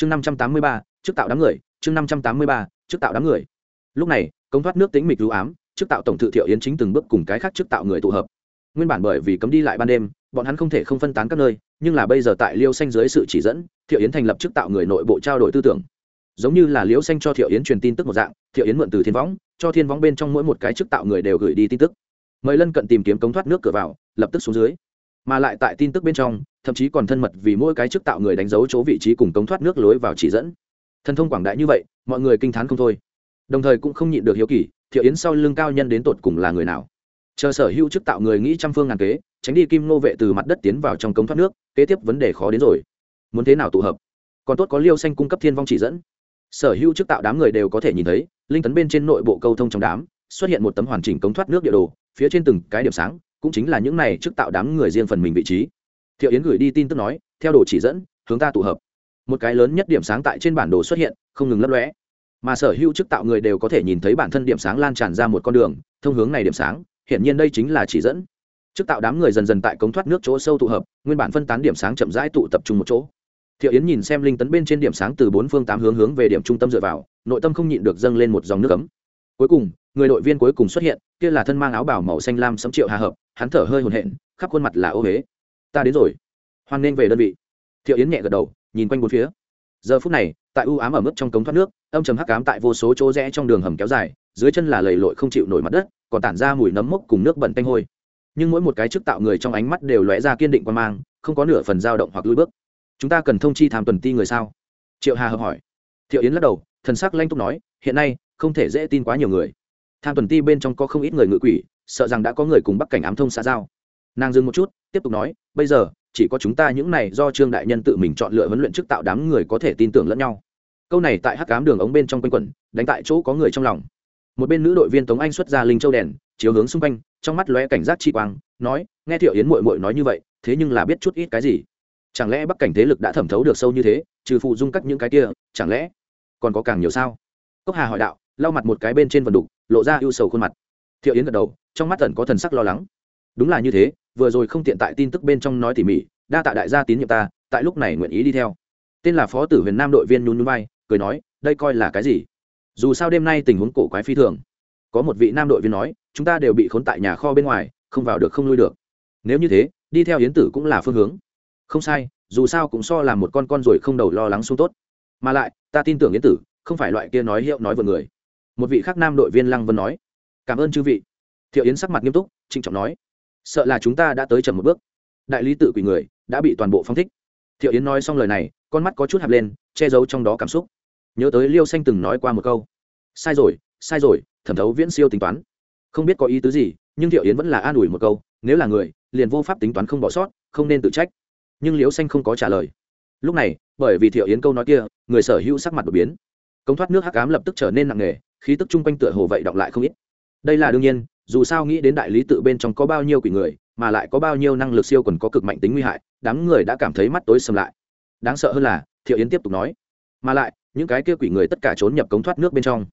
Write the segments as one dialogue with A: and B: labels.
A: chương năm trăm tám mươi ba, trước tạo đám người, chương năm trăm tám mươi ba, trước tạo đám người. Lúc này công thoát nước tính mịch lưu ám, trước tạo tổng thự thiệu yến chính từng bước cùng cái khác trước tạo người tụ hợp. Nguyên bản bởi vì cấm đi lại ban đêm, bọn hắn không thể không phân tán các nơi, nhưng là bây giờ tại liêu xanh dưới sự chỉ dẫn, thiệu yến thành lập trước tạo người nội bộ trao đổi tư tưởng. Giống như là liêu xanh cho thiệu yến truyền tin tức một dạng, thiệu yến mượn từ thiên võng, cho thiên võng bên trong mỗi một cái chức tạo người đều gửi đi tin tức. Mời lân cận tìm kiếm cống thoát nước cửa vào, lập tức xuống dưới mà lại tại tin tức bên trong, thậm chí còn thân mật vì mỗi cái chức tạo người đánh dấu chỗ vị trí cùng cống thoát nước lối vào chỉ dẫn. Thần thông quảng đại như vậy, mọi người kinh t h á n không thôi. Đồng thời cũng không nhịn được hiếu kỳ, thiệu yến sau lưng cao nhân đến tột cùng là người nào? Chờ sở hữu chức tạo người nghĩ trăm phương ngàn kế, tránh đi kim nô vệ từ mặt đất tiến vào trong cống thoát nước, kế tiếp vấn đề khó đến rồi. Muốn thế nào tụ hợp? Còn tốt có liêu xanh cung cấp thiên vong chỉ dẫn. Sở hữu chức tạo đám người đều có thể nhìn thấy, linh tấn bên trên nội bộ câu thông trong đám, xuất hiện một tấm hoàn chỉnh cống thoát nước địa đồ, phía trên từng cái điểm sáng cũng chính là những này trước tạo đám người riêng phần mình vị trí. Thiệu yến gửi đi tin tức nói, theo đồ chỉ dẫn, hướng ta tụ hợp. Một cái lớn nhất điểm sáng tại trên bản đồ xuất hiện, không ngừng lấp lóe. Mà sở hữu chức tạo người đều có thể nhìn thấy bản thân điểm sáng lan tràn ra một con đường, thông hướng này điểm sáng, hiển nhiên đây chính là chỉ dẫn. Chức tạo đám người dần dần tại cống thoát nước chỗ sâu tụ hợp, nguyên bản phân tán điểm sáng chậm rãi tụ tập trung một chỗ. Thiệu yến nhìn xem linh tấn bên trên điểm sáng từ bốn phương tám hướng hướng về điểm trung tâm dựa vào, nội tâm không nhịn được dâng lên một dòng nước ấm. Cuối cùng người đội viên cuối cùng xuất hiện, kia là thân mang áo bảo màu xanh lam sấm triệu hà hợp, hắn thở hơi hồn hện khắp khuôn mặt là ô huế ta đến rồi. Hoan nên về đơn vị. Thiệu yến nhẹ gật đầu, nhìn quanh bốn phía. Giờ phút này, tại u ám ở mức trong cống thoát nước, âm trầm hắc cám tại vô số chỗ rẽ trong đường hầm kéo dài, dưới chân là lầy lội không chịu nổi mặt đất, còn tản ra mùi nấm mốc cùng nước bẩn tanh hôi. Nhưng mỗi một cái chức tạo người trong ánh mắt đều lóe ra kiên định quan mang, không có nửa phần dao động hoặc lùi bước. Chúng ta cần thông chi tham tuần ti người sao? Triệu hà hợp hỏi. Thiệu yến lắc đầu, thần sắc lanh túc nói, hiện nay không thể dễ tin quá nhiều người tham tuần ti bên trong có không ít người ngự quỷ, sợ rằng đã có người cùng bắc cảnh ám thông xã giao. Nàng dừng một chút, tiếp tục nói, bây giờ, chỉ có chúng ta những này do trương đại nhân tự mình chọn lựa huấn luyện trước tạo đám người có thể tin tưởng lẫn nhau. Câu này tại hắc cám đường ống bên trong quanh quẩn, đánh tại chỗ có người trong lòng. Một bên nữ đội viên tống anh xuất ra linh châu đèn, chiếu hướng xung quanh, trong mắt lóe cảnh giác chi quang, nói, nghe thiệu yến mội mội nói như vậy, thế nhưng là biết chút ít cái gì? Chẳng lẽ bắc cảnh thế lực đã thẩm thấu được sâu như thế, trừ phụ dung cắt những cái kia, chẳng lẽ còn có càng nhiều sao? Cốc hà hỏi đạo, lau mặt một cái bên trên vần đục lộ ra ưu sầu khuôn mặt. Thiệu yến gật đầu, trong mắt tần có thần sắc lo lắng. Đúng là như thế, vừa rồi không tiện tại tin tức bên trong nói tỉ mỉ, đa tạ đại gia tín nhiệm ta, tại lúc này nguyện ý đi theo. Tên là phó tử huyền nam đội viên nhún nhún vai, cười nói, đây coi là cái gì? Dù sao đêm nay tình huống cổ quái phi thường. Có một vị nam đội viên nói, chúng ta đều bị khốn tại nhà kho bên ngoài, không vào được không lui được. Nếu như thế, đi theo yến tử cũng là phương hướng. Không sai, dù sao cũng so là một con con rồi không đầu lo lắng xuống tốt. Mà lại, ta tin tưởng yến tử, không phải loại kia nói hiệu nói vừa người một vị khác nam đội viên lăng vân nói, cảm ơn chư vị. Thiệu yến sắc mặt nghiêm túc, trịnh trọng nói, sợ là chúng ta đã tới chậm một bước. Đại lý tự quỷ người đã bị toàn bộ phong thích. Thiệu yến nói xong lời này, con mắt có chút hạt lên, che giấu trong đó cảm xúc. Nhớ tới liêu xanh từng nói qua một câu, sai rồi sai rồi, thẩm thấu viễn siêu tính toán. Không biết có ý tứ gì, nhưng thiệu yến vẫn là an ủi một câu, nếu là người, liền vô pháp tính toán không bỏ sót, không nên tự trách. Nhưng liêu xanh không có trả lời. Lúc này, bởi vì thiệu yến câu nói kia, người sở hữu sắc mặt đột biến công thoát nước hắc ám lập tức trở nên nặng nề, khí tức chung quanh tựa hồ vậy động lại không ít. Đây là đương nhiên, dù sao nghĩ đến đại lý tự bên trong có bao nhiêu quỷ người, mà lại có bao nhiêu năng lực siêu còn có cực mạnh tính nguy hại, đám người đã cảm thấy mắt tối sầm lại. Đáng sợ hơn là, thiệu yến tiếp tục nói, mà lại, những cái kia quỷ người tất cả trốn nhập cống thoát nước bên trong.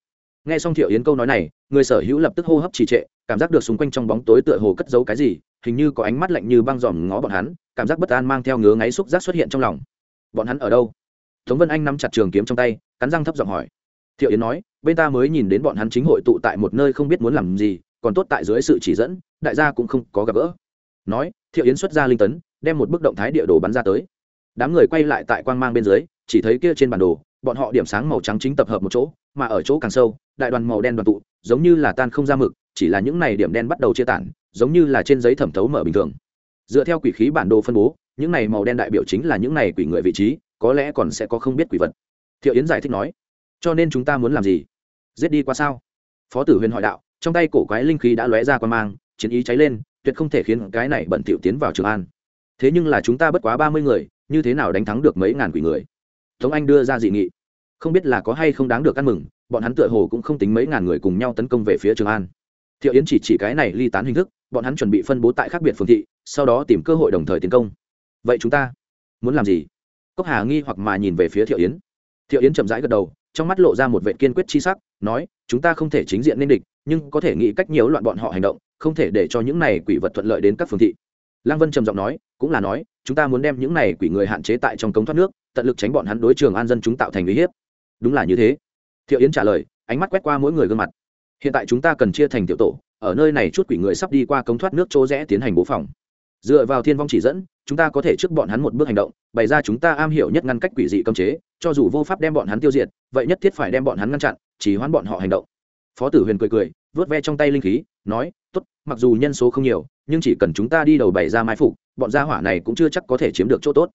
A: Nghe xong thiệu yến câu nói này, người sở hữu lập tức hô hấp trì trệ, cảm giác được xung quanh trong bóng tối tựa hồ cất giấu cái gì, hình như có ánh mắt lạnh như băng dòm ngó bọn hắn, cảm giác bất an mang theo ngứa ngáy xúc giác xuất hiện trong lòng. Bọn hắn ở đâu? Tống vân anh nắm chặt trường kiếm trong tay cắn răng thấp giọng hỏi. Thiệu yến nói, bên ta mới nhìn đến bọn hắn chính hội tụ tại một nơi không biết muốn làm gì, còn tốt tại dưới sự chỉ dẫn, đại gia cũng không có gặp gỡ. Nói, thiệu yến xuất ra linh tấn, đem một bức động thái địa đồ bắn ra tới. Đám người quay lại tại quang mang bên dưới, chỉ thấy kia trên bản đồ, bọn họ điểm sáng màu trắng chính tập hợp một chỗ, mà ở chỗ càng sâu, đại đoàn màu đen đoàn tụ, giống như là tan không ra mực, chỉ là những này điểm đen bắt đầu chia tản, giống như là trên giấy thẩm thấu mở bình thường. Dựa theo quỷ khí bản đồ phân bố, những này màu đen đại biểu chính là những này quỷ người vị trí, có lẽ còn sẽ có không biết quỷ vật thiệu yến giải thích nói, cho nên chúng ta muốn làm gì? Giết đi qua sao? Phó tử huyền hỏi đạo, trong tay cổ quái linh khí đã lóe ra qua mang, chiến ý cháy lên, tuyệt không thể khiến cái này bẩn thỉu tiến vào trường an. Thế nhưng là chúng ta bất quá ba mươi người, như thế nào đánh thắng được mấy ngàn quỷ người? Tống anh đưa ra dị nghị, không biết là có hay không đáng được ăn mừng, bọn hắn tựa hồ cũng không tính mấy ngàn người cùng nhau tấn công về phía trường an. Thiệu yến chỉ chỉ cái này ly tán hình thức, bọn hắn chuẩn bị phân bố tại khác biệt phương thị, sau đó tìm cơ hội đồng thời tiến công. Vậy chúng ta muốn làm gì? Cốc hà nghi hoặc mà nhìn về phía thiệu yến thiệu yến chậm rãi gật đầu, trong mắt lộ ra một vệ kiên quyết chi sắc, nói, chúng ta không thể chính diện nên địch, nhưng có thể nghĩ cách nhiều loạn bọn họ hành động, không thể để cho những này quỷ vật thuận lợi đến các phương thị. Lăng vân trầm giọng nói, cũng là nói, chúng ta muốn đem những này quỷ người hạn chế tại trong cống thoát nước, tận lực tránh bọn hắn đối trường an dân chúng tạo thành uy hiếp. Đúng là như thế. Thiệu yến trả lời, ánh mắt quét qua mỗi người gương mặt. Hiện tại chúng ta cần chia thành tiểu tổ, ở nơi này chút quỷ người sắp đi qua cống thoát nước chỗ rẽ tiến hành bố phòng. Dựa vào thiên vong chỉ dẫn chúng ta có thể trước bọn hắn một bước hành động, bày ra chúng ta am hiểu nhất ngăn cách quỷ dị cấm chế, cho dù vô pháp đem bọn hắn tiêu diệt, vậy nhất thiết phải đem bọn hắn ngăn chặn, chỉ hoãn bọn họ hành động. Phó tử huyền cười cười, vớt ve trong tay linh khí, nói, tốt, mặc dù nhân số không nhiều, nhưng chỉ cần chúng ta đi đầu bày ra mai phục, bọn gia hỏa này cũng chưa chắc có thể chiếm được chỗ tốt.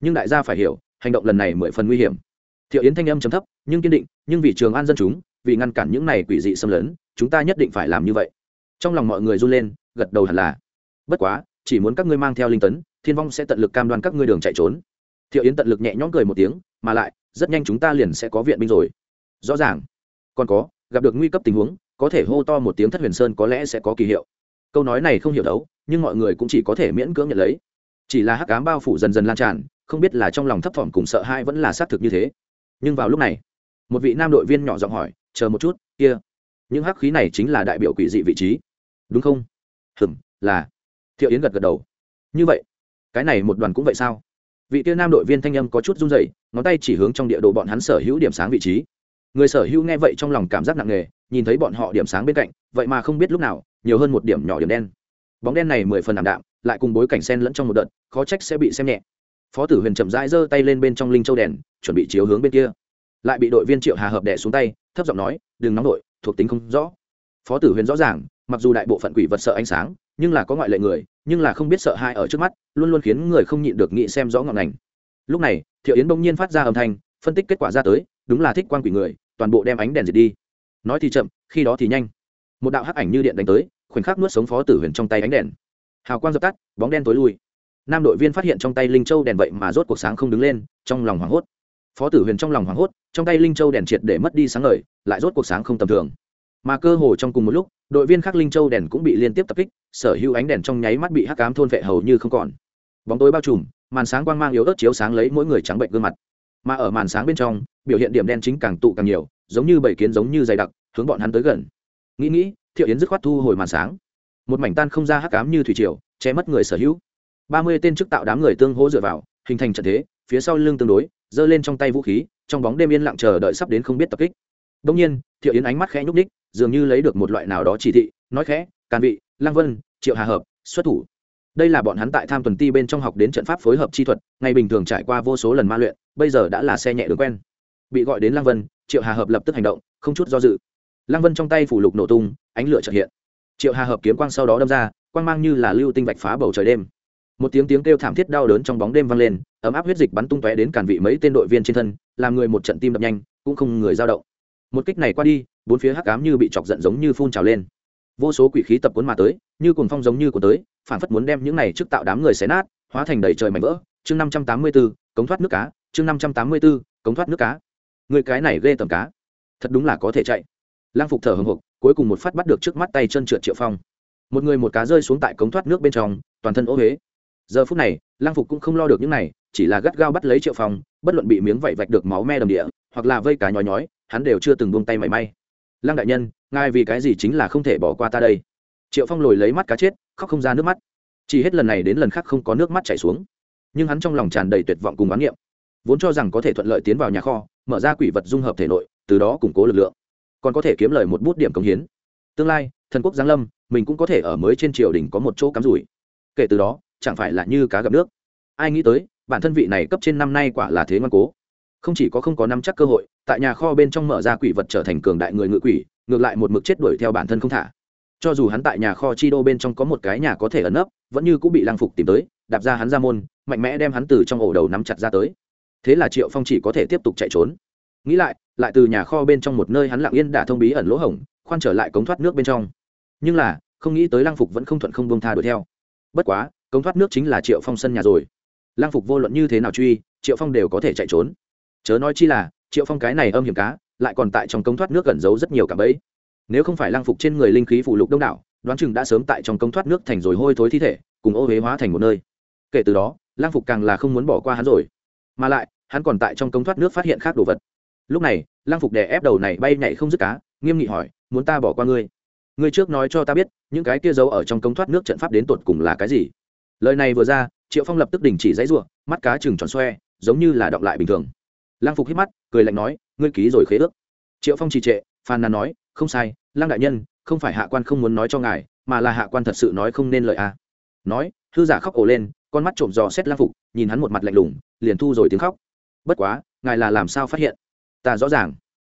A: Nhưng đại gia phải hiểu, hành động lần này mười phần nguy hiểm. Thiệu yến thanh âm chấm thấp, nhưng kiên định, nhưng vì trường an dân chúng, vì ngăn cản những này quỷ dị xâm lấn, chúng ta nhất định phải làm như vậy. Trong lòng mọi người run lên, gật đầu hẳn là. Bất quá, chỉ muốn các ngươi mang theo linh tấn thiên vong sẽ tận lực cam đoan các ngươi đường chạy trốn. Thiệu yến tận lực nhẹ nhõm cười một tiếng, mà lại, rất nhanh chúng ta liền sẽ có viện binh rồi. Rõ ràng. Còn có, gặp được nguy cấp tình huống, có thể hô to một tiếng thất huyền sơn có lẽ sẽ có kỳ hiệu. Câu nói này không hiểu đấu, nhưng mọi người cũng chỉ có thể miễn cưỡng nhận lấy. Chỉ là hắc cám bao phủ dần dần lan tràn, không biết là trong lòng thấp thỏm cùng sợ hãi vẫn là xác thực như thế. Nhưng vào lúc này, một vị nam đội viên nhỏ giọng hỏi, chờ một chút, kia, những hắc khí này chính là đại biểu quỷ dị vị trí. Đúng không? Hừm, là. Thiệu yến gật gật đầu. Như vậy cái này một đoàn cũng vậy sao? Vị kia nam đội viên thanh âm có chút run rẩy, ngón tay chỉ hướng trong địa đồ bọn hắn sở hữu điểm sáng vị trí. Người sở hữu nghe vậy trong lòng cảm giác nặng nề, nhìn thấy bọn họ điểm sáng bên cạnh, vậy mà không biết lúc nào, nhiều hơn một điểm nhỏ điểm đen. Bóng đen này mười phần ảm đạm, lại cùng bối cảnh sen lẫn trong một đợt, khó trách sẽ bị xem nhẹ. Phó tử huyền chậm rãi giơ tay lên bên trong linh châu đèn, chuẩn bị chiếu hướng bên kia. Lại bị đội viên triệu hà hợp đẻ xuống tay, thấp giọng nói, đừng nóng đội, thuộc tính không rõ. Phó tử huyền rõ ràng mặc dù đại bộ phận quỷ vật sợ ánh sáng, nhưng là có ngoại lệ người, nhưng là không biết sợ hai ở trước mắt, luôn luôn khiến người không nhịn được nghĩ xem rõ ngọn ngành. Lúc này, thiệu yến bỗng nhiên phát ra âm thanh, phân tích kết quả ra tới, đúng là thích quan quỷ người, toàn bộ đem ánh đèn diệt đi. Nói thì chậm, khi đó thì nhanh. Một đạo hắc ảnh như điện đánh tới, khoảnh khắc nuốt sống phó tử huyền trong tay ánh đèn. Hào quang dập tắt, bóng đen tối lui. Nam đội viên phát hiện trong tay linh châu đèn vậy mà rốt cuộc sáng không đứng lên, trong lòng hoảng hốt. Phó tử huyền trong lòng hoảng hốt, trong tay linh châu đèn triệt để mất đi sáng ngời, lại rốt cuộc sáng không tầm thường mà cơ hồ trong cùng một lúc, đội viên khác linh châu đèn cũng bị liên tiếp tập kích, sở hữu ánh đèn trong nháy mắt bị hắc cám thôn vệ hầu như không còn. Bóng tối bao trùm, màn sáng quang mang yếu ớt chiếu sáng lấy mỗi người trắng bệnh gương mặt. Mà ở màn sáng bên trong, biểu hiện điểm đen chính càng tụ càng nhiều, giống như bảy kiến giống như dày đặc, hướng bọn hắn tới gần. Nghĩ nghĩ, thiệu yến dứt khoát thu hồi màn sáng. Một mảnh tan không ra hắc cám như thủy triều, che mất người sở hữu. Ba mươi tên chức tạo đám người tương hỗ dựa vào, hình thành trận thế, phía sau lưng tương đối, giơ lên trong tay vũ khí, trong bóng đêm yên lặng chờ đợi sắp đến không biết tập kích đông nhiên thiệu yến ánh mắt khẽ nhúc nhích, dường như lấy được một loại nào đó chỉ thị nói khẽ càn vị lang vân triệu hà hợp xuất thủ. Đây là bọn hắn tại tham tuần ti bên trong học đến trận pháp phối hợp chi thuật ngày bình thường trải qua vô số lần ma luyện bây giờ đã là xe nhẹ đường quen. Bị gọi đến lang vân triệu hà hợp lập tức hành động không chút do dự. Lang vân trong tay phủ lục nổ tung ánh lửa chợt hiện. Triệu hà hợp kiếm quang sau đó đâm ra quang mang như là lưu tinh vạch phá bầu trời đêm. Một tiếng tiếng kêu thảm thiết đau đớn trong bóng đêm vang lên ấm áp huyết dịch bắn tung tóe đến cản vị mấy tên đội viên trên thân làm người một trận tim đập nhanh cũng không người dao động một kích này qua đi bốn phía hắc cám như bị chọc giận giống như phun trào lên. Vô số quỷ khí tập cuốn mà tới như cuồng phong giống như của tới phản phất muốn đem những này trước tạo đám người xé nát hóa thành đầy trời mảnh vỡ. Chương năm trăm tám mươi 584, cống thoát nước cá. Chương năm trăm tám mươi 584, cống thoát nước cá. Người cái này ghê tầm cá. Thật đúng là có thể chạy. Lang phục thở hồng hộc cuối cùng một phát bắt được trước mắt tay chân trượt triệu phong. Một người một cá rơi xuống tại cống thoát nước bên trong toàn thân ô huế giờ phút này lang phục cũng không lo được những này chỉ là gắt gao bắt lấy triệu phong bất luận bị miếng vảy vạch được máu me đầm địa hoặc là vây cá nhói nhói, hắn đều chưa từng buông tay mảy may. Lăng đại nhân, ngài vì cái gì chính là không thể bỏ qua ta đây? Triệu phong lồi lấy mắt cá chết, khóc không ra nước mắt. Chỉ hết lần này đến lần khác không có nước mắt chảy xuống. Nhưng hắn trong lòng tràn đầy tuyệt vọng cùng bán niệm. Vốn cho rằng có thể thuận lợi tiến vào nhà kho, mở ra quỷ vật dung hợp thể nội, từ đó củng cố lực lượng. Còn có thể kiếm lời một bút điểm công hiến. Tương lai, thần quốc giáng lâm, mình cũng có thể ở mới trên triều đình có một chỗ cắm rủi. Kể từ đó, chẳng phải là như cá gặp nước. Ai nghĩ tới, bản thân vị này cấp trên năm nay quả là thế ngoan cố không chỉ có không có năm chắc cơ hội, tại nhà kho bên trong mở ra quỷ vật trở thành cường đại người ngự quỷ, ngược lại một mực chết đuổi theo bản thân không thả. Cho dù hắn tại nhà kho chi đô bên trong có một cái nhà có thể ẩn nấp, vẫn như cũng bị lang phục tìm tới, đạp ra hắn ra môn, mạnh mẽ đem hắn từ trong ổ đầu nắm chặt ra tới. Thế là triệu phong chỉ có thể tiếp tục chạy trốn. Nghĩ lại lại từ nhà kho bên trong một nơi hắn lặng yên đả thông bí ẩn lỗ hổng, khoan trở lại cống thoát nước bên trong. Nhưng là, không nghĩ tới lang phục vẫn không thuận không bông tha đuổi theo. Bất quá, cống thoát nước chính là triệu phong sân nhà rồi. Lang phục vô luận như thế nào truy, triệu phong đều có thể chạy trốn chớ nói chi là, triệu phong cái này âm hiểm cá, lại còn tại trong công thoát nước gần giấu rất nhiều cả bẫy. Nếu không phải lang phục trên người linh khí phủ lục đông đảo, đoán chừng đã sớm tại trong công thoát nước thành rồi hôi thối thi thể, cùng ô huế hóa thành một nơi. Kể từ đó lang phục càng là không muốn bỏ qua hắn rồi. Mà lại, hắn còn tại trong công thoát nước phát hiện khác đồ vật. Lúc này lang phục đè ép đầu này bay nhảy không dứt cá, nghiêm nghị hỏi, muốn ta bỏ qua ngươi? Ngươi trước nói cho ta biết, những cái kia giấu ở trong công thoát nước trận pháp đến tột cùng là cái gì? Lời này vừa ra, triệu phong lập tức đình chỉ dãy r u ộ mắt cá chừng tròn xoe, giống như là đọng lại bình thường lang phục hít mắt, cười lạnh nói, ngươi ký rồi khế ước. Triệu phong trì trệ, phàn nàn nói, không sai lang đại nhân, không phải hạ quan không muốn nói cho ngài, mà là hạ quan thật sự nói không nên lời a à. nói thư giả khóc ổ lên, con mắt trộm dò xét lang phục, nhìn hắn một mặt lạnh lùng, liền thu rồi tiếng khóc. Bất quá, ngài là làm sao phát hiện? Ta rõ ràng.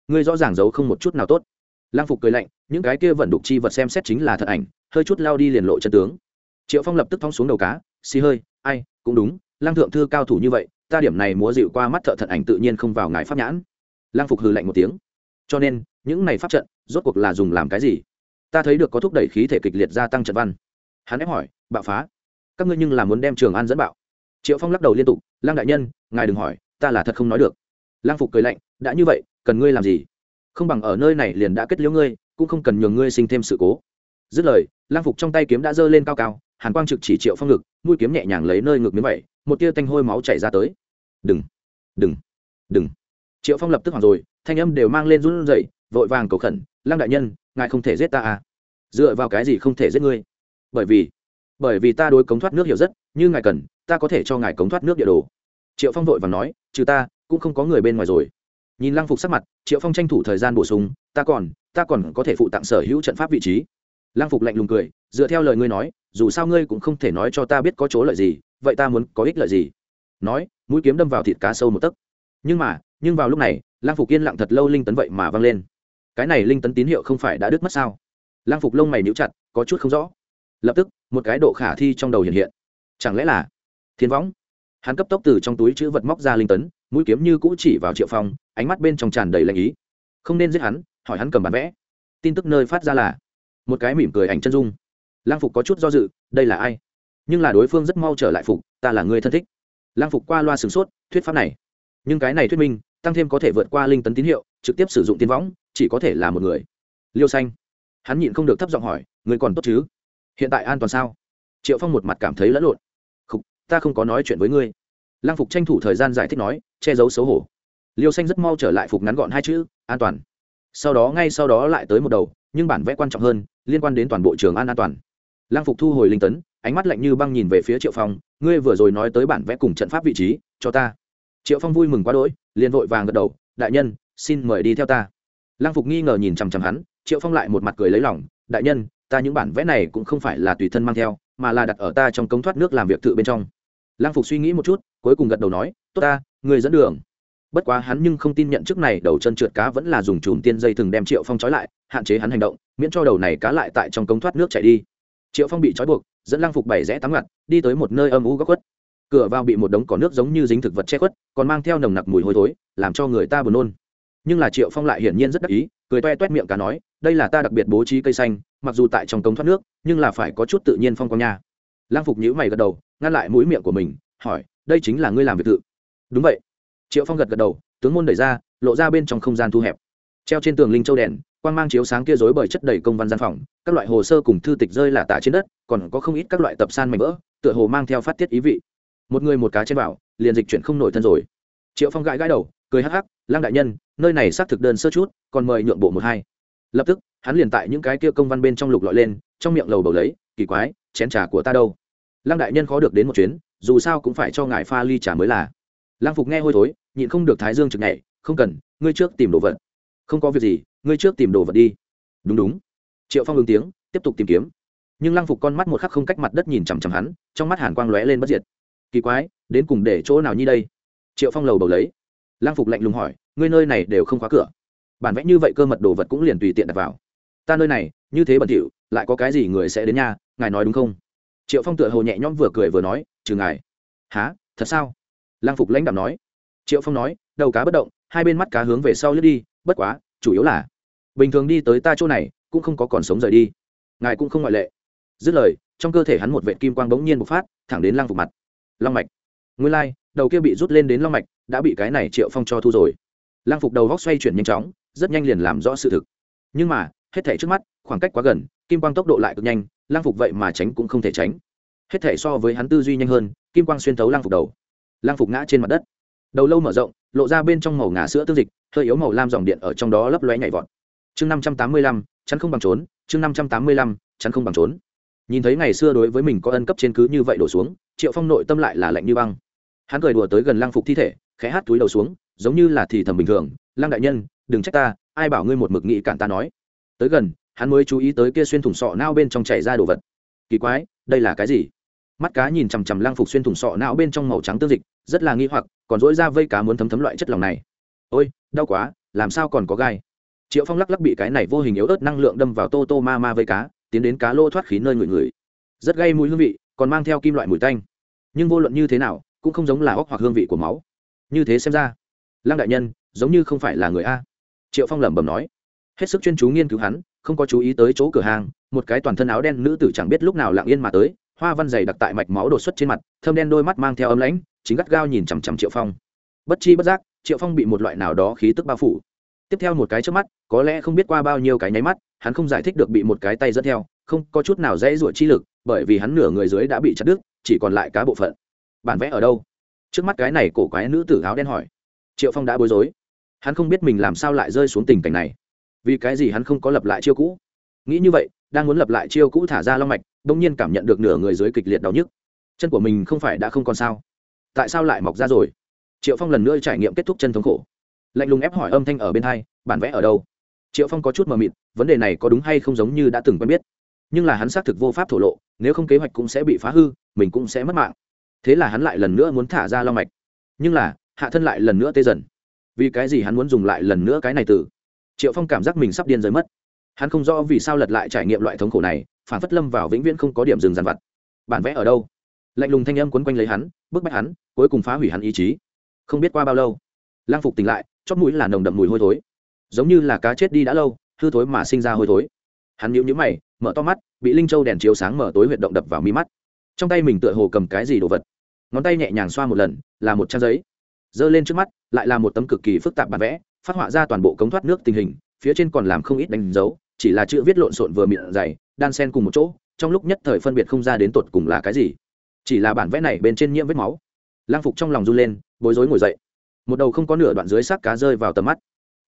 A: Ngươi rõ ràng giấu không một chút nào tốt. Lang phục cười lạnh, những cái kia vẫn đục chi vật xem xét chính là thật ảnh, hơi chút lao đi liền lộ chân tướng. Triệu phong lập tức thong xuống đầu cá, xì hơi, ai, cũng đúng lang thượng thư cao thủ như vậy ta điểm này múa dịu qua mắt thợ thận ảnh tự nhiên không vào ngài pháp nhãn. Lang phục hừ lạnh một tiếng. Cho nên, những này pháp trận, rốt cuộc là dùng làm cái gì? Ta thấy được có thúc đẩy khí thể kịch liệt gia tăng trận văn. Hắn ép hỏi, bạo phá, các ngươi nhưng là muốn đem trường an dẫn bạo. Triệu phong lắc đầu liên tục lang đại nhân, ngài đừng hỏi, ta là thật không nói được. Lang phục cười lạnh, đã như vậy, cần ngươi làm gì? Không bằng ở nơi này liền đã kết liễu ngươi, cũng không cần nhường ngươi sinh thêm sự cố. Dứt lời lang phục trong tay kiếm đã giơ lên cao cao hàn quang trực chỉ triệu phong ngực, mũi kiếm nhẹ nhàng lấy nơi ngực miếng vậy, một tia tanh hôi máu chảy ra tới. Đừng đừng đừng. Triệu phong lập tức hoảng rồi, thanh âm đều mang lên run rẩy, vội vàng cầu khẩn lang đại nhân, ngài không thể giết ta à? Dựa vào cái gì không thể giết ngươi? Bởi vì bởi vì ta đối cống thoát nước hiểu rất, như ngài cần, ta có thể cho ngài cống thoát nước địa đồ. Triệu phong vội vàng nói, trừ ta, cũng không có người bên ngoài rồi. Nhìn lăng phục sắc mặt, triệu phong tranh thủ thời gian bổ sung, ta còn ta còn có thể phụ tặng sở hữu trận pháp vị trí. Lang phục lạnh lùng cười, dựa theo lời ngươi nói, dù sao ngươi cũng không thể nói cho ta biết có chỗ lợi gì, vậy ta muốn có ích lợi gì? Nói, mũi kiếm đâm vào thịt cá sâu một tấc. Nhưng mà, nhưng vào lúc này Lang phục yên lặng thật lâu linh tấn vậy mà văng lên. Cái này linh tấn tín hiệu không phải đã đứt mất sao? Lang phục lông mày níu chặt, có chút không rõ. Lập tức, một cái độ khả thi trong đầu hiện hiện. Chẳng lẽ là thiên võng? Hắn cấp tốc từ trong túi chữ vật móc ra linh tấn, mũi kiếm như cũ chỉ vào triệu phong, ánh mắt bên trong tràn đầy lạnh ý. Không nên giết hắn, hỏi hắn cầm bản vẽ. Tin tức nơi phát ra là một cái mỉm cười ảnh chân dung. Lang phục có chút do dự đây là ai? Nhưng là đối phương rất mau trở lại phục ta là người thân thích. Lang phục qua loa sửng sốt thuyết pháp này. Nhưng cái này thuyết minh tăng thêm có thể vượt qua linh tấn tín hiệu trực tiếp sử dụng tiên võng chỉ có thể là một người. Liêu xanh. Hắn nhịn không được thấp giọng hỏi người còn tốt chứ? Hiện tại an toàn sao? Triệu phong một mặt cảm thấy lẫn lộn. Không, ta không có nói chuyện với ngươi. Lang phục tranh thủ thời gian giải thích nói che giấu xấu hổ. Liêu xanh rất mau trở lại phục ngắn gọn hai chữ an toàn. Sau đó ngay sau đó lại tới một đầu nhưng bản vẽ quan trọng hơn liên quan đến toàn bộ trường an an toàn. Lang phục thu hồi linh tấn, ánh mắt lạnh như băng nhìn về phía triệu phong, ngươi vừa rồi nói tới bản vẽ cùng trận pháp vị trí, cho ta. Triệu phong vui mừng quá đỗi, liền vội vàng gật đầu, đại nhân, xin mời đi theo ta. Lang phục nghi ngờ nhìn chằm chằm hắn, triệu phong lại một mặt cười lấy lòng, đại nhân, ta những bản vẽ này cũng không phải là tùy thân mang theo, mà là đặt ở ta trong cống thoát nước làm việc tự bên trong. Lang phục suy nghĩ một chút, cuối cùng gật đầu nói, tốt ta người dẫn đường bất quá hắn nhưng không tin nhận trước này đầu chân trượt cá vẫn là dùng chùm tiên dây thừng đem triệu phong trói lại, hạn chế hắn hành động, miễn cho đầu này cá lại tại trong cống thoát nước chạy đi. Triệu phong bị trói buộc, dẫn lang phục bảy rẽ tắm ngặt, đi tới một nơi âm u góc khuất. Cửa vào bị một đống cỏ nước giống như dính thực vật che khuất, còn mang theo nồng nặc mùi hôi thối, làm cho người ta buồn nôn. Nhưng là triệu phong lại hiển nhiên rất đắc ý, cười toe toét miệng cá nói, đây là ta đặc biệt bố trí cây xanh, mặc dù tại trong cống thoát nước, nhưng là phải có chút tự nhiên phong quang nha. Lang phục nhữ mày gật đầu, ngăn lại mũi miệng của mình, hỏi, đây chính là ngươi làm việc tự. Đúng vậy triệu phong gật gật đầu tướng môn đẩy ra lộ ra bên trong không gian thu hẹp treo trên tường linh châu đèn quang mang chiếu sáng kia rối bởi chất đầy công văn gian phòng các loại hồ sơ cùng thư tịch rơi là tả trên đất còn có không ít các loại tập san mảnh vỡ tựa hồ mang theo phát tiết ý vị một người một cá trên bảo, liền dịch chuyển không nổi thân rồi triệu phong gãi gãi đầu cười hắc hắc lăng đại nhân nơi này xác thực đơn sơ chút còn mời nhượng bộ một hai lập tức hắn liền tại những cái kia công văn bên trong lục lọi lên trong miệng lầu bầu lấy kỳ quái chén trà của ta đâu lăng đại nhân khó được đến một chuyến dù sao cũng phải cho ngài pha ly trà mới là Lang phục nghe hôi thối, nhịn không được thái dương trực nhảy, không cần, ngươi trước tìm đồ vật. Không có việc gì, ngươi trước tìm đồ vật đi. Đúng đúng. Triệu phong ứng tiếng, tiếp tục tìm kiếm. Nhưng Lang phục con mắt một khắc không cách mặt đất nhìn chằm chằm hắn, trong mắt hàn quang lóe lên bất diệt. Kỳ quái, đến cùng để chỗ nào như đây? Triệu phong lầu bầu lấy. Lang phục lạnh lùng hỏi, ngươi nơi này đều không khóa cửa. Bản vẽ như vậy cơ mật đồ vật cũng liền tùy tiện đặt vào. Ta nơi này, như thế bẩn thỉu, lại có cái gì người sẽ đến nhà, ngài nói đúng không? Triệu phong tựa hồ nhẹ nhõm vừa cười vừa nói, trừ ngài. Há thật sao? Lang phục lãnh đạo nói. Triệu phong nói đầu cá bất động hai bên mắt cá hướng về sau lướt đi bất quá chủ yếu là bình thường đi tới ta chỗ này cũng không có còn sống rời đi. Ngài cũng không ngoại lệ. Dứt lời trong cơ thể hắn một vệ kim quang bỗng nhiên bộc phát thẳng đến lang phục mặt. Long mạch. Nguyên lai、like, đầu kia bị rút lên đến long mạch đã bị cái này triệu phong cho thu rồi. Lang phục đầu góc xoay chuyển nhanh chóng rất nhanh liền làm rõ sự thực. Nhưng mà hết thể trước mắt khoảng cách quá gần kim quang tốc độ lại cực nhanh lang phục vậy mà tránh cũng không thể tránh. Hết thể so với hắn tư duy nhanh hơn kim quang xuyên thấu lang phục đầu lang phục ngã trên mặt đất. Đầu lâu mở rộng, lộ ra bên trong màu ngà sữa tương dịch, hơi yếu màu lam dòng điện ở trong đó lấp lóe nhảy vọt. Chương năm trăm tám mươi lăm, chắn không bằng trốn, chương năm trăm tám mươi lăm, chắn không bằng trốn. Nhìn thấy ngày xưa đối với mình có ân cấp trên cứ như vậy đổ xuống, triệu phong nội tâm lại là lạnh như băng. Hắn cười đùa tới gần Lang phục thi thể, khẽ hát túi đầu xuống, giống như là thì thầm bình thường, Lang đại nhân, đừng trách ta, ai bảo ngươi một mực nghị cản ta nói. Tới gần, hắn mới chú ý tới kia xuyên thủng sọ nao bên trong chảy ra đồ vật. Kỳ quái, đây là cái gì? Mắt cá nhìn chằm chằm lang phục xuyên thủng sọ não bên trong màu trắng tương dịch, rất là nghi hoặc, còn dỗi ra vây cá muốn thấm thấm loại chất lòng này. Ôi, đau quá, làm sao còn có gai? Triệu phong lắc lắc bị cái này vô hình yếu ớt năng lượng đâm vào tô tô ma ma vây cá, tiến đến cá lô thoát khí nơi người người rất gây mùi hương vị, còn mang theo kim loại mùi tanh. Nhưng vô luận như thế nào, cũng không giống là óc hoặc hương vị của máu. Như thế xem ra, lăng đại nhân, giống như không phải là người a. Triệu phong lẩm bẩm nói. Hết sức chuyên chú nghiên cứu hắn, không có chú ý tới chỗ cửa hàng, một cái toàn thân áo đen nữ tử chẳng biết lúc nào lặng yên mà tới hoa văn dày đặc tại mạch máu đột xuất trên mặt, thơm đen đôi mắt mang theo ấm lãnh, chính gắt gao nhìn chằm chằm triệu phong. Bất chi bất giác, triệu phong bị một loại nào đó khí tức bao phủ. Tiếp theo một cái trước mắt, có lẽ không biết qua bao nhiêu cái nháy mắt, hắn không giải thích được bị một cái tay dẫn theo, không có chút nào dễ ruột chi lực, bởi vì hắn nửa người dưới đã bị chặt đứt, chỉ còn lại cá bộ phận. Bản vẽ ở đâu? Trước mắt cái này cổ quái nữ tử áo đen hỏi. Triệu phong đã bối rối. Hắn không biết mình làm sao lại rơi xuống tình cảnh này. Vì cái gì hắn không có lập lại chiêu cũ? Nghĩ như vậy, đang muốn lập lại chiêu cũ thả ra long mạch đông nhiên cảm nhận được nửa người dưới kịch liệt đau nhức. Chân của mình không phải đã không còn sao? Tại sao lại mọc ra rồi? Triệu phong lần nữa trải nghiệm kết thúc chân thống khổ. Lạnh lùng ép hỏi âm thanh ở bên hai, bản vẽ ở đâu? Triệu phong có chút mờ mịt, vấn đề này có đúng hay không giống như đã từng quen biết. Nhưng là hắn xác thực vô pháp thổ lộ, nếu không kế hoạch cũng sẽ bị phá hư, mình cũng sẽ mất mạng. Thế là hắn lại lần nữa muốn thả ra long mạch. Nhưng là, hạ thân lại lần nữa tê dần. Vì cái gì hắn muốn dùng lại lần nữa cái này từ? Triệu phong cảm giác mình sắp điên rơi mất. Hắn không rõ vì sao lật lại trải nghiệm loại thống khổ này phản phất lâm vào vĩnh viễn không có điểm dừng dàn vặt. Bản vẽ ở đâu? Lạnh lùng thanh âm quấn quanh lấy hắn, bức bách hắn, cuối cùng phá hủy hắn ý chí. Không biết qua bao lâu, lang phục tỉnh lại chót mũi là nồng đậm mùi hôi thối. Giống như là cá chết đi đã lâu, hư thối mà sinh ra hôi thối. Hắn nhíu nhíu mày, mở to mắt, bị linh châu đèn chiếu sáng mở tối huyệt động đập vào mi mắt. Trong tay mình tựa hồ cầm cái gì đồ vật. Ngón tay nhẹ nhàng xoa một lần, là một trang giấy. Giơ lên trước mắt, lại là một tấm cực kỳ phức tạp bản vẽ, phát họa ra toàn bộ cống thoát nước tình hình, phía trên còn làm không ít đánh dấu, chỉ là chữ viết lộn xộn vừa miệng dày đan sen cùng một chỗ, trong lúc nhất thời phân biệt không ra đến tột cùng là cái gì. Chỉ là bản vẽ này bên trên nhiễm vết máu. Lang phục trong lòng run lên, bối rối ngồi dậy. Một đầu không có nửa đoạn dưới xác cá rơi vào tầm mắt.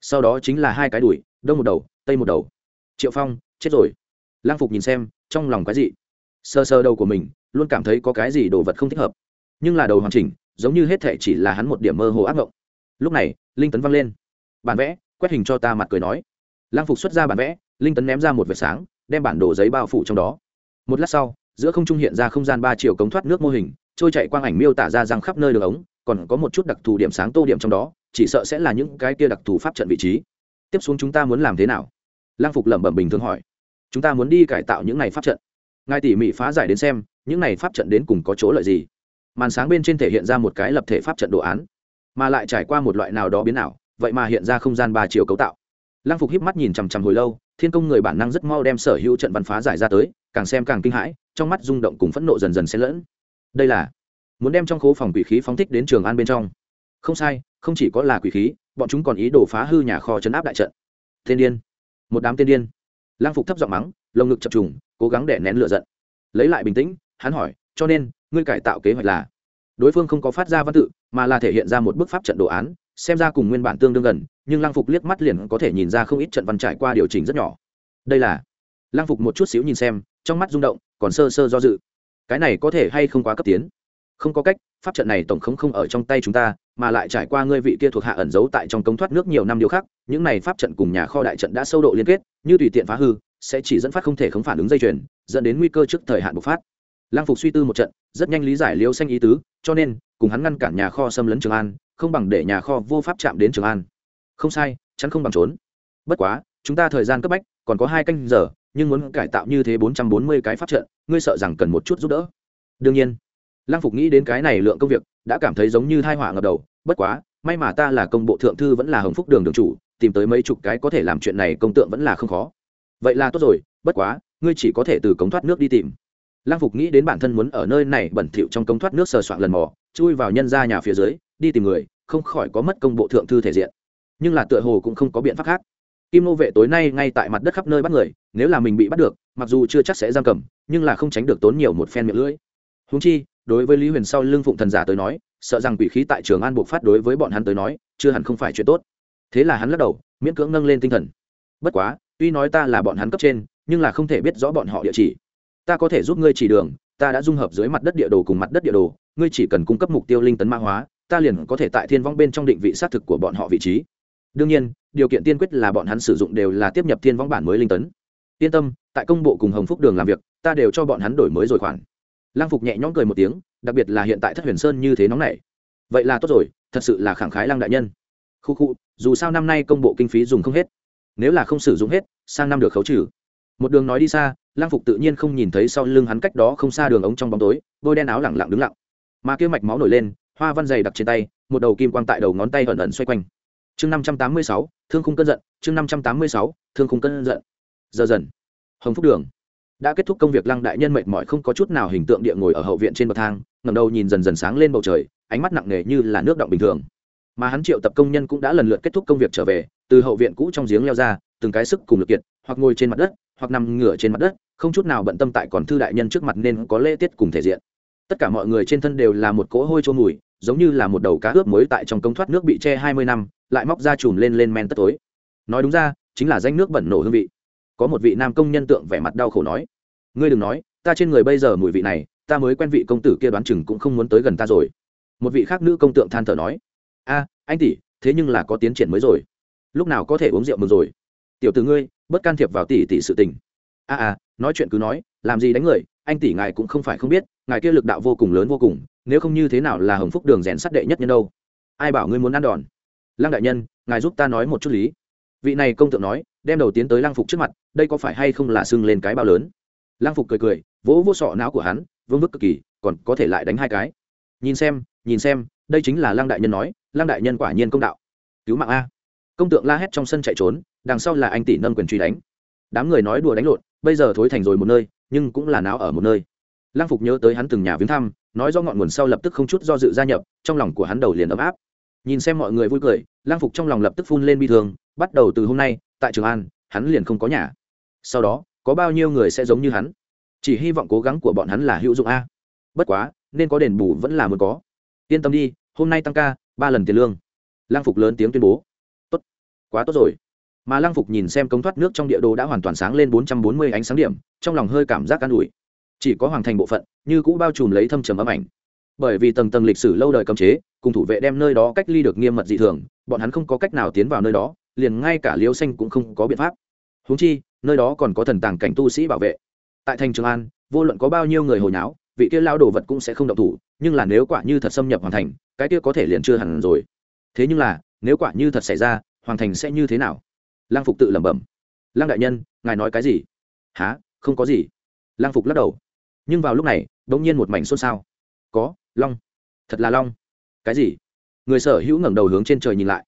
A: Sau đó chính là hai cái đùi, đông một đầu, tây một đầu. Triệu phong, chết rồi. Lang phục nhìn xem, trong lòng cái gì sơ sơ đầu của mình, luôn cảm thấy có cái gì đồ vật không thích hợp. Nhưng là đầu hoàn chỉnh, giống như hết thể chỉ là hắn một điểm mơ hồ ác mộng lúc này, linh tấn văng lên. Bản vẽ, quét hình cho ta mặt cười nói. Lang phục xuất ra bản vẽ, linh tấn ném ra một vệt sáng đem bản đồ giấy bao phủ trong đó. Một lát sau, giữa không trung hiện ra không gian ba chiều cống thoát nước mô hình, trôi chạy quang ảnh miêu tả ra răng khắp nơi đường ống, còn có một chút đặc thù điểm sáng tô điểm trong đó, chỉ sợ sẽ là những cái kia đặc thù pháp trận vị trí. Tiếp xuống chúng ta muốn làm thế nào? Lang phục lẩm bẩm bình thường hỏi. Chúng ta muốn đi cải tạo những này pháp trận. Ngài tỉ mỉ phá giải đến xem, những này pháp trận đến cùng có chỗ lợi gì? Màn sáng bên trên thể hiện ra một cái lập thể pháp trận đồ án, mà lại trải qua một loại nào đó biến ảo, vậy mà hiện ra không gian ba chiều cấu tạo. Lăng phục híp mắt nhìn chằm chằm hồi lâu thiên công người bản năng rất mau đem sở hữu trận văn phá giải ra tới, càng xem càng kinh hãi, trong mắt rung động cùng phẫn nộ dần dần xen lẫn. Đây là muốn đem trong khố phòng quỷ khí phóng thích đến trường an bên trong. Không sai, không chỉ có là quỷ khí, bọn chúng còn ý đồ phá hư nhà kho chấn áp đại trận. Thiên điên. Một đám tiên điên. Lang phục thấp giọng mắng, lồng ngực chập trùng, cố gắng để nén lửa giận. Lấy lại bình tĩnh, hắn hỏi, cho nên, ngươi cải tạo kế hoạch là? Đối phương không có phát ra văn tự, mà là thể hiện ra một bức pháp trận đồ án xem ra cùng nguyên bản tương đương gần, nhưng lăng phục liếc mắt liền có thể nhìn ra không ít trận văn trải qua điều chỉnh rất nhỏ. Đây là, lăng phục một chút xíu nhìn xem, trong mắt rung động, còn sơ sơ do dự. Cái này có thể hay không quá cấp tiến? Không có cách, pháp trận này tổng không không ở trong tay chúng ta, mà lại trải qua ngươi vị kia thuộc hạ ẩn giấu tại trong cống thoát nước nhiều năm điều khác, những này pháp trận cùng nhà kho đại trận đã sâu độ liên kết, như tùy tiện phá hư, sẽ chỉ dẫn phát không thể không phản ứng dây chuyền, dẫn đến nguy cơ trước thời hạn bộc phát. Lăng phục suy tư một trận, rất nhanh lý giải liêu xanh ý tứ, cho nên, cùng hắn ngăn cản nhà kho xâm lấn trường an không bằng để nhà kho vô pháp chạm đến trường an. Không sai, chắn không bằng trốn. Bất quá, chúng ta thời gian cấp bách, còn có hai canh giờ, nhưng muốn cải tạo như thế bốn trăm bốn mươi cái pháp trận, ngươi sợ rằng cần một chút giúp đỡ. Đương nhiên, lăng phục nghĩ đến cái này lượng công việc, đã cảm thấy giống như thai họa ngập đầu. Bất quá, may mà ta là công bộ thượng thư vẫn là hồng phúc đường đường chủ, tìm tới mấy chục cái có thể làm chuyện này công tượng vẫn là không khó. Vậy là tốt rồi, bất quá, ngươi chỉ có thể từ cống thoát nước đi tìm. Lăng phục nghĩ đến bản thân muốn ở nơi này bẩn thỉu trong cống thoát nước sờ soạn lần mò, chui vào nhân ra nhà phía dưới đi tìm người, không khỏi có mất công bộ thượng thư thể diện. Nhưng là tựa hồ cũng không có biện pháp khác. Kim nô vệ tối nay ngay tại mặt đất khắp nơi bắt người, nếu là mình bị bắt được, mặc dù chưa chắc sẽ giam cầm, nhưng là không tránh được tốn nhiều một phen miệng lưỡi. Húng chi, đối với lý huyền sau lưng phụng thần giả tới nói, sợ rằng quỷ khí tại trường an buộc phát đối với bọn hắn tới nói, chưa hẳn không phải chuyện tốt. Thế là hắn lắc đầu, miễn cưỡng nâng lên tinh thần. Bất quá, tuy nói ta là bọn hắn cấp trên, nhưng là không thể biết rõ bọn họ địa chỉ. Ta có thể giúp ngươi chỉ đường, ta đã dung hợp dưới mặt đất địa đồ cùng mặt đất địa đồ, ngươi chỉ cần cung cấp mục tiêu linh tấn mã hóa ta liền có thể tại thiên vong bên trong định vị xác thực của bọn họ vị trí. Đương nhiên, điều kiện tiên quyết là bọn hắn sử dụng đều là tiếp nhập thiên vong bản mới linh tấn. Yên tâm, tại công bộ cùng hồng phúc đường làm việc, ta đều cho bọn hắn đổi mới rồi khoản. Lang phục nhẹ nhõm cười một tiếng, đặc biệt là hiện tại thất huyền sơn như thế nóng này vậy là tốt rồi, thật sự là khẳng khái Lang đại nhân. Khu khu, dù sao năm nay công bộ kinh phí dùng không hết. Nếu là không sử dụng hết, sang năm được khấu trừ. Một đường nói đi xa lang phục tự nhiên không nhìn thấy sau lưng hắn cách đó không xa đường ống trong bóng tối bôi đen áo lẳng lặng đứng lặng. Mà kia mạch máu nổi lên hoa văn dày đặc trên tay, một đầu kim quang tại đầu ngón tay ẩn ẩn xoay quanh. Chương năm trăm tám mươi sáu, thương khung Cân giận. Chương năm trăm tám mươi sáu, thương khung Cân giận. Giờ dần, hồng phúc đường đã kết thúc công việc lăng đại nhân mệt mỏi không có chút nào hình tượng địa ngồi ở hậu viện trên bậc thang ngầm đầu nhìn dần dần sáng lên bầu trời, ánh mắt nặng nề như là nước động bình thường. Mà hắn triệu tập công nhân cũng đã lần lượt kết thúc công việc trở về, từ hậu viện cũ trong giếng leo ra, từng cái sức cùng lực kiệt, hoặc ngồi trên mặt đất, hoặc nằm ngửa trên mặt đất, không chút nào bận tâm tại còn thư đại nhân trước mặt nên có lễ tiết cùng thể diện. Tất cả mọi người trên thân đều là một cỗ hôi trôn mùi giống như là một đầu cá ướp mới tại trong công thoát nước bị che hai mươi năm, lại móc ra chùm lên lên men tất tối. Nói đúng ra, chính là danh nước bẩn nổ hương vị. Có một vị nam công nhân tượng vẻ mặt đau khổ nói, ngươi đừng nói, ta trên người bây giờ mùi vị này, ta mới quen vị công tử kia đoán chừng cũng không muốn tới gần ta rồi. Một vị khác nữ công tượng than thở nói, a, anh tỷ, thế nhưng là có tiến triển mới rồi. Lúc nào có thể uống rượu mừng rồi? Tiểu tử ngươi, bất can thiệp vào tỷ tỷ sự tình. A a, nói chuyện cứ nói, làm gì đánh người, anh tỷ ngài cũng không phải không biết, ngài kia lực đạo vô cùng lớn vô cùng nếu không như thế nào là hồng phúc đường rèn sắt đệ nhất nhân đâu? Ai bảo ngươi muốn ăn đòn? Lăng đại nhân, ngài giúp ta nói một chút lý. Vị này công tượng nói, đem đầu tiến tới lăng phục trước mặt, đây có phải hay không là sưng lên cái bao lớn? Lăng phục cười cười, vỗ vô sọ não của hắn, vương vức cực kỳ, còn có thể lại đánh hai cái. Nhìn xem nhìn xem, đây chính là lăng đại nhân nói, lăng đại nhân quả nhiên công đạo. Cứu mạng a. Công tượng la hét trong sân chạy trốn, đằng sau là anh tỷ nâng quyền truy đánh. Đám người nói đùa đánh lộn, bây giờ thối thành rồi một nơi, nhưng cũng là náo ở một nơi. Lăng phục nhớ tới hắn từng nhà viếng thăm nói do ngọn nguồn sau lập tức không chút do dự gia nhập, trong lòng của hắn đầu liền ấm áp. Nhìn xem mọi người vui cười, Lang phục trong lòng lập tức phun lên bi thương, bắt đầu từ hôm nay, tại trường an, hắn liền không có nhà. Sau đó, có bao nhiêu người sẽ giống như hắn? Chỉ hy vọng cố gắng của bọn hắn là hữu dụng a. Bất quá, nên có đền bù vẫn là muốn có. Yên tâm đi, hôm nay tăng ca, ba lần tiền lương. Lang phục lớn tiếng tuyên bố. Tốt. Quá tốt rồi. Mà Lang phục nhìn xem cống thoát nước trong địa đồ đã hoàn toàn sáng lên bốn trăm bốn mươi ánh sáng điểm, trong lòng hơi cảm giác an ủi chỉ có hoàng thành bộ phận, như cũ bao trùm lấy thâm trầm âm ảnh. Bởi vì tầng tầng lịch sử lâu đời cấm chế, cùng thủ vệ đem nơi đó cách ly được nghiêm mật dị thường, bọn hắn không có cách nào tiến vào nơi đó, liền ngay cả liêu xanh cũng không có biện pháp. Húng chi, nơi đó còn có thần tàng cảnh tu sĩ bảo vệ. Tại thành trường an, vô luận có bao nhiêu người hồi náo vị kia lao đồ vật cũng sẽ không động thủ, nhưng là nếu quả như thật xâm nhập hoàn thành, cái kia có thể liền chưa hẳn rồi. Thế nhưng là, nếu quả như thật xảy ra, hoàng thành sẽ như thế nào? Lang phục tự lẩm bẩm. Lang đại nhân, ngài nói cái gì? Há không có gì. Lang phục lắc đầu nhưng vào lúc này đ ỗ n g nhiên một mảnh xôn xao. Có, long. Thật là long. Cái gì? Người sở hữu ngẩng đầu hướng trên trời nhìn lại.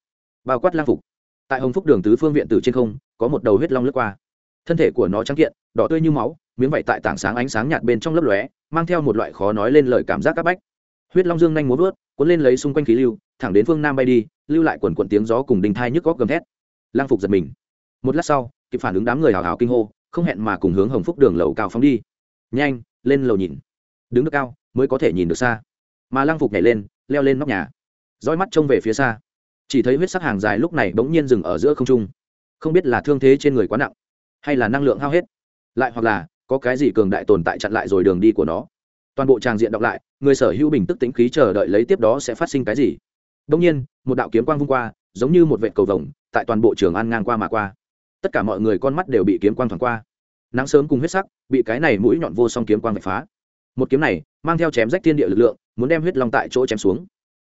A: Bao quát lang phục. Tại hồng phúc đường tứ phương viện từ trên không, có một đầu huyết long lướt qua. Thân thể của nó trắng kiện, đỏ tươi như máu, miếng vạy tại tảng sáng ánh sáng nhạt bên trong lớp lóe, mang theo một loại khó nói lên lời cảm giác c áp bách. Huyết long dương nhanh muốn vớt cuốn lên lấy xung quanh khí lưu, thẳng đến phương nam bay đi, lưu lại quần quận tiếng gió cùng đình thai nhức góc gầm thét. Lang phục giật mình. Một lát sau, kịp phản ứng đám người hào hào kinh hô, không hẹn mà cùng hướng hồng phúc đường lầu cao phóng đi. Nhanh! Lên lầu nhìn. Đứng được cao, mới có thể nhìn được xa. Mà lang phục nhảy lên, leo lên nóc nhà. Roi mắt trông về phía xa. Chỉ thấy huyết sắc hàng dài lúc này bỗng nhiên dừng ở giữa không trung. Không biết là thương thế trên người quá nặng, hay là năng lượng hao hết. Lại hoặc là, có cái gì cường đại tồn tại chặn lại rồi đường đi của nó. Toàn bộ tràng diện đọc lại, người sở hữu bình tức tính khí chờ đợi lấy tiếp đó sẽ phát sinh cái gì. Đông nhiên, một đạo kiếm quang vung qua, giống như một vệ cầu vồng, tại toàn bộ trường an ngang qua mà qua. Tất cả mọi người con mắt đều bị kiếm quang thoảng qua nắng sớm cùng huyết sắc, bị cái này mũi nhọn vô song kiếm quang vạch phá. Một kiếm này mang theo chém rách thiên địa lực lượng, muốn đem huyết long tại chỗ chém xuống.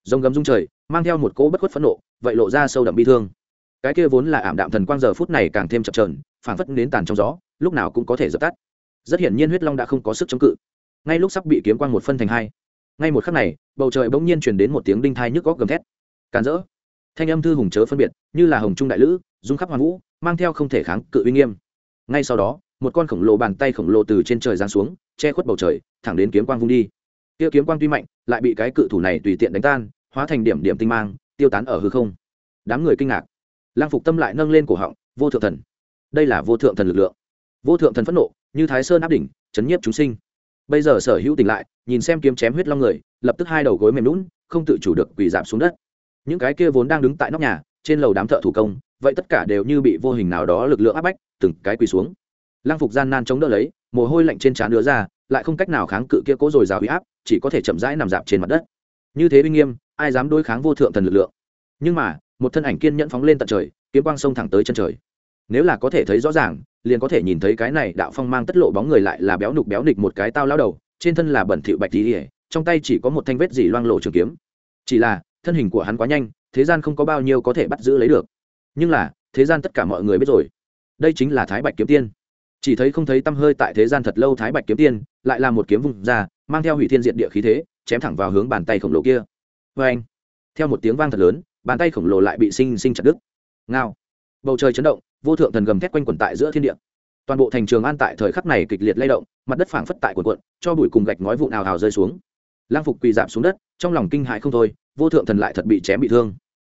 A: Rồng gầm rung trời, mang theo một cỗ bất khuất phẫn nộ, vậy lộ ra sâu đậm bi thương. Cái kia vốn là ảm đạm thần quang giờ phút này càng thêm chập trờn phảng phất nến tàn trong gió, lúc nào cũng có thể dập tắt. Rất hiển nhiên huyết long đã không có sức chống cự. Ngay lúc sắp bị kiếm quang một phân thành hai, ngay một khắc này, bầu trời bỗng nhiên truyền đến một tiếng đinh thai nhức góc gầm thét. Càn rỡ. Thanh âm thư hùng chớ phân biệt, như là hồng trung đại lữ dung khắp hoàn vũ, mang theo không thể kháng cự uy nghiêm. Ngay sau đó một con khổng lồ bàn tay khổng lồ từ trên trời giáng xuống, che khuất bầu trời, thẳng đến kiếm quang vung đi. Kia kiếm quang tuy mạnh, lại bị cái cự thủ này tùy tiện đánh tan, hóa thành điểm điểm tinh mang, tiêu tán ở hư không. Đám người kinh ngạc. Lang phục tâm lại nâng lên cổ họng, vô thượng thần. Đây là vô thượng thần lực lượng. Vô thượng thần phẫn nộ, như thái sơn áp đỉnh, chấn nhiếp chúng sinh. Bây giờ sở hữu tỉnh lại, nhìn xem kiếm chém huyết long người, lập tức hai đầu gối mềm lún không tự chủ được quỳ giảm xuống đất. Những cái kia vốn đang đứng tại nóc nhà, trên lầu đám thợ thủ công, vậy tất cả đều như bị vô hình nào đó lực lượng áp bách, từng cái quỳ xuống lang phục gian nan chống đỡ lấy, mồ hôi lạnh trên trán đứa ra, lại không cách nào kháng cự kia cố rồi rào huy áp, chỉ có thể chậm rãi nằm dạp trên mặt đất. Như thế uy nghiêm, ai dám đối kháng vô thượng thần lực lượng? Nhưng mà, một thân ảnh kiên nhẫn phóng lên tận trời, kiếm quang sông thẳng tới chân trời. Nếu là có thể thấy rõ ràng, liền có thể nhìn thấy cái này đạo phong mang tất lộ bóng người lại là béo nục béo nịch một cái tao lao đầu, trên thân là bẩn thịu bạch tí ỉa trong tay chỉ có một thanh vết dỉ loang lộ trường kiếm. Chỉ là, thân hình của hắn quá nhanh, thế gian không có bao nhiêu có thể bắt giữ lấy được. Nhưng là, thế gian tất cả mọi người biết rồi. Đây chính là thái bạch kiếm tiên chỉ thấy không thấy tâm hơi tại thế gian thật lâu thái bạch kiếm tiên, lại là một kiếm vùng ra, mang theo hủy thiên diện địa khí thế, chém thẳng vào hướng bàn tay khổng lồ kia. Vê anh theo một tiếng vang thật lớn, bàn tay khổng lồ lại bị sinh sinh chặt đứt. Ngao! Bầu trời chấn động, vô thượng thần gầm thét quanh quẩn tại giữa thiên địa. Toàn bộ thành trường an tại thời khắc này kịch liệt lay động, mặt đất phảng phất tại quần quận cho bụi cùng gạch ngói vụn ào ào rơi xuống. Lang phục quỳ dạp xuống đất, trong lòng kinh hại không thôi, vô thượng thần lại thật bị chém bị thương.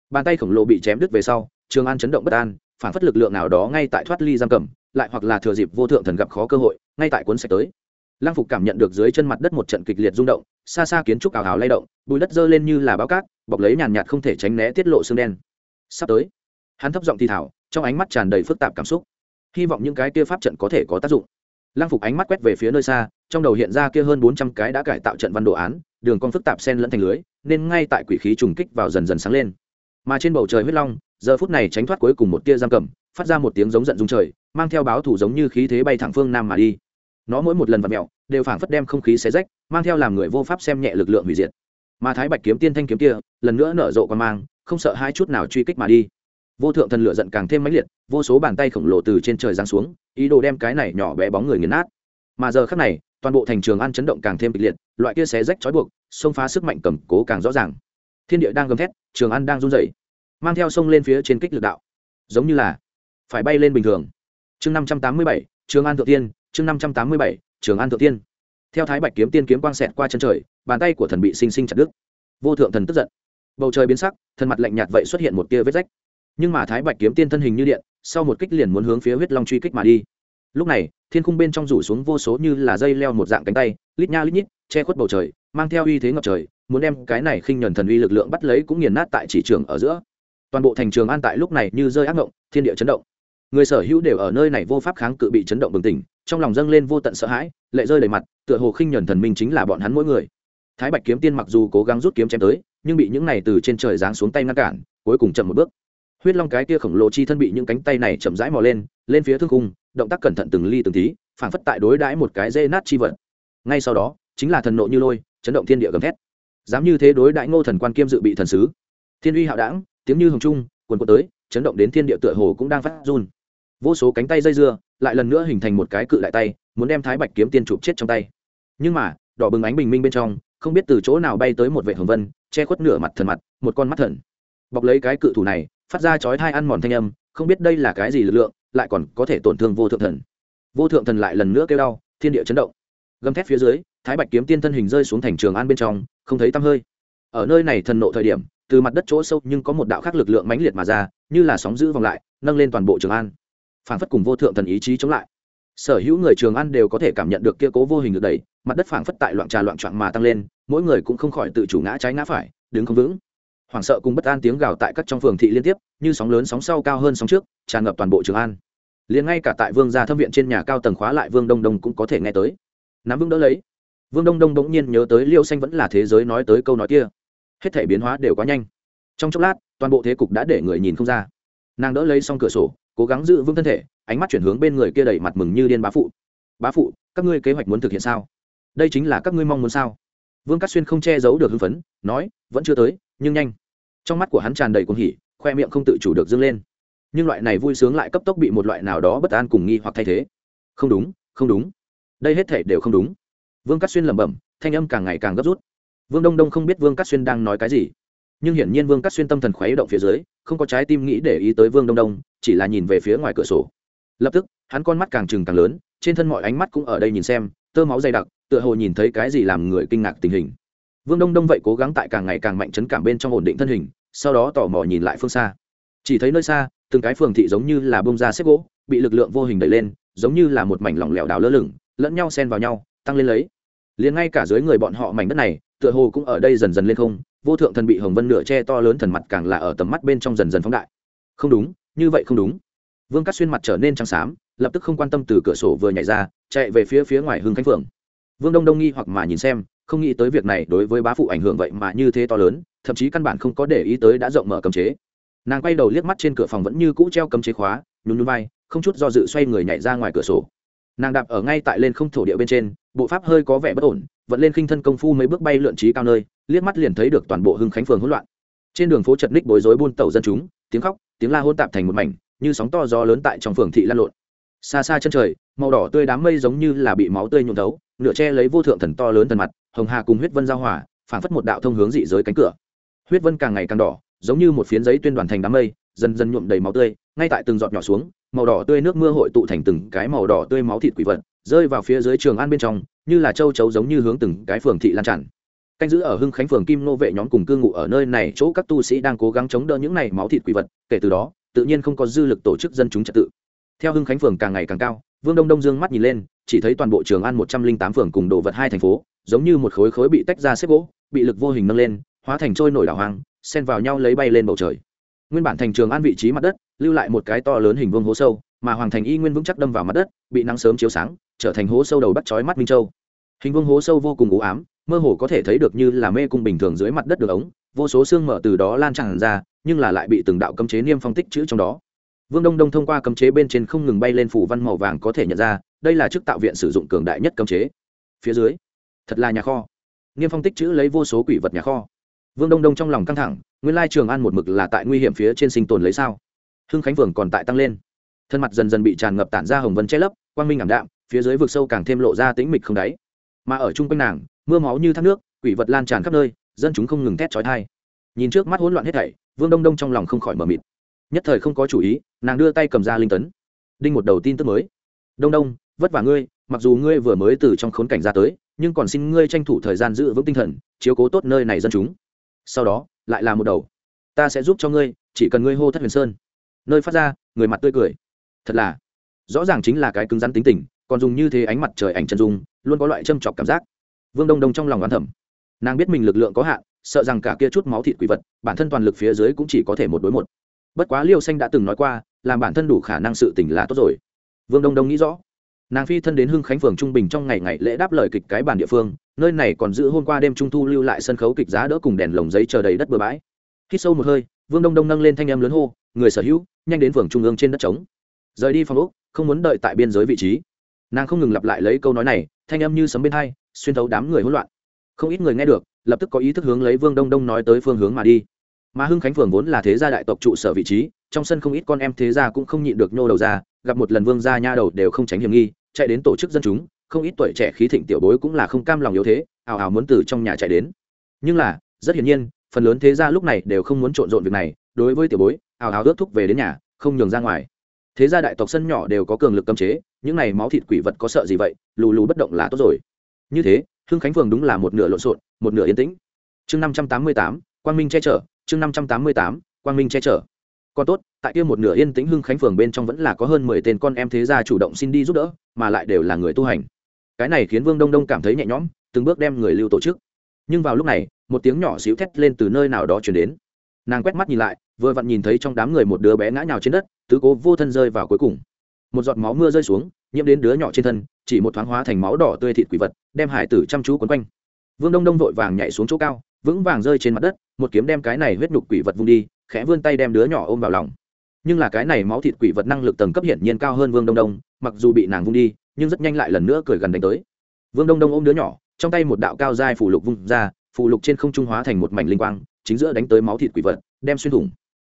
A: Bàn tay khổng lồ bị chém đứt về sau, trường an chấn động bất an, phảng phất lực lượng nào đó ngay tại thoát ly giam cầm lại hoặc là thừa dịp vô thượng thần gặp khó cơ hội, ngay tại cuốn sạch tới. Lang phục cảm nhận được dưới chân mặt đất một trận kịch liệt rung động, xa xa kiến trúc ảo ảo lay động bùi đất dơ lên như là bao cát, bọc lấy nhàn nhạt không thể tránh né tiết lộ xương đen. Sắp tới, hắn thấp giọng thi thảo trong ánh mắt tràn đầy phức tạp cảm xúc. Hy vọng những cái kia pháp trận có thể có tác dụng. Lang phục ánh mắt quét về phía nơi xa, trong đầu hiện ra kia hơn bốn trăm cái đã cải tạo trận văn đồ án, đường con phức tạp sen lẫn thành lưới, nên ngay tại quỷ khí trùng kích vào dần dần sáng lên. Mà trên bầu trời huyết long, giờ phút này tránh thoát cuối cùng một tia giam cầm, phát ra một tiếng giống giận dung trời mang theo báo thủ giống như khí thế bay thẳng phương nam mà đi. Nó mỗi một lần vặt mẹo đều phảng phất đem không khí xé rách, mang theo làm người vô pháp xem nhẹ lực lượng hủy diệt. Mà thái bạch kiếm tiên thanh kiếm kia, lần nữa nở rộ quan mang, không sợ hai chút nào truy kích mà đi. Vô thượng thần lửa giận càng thêm mãnh liệt, vô số bàn tay khổng lồ từ trên trời giáng xuống, ý đồ đem cái này nhỏ bé bóng người nghiền nát. Mà giờ khác này, toàn bộ thành trường an chấn động càng thêm kịch liệt, loại kia xé rách trói buộc, xông phá sức mạnh cầm cố càng rõ ràng. Thiên địa đang gầm thét, trường an đang run rẩy, mang theo sông lên phía trên kích lực đạo. Giống như là phải bay lên bình thường chương năm trăm tám mươi bảy, trường an thượng tiên, chương năm trăm tám mươi bảy, trường an thượng tiên. Theo thái bạch kiếm tiên kiếm quang xẹt qua chân trời, bàn tay của thần bị sinh sinh chặt đứt. Vô thượng thần tức giận. Bầu trời biến sắc, thần mặt lạnh nhạt vậy xuất hiện một tia vết rách. Nhưng mà thái bạch kiếm tiên thân hình như điện, sau một kích liền muốn hướng phía huyết long truy kích mà đi. Lúc này, thiên khung bên trong rủ xuống vô số như là dây leo một dạng cánh tay, lít nha lít nhít, che khuất bầu trời, mang theo uy thế ngập trời, muốn đem cái này khinh nhuần thần uy lực lượng bắt lấy cũng nghiền nát tại chỉ trường ở giữa. Toàn bộ thành trường an tại lúc này như rơi ác ngộng, thiên địa chấn động người sở hữu đều ở nơi này vô pháp kháng cự bị chấn động bừng tỉnh, trong lòng dâng lên vô tận sợ hãi, lệ rơi đầy mặt, tựa hồ khinh nhuần thần minh chính là bọn hắn mỗi người. Thái bạch kiếm tiên mặc dù cố gắng rút kiếm chém tới, nhưng bị những này từ trên trời giáng xuống tay ngăn cản, cuối cùng chậm một bước. Huyết long cái kia khổng lồ chi thân bị những cánh tay này chậm rãi mò lên lên phía thương cung động tác cẩn thận từng ly từng tí, phảng phất tại đối đãi một cái dê nát chi vật. Ngay sau đó, chính là thần nộ như lôi, chấn động thiên địa gầm thét. Dám như thế đối đãi ngô thần quan kiêm dự bị thần sứ. Thiên uy hạo đảng tiếng như hồng trung quần quần tới, chấn động đến thiên địa tựa hồ cũng đang phát run vô số cánh tay dây dưa, lại lần nữa hình thành một cái cự đại tay, muốn đem thái bạch kiếm tiên chụp chết trong tay. Nhưng mà, đỏ bừng ánh bình minh bên trong, không biết từ chỗ nào bay tới một vệ hồng vân, che khuất nửa mặt thần mặt, một con mắt thần. Bọc lấy cái cự thủ này, phát ra chói thai ăn mòn thanh âm, không biết đây là cái gì lực lượng, lại còn có thể tổn thương vô thượng thần. Vô thượng thần lại lần nữa kêu đau, thiên địa chấn động. Gầm thép phía dưới, thái bạch kiếm tiên thân hình rơi xuống thành trường an bên trong, không thấy tăm hơi. Ở nơi này thần nộ thời điểm, từ mặt đất chỗ sâu nhưng có một đạo khác lực lượng mãnh liệt mà ra, như là sóng giữ vòng lại, nâng lên toàn bộ trường an phản phất cùng vô thượng thần ý chí chống lại. Sở hữu người trường an đều có thể cảm nhận được kia cố vô hình được đẩy, mặt đất phảng phất tại loạn trà loạn trọn mà tăng lên, mỗi người cũng không khỏi tự chủ ngã trái ngã phải, đứng không vững. Hoảng sợ cùng bất an tiếng gào tại các trong phường thị liên tiếp, như sóng lớn sóng sau cao hơn sóng trước, tràn ngập toàn bộ trường an. Liền ngay cả tại vương gia thâm viện trên nhà cao tầng khóa lại vương đông đông cũng có thể nghe tới. Nắm vững đỡ lấy. Vương đông đông bỗng nhiên nhớ tới liêu xanh vẫn là thế giới nói tới câu nói kia. Hết thể biến hóa đều quá nhanh. Trong chốc lát, toàn bộ thế cục đã để người nhìn không ra nàng đỡ lấy xong cửa sổ, cố gắng giữ vững thân thể, ánh mắt chuyển hướng bên người kia đầy mặt mừng như điên bá phụ. Bá phụ, các ngươi kế hoạch muốn thực hiện sao? Đây chính là các ngươi mong muốn sao? Vương cát xuyên không che giấu được hưng phấn, nói, vẫn chưa tới, nhưng nhanh. Trong mắt của hắn tràn đầy cuồng hỉ, khoe miệng không tự chủ được dâng lên. Nhưng loại này vui sướng lại cấp tốc bị một loại nào đó bất an cùng nghi hoặc thay thế. Không đúng không đúng. Đây hết thể đều không đúng. Vương cát xuyên lẩm bẩm, thanh âm càng ngày càng gấp rút. Vương đông đông không biết vương cát xuyên đang nói cái gì nhưng hiển nhiên vương cát xuyên tâm thần khuấy động phía dưới, không có trái tim nghĩ để ý tới vương đông đông, chỉ là nhìn về phía ngoài cửa sổ. Lập tức, hắn con mắt càng trừng càng lớn, trên thân mọi ánh mắt cũng ở đây nhìn xem, tơ máu dày đặc, tựa hồ nhìn thấy cái gì làm người kinh ngạc tình hình. Vương đông đông vậy cố gắng tại càng ngày càng mạnh chấn cảm bên trong ổn định thân hình, sau đó tò mò nhìn lại phương xa. Chỉ thấy nơi xa, từng cái phường thị giống như là bông ra xếp gỗ, bị lực lượng vô hình đẩy lên, giống như là một mảnh lỏng lẻo đào lơ lửng, lẫn nhau xen vào nhau, tăng lên lấy. Liền ngay cả dưới người bọn họ mảnh đất này, tựa hồ cũng ở đây dần dần lên không vô thượng thần bị hồng vân nửa che to lớn thần mặt càng là ở tầm mắt bên trong dần dần phóng đại. Không đúng, như vậy không đúng. Vương cắt xuyên mặt trở nên trắng xám, lập tức không quan tâm từ cửa sổ vừa nhảy ra, chạy về phía phía ngoài hưng khánh phượng. Vương đông đông nghi hoặc mà nhìn xem, không nghĩ tới việc này đối với bá phụ ảnh hưởng vậy mà như thế to lớn, thậm chí căn bản không có để ý tới đã rộng mở cấm chế. Nàng quay đầu liếc mắt trên cửa phòng vẫn như cũ treo cấm chế khóa, nhún nhún vai, không chút do dự xoay người nhảy ra ngoài cửa sổ. Nàng đạp ở ngay tại lên không thổ địa bên trên, bộ pháp hơi có vẻ bất ổn vẫn lên khinh thân công phu mấy bước bay lượn trí cao nơi liếc mắt liền thấy được toàn bộ hưng khánh phường hỗn loạn. Trên đường phố chật ních bối rối buôn tàu dân chúng, tiếng khóc, tiếng la hôn tạp thành một mảnh, như sóng to gió lớn tại trong phường thị lan lộn. Xa xa chân trời, màu đỏ tươi đám mây giống như là bị máu tươi nhuộm thấu, nửa che lấy vô thượng thần to lớn thần mặt, hồng hà cùng huyết vân giao hòa, phảng phất một đạo thông hướng dị giới cánh cửa. Huyết vân càng ngày càng đỏ, giống như một phiến giấy tuyên đoàn thành đám mây, dần dần nhuộm đầy máu tươi, ngay tại từng giọt nhỏ xuống, màu đỏ tươi nước mưa hội tụ thành từng cái màu đỏ tươi máu thịt quỷ vật, rơi vào phía dưới trường an bên trong, như là châu chấu giống như hướng từng cái phường thị lan tràn canh giữ ở hưng khánh phường kim nô vệ nhóm cùng cư ngụ ở nơi này, chỗ các tu sĩ đang cố gắng chống đỡ những này máu thịt quỷ vật, kể từ đó, tự nhiên không có dư lực tổ chức dân chúng trật tự. Theo hưng khánh phường càng ngày càng cao, vương đông đông dương mắt nhìn lên, chỉ thấy toàn bộ trường an một trăm linh tám phường cùng đồ vật hai thành phố, giống như một khối khối bị tách ra xếp gỗ, bị lực vô hình nâng lên, hóa thành trôi nổi đảo hoang, xen vào nhau lấy bay lên bầu trời. Nguyên bản thành trường an vị trí mặt đất, lưu lại một cái to lớn hình vương hố sâu, mà hoàng thành y nguyên vững chắc đâm vào mặt đất, bị nắng sớm chiếu sáng, trở thành hố sâu đầu bắt chói mắt minh châu. Hình vương hố sâu vô cùng u ám mơ hồ có thể thấy được như là mê cung bình thường dưới mặt đất đường ống, vô số xương mở từ đó lan tràn ra, nhưng là lại bị từng đạo cấm chế niêm phong tích chữ trong đó. Vương đông đông thông qua cấm chế bên trên không ngừng bay lên phủ văn màu vàng có thể nhận ra, đây là chức tạo viện sử dụng cường đại nhất cấm chế. Phía dưới, thật là nhà kho. Niêm phong tích chữ lấy vô số quỷ vật nhà kho. Vương đông đông trong lòng căng thẳng, nguyên lai trường an một mực là tại nguy hiểm phía trên sinh tồn lấy sao? Hưng khánh phường còn tại tăng lên. Thân mặt dần dần bị tràn ngập tản ra hồng vân che lấp, quang minh ảm đạm, phía dưới vực sâu càng thêm lộ ra tĩnh mịch không đáy. Mà ở chung quanh nàng mưa máu như thác nước, quỷ vật lan tràn khắp nơi, dân chúng không ngừng thét trói thai nhìn trước mắt hỗn loạn hết thảy, vương đông đông trong lòng không khỏi mờ mịt. Nhất thời không có chủ ý, nàng đưa tay cầm ra linh tấn, đinh một đầu tin tức mới. Đông đông, vất vả ngươi, mặc dù ngươi vừa mới từ trong khốn cảnh ra tới, nhưng còn xin ngươi tranh thủ thời gian giữ vững tinh thần, chiếu cố tốt nơi này dân chúng. Sau đó, lại là một đầu. Ta sẽ giúp cho ngươi, chỉ cần ngươi hô thất huyền sơn. Nơi phát ra, người mặt tươi cười. Thật là, rõ ràng chính là cái cứng rắn tính tình, còn dùng như thế ánh mặt trời ảnh chân dung, luôn có loại châm chọc cảm giác vương đông đông trong lòng oán thẩm nàng biết mình lực lượng có hạn, sợ rằng cả kia chút máu thịt quỷ vật, bản thân toàn lực phía dưới cũng chỉ có thể một đối một. Bất quá liêu xanh đã từng nói qua, làm bản thân đủ khả năng sự tỉnh là tốt rồi. Vương đông đông nghĩ rõ. Nàng phi thân đến hưng khánh phường trung bình trong ngày ngày lễ đáp lời kịch cái bản địa phương, nơi này còn giữ hôm qua đêm trung thu lưu lại sân khấu kịch giá đỡ cùng đèn lồng giấy chờ đầy đất bừa bãi. Khi sâu một hơi, vương đông đông nâng lên thanh em lớn hô, người sở hữu, nhanh đến phường trung ương trên đất trống. Rời đi phòng úc không muốn đợi tại biên giới vị trí. Nàng không ngừng lặp lại lấy câu nói này, thanh em như sấm bên hai xuyên thấu đám người hỗn loạn. Không ít người nghe được, lập tức có ý thức hướng lấy vương đông đông nói tới phương hướng mà đi. Mà hưng khánh phường vốn là thế gia đại tộc trụ sở vị trí, trong sân không ít con em thế gia cũng không nhịn được nhô đầu ra, gặp một lần vương gia nha đầu đều không tránh hiểm nghi, chạy đến tổ chức dân chúng, không ít tuổi trẻ khí thịnh tiểu bối cũng là không cam lòng yếu thế, ào ào muốn từ trong nhà chạy đến. Nhưng là, rất hiển nhiên, phần lớn thế gia lúc này đều không muốn trộn rộn việc này, đối với tiểu bối, ào ào ước thúc về đến nhà, không nhường ra ngoài. Thế gia đại tộc sân nhỏ đều có cường lực cấm chế, những này máu thịt quỷ vật có sợ gì vậy, lù lù bất động là tốt rồi như thế, hưng khánh phường đúng là một nửa lộn xộn, một nửa yên tĩnh. Chương năm trăm tám mươi tám, quang minh che chở. Chương năm trăm tám mươi tám, quang minh che chở. Còn tốt, tại kia một nửa yên tĩnh hưng khánh phường bên trong vẫn là có hơn mười tên con em thế gia chủ động xin đi giúp đỡ, mà lại đều là người tu hành. Cái này khiến vương đông đông cảm thấy nhẹ nhõm, từng bước đem người lưu tổ chức. Nhưng vào lúc này, một tiếng nhỏ xíu thét lên từ nơi nào đó chuyển đến. Nàng quét mắt nhìn lại, vừa vặn nhìn thấy trong đám người một đứa bé ngã nhào trên đất, tứ cố vô thân rơi vào cuối cùng. Một giọt máu mưa rơi xuống, nhiễm đến đứa nhỏ trên thân chỉ một thoáng hóa thành máu đỏ tươi thịt quỷ vật, đem hải tử chăm chú quấn quanh. Vương đông đông vội vàng nhảy xuống chỗ cao, vững vàng rơi trên mặt đất, một kiếm đem cái này huyết nhục quỷ vật vung đi, khẽ vươn tay đem đứa nhỏ ôm vào lòng. Nhưng là cái này máu thịt quỷ vật năng lực tầng cấp hiển nhiên cao hơn vương đông đông, mặc dù bị nàng vung đi, nhưng rất nhanh lại lần nữa cười gần đánh tới. Vương đông đông ôm đứa nhỏ, trong tay một đạo cao dai phủ lục vung ra phủ lục trên không trung hóa thành một mảnh linh quang, chính giữa đánh tới máu thịt quỷ vật, đem xuyên thủng.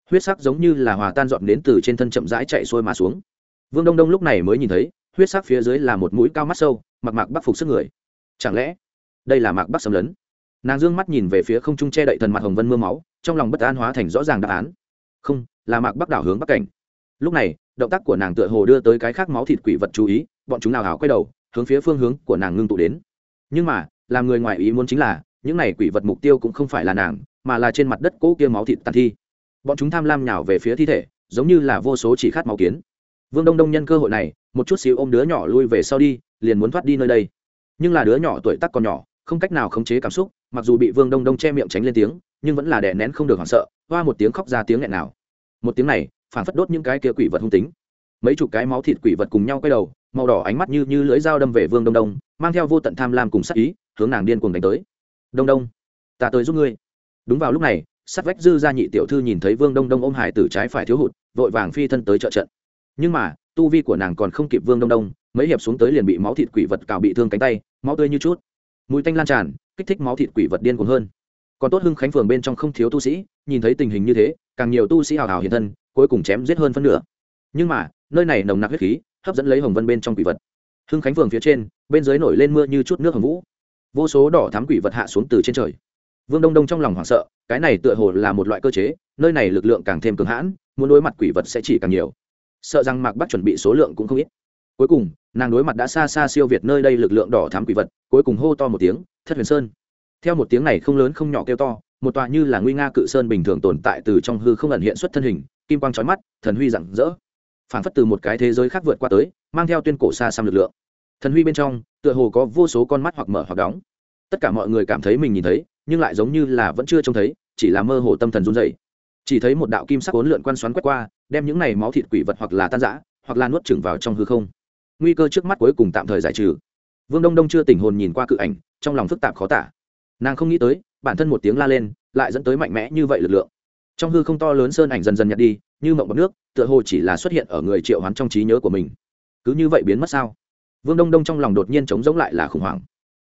A: Huyết sắc giống như là hòa tan dọn đến từ trên thân chậm rãi chạy xuôi mà xuống. Vương đông đông lúc này mới nhìn thấy huyết sắc phía dưới là một mũi cao mắt sâu, mặc mạc bắc phục sức người. Chẳng lẽ đây là mạc bắc xâm lấn? Nàng dương mắt nhìn về phía không trung che đậy thần mặt hồng vân mưa máu, trong lòng bất an hóa thành rõ ràng đáp án. Không, là mạc bắc đảo hướng bắc cảnh. Lúc này, động tác của nàng tựa hồ đưa tới cái khác máu thịt quỷ vật chú ý, bọn chúng nào hào quay đầu, hướng phía phương hướng của nàng ngưng tụ đến. Nhưng mà, làm người ngoài ý muốn chính là, những này quỷ vật mục tiêu cũng không phải là nàng, mà là trên mặt đất cỗ kia máu thịt tàn thi. Bọn chúng tham lam nhào về phía thi thể, giống như là vô số chỉ khát máu kiến vương đông đông nhân cơ hội này, một chút xíu ôm đứa nhỏ lui về sau đi, liền muốn thoát đi nơi đây. Nhưng là đứa nhỏ tuổi tắc còn nhỏ, không cách nào khống chế cảm xúc, mặc dù bị vương đông đông che miệng tránh lên tiếng, nhưng vẫn là đè nén không được hoảng sợ, hoa một tiếng khóc ra tiếng nghẹn nào. Một tiếng này, phản phất đốt những cái kia quỷ vật hung tính. Mấy chục cái máu thịt quỷ vật cùng nhau quay đầu, màu đỏ ánh mắt như như lưỡi dao đâm về vương đông đông, mang theo vô tận tham lam cùng sắc ý, hướng nàng điên cuồng đánh tới. Đông đông, ta tới giúp ngươi. Đúng vào lúc này sắt vách dư gia nhị tiểu thư nhìn thấy vương đông đông ôm hải tử trái phải thiếu hụt, vội vàng phi thân tới trợ trận nhưng mà, tu vi của nàng còn không kịp vương đông đông, mấy hiệp xuống tới liền bị máu thịt quỷ vật cào bị thương cánh tay, máu tươi như chút. Mùi tanh lan tràn, kích thích máu thịt quỷ vật điên cuồng hơn. Còn tốt hưng khánh phường bên trong không thiếu tu sĩ, nhìn thấy tình hình như thế, càng nhiều tu sĩ hào hào hiện thân, cuối cùng chém giết hơn phân nửa. Nhưng mà, nơi này nồng nặc huyết khí, hấp dẫn lấy hồng vân bên trong quỷ vật. Hưng khánh phường phía trên, bên dưới nổi lên mưa như chút nước hồng vũ. Vô số đỏ thám quỷ vật hạ xuống từ trên trời. Vương đông đông trong lòng hoảng sợ, cái này tựa hồ là một loại cơ chế, nơi này lực lượng càng thêm cường hãn, muốn đối mặt quỷ vật sẽ chỉ càng nhiều sợ rằng mạc bắc chuẩn bị số lượng cũng không ít. Cuối cùng, nàng đối mặt đã xa xa siêu việt nơi đây lực lượng đỏ thám quỷ vật, cuối cùng hô to một tiếng, thất huyền sơn. Theo một tiếng này không lớn không nhỏ kêu to, một tòa như là nguy nga cự sơn bình thường tồn tại từ trong hư không ẩn hiện xuất thân hình, kim quang trói mắt, thần huy rạng rỡ. Phản phất từ một cái thế giới khác vượt qua tới, mang theo tuyên cổ xa xăm lực lượng. Thần huy bên trong, tựa hồ có vô số con mắt hoặc mở hoặc đóng. Tất cả mọi người cảm thấy mình nhìn thấy, nhưng lại giống như là vẫn chưa trông thấy, chỉ là mơ hồ tâm thần run dày chỉ thấy một đạo kim sắc cuốn lượn quan xoắn quét qua, đem những này máu thịt quỷ vật hoặc là tan rã, hoặc là nuốt chửng vào trong hư không. Nguy cơ trước mắt cuối cùng tạm thời giải trừ. Vương đông đông chưa tỉnh hồn nhìn qua cự ảnh, trong lòng phức tạp khó tả. Nàng không nghĩ tới, bản thân một tiếng la lên, lại dẫn tới mạnh mẽ như vậy lực lượng. Trong hư không to lớn sơn ảnh dần dần nhạt đi, như mộng bọc nước, tựa hồ chỉ là xuất hiện ở người triệu hoán trong trí nhớ của mình. Cứ như vậy biến mất sao? Vương đông đông trong lòng đột nhiên chống rỗng lại là khủng hoảng.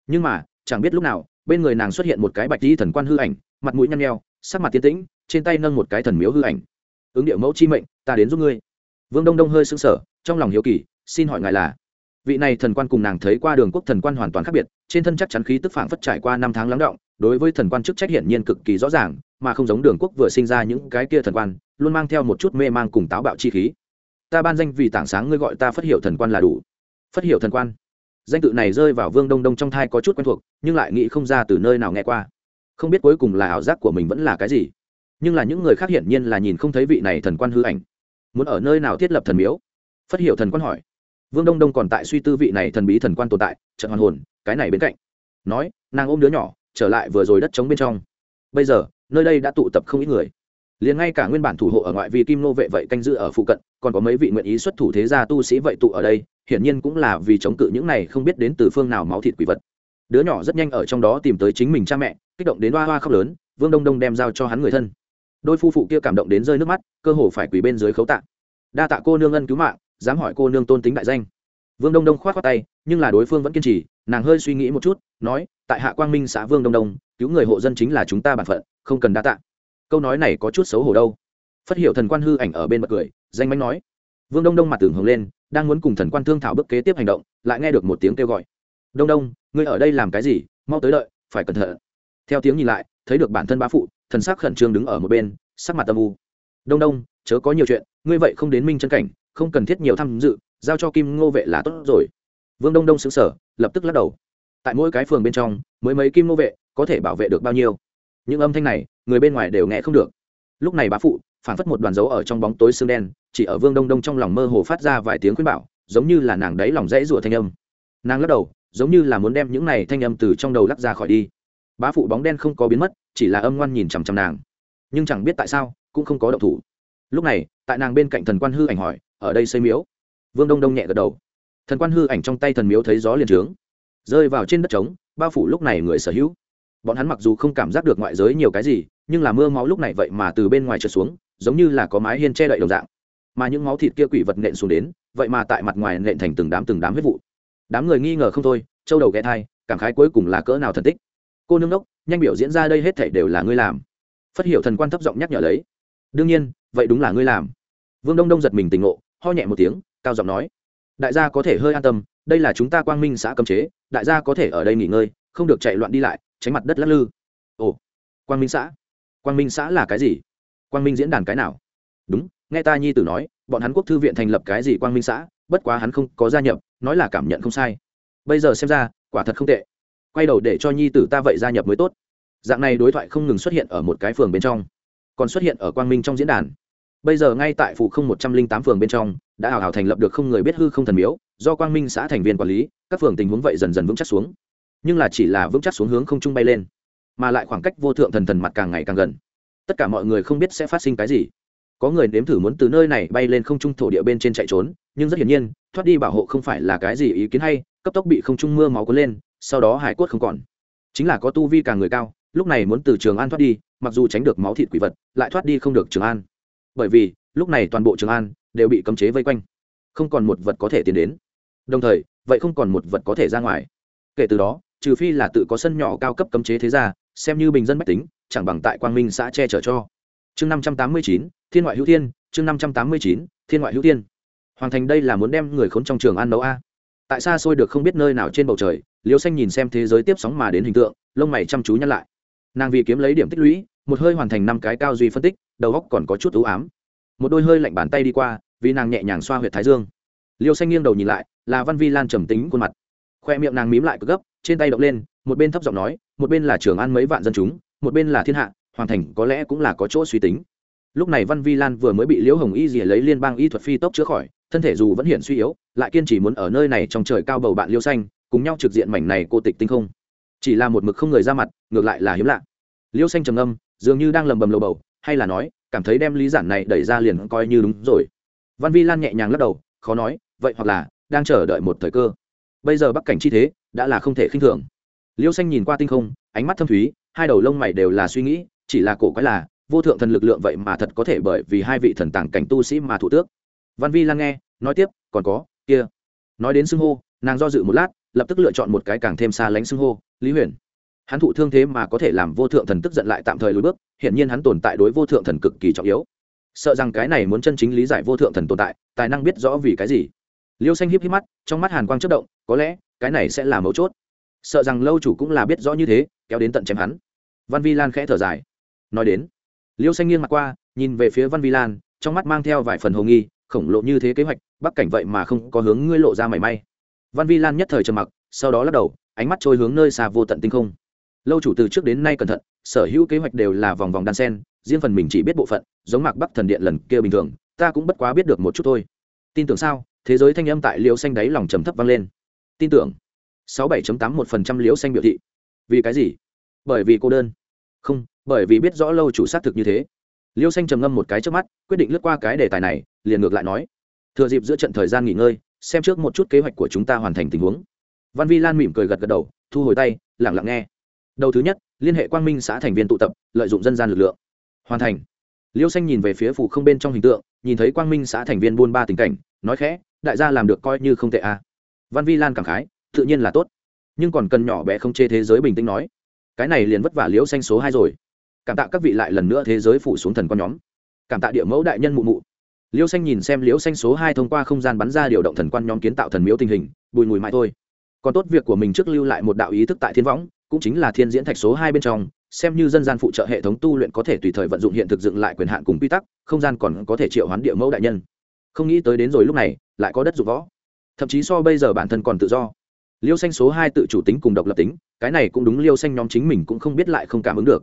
A: Nhưng mà, chẳng biết lúc nào, bên người nàng xuất hiện một cái bạch di thần quan hư ảnh, mặt mũi nhăn nheo, sắc mặt tiến tĩnh trên tay nâng một cái thần miếu hư ảnh. Ứng điệu mẫu chi mệnh, ta đến giúp ngươi. Vương đông đông hơi sững sờ, trong lòng hiếu kỳ, xin hỏi ngài là? Vị này thần quan cùng nàng thấy qua đường quốc thần quan hoàn toàn khác biệt, trên thân chắc chắn khí tức phảng phất trải qua năm tháng lắng động, đối với thần quan chức trách hiển nhiên cực kỳ rõ ràng, mà không giống đường quốc vừa sinh ra những cái kia thần quan, luôn mang theo một chút mê mang cùng táo bạo chi khí. Ta ban danh vì tảng sáng ngươi gọi ta phất hiệu thần quan là đủ. Phất hiệu thần quan. Danh tự này rơi vào vương đông đông trong thai có chút quen thuộc, nhưng lại nghĩ không ra từ nơi nào nghe qua. Không biết cuối cùng là ảo giác của mình vẫn là cái gì nhưng là những người khác hiển nhiên là nhìn không thấy vị này thần quan hư ảnh. Muốn ở nơi nào thiết lập thần miếu? Phất hiệu thần quan hỏi. Vương đông đông còn tại suy tư vị này thần bí thần quan tồn tại trận hoàn hồn, cái này bên cạnh. Nói, nàng ôm đứa nhỏ, trở lại vừa rồi đất trống bên trong. Bây giờ, nơi đây đã tụ tập không ít người. Liền ngay cả nguyên bản thủ hộ ở ngoại vi kim nô vệ vậy canh giữ ở phụ cận, còn có mấy vị nguyện ý xuất thủ thế gia tu sĩ vậy tụ ở đây, hiển nhiên cũng là vì chống cự những này không biết đến từ phương nào máu thịt quỷ vật. Đứa nhỏ rất nhanh ở trong đó tìm tới chính mình cha mẹ, kích động đến hoa hoa khóc lớn, vương đông đông đem giao cho hắn người thân đôi phu phụ kia cảm động đến rơi nước mắt, cơ hồ phải quỳ bên dưới khấu tạ. Đa tạ cô nương ân cứu mạng, dám hỏi cô nương tôn tính đại danh. Vương đông đông k h o á t khoác tay, nhưng là đối phương vẫn kiên trì, nàng hơi suy nghĩ một chút, nói, tại hạ quang minh xã vương đông đông, cứu người hộ dân chính là chúng ta b ả n phận, không cần đa tạ. Câu nói này có chút xấu hổ đâu. Phất hiệu thần quan hư ảnh ở bên bật cười, danh mánh nói. Vương đông đông mặt tưởng hướng lên, đang muốn cùng thần quan thương thảo bước kế tiếp hành động, lại nghe được một tiếng kêu gọi. Đông đông, ngươi ở đây làm cái gì? Mau tới đợi, phải cẩn thận. Theo tiếng nhìn lại, thấy được bản thân bá phụ thần sắc khẩn trương đứng ở một bên, sắc mặt âm u. Đông đông, chớ có nhiều chuyện, ngươi vậy không đến minh chân cảnh, không cần thiết nhiều tham dự, giao cho kim ngô vệ là tốt rồi. Vương đông đông xứng sở lập tức lắc đầu. Tại mỗi cái phường bên trong, mới mấy kim ngô vệ có thể bảo vệ được bao nhiêu? Những âm thanh này, người bên ngoài đều nghe không được. Lúc này bá phụ phản phất một đoàn dấu ở trong bóng tối xương đen, chỉ ở vương đông đông trong lòng mơ hồ phát ra vài tiếng khuyên bảo, giống như là nàng đáy lòng rẽ rủa thanh âm. Nàng lắc đầu, giống như là muốn đem những này thanh âm từ trong đầu lắc ra khỏi đi bá phụ bóng đen không có biến mất, chỉ là âm ngoan nhìn chằm chằm nàng. Nhưng chẳng biết tại sao, cũng không có động thủ. Lúc này, tại nàng bên cạnh thần quan hư ảnh hỏi, ở đây xây miếu? Vương đông đông nhẹ gật đầu. Thần quan hư ảnh trong tay thần miếu thấy gió liền trướng. Rơi vào trên đất trống, bao phủ lúc này người sở hữu. Bọn hắn mặc dù không cảm giác được ngoại giới nhiều cái gì, nhưng là mưa máu lúc này vậy mà từ bên ngoài trượt xuống, giống như là có mái hiên che đậy đồng dạng. Mà những máu thịt kia quỷ vật nện xuống đến, vậy mà tại mặt ngoài nện thành từng đám từng đám huyết vụ. Đám người nghi ngờ không thôi, châu đầu ghé thai, cảm khái cuối cùng là cỡ nào thần tích cô nương đốc, nhanh biểu diễn ra đây hết thảy đều là ngươi làm. Phất hiểu thần quan thấp giọng nhắc nhở lấy. Đương nhiên, vậy đúng là ngươi làm. Vương đông đông giật mình tỉnh ngộ, ho nhẹ một tiếng, cao giọng nói. Đại gia có thể hơi an tâm, đây là chúng ta quang minh xã cấm chế, đại gia có thể ở đây nghỉ ngơi, không được chạy loạn đi lại, tránh mặt đất lắc lư. Ồ, quang minh xã? Quang minh xã là cái gì? Quang minh diễn đàn cái nào? Đúng, nghe ta nhi tử nói, bọn hắn quốc thư viện thành lập cái gì quang minh xã, bất quá hắn không có gia nhập, nói là cảm nhận không sai. Bây giờ xem ra, quả thật không tệ quay đầu để cho nhi tử ta vậy gia nhập mới tốt. Dạng này đối thoại không ngừng xuất hiện ở một cái phường bên trong, còn xuất hiện ở quang minh trong diễn đàn. Bây giờ ngay tại phủ không một trăm linh tám phường bên trong, đã hào hào thành lập được không người biết hư không thần miếu, do quang minh xã thành viên quản lý, các phường tình huống vậy dần dần vững chắc xuống. Nhưng là chỉ là vững chắc xuống hướng không trung bay lên, mà lại khoảng cách vô thượng thần thần mặt càng ngày càng gần. Tất cả mọi người không biết sẽ phát sinh cái gì. Có người nếm thử muốn từ nơi này bay lên không trung thổ địa bên trên chạy trốn, nhưng rất hiển nhiên, thoát đi bảo hộ không phải là cái gì ý kiến hay, cấp tốc bị không trung mưa máu cuốn lên sau đó hải quất không còn. Chính là có tu vi càng người cao, lúc này muốn từ trường an thoát đi, mặc dù tránh được máu thịt quỷ vật, lại thoát đi không được trường an. Bởi vì, lúc này toàn bộ trường an đều bị cấm chế vây quanh. Không còn một vật có thể tiến đến. Đồng thời, vậy không còn một vật có thể ra ngoài. Kể từ đó, trừ phi là tự có sân nhỏ cao cấp cấm chế thế ra xem như bình dân bách tính, chẳng bằng tại quang minh xã che chở cho. Chương năm trăm tám mươi chín, thiên ngoại hữu thiên, chương năm trăm tám mươi chín, thiên ngoại hữu thiên. Hoàng thành đây là muốn đem người khốn trong trường ăn nấu a. Tại xa xôi được không biết nơi nào trên bầu trời liêu xanh nhìn xem thế giới tiếp sóng mà đến hình tượng, lông mày chăm chú nhăn lại. Nàng vì kiếm lấy điểm tích lũy, một hơi hoàn thành năm cái cao duy phân tích, đầu góc còn có chút ưu ám. Một đôi hơi lạnh bàn tay đi qua, vì nàng nhẹ nhàng xoa h u y ệ t thái dương. Liêu xanh nghiêng đầu nhìn lại, là văn vi lan trầm tính khuôn mặt. Khoe miệng nàng mím lại cực gấp, trên tay động lên, một bên thấp giọng nói, một bên là trường ăn mấy vạn dân chúng, một bên là thiên hạ, hoàn thành có lẽ cũng là có chỗ suy tính. Lúc này văn vi lan vừa mới bị liễu hồng y dì lấy liên bang y thuật phi tốc chữa khỏi, thân thể dù vẫn hiện suy yếu, lại kiên trì muốn ở nơi này trong trời cao bầu bạn liêu xanh cùng nhau trực diện mảnh này cô tịch tinh không. Chỉ là một mực không người ra mặt, ngược lại là hiếm lạ. Liêu xanh trầm âm dường như đang lầm bầm lầu bầu, hay là nói, cảm thấy đem lý giản này đẩy ra liền coi như đúng rồi. Văn vi lan nhẹ nhàng lắc đầu, khó nói, vậy hoặc là, đang chờ đợi một thời cơ. Bây giờ bắc cảnh chi thế, đã là không thể khinh thường. Liêu xanh nhìn qua tinh không, ánh mắt thâm thúy, hai đầu lông mày đều là suy nghĩ, chỉ là cổ quái là, vô thượng thần lực lượng vậy mà thật có thể bởi vì hai vị thần tàng cảnh tu sĩ mà thủ tước. Văn vi lan nghe, nói tiếp, còn có, kia. Nói đến xưng hô, nàng do dự một lát lập tức lựa chọn một cái càng thêm xa lánh xưng hô, lý huyền. Hắn thụ thương thế mà có thể làm vô thượng thần tức giận lại tạm thời lùi bước hiện nhiên hắn tồn tại đối vô thượng thần cực kỳ trọng yếu. Sợ rằng cái này muốn chân chính lý giải vô thượng thần tồn tại, tài năng biết rõ vì cái gì. Liêu xanh híp híp mắt, trong mắt hàn quang chất động, có lẽ, cái này sẽ là mấu chốt. Sợ rằng lâu chủ cũng là biết rõ như thế, kéo đến tận chém hắn. Văn vi lan khẽ thở dài. Nói đến, liêu xanh nghiêng mặt qua, nhìn về phía văn vi lan, trong mắt mang theo vài phần hồ nghi, khổng lộ như thế kế hoạch, bắc cảnh vậy mà không có hướng ngươi lộ ra mảy may văn vi lan nhất thời trầm mặc, sau đó lắc đầu, ánh mắt trôi hướng nơi xa vô tận tinh không. Lâu chủ từ trước đến nay cẩn thận, sở hữu kế hoạch đều là vòng vòng đan sen, riêng phần mình chỉ biết bộ phận, giống mạc bắc thần điện lần kia bình thường, ta cũng bất quá biết được một chút thôi. Tin tưởng sao? Thế giới thanh âm tại liêu xanh đáy lòng trầm thấp vang lên. Tin tưởng. sáu bảy tám một phần trăm liêu xanh biểu thị. Vì cái gì? Bởi vì cô đơn. Không, bởi vì biết rõ lâu chủ xác thực như thế. Liêu xanh trầm ngâm một cái trước mắt, quyết định lướt qua cái đề tài này, liền ngược lại nói. Thừa dịp giữa trận thời gian nghỉ ngơi xem trước một chút kế hoạch của chúng ta hoàn thành tình huống. Văn vi lan mỉm cười gật gật đầu, thu hồi tay lẳng lặng nghe. Đầu thứ nhất, liên hệ quang minh xã thành viên tụ tập, lợi dụng dân gian lực lượng. Hoàn thành. Liêu xanh nhìn về phía phủ không bên trong hình tượng, nhìn thấy quang minh xã thành viên buôn ba tình cảnh, nói khẽ, đại gia làm được coi như không tệ à. văn vi lan cảm khái, tự nhiên là tốt. Nhưng còn cần nhỏ bé không chê thế giới bình tĩnh nói, cái này liền vất vả liễu xanh số hai rồi. Cảm tạ các vị lại lần nữa thế giới phủ xuống thần con nhóm. Cảm tạ địa mẫu đại nhân mụ mụ liêu xanh nhìn xem Liêu xanh số hai thông qua không gian bắn ra điều động thần quan nhóm kiến tạo thần miếu tình hình, bùi mùi mãi thôi. Còn tốt việc của mình trước lưu lại một đạo ý thức tại thiên võng, cũng chính là thiên diễn thạch số hai bên trong, xem như dân gian phụ trợ hệ thống tu luyện có thể tùy thời vận dụng hiện thực dựng lại quyền hạn cùng quy tắc, không gian còn có thể triệu hoán địa mẫu đại nhân. Không nghĩ tới đến rồi lúc này, lại có đất dụng võ. Thậm chí so bây giờ bản thân còn tự do. Liêu xanh số hai tự chủ tính cùng độc lập tính, cái này cũng đúng liêu xanh nhóm chính mình cũng không biết lại không cảm ứng được.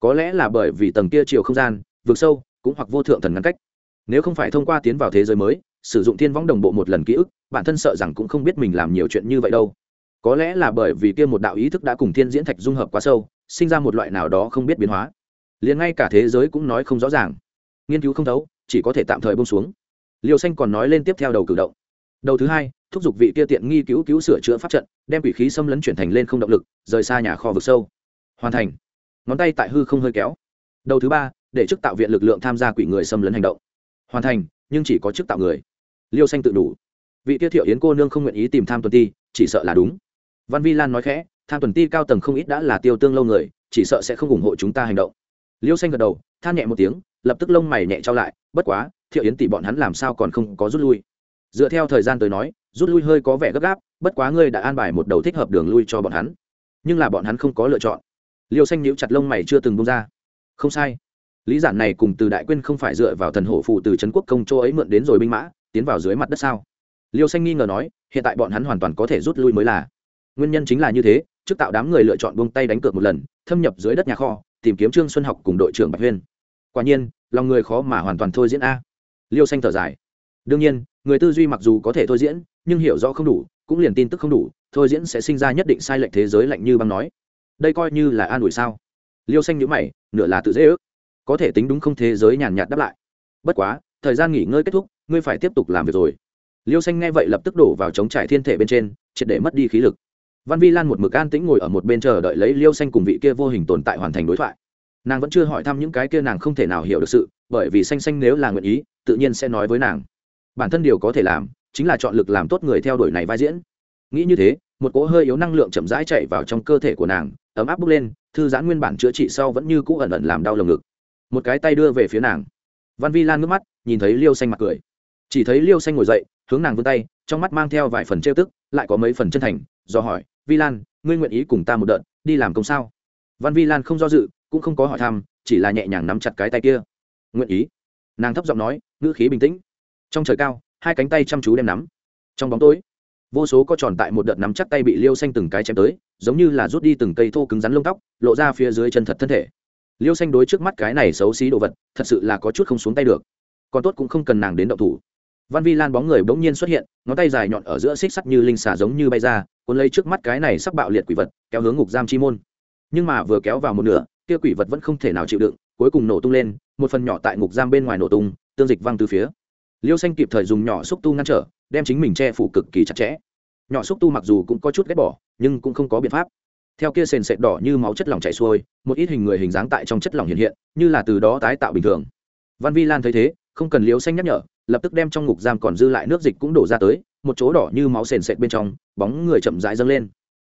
A: Có lẽ là bởi vì tầng kia chiều không gian vượt sâu, cũng hoặc vô thượng thần ngăn cách nếu không phải thông qua tiến vào thế giới mới, sử dụng thiên võng đồng bộ một lần ký ức, bản thân sợ rằng cũng không biết mình làm nhiều chuyện như vậy đâu. Có lẽ là bởi vì kia một đạo ý thức đã cùng thiên diễn thạch dung hợp quá sâu, sinh ra một loại nào đó không biết biến hóa. Liền ngay cả thế giới cũng nói không rõ ràng. Nghiên cứu không thấu, chỉ có thể tạm thời bông xuống. Liều xanh còn nói lên tiếp theo đầu cử động. Đầu thứ hai, thúc giục vị kia tiện nghi cứu cứu sửa chữa pháp trận, đem quỷ khí xâm lấn chuyển thành lên không động lực, rời xa nhà kho vực sâu. Hoàn thành. Ngón tay tại hư không hơi kéo. Đầu thứ ba, để chức tạo viện lực lượng tham gia quỷ người xâm lấn hành động hoàn thành, nhưng chỉ có chức tạo người. Liêu xanh tự đủ. Vị tiêu thiệu yến cô nương không nguyện ý tìm tham tuần ti, chỉ sợ là đúng. Văn vi lan nói khẽ, tham tuần ti cao tầng không ít đã là tiêu tương lâu người, chỉ sợ sẽ không ủng hộ chúng ta hành động. Liêu xanh gật đầu, than nhẹ một tiếng, lập tức lông mày nhẹ trao lại, bất quá, thiệu yến tỷ bọn hắn làm sao còn không có rút lui. Dựa theo thời gian tới nói, rút lui hơi có vẻ gấp gáp, bất quá ngươi đã an bài một đầu thích hợp đường lui cho bọn hắn. Nhưng là bọn hắn không có lựa chọn. Liêu xanh nhíu chặt lông mày chưa từng bung ra. Không sai lý giản này cùng từ đại quyên không phải dựa vào thần hổ phụ từ trấn quốc công châu ấy mượn đến rồi binh mã, tiến vào dưới mặt đất sao? Liêu xanh nghi ngờ nói, hiện tại bọn hắn hoàn toàn có thể rút lui mới là. Nguyên nhân chính là như thế, trước tạo đám người lựa chọn buông tay đánh cược một lần, thâm nhập dưới đất nhà kho, tìm kiếm trương xuân học cùng đội trưởng bạch huyên. Quả nhiên, lòng người khó mà hoàn toàn thôi diễn a. Liêu xanh thở dài. Đương nhiên, người tư duy mặc dù có thể thôi diễn, nhưng hiểu rõ không đủ, cũng liền tin tức không đủ, thôi diễn sẽ sinh ra nhất định sai lệch thế giới lạnh như băng nói. Đây coi như là an ủi sao? Liêu xanh nhữ mày, nửa là tự dễ ước có thể tính đúng không thế giới nhàn nhạt đáp lại. Bất quá, thời gian nghỉ ngơi kết thúc, ngươi phải tiếp tục làm việc rồi. Liêu xanh nghe vậy lập tức đổ vào chống trải thiên thể bên trên, triệt để mất đi khí lực. Văn vi lan một mực an tĩnh ngồi ở một bên chờ đợi lấy liêu xanh cùng vị kia vô hình tồn tại hoàn thành đối thoại. Nàng vẫn chưa hỏi thăm những cái kia nàng không thể nào hiểu được sự, bởi vì xanh xanh nếu là nguyện ý, tự nhiên sẽ nói với nàng. Bản thân điều có thể làm, chính là chọn lực làm tốt người theo đuổi này vai diễn. Nghĩ như thế, một cỗ hơi yếu năng lượng chậm rãi chạy vào trong cơ thể của nàng, ấm áp bốc lên, thư giãn nguyên bản chữa trị sau vẫn như cũ ẩn ẩn làm đau lồng ngực một cái tay đưa về phía nàng. Văn vi lan ngước mắt, nhìn thấy liêu xanh mặt cười. Chỉ thấy liêu xanh ngồi dậy, hướng nàng vươn tay, trong mắt mang theo vài phần trêu tức, lại có mấy phần chân thành, do hỏi, vi lan, ngươi nguyện ý cùng ta một đợt, đi làm công sao? Văn vi lan không do dự, cũng không có hỏi thăm, chỉ là nhẹ nhàng nắm chặt cái tay kia. Nguyện ý. Nàng thấp giọng nói, ngữ khí bình tĩnh. Trong trời cao, hai cánh tay chăm chú đem nắm. Trong bóng tối, vô số có tròn tại một đợt nắm chắc tay bị liêu xanh từng cái chém tới, giống như là rút đi từng cây thô cứng rắn lông tóc, lộ ra phía dưới chân thật thân thể liêu xanh đối trước mắt cái này xấu xí đồ vật, thật sự là có chút không xuống tay được. Còn tốt cũng không cần nàng đến động thủ. Văn vi lan bóng người bỗng nhiên xuất hiện, ngón tay dài nhọn ở giữa xích sắt như linh xà giống như bay ra, cuốn lấy trước mắt cái này sắc bạo liệt quỷ vật, kéo hướng ngục giam chi môn. Nhưng mà vừa kéo vào một nửa, kia quỷ vật vẫn không thể nào chịu đựng, cuối cùng nổ tung lên, một phần nhỏ tại ngục giam bên ngoài nổ tung, tương dịch văng từ phía. Liêu xanh kịp thời dùng nhỏ xúc tu ngăn trở, đem chính mình che phủ cực kỳ chặt chẽ. Nhỏ xúc tu mặc dù cũng có chút ghét bỏ, nhưng cũng không có biện pháp theo kia sền sệt đỏ như máu chất lỏng chảy xuôi, một ít hình người hình dáng tại trong chất lỏng hiện hiện, như là từ đó tái tạo bình thường. Văn vi lan thấy thế, không cần liều xanh nhắc nhở, lập tức đem trong ngục giam còn dư lại nước dịch cũng đổ ra tới, một chỗ đỏ như máu sền sệt bên trong, bóng người chậm rãi dâng lên.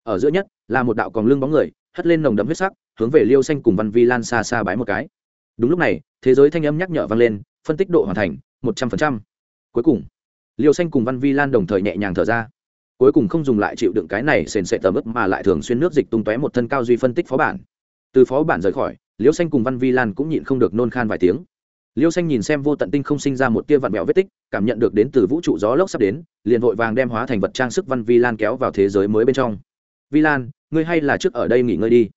A: Ở giữa nhất, là một đạo còn lưng bóng người, hất lên nồng đậm huyết sắc, hướng về liêu xanh cùng văn vi lan xa xa bái một cái. Đúng lúc này, thế giới thanh âm nhắc nhở vang lên, phân tích độ hoàn thành, một trăm phần trăm. Cuối cùng, liêu xanh cùng văn vi lan đồng thời nhẹ nhàng thở ra cuối cùng không dùng lại chịu đựng cái này sền sệ tầm ướp mà lại thường xuyên nước dịch tung tóe một thân cao duy phân tích phó bản. Từ phó bản rời khỏi liêu xanh cùng văn vi lan cũng nhịn không được nôn khan vài tiếng. Liêu xanh nhìn xem vô tận tinh không sinh ra một tia vạn mẹo vết tích, cảm nhận được đến từ vũ trụ gió lốc sắp đến, liền vội vàng đem hóa thành vật trang sức văn vi lan kéo vào thế giới mới bên trong. Vi lan, ngươi hay là trước ở đây nghỉ ngơi đi.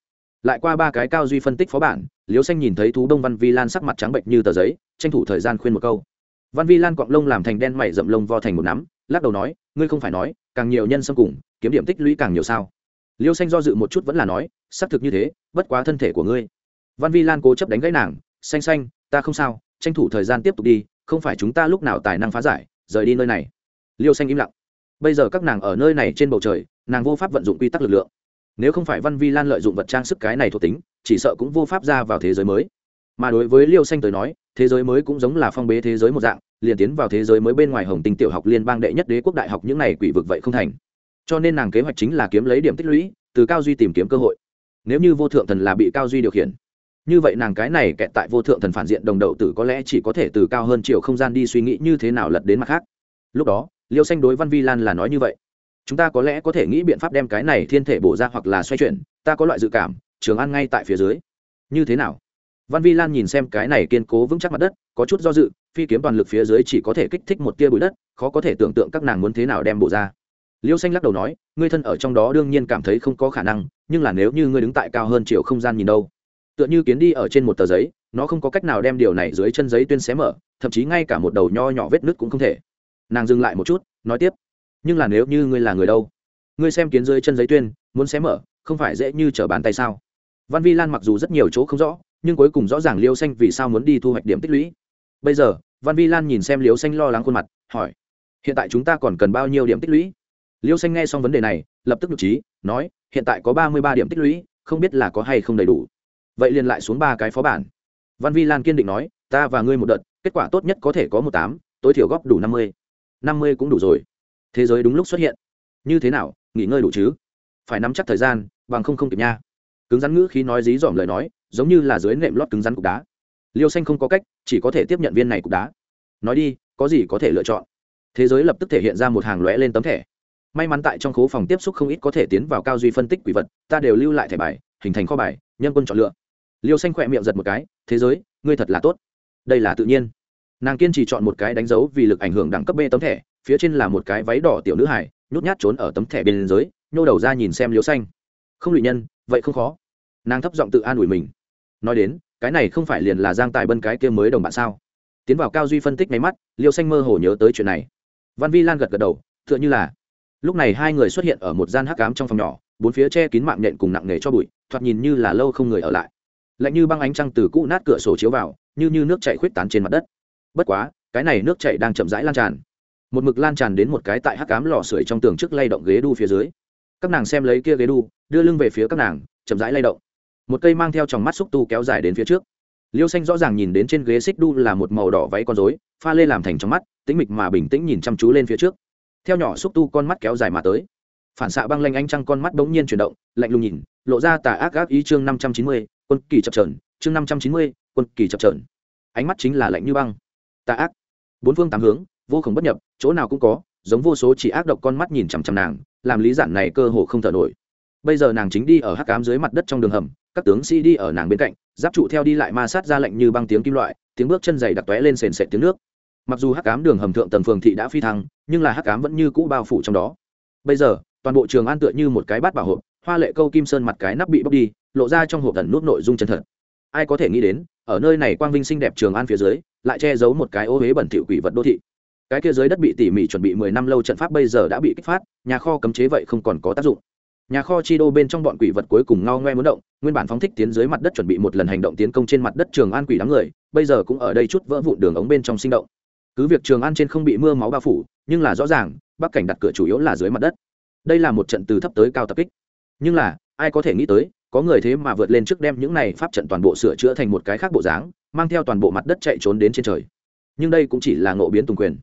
A: Lại qua ba cái cao duy phân tích phó bản liêu xanh nhìn thấy thú đông văn vi lan sắc mặt trắng bệnh như tờ giấy, tranh thủ thời gian khuyên một câu. Văn vi lan cọng lông làm thành đen mày rậm lông vo thành một nắm lắc đầu nói, ngươi không phải nói, càng nhiều nhân xâm cùng, kiếm điểm tích lũy càng nhiều sao? Liêu xanh do dự một chút vẫn là nói, xác thực như thế, bất quá thân thể của ngươi. Văn vi lan cố chấp đánh gãy nàng, xanh xanh, ta không sao, tranh thủ thời gian tiếp tục đi, không phải chúng ta lúc nào tài năng phá giải, rời đi nơi này. Liêu xanh im lặng. Bây giờ các nàng ở nơi này trên bầu trời, nàng vô pháp vận dụng quy tắc lực lượng. Nếu không phải văn vi lan lợi dụng vật trang sức cái này thuộc tính, chỉ sợ cũng vô pháp ra vào thế giới mới. Mà đối với liêu xanh tới nói, thế giới mới cũng giống là phong bế thế giới một dạng liền tiến vào thế giới mới bên ngoài hồng tinh tiểu học liên bang đệ nhất đế quốc đại học những này quỷ vực vậy không thành. Cho nên nàng kế hoạch chính là kiếm lấy điểm tích lũy, từ cao duy tìm kiếm cơ hội. Nếu như vô thượng thần là bị cao duy điều khiển, như vậy nàng cái này kẹt tại vô thượng thần phản diện đồng đậu tử có lẽ chỉ có thể từ cao hơn chiều không gian đi suy nghĩ như thế nào lật đến mặt khác. Lúc đó, liêu xanh đối văn vi lan là nói như vậy. Chúng ta có lẽ có thể nghĩ biện pháp đem cái này thiên thể bổ ra hoặc là xoay chuyển, ta có loại dự cảm, trường ăn ngay tại phía dưới. Như thế nào? Văn vi lan nhìn xem cái này kiên cố vững chắc mặt đất, có chút do dự, phi kiếm toàn lực phía dưới chỉ có thể kích thích một tia bụi đất, khó có thể tưởng tượng các nàng muốn thế nào đem bộ ra. Liêu xanh lắc đầu nói, ngươi thân ở trong đó đương nhiên cảm thấy không có khả năng, nhưng là nếu như ngươi đứng tại cao hơn chiều không gian nhìn đâu, tựa như kiến đi ở trên một tờ giấy, nó không có cách nào đem điều này dưới chân giấy tuyên xé mở, thậm chí ngay cả một đầu nho nhỏ vết nứt cũng không thể. Nàng dừng lại một chút, nói tiếp, nhưng là nếu như ngươi là người đâu, ngươi xem kiến dưới chân giấy tuyên, muốn xé mở, không phải dễ như trở bàn tay sao? Văn vi lan mặc dù rất nhiều chỗ không rõ nhưng cuối cùng rõ ràng liêu xanh vì sao muốn đi thu hoạch điểm tích lũy. Bây giờ, văn vi lan nhìn xem liêu xanh lo lắng khuôn mặt, hỏi, hiện tại chúng ta còn cần bao nhiêu điểm tích lũy? Liêu xanh nghe xong vấn đề này, lập tức nhục trí nói, hiện tại có ba mươi ba điểm tích lũy, không biết là có hay không đầy đủ. Vậy liền lại xuống ba cái phó bản. Văn vi lan kiên định nói, ta và ngươi một đợt, kết quả tốt nhất có thể có một tám, tối thiểu góp đủ năm mươi. Năm mươi cũng đủ rồi. Thế giới đúng lúc xuất hiện. Như thế nào, nghỉ ngơi đủ chứ? Phải nắm chắc thời gian, bằng không không kịp nha cứng rắn ngữ khí nói dí dỏm lời nói, giống như là dưới nệm lót cứng rắn cục đá. Liêu xanh không có cách, chỉ có thể tiếp nhận viên này cục đá. Nói đi, có gì có thể lựa chọn? Thế giới lập tức thể hiện ra một hàng lóe lên tấm thẻ. May mắn tại trong khố phòng tiếp xúc không ít có thể tiến vào cao duy phân tích quỷ vật, ta đều lưu lại thẻ bài, hình thành kho bài, nhân quân chọn lựa. Liêu xanh khỏe miệng giật một cái, thế giới, ngươi thật là tốt. Đây là tự nhiên. Nàng kiên trì chọn một cái đánh dấu vì lực ảnh hưởng đẳng cấp b tấm thẻ, phía trên là một cái váy đỏ tiểu nữ hải nhút nhát trốn ở tấm thẻ bên dưới, nhô đầu ra nhìn xem liêu xanh. Không lụy nhân vậy không khó. Nàng thấp giọng tự an ủi mình. Nói đến, cái này không phải liền là giang tài bân cái kia mới đồng bạn sao? Tiến vào cao duy phân tích máy mắt, liêu xanh mơ hồ nhớ tới chuyện này. Văn vi lan gật gật đầu, tựa như là, lúc này hai người xuất hiện ở một gian hắc cám trong phòng nhỏ, bốn phía che kín mạng nhện cùng nặng nề cho bụi, thoạt nhìn như là lâu không người ở lại. Lạnh như băng ánh trăng từ cũ nát cửa sổ chiếu vào, như như nước chạy khuyết tán trên mặt đất. Bất quá, cái này nước chạy đang chậm rãi lan tràn. Một mực lan tràn đến một cái tại hắc cám lò sưởi trong tường trước lay động ghế đu phía dưới các nàng xem lấy kia ghế đu, đưa lưng về phía các nàng, chậm rãi lay động. Một cây mang theo tròng mắt xúc tu kéo dài đến phía trước. Liêu xanh rõ ràng nhìn đến trên ghế xích đu là một màu đỏ váy con rối, pha lê làm thành trong mắt, tĩnh mịch mà bình tĩnh nhìn chăm chú lên phía trước. Theo nhỏ xúc tu con mắt kéo dài mà tới. Phản xạ băng lanh anh trăng con mắt bỗng nhiên chuyển động, lạnh lùng nhìn, lộ ra tà ác ác ý chương năm trăm chín mươi, quân kỳ chập trờn chương năm trăm chín mươi, quân kỳ chập trờn ánh mắt chính là lạnh như băng. Tà ác. Bốn phương tám hướng, vô khổng bất nhập, chỗ nào cũng có, giống vô số chỉ ác độc con mắt nhìn chằm chằm nàng làm lý giản này cơ hồ không thở nổi. Bây giờ nàng chính đi ở hắc cám dưới mặt đất trong đường hầm, các tướng sĩ đi ở nàng bên cạnh, giáp trụ theo đi lại ma sát ra lệnh như băng tiếng kim loại, tiếng bước chân dày đặc tóe lên sền sệt tiếng nước. Mặc dù hắc cám đường hầm thượng tầng phường thị đã phi thăng, nhưng là hắc cám vẫn như cũ bao phủ trong đó. Bây giờ, toàn bộ trường an tựa như một cái bát bảo hộp, hoa lệ câu kim sơn mặt cái nắp bị bóc đi, lộ ra trong hộp thần nút nội dung chân thật. Ai có thể nghĩ đến, ở nơi này quang vinh xinh đẹp trường an phía dưới, lại che giấu một cái ô huế bẩn thỉu quỷ vật đô thị cái kia dưới đất bị tỉ mỉ chuẩn bị mười năm lâu trận pháp bây giờ đã bị kích phát, nhà kho cấm chế vậy không còn có tác dụng. Nhà kho chi đô bên trong bọn quỷ vật cuối cùng ngao ngoe muốn động, nguyên bản phóng thích tiến dưới mặt đất chuẩn bị một lần hành động tiến công trên mặt đất trường an quỷ đám người, bây giờ cũng ở đây chút vỡ vụn đường ống bên trong sinh động. Cứ việc trường an trên không bị mưa máu bao phủ, nhưng là rõ ràng, bắc cảnh đặt cửa chủ yếu là dưới mặt đất. Đây là một trận từ thấp tới cao tập kích. Nhưng là, ai có thể nghĩ tới, có người thế mà vượt lên trước đem những này pháp trận toàn bộ sửa chữa thành một cái khác bộ dáng, mang theo toàn bộ mặt đất chạy trốn đến trên trời. Nhưng đây cũng chỉ là ngộ biến tùng quyền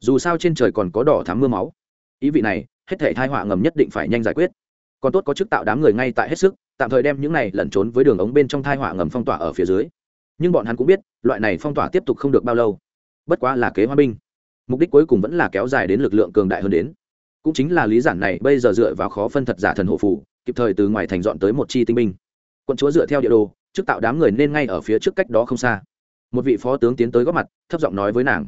A: dù sao trên trời còn có đỏ thám mưa máu. Ý vị này, hết thể thai họa ngầm nhất định phải nhanh giải quyết. Còn tốt có chức tạo đám người ngay tại hết sức, tạm thời đem những này lẩn trốn với đường ống bên trong thai họa ngầm phong tỏa ở phía dưới. Nhưng bọn hắn cũng biết, loại này phong tỏa tiếp tục không được bao lâu. Bất quá là kế hoa binh. Mục đích cuối cùng vẫn là kéo dài đến lực lượng cường đại hơn đến. Cũng chính là lý giản này bây giờ dựa vào khó phân thật giả thần hộ phủ, kịp thời từ ngoài thành dọn tới một chi tinh binh. Quân chúa dựa theo địa đồ trước tạo đám người nên ngay ở phía trước cách đó không xa. Một vị phó tướng tiến tới góp mặt, thấp giọng nói với nàng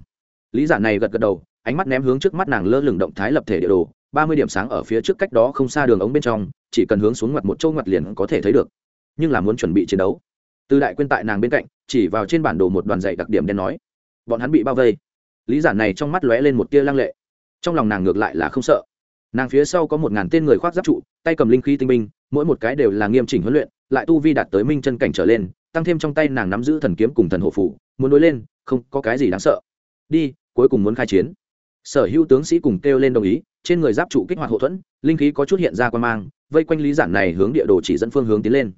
A: lý giản này gật gật đầu, ánh mắt ném hướng trước mắt nàng lơ lửng động thái lập thể địa đồ, ba mươi điểm sáng ở phía trước cách đó không xa đường ống bên trong, chỉ cần hướng xuống ngoặt một châu ngoặt liền có thể thấy được. Nhưng là muốn chuẩn bị chiến đấu. Từ đại quyên tại nàng bên cạnh, chỉ vào trên bản đồ một đoàn dạy đặc điểm đen nói, bọn hắn bị bao vây. Lý giản này trong mắt lóe lên một tia lăng lệ. Trong lòng nàng ngược lại là không sợ. Nàng phía sau có một ngàn tên người khoác giáp trụ, tay cầm linh khí tinh binh, mỗi một cái đều là nghiêm chỉnh huấn luyện, lại tu vi đạt tới minh chân cảnh trở lên, tăng thêm trong tay nàng nắm giữ thần kiếm cùng thần hộ phủ, muốn đối lên, không có cái gì đáng sợ. Đi cuối cùng muốn khai chiến. Sở hữu tướng sĩ cùng kêu lên đồng ý, trên người giáp trụ kích hoạt hậu thuẫn, linh khí có chút hiện ra quan mang, vây quanh lý giản này hướng địa đồ chỉ dẫn phương hướng tiến lên.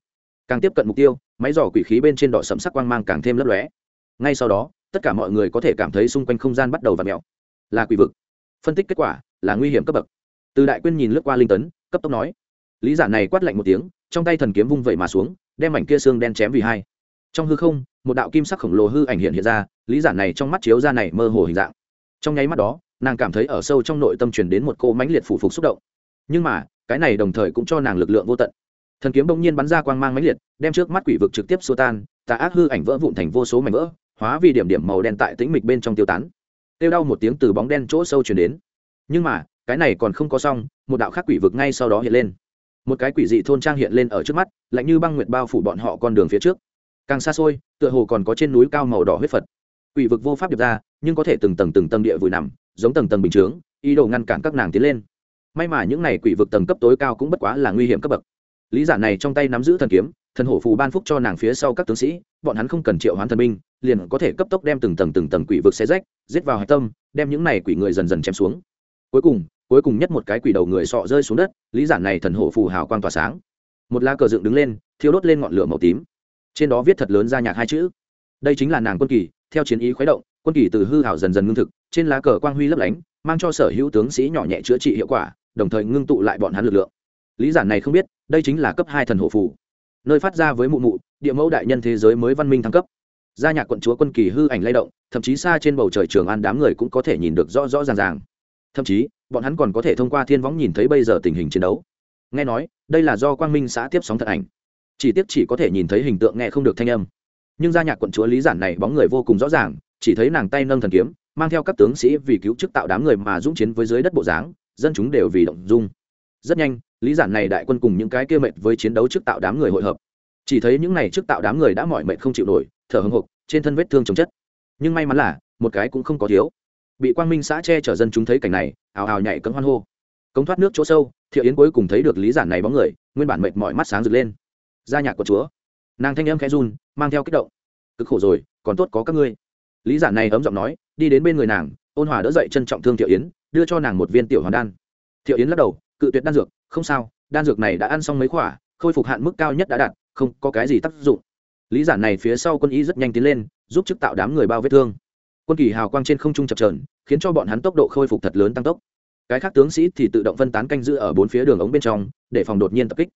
A: Càng tiếp cận mục tiêu, máy dò quỷ khí bên trên đỏ sẫm sắc quang mang càng thêm lấp lóe. Ngay sau đó, tất cả mọi người có thể cảm thấy xung quanh không gian bắt đầu và mèo. Là quỷ vực. Phân tích kết quả, là nguy hiểm cấp bậc. Từ đại quyên nhìn lướt qua linh tấn, cấp tốc nói. Lý giả này quát lạnh một tiếng, trong tay thần kiếm vung vẩy mà xuống, đem mảnh kia xương đen chém vì hai trong hư không, một đạo kim sắc khổng lồ hư ảnh hiện hiện ra, lý giản này trong mắt chiếu ra này mơ hồ hình dạng. Trong nháy mắt đó, nàng cảm thấy ở sâu trong nội tâm truyền đến một cô mãnh liệt phủ phục xúc động. Nhưng mà, cái này đồng thời cũng cho nàng lực lượng vô tận. Thần kiếm bỗng nhiên bắn ra quang mang mãnh liệt, đem trước mắt quỷ vực trực tiếp xua tan, tà ác hư ảnh vỡ vụn thành vô số mảnh vỡ, hóa vì điểm điểm màu đen tại tĩnh mịch bên trong tiêu tán. Tiêu đau một tiếng từ bóng đen chỗ sâu truyền đến. Nhưng mà, cái này còn không có xong, một đạo khác quỷ vực ngay sau đó hiện lên. Một cái quỷ dị thôn trang hiện lên ở trước mắt, lạnh như băng nguyệt bao phủ bọn họ con đường phía trước càng xa xôi, tựa hồ còn có trên núi cao màu đỏ huyết phật. Quỷ vực vô pháp điệp ra, nhưng có thể từng tầng từng tầng địa vùi nằm, giống tầng tầng bình chướng, ý đồ ngăn cản các nàng tiến lên. May mà những này quỷ vực tầng cấp tối cao cũng bất quá là nguy hiểm cấp bậc. Lý giả này trong tay nắm giữ thần kiếm, thần hổ phù ban phúc cho nàng phía sau các tướng sĩ, bọn hắn không cần triệu hoán thần binh, liền có thể cấp tốc đem từng tầng từng tầng quỷ vực xe rách, giết vào hạch tâm, đem những này quỷ người dần dần chém xuống. Cuối cùng cuối cùng nhất một cái quỷ đầu người sọ rơi xuống đất, lý giản này thần hổ phù hào quang tỏa sáng. Một lá cờ dựng đứng lên, thiêu đốt lên ngọn lửa màu tím trên đó viết thật lớn ra nhạc hai chữ. Đây chính là nàng quân kỳ, theo chiến ý khuấy động, quân kỳ từ hư hảo dần dần ngưng thực, trên lá cờ quang huy lấp lánh, mang cho sở hữu tướng sĩ nhỏ nhẹ chữa trị hiệu quả, đồng thời ngưng tụ lại bọn hắn lực lượng. Lý giản này không biết, đây chính là cấp hai thần hộ phù. Nơi phát ra với mụ mụ, địa mẫu đại nhân thế giới mới văn minh thăng cấp. Gia nhạc quận chúa quân kỳ hư ảnh lay động, thậm chí xa trên bầu trời trường an đám người cũng có thể nhìn được rõ rõ ràng ràng. Thậm chí, bọn hắn còn có thể thông qua thiên võng nhìn thấy bây giờ tình hình chiến đấu. Nghe nói, đây là do quang minh xã tiếp sóng thật ảnh chỉ tiếp chỉ có thể nhìn thấy hình tượng nghe không được thanh âm. Nhưng gia nhạc quận chúa lý giản này bóng người vô cùng rõ ràng, chỉ thấy nàng tay nâng thần kiếm, mang theo các tướng sĩ vì cứu chức tạo đám người mà dũng chiến với dưới đất bộ dáng, dân chúng đều vì động dung. Rất nhanh, lý giản này đại quân cùng những cái kia mệt với chiến đấu trước tạo đám người hội hợp. Chỉ thấy những này trước tạo đám người đã mỏi mệt không chịu nổi, thở hưng hục trên thân vết thương chồng chất. Nhưng may mắn là, một cái cũng không có thiếu. Bị quang minh xã che chở dân chúng thấy cảnh này, ào ào nhảy cấm hoan hô. Cống thoát nước chỗ sâu, thiệu yến cuối cùng thấy được lý giản này bóng người, nguyên bản mệt mỏi mắt sáng rực lên gia nhạc của chúa. Nàng thanh em khẽ run, mang theo kích động. Cực khổ rồi, còn tốt có các ngươi. Lý giản này ấm giọng nói, đi đến bên người nàng, ôn hòa đỡ dậy chân trọng thương thiệu yến, đưa cho nàng một viên tiểu hoàn đan. Thiệu yến lắc đầu, cự tuyệt đan dược, không sao, đan dược này đã ăn xong mấy khỏa khôi phục hạn mức cao nhất đã đạt, không có cái gì tác dụng. Lý giản này phía sau quân y rất nhanh tiến lên, giúp chức tạo đám người bao vết thương. Quân kỳ hào quang trên không trung chập trờn khiến cho bọn hắn tốc độ khôi phục thật lớn tăng tốc. Cái khác tướng sĩ thì tự động phân tán canh giữ ở bốn phía đường ống bên trong, để phòng đột nhiên tập kích.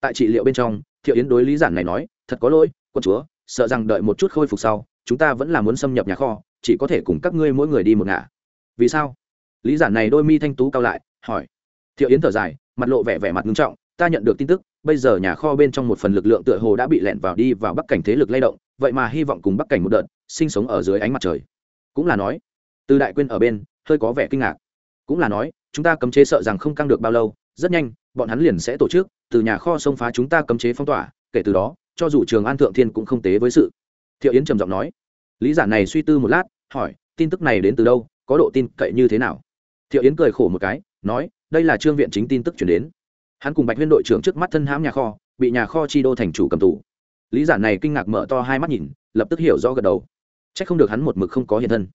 A: Tại trị liệu bên trong thiệu yến đối lý giản này nói, thật có lỗi quân chúa, sợ rằng đợi một chút khôi phục sau, chúng ta vẫn là muốn xâm nhập nhà kho, chỉ có thể cùng các ngươi mỗi người đi một ngả. Vì sao? Lý giản này đôi mi thanh tú cao lại, hỏi. Thiệu yến thở dài, mặt lộ vẻ vẻ mặt nghiêm trọng, ta nhận được tin tức, bây giờ nhà kho bên trong một phần lực lượng tựa hồ đã bị lẻn vào đi vào bắc cảnh thế lực lay động, vậy mà hy vọng cùng bắc cảnh một đợt, sinh sống ở dưới ánh mặt trời. Cũng là nói, từ đại quyên ở bên, hơi có vẻ kinh ngạc. Cũng là nói, chúng ta cấm chế sợ rằng không căng được bao lâu, rất nhanh bọn hắn liền sẽ tổ chức, từ nhà kho xông phá chúng ta cấm chế phong tỏa, kể từ đó, cho dù trường an thượng thiên cũng không tế với sự. Thiệu yến trầm giọng nói. Lý giả này suy tư một lát, hỏi, tin tức này đến từ đâu, có độ tin cậy như thế nào? Thiệu yến cười khổ một cái, nói, đây là trương viện chính tin tức chuyển đến. Hắn cùng bạch huyên đội trưởng trước mắt thân hãm nhà kho, bị nhà kho chi đô thành chủ cầm tù. Lý giả này kinh ngạc mở to hai mắt nhìn, lập tức hiểu rõ gật đầu. C h ắ c không được hắn một mực không có hiện thân.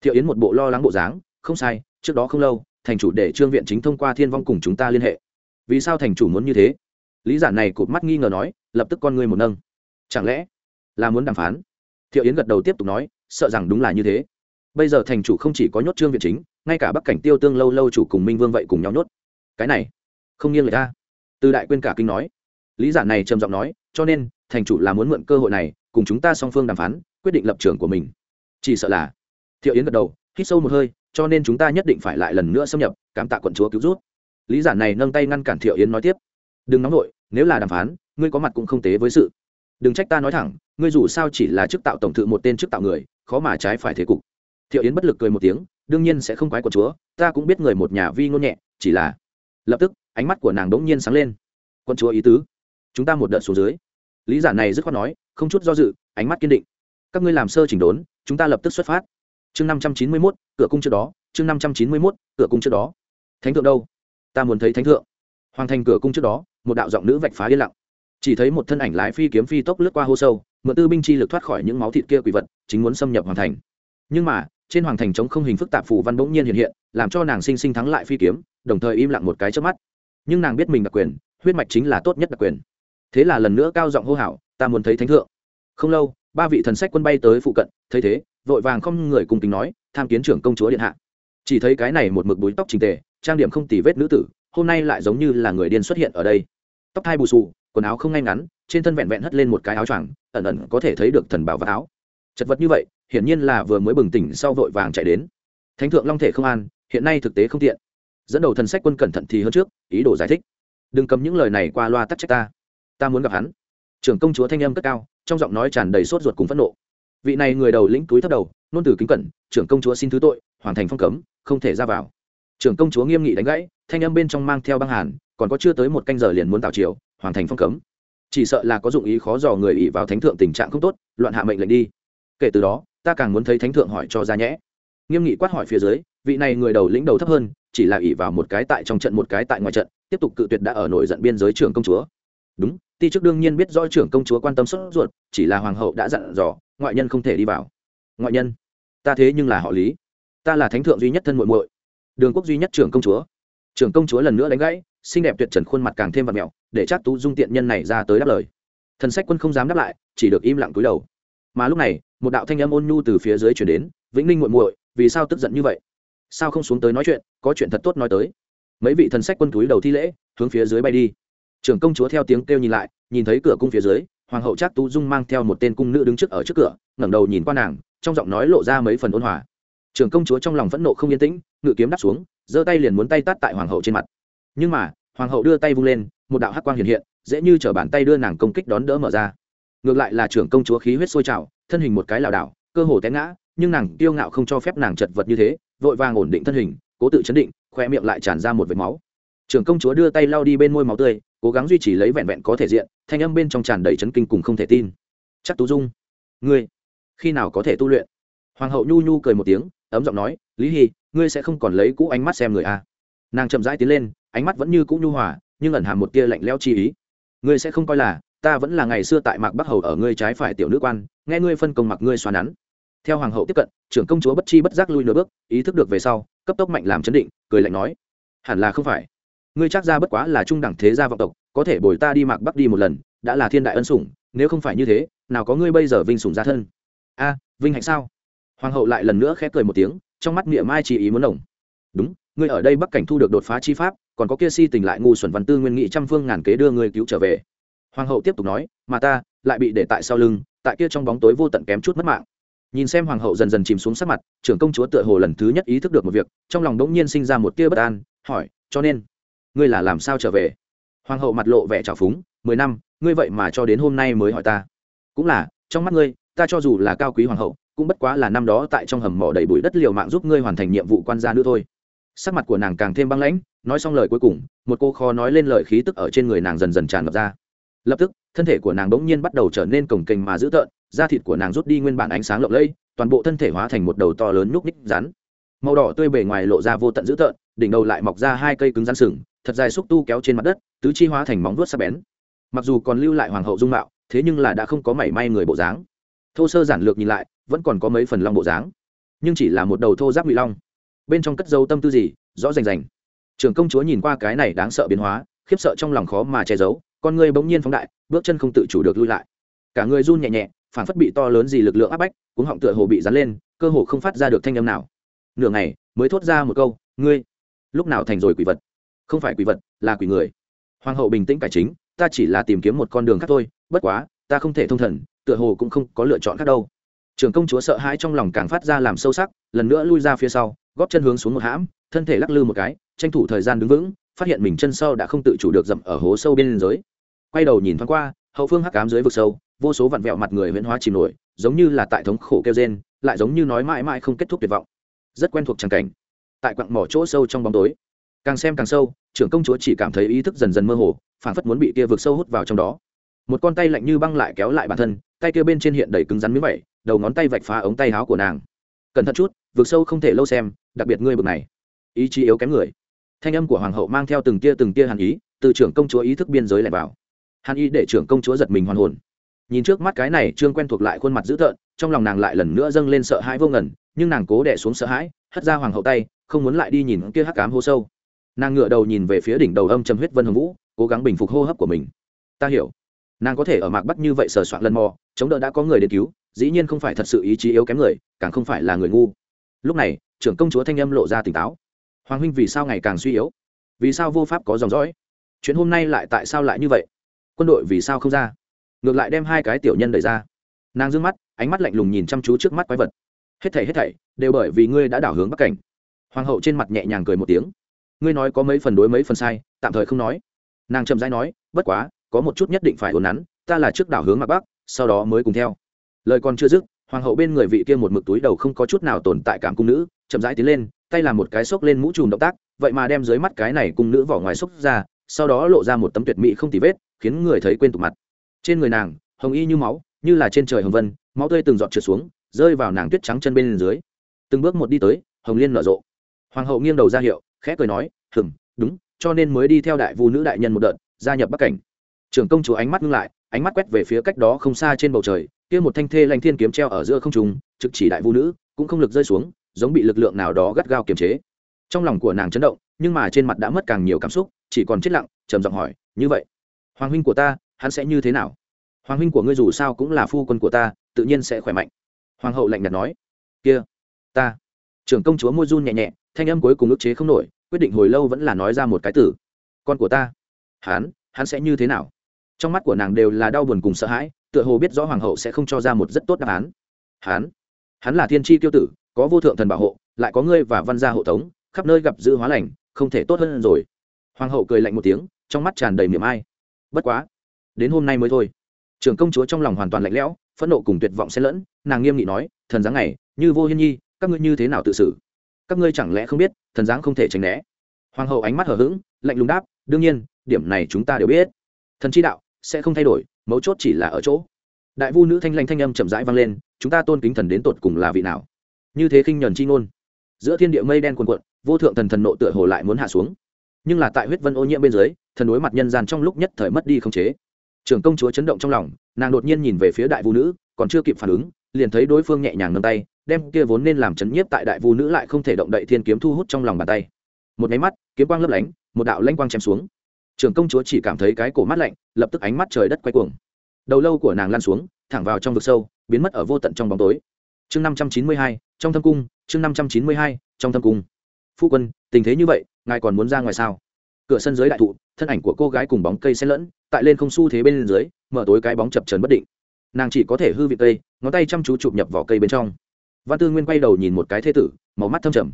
A: Thiệu yến một bộ lo lắng bộ dáng, không sai, trước đó không lâu, thành chủ để trương viện chính thông qua thiên vong cùng chúng ta liên hệ vì sao thành chủ muốn như thế? Lý giả này cụt mắt nghi ngờ nói, lập tức con ngươi một nâng. Chẳng lẽ là muốn đàm phán? Thiệu yến gật đầu tiếp tục nói, sợ rằng đúng là như thế. Bây giờ thành chủ không chỉ có nhốt trương viện chính, ngay cả bắc cảnh tiêu tương lâu lâu chủ cùng minh vương vậy cùng nhau nhốt. Cái này, không nghiêng người ta. Từ đại quên cả kinh nói. Lý giả này trầm giọng nói, cho nên, thành chủ là muốn mượn cơ hội này, cùng chúng ta song phương đàm phán, quyết định lập trường của mình. Chỉ sợ là, thiệu yến gật đầu, hít sâu một hơi, cho nên chúng ta nhất định phải lại lần nữa xâm nhập, cảm tạ quận chúa cứu rút lý giả này nâng tay ngăn cản thiệu yến nói tiếp. Đừng nóng nổi nếu là đàm phán, ngươi có mặt cũng không tế với sự. Đừng trách ta nói thẳng, ngươi dù sao chỉ là chức tạo tổng thự một tên chức tạo người, khó mà trái phải thế cục. Thiệu yến bất lực cười một tiếng, đương nhiên sẽ không quái của chúa, ta cũng biết người một nhà vi ngôn nhẹ, chỉ là lập tức, ánh mắt của nàng đỗng nhiên sáng lên. Quân chúa ý tứ, chúng ta một đợt xuống dưới. Lý giả này dứt khoát nói, không chút do dự, ánh mắt kiên định. Các ngươi làm sơ chỉnh đốn, chúng ta lập tức xuất phát. Chương năm trăm chín mươi mốt, cửa cung trước đó, chương năm trăm chín mươi mốt, cửa cung trước đó. Thánh thượng đâu? Ta muốn thấy thánh thượng. Hoàn thành cửa cung trước đó, một đạo giọng nữ vạch phá yên lặng. Chỉ thấy một thân ảnh lái phi kiếm phi tốc lướt qua hô sâu, mượn tư binh chi lực thoát khỏi những máu thịt kia quỷ vật, chính muốn xâm nhập hoàn thành. Nhưng mà, trên hoàng thành chống không hình phức tạp phù văn bỗng nhiên hiện hiện, làm cho nàng sinh sinh thắng lại phi kiếm, đồng thời im lặng một cái trước mắt. Nhưng nàng biết mình đặc quyền, huyết mạch chính là tốt nhất đặc quyền. Thế là lần nữa cao giọng hô hào, ta muốn thấy thánh thượng. Không lâu, ba vị thần sách quân bay tới phụ cận, thấy thế, vội vàng không người cùng kính nói, tham kiến trưởng công chúa điện hạ chỉ thấy cái này một mực búi tóc trình tề, trang điểm không tì vết nữ tử, hôm nay lại giống như là người điên xuất hiện ở đây. Tóc thai bù xù, quần áo không ngay ngắn, trên thân vẹn vẹn hất lên một cái áo choàng, ẩn ẩn có thể thấy được thần bảo và áo. Chật vật như vậy, hiển nhiên là vừa mới bừng tỉnh sau vội vàng chạy đến. Thánh thượng long thể không an, hiện nay thực tế không tiện. Dẫn đầu thần sách quân cẩn thận thì hơn trước, ý đồ giải thích. Đừng cầm những lời này qua loa tắc trách ta. Ta muốn gặp hắn. Trưởng công chúa thanh âm cất cao, trong giọng nói tràn đầy sốt ruột cùng phẫn nộ. Vị này người đầu lĩnh túi thấp đầu nôn từ kính cẩn, trưởng công chúa xin thứ tội, hoàn thành phong cấm, không thể ra vào. Trưởng công chúa nghiêm nghị đánh gãy, thanh âm bên trong mang theo băng hàn, còn có chưa tới một canh giờ liền muốn tào triều, hoàn thành phong cấm. Chỉ sợ là có dụng ý khó dò người ỉ vào thánh thượng tình trạng không tốt, loạn hạ mệnh lệnh đi. Kể từ đó, ta càng muốn thấy thánh thượng hỏi cho ra nhẽ. Nghiêm nghị quát hỏi phía dưới, vị này người đầu lĩnh đầu thấp hơn, chỉ là ỉ vào một cái tại trong trận một cái tại ngoài trận, tiếp tục cự tuyệt đã ở nổi giận biên giới trưởng công chúa. Đúng, ti chức đương nhiên biết rõ trưởng công chúa quan tâm sốt ruột, chỉ là hoàng hậu đã dặn dò, ngoại nhân không thể đi vào ngoại nhân. Ta thế nhưng là họ lý. Ta là thánh thượng duy nhất thân muội muội. Đường quốc duy nhất trưởng công chúa. Trưởng công chúa lần nữa đánh gãy, xinh đẹp tuyệt trần khuôn mặt càng thêm vật mẹo, để chắc tú dung tiện nhân này ra tới đáp lời. Thần sách quân không dám đáp lại, chỉ được im lặng cúi đầu. Mà lúc này, một đạo thanh âm ôn nhu từ phía dưới chuyển đến, vĩnh ninh muội muội, vì sao tức giận như vậy? Sao không xuống tới nói chuyện, có chuyện thật tốt nói tới. Mấy vị thần sách quân túi đầu thi lễ, hướng phía dưới bay đi. Trưởng công chúa theo tiếng kêu nhìn lại, nhìn thấy cửa cung phía dưới hoàng hậu trác tú dung mang theo một tên cung nữ đứng trước ở trước cửa, ngẩng đầu nhìn qua nàng, trong giọng nói lộ ra mấy phần ôn hòa. Trưởng công chúa trong lòng phẫn nộ không yên tĩnh, ngự kiếm đắp xuống, giơ tay liền muốn tay tát tại hoàng hậu trên mặt. Nhưng mà, hoàng hậu đưa tay vung lên, một đạo hắc quang hiện hiện, dễ như chở bàn tay đưa nàng công kích đón đỡ mở ra. Ngược lại là trưởng công chúa khí huyết sôi trào, thân hình một cái lảo đảo, cơ hồ té ngã, nhưng nàng kiêu ngạo không cho phép nàng chật vật như thế, vội vàng ổn định thân hình, cố tự chấn định khoe miệng lại tràn ra một vệt máu trưởng công chúa đưa tay lao đi bên môi máu tươi, cố gắng duy trì lấy vẹn vẹn có thể diện, thanh âm bên trong tràn đầy chấn kinh cùng không thể tin. Chắc tú dung, ngươi khi nào có thể tu luyện? Hoàng hậu nhu nhu cười một tiếng, ấm giọng nói, lý hy ngươi sẽ không còn lấy cũ ánh mắt xem người a à. nàng chậm rãi tiến lên, ánh mắt vẫn như cũ nhu hòa, nhưng ẩn hàm một tia lạnh lẽo chi ý. Ngươi sẽ không coi là, ta vẫn là ngày xưa tại mạc bắc hầu ở ngươi trái phải tiểu nữ quan, nghe ngươi phân công mặc ngươi xoa nắn. Theo hoàng hậu tiếp cận, trưởng công chúa bất chi bất giác lui nửa bước, ý thức được về sau, cấp tốc mạnh làm chấn định, cười lạnh nói, hẳn là không phải ngươi chắc ra bất quá là trung đẳng thế gia vọng tộc, có thể bồi ta đi mạc bắc đi một lần, đã là thiên đại ân sủng, nếu không phải như thế, nào có ngươi bây giờ vinh sủng gia thân? A, vinh hạnh sao? Hoàng hậu lại lần nữa khẽ cười một tiếng, trong mắt miệng mai chỉ ý muốn đồng đúng, ngươi ở đây bắc cảnh thu được đột phá chi pháp, còn có kia si tình lại ngu xuẩn văn tư nguyên nghị trăm phương ngàn kế đưa ngươi cứu trở về. Hoàng hậu tiếp tục nói, mà ta lại bị để tại sau lưng, tại kia trong bóng tối vô tận kém chút mất mạng. Nhìn xem hoàng hậu dần dần chìm xuống sắc mặt, trưởng công chúa tựa hồ lần thứ nhất ý thức được một việc, trong lòng đống nhiên sinh ra một tia bất an, hỏi, cho nên ngươi là làm sao trở về? Hoàng hậu mặt lộ vẻ trào phúng, mười năm, ngươi vậy mà cho đến hôm nay mới hỏi ta. Cũng là, trong mắt ngươi, ta cho dù là cao quý hoàng hậu, cũng bất quá là năm đó tại trong hầm mỏ đầy bụi đất liều mạng giúp ngươi hoàn thành nhiệm vụ quan gia nữa thôi. Sắc mặt của nàng càng thêm băng lãnh, nói xong lời cuối cùng, một cô khó nói lên lời khí tức ở trên người nàng dần dần tràn ngập ra. Lập tức, thân thể của nàng bỗng nhiên bắt đầu trở nên cồng kềnh mà dữ tợn, da thịt của nàng rút đi nguyên bản ánh sáng lộng lẫy, toàn bộ thân thể hóa thành một đầu to lớn nhúc ních rắn. Màu đỏ tươi bề ngoài lộ ra vô tận dữ tợn, đỉnh đầu lại mọc ra hai cây cứng rắn sừng thật dài xúc tu kéo trên mặt đất, tứ chi hóa thành móng vuốt sắc bén. Mặc dù còn lưu lại hoàng hậu dung mạo, thế nhưng là đã không có mảy may người bộ dáng. Thô sơ giản lược nhìn lại, vẫn còn có mấy phần long bộ dáng. Nhưng chỉ là một đầu thô giáp ngụy long. Bên trong cất dấu tâm tư gì, rõ rành rành. Trưởng công chúa nhìn qua cái này đáng sợ biến hóa, khiếp sợ trong lòng khó mà che giấu, con người bỗng nhiên phóng đại, bước chân không tự chủ được lui lại. Cả người run nhẹ nhẹ phản phất bị to lớn gì lực lượng áp bách, cuống họng tựa hồ bị dán lên, cơ hồ không phát ra được thanh âm nào. Nửa ngày, mới thốt ra một câu, ngươi, lúc nào thành rồi quỷ vật? Không phải quỷ vật, là quỷ người. Hoàng hậu bình tĩnh cải chính, ta chỉ là tìm kiếm một con đường khác thôi, bất quá, ta không thể thông thần, tựa hồ cũng không có lựa chọn khác đâu. Trưởng công chúa sợ hãi trong lòng càng phát ra làm sâu sắc, lần nữa lui ra phía sau, góp chân hướng xuống một hãm, thân thể lắc lư một cái, tranh thủ thời gian đứng vững, phát hiện mình chân sâu đã không tự chủ được dậm ở hố sâu bên dưới. Quay đầu nhìn thoáng qua, hậu phương hắc cám dưới vực sâu, vô số vặn vẹo mặt người huyễn hóa chìm nổi, giống như là tại thống khổ kêu gen lại giống như nói mãi mãi không kết thúc tuyệt vọng. Rất quen thuộc tràng cảnh. Tại quặng mỏ chỗ sâu trong bóng tối càng xem càng sâu, trưởng công chúa chỉ cảm thấy ý thức dần dần mơ hồ phản phất muốn bị kia vực sâu hút vào trong đó. Một con tay lạnh như băng lại kéo lại bản thân, tay kia bên trên hiện đầy cứng rắn miếng vẩy đầu ngón tay vạch phá ống tay áo của nàng. Cẩn thận chút, vực sâu không thể lâu xem, đặc biệt ngươi bực này. Ý chí yếu kém người. Thanh âm của hoàng hậu mang theo từng tia từng tia hàn ý, từ trưởng công chúa ý thức biên giới lại vào. Hàn ý để trưởng công chúa giật mình hoàn hồn. Nhìn trước mắt cái này trương quen thuộc lại khuôn mặt dữ tợn, trong lòng nàng lại lần nữa dâng lên sợ hãi vô ngần, nhưng nàng cố đẻ xuống sợ hãi, hất ra hoàng hậu tay, không muốn lại đi nhìn kia hắc cám hô sâu nàng ngựa đầu nhìn về phía đỉnh đầu âm châm huyết vân hồng vũ, cố gắng bình phục hô hấp của mình. Ta hiểu. Nàng có thể ở mạc bắc như vậy sờ soạn lần mò, chống đỡ đã có người đến cứu, dĩ nhiên không phải thật sự ý chí yếu kém người, càng không phải là người ngu. Lúc này, trưởng công chúa thanh âm lộ ra tỉnh táo. Hoàng huynh vì sao ngày càng suy yếu? Vì sao vô pháp có dòng dõi? Chuyện hôm nay lại tại sao lại như vậy? Quân đội vì sao không ra? Ngược lại đem hai cái tiểu nhân đẩy ra. Nàng d mắt, ánh mắt lạnh lùng nhìn chăm chú trước mắt quái vật. Hết thảy hết thảy đều bởi vì ngươi đã đảo hướng bắc cảnh. Hoàng hậu trên mặt nhẹ nhàng cười một tiếng ngươi nói có mấy phần đối mấy phần sai, tạm thời không nói. Nàng chậm rãi nói, bất quá, có một chút nhất định phải ổn nắn, ta là trước đảo hướng mặt bắc, sau đó mới cùng theo. Lời còn chưa dứt, hoàng hậu bên người vị kia một mực túi đầu không có chút nào tồn tại cảm cung nữ, chậm rãi tiến lên, tay làm một cái xốc lên mũ trùm động tác, vậy mà đem dưới mắt cái này cung nữ vỏ ngoài xốc ra, sau đó lộ ra một tấm tuyệt mỹ không tì vết, khiến người thấy quên tụ mặt. Trên người nàng, hồng y như máu, như là trên trời hồng vân, máu tươi từng giọt trượt xuống, rơi vào nàng tuyết trắng chân bên dưới. Từng bước một đi tới, hồng liên nở rộ. Hoàng hậu nghiêng đầu ra hiệu khẽ cười nói hừng đúng, cho nên mới đi theo đại vu nữ đại nhân một đợt, gia nhập bắc cảnh. Trưởng công chúa ánh mắt ngưng lại, ánh mắt quét về phía cách đó không xa trên bầu trời, kia một thanh thê lanh thiên kiếm treo ở giữa không trung, trực chỉ đại vu nữ, cũng không lực rơi xuống, giống bị lực lượng nào đó gắt gao kiềm chế. Trong lòng của nàng chấn động, nhưng mà trên mặt đã mất càng nhiều cảm xúc, chỉ còn chết lặng, trầm giọng hỏi, như vậy, hoàng huynh của ta, hắn sẽ như thế nào? Hoàng huynh của ngươi dù sao cũng là phu quân của ta, tự nhiên sẽ khỏe mạnh. Hoàng hậu lạnh nhạt nói, kia, ta trưởng công chúa môi run nhẹ nhẹ, thanh âm cuối cùng ức chế không nổi, quyết định hồi lâu vẫn là nói ra một cái tử con của ta. Hắn hắn sẽ như thế nào? Trong mắt của nàng đều là đau buồn cùng sợ hãi, tựa hồ biết rõ hoàng hậu sẽ không cho ra một rất tốt đáp án. Hắn hắn là thiên tri tiêu tử, có vô thượng thần bảo hộ, lại có ngươi và văn gia hộ tống, khắp nơi gặp giữ hóa lành, không thể tốt hơn rồi. Hoàng hậu cười lạnh một tiếng, trong mắt tràn đầy miệng ai. Bất quá, đến hôm nay mới thôi. Trưởng công chúa trong lòng hoàn toàn lạnh lẽo, phẫn nộ cùng tuyệt vọng xen lẫn, nàng nghiêm nghị nói, thần dáng này như vô hiên nhi các ngươi như thế nào tự xử? Các ngươi chẳng lẽ không biết, thần dáng không thể tránh né? Hoàng hậu ánh mắt hở h ữ g lạnh lùng đáp, đương nhiên, điểm này chúng ta đều biết. Thần chi đạo sẽ không thay đổi, mấu chốt chỉ là ở chỗ. Đại vu nữ thanh lanh thanh âm chậm rãi vang lên, chúng ta tôn kính thần đến tột cùng là vị nào? Như thế khinh nhuần chi ngôn. Giữa thiên địa mây đen quần quận vô thượng thần thần nộ tựa hồ lại muốn hạ xuống. Nhưng là tại huyết vân ô nhiễm bên dưới, thần đối mặt nhân gian trong lúc nhất thời mất đi không chế. Trưởng công chúa chấn động trong lòng, nàng đột nhiên nhìn về phía đại vũ nữ, còn chưa kịp phản ứng, liền thấy đối phương nhẹ nhàng nâng tay đem kia vốn nên làm chấn nhiếp tại đại vu nữ lại không thể động đậy thiên kiếm thu hút trong lòng bàn tay. Một máy mắt, kiếm quang lấp lánh, một đạo lanh quang chém xuống. Trưởng công chúa chỉ cảm thấy cái cổ mắt lạnh, lập tức ánh mắt trời đất quay cuồng. Đầu lâu của nàng lan xuống, thẳng vào trong vực sâu, biến mất ở vô tận trong bóng tối. Chương năm trăm chín mươi hai, trong thâm cung, chương năm trăm chín mươi hai, trong thâm cung. Phu quân, tình thế như vậy, ngài còn muốn ra ngoài sao? Cửa sân dưới đại thụ, thân ảnh của cô gái cùng bóng cây xen lẫn, tại lên không xu thế bên dưới, mở tối cái bóng chập trần bất định. Nàng chỉ có thể hư vị cây, ngón tay chăm chú chụp nhập vào cây bên trong văn tư nguyên quay đầu nhìn một cái thê tử, màu mắt thâm trầm.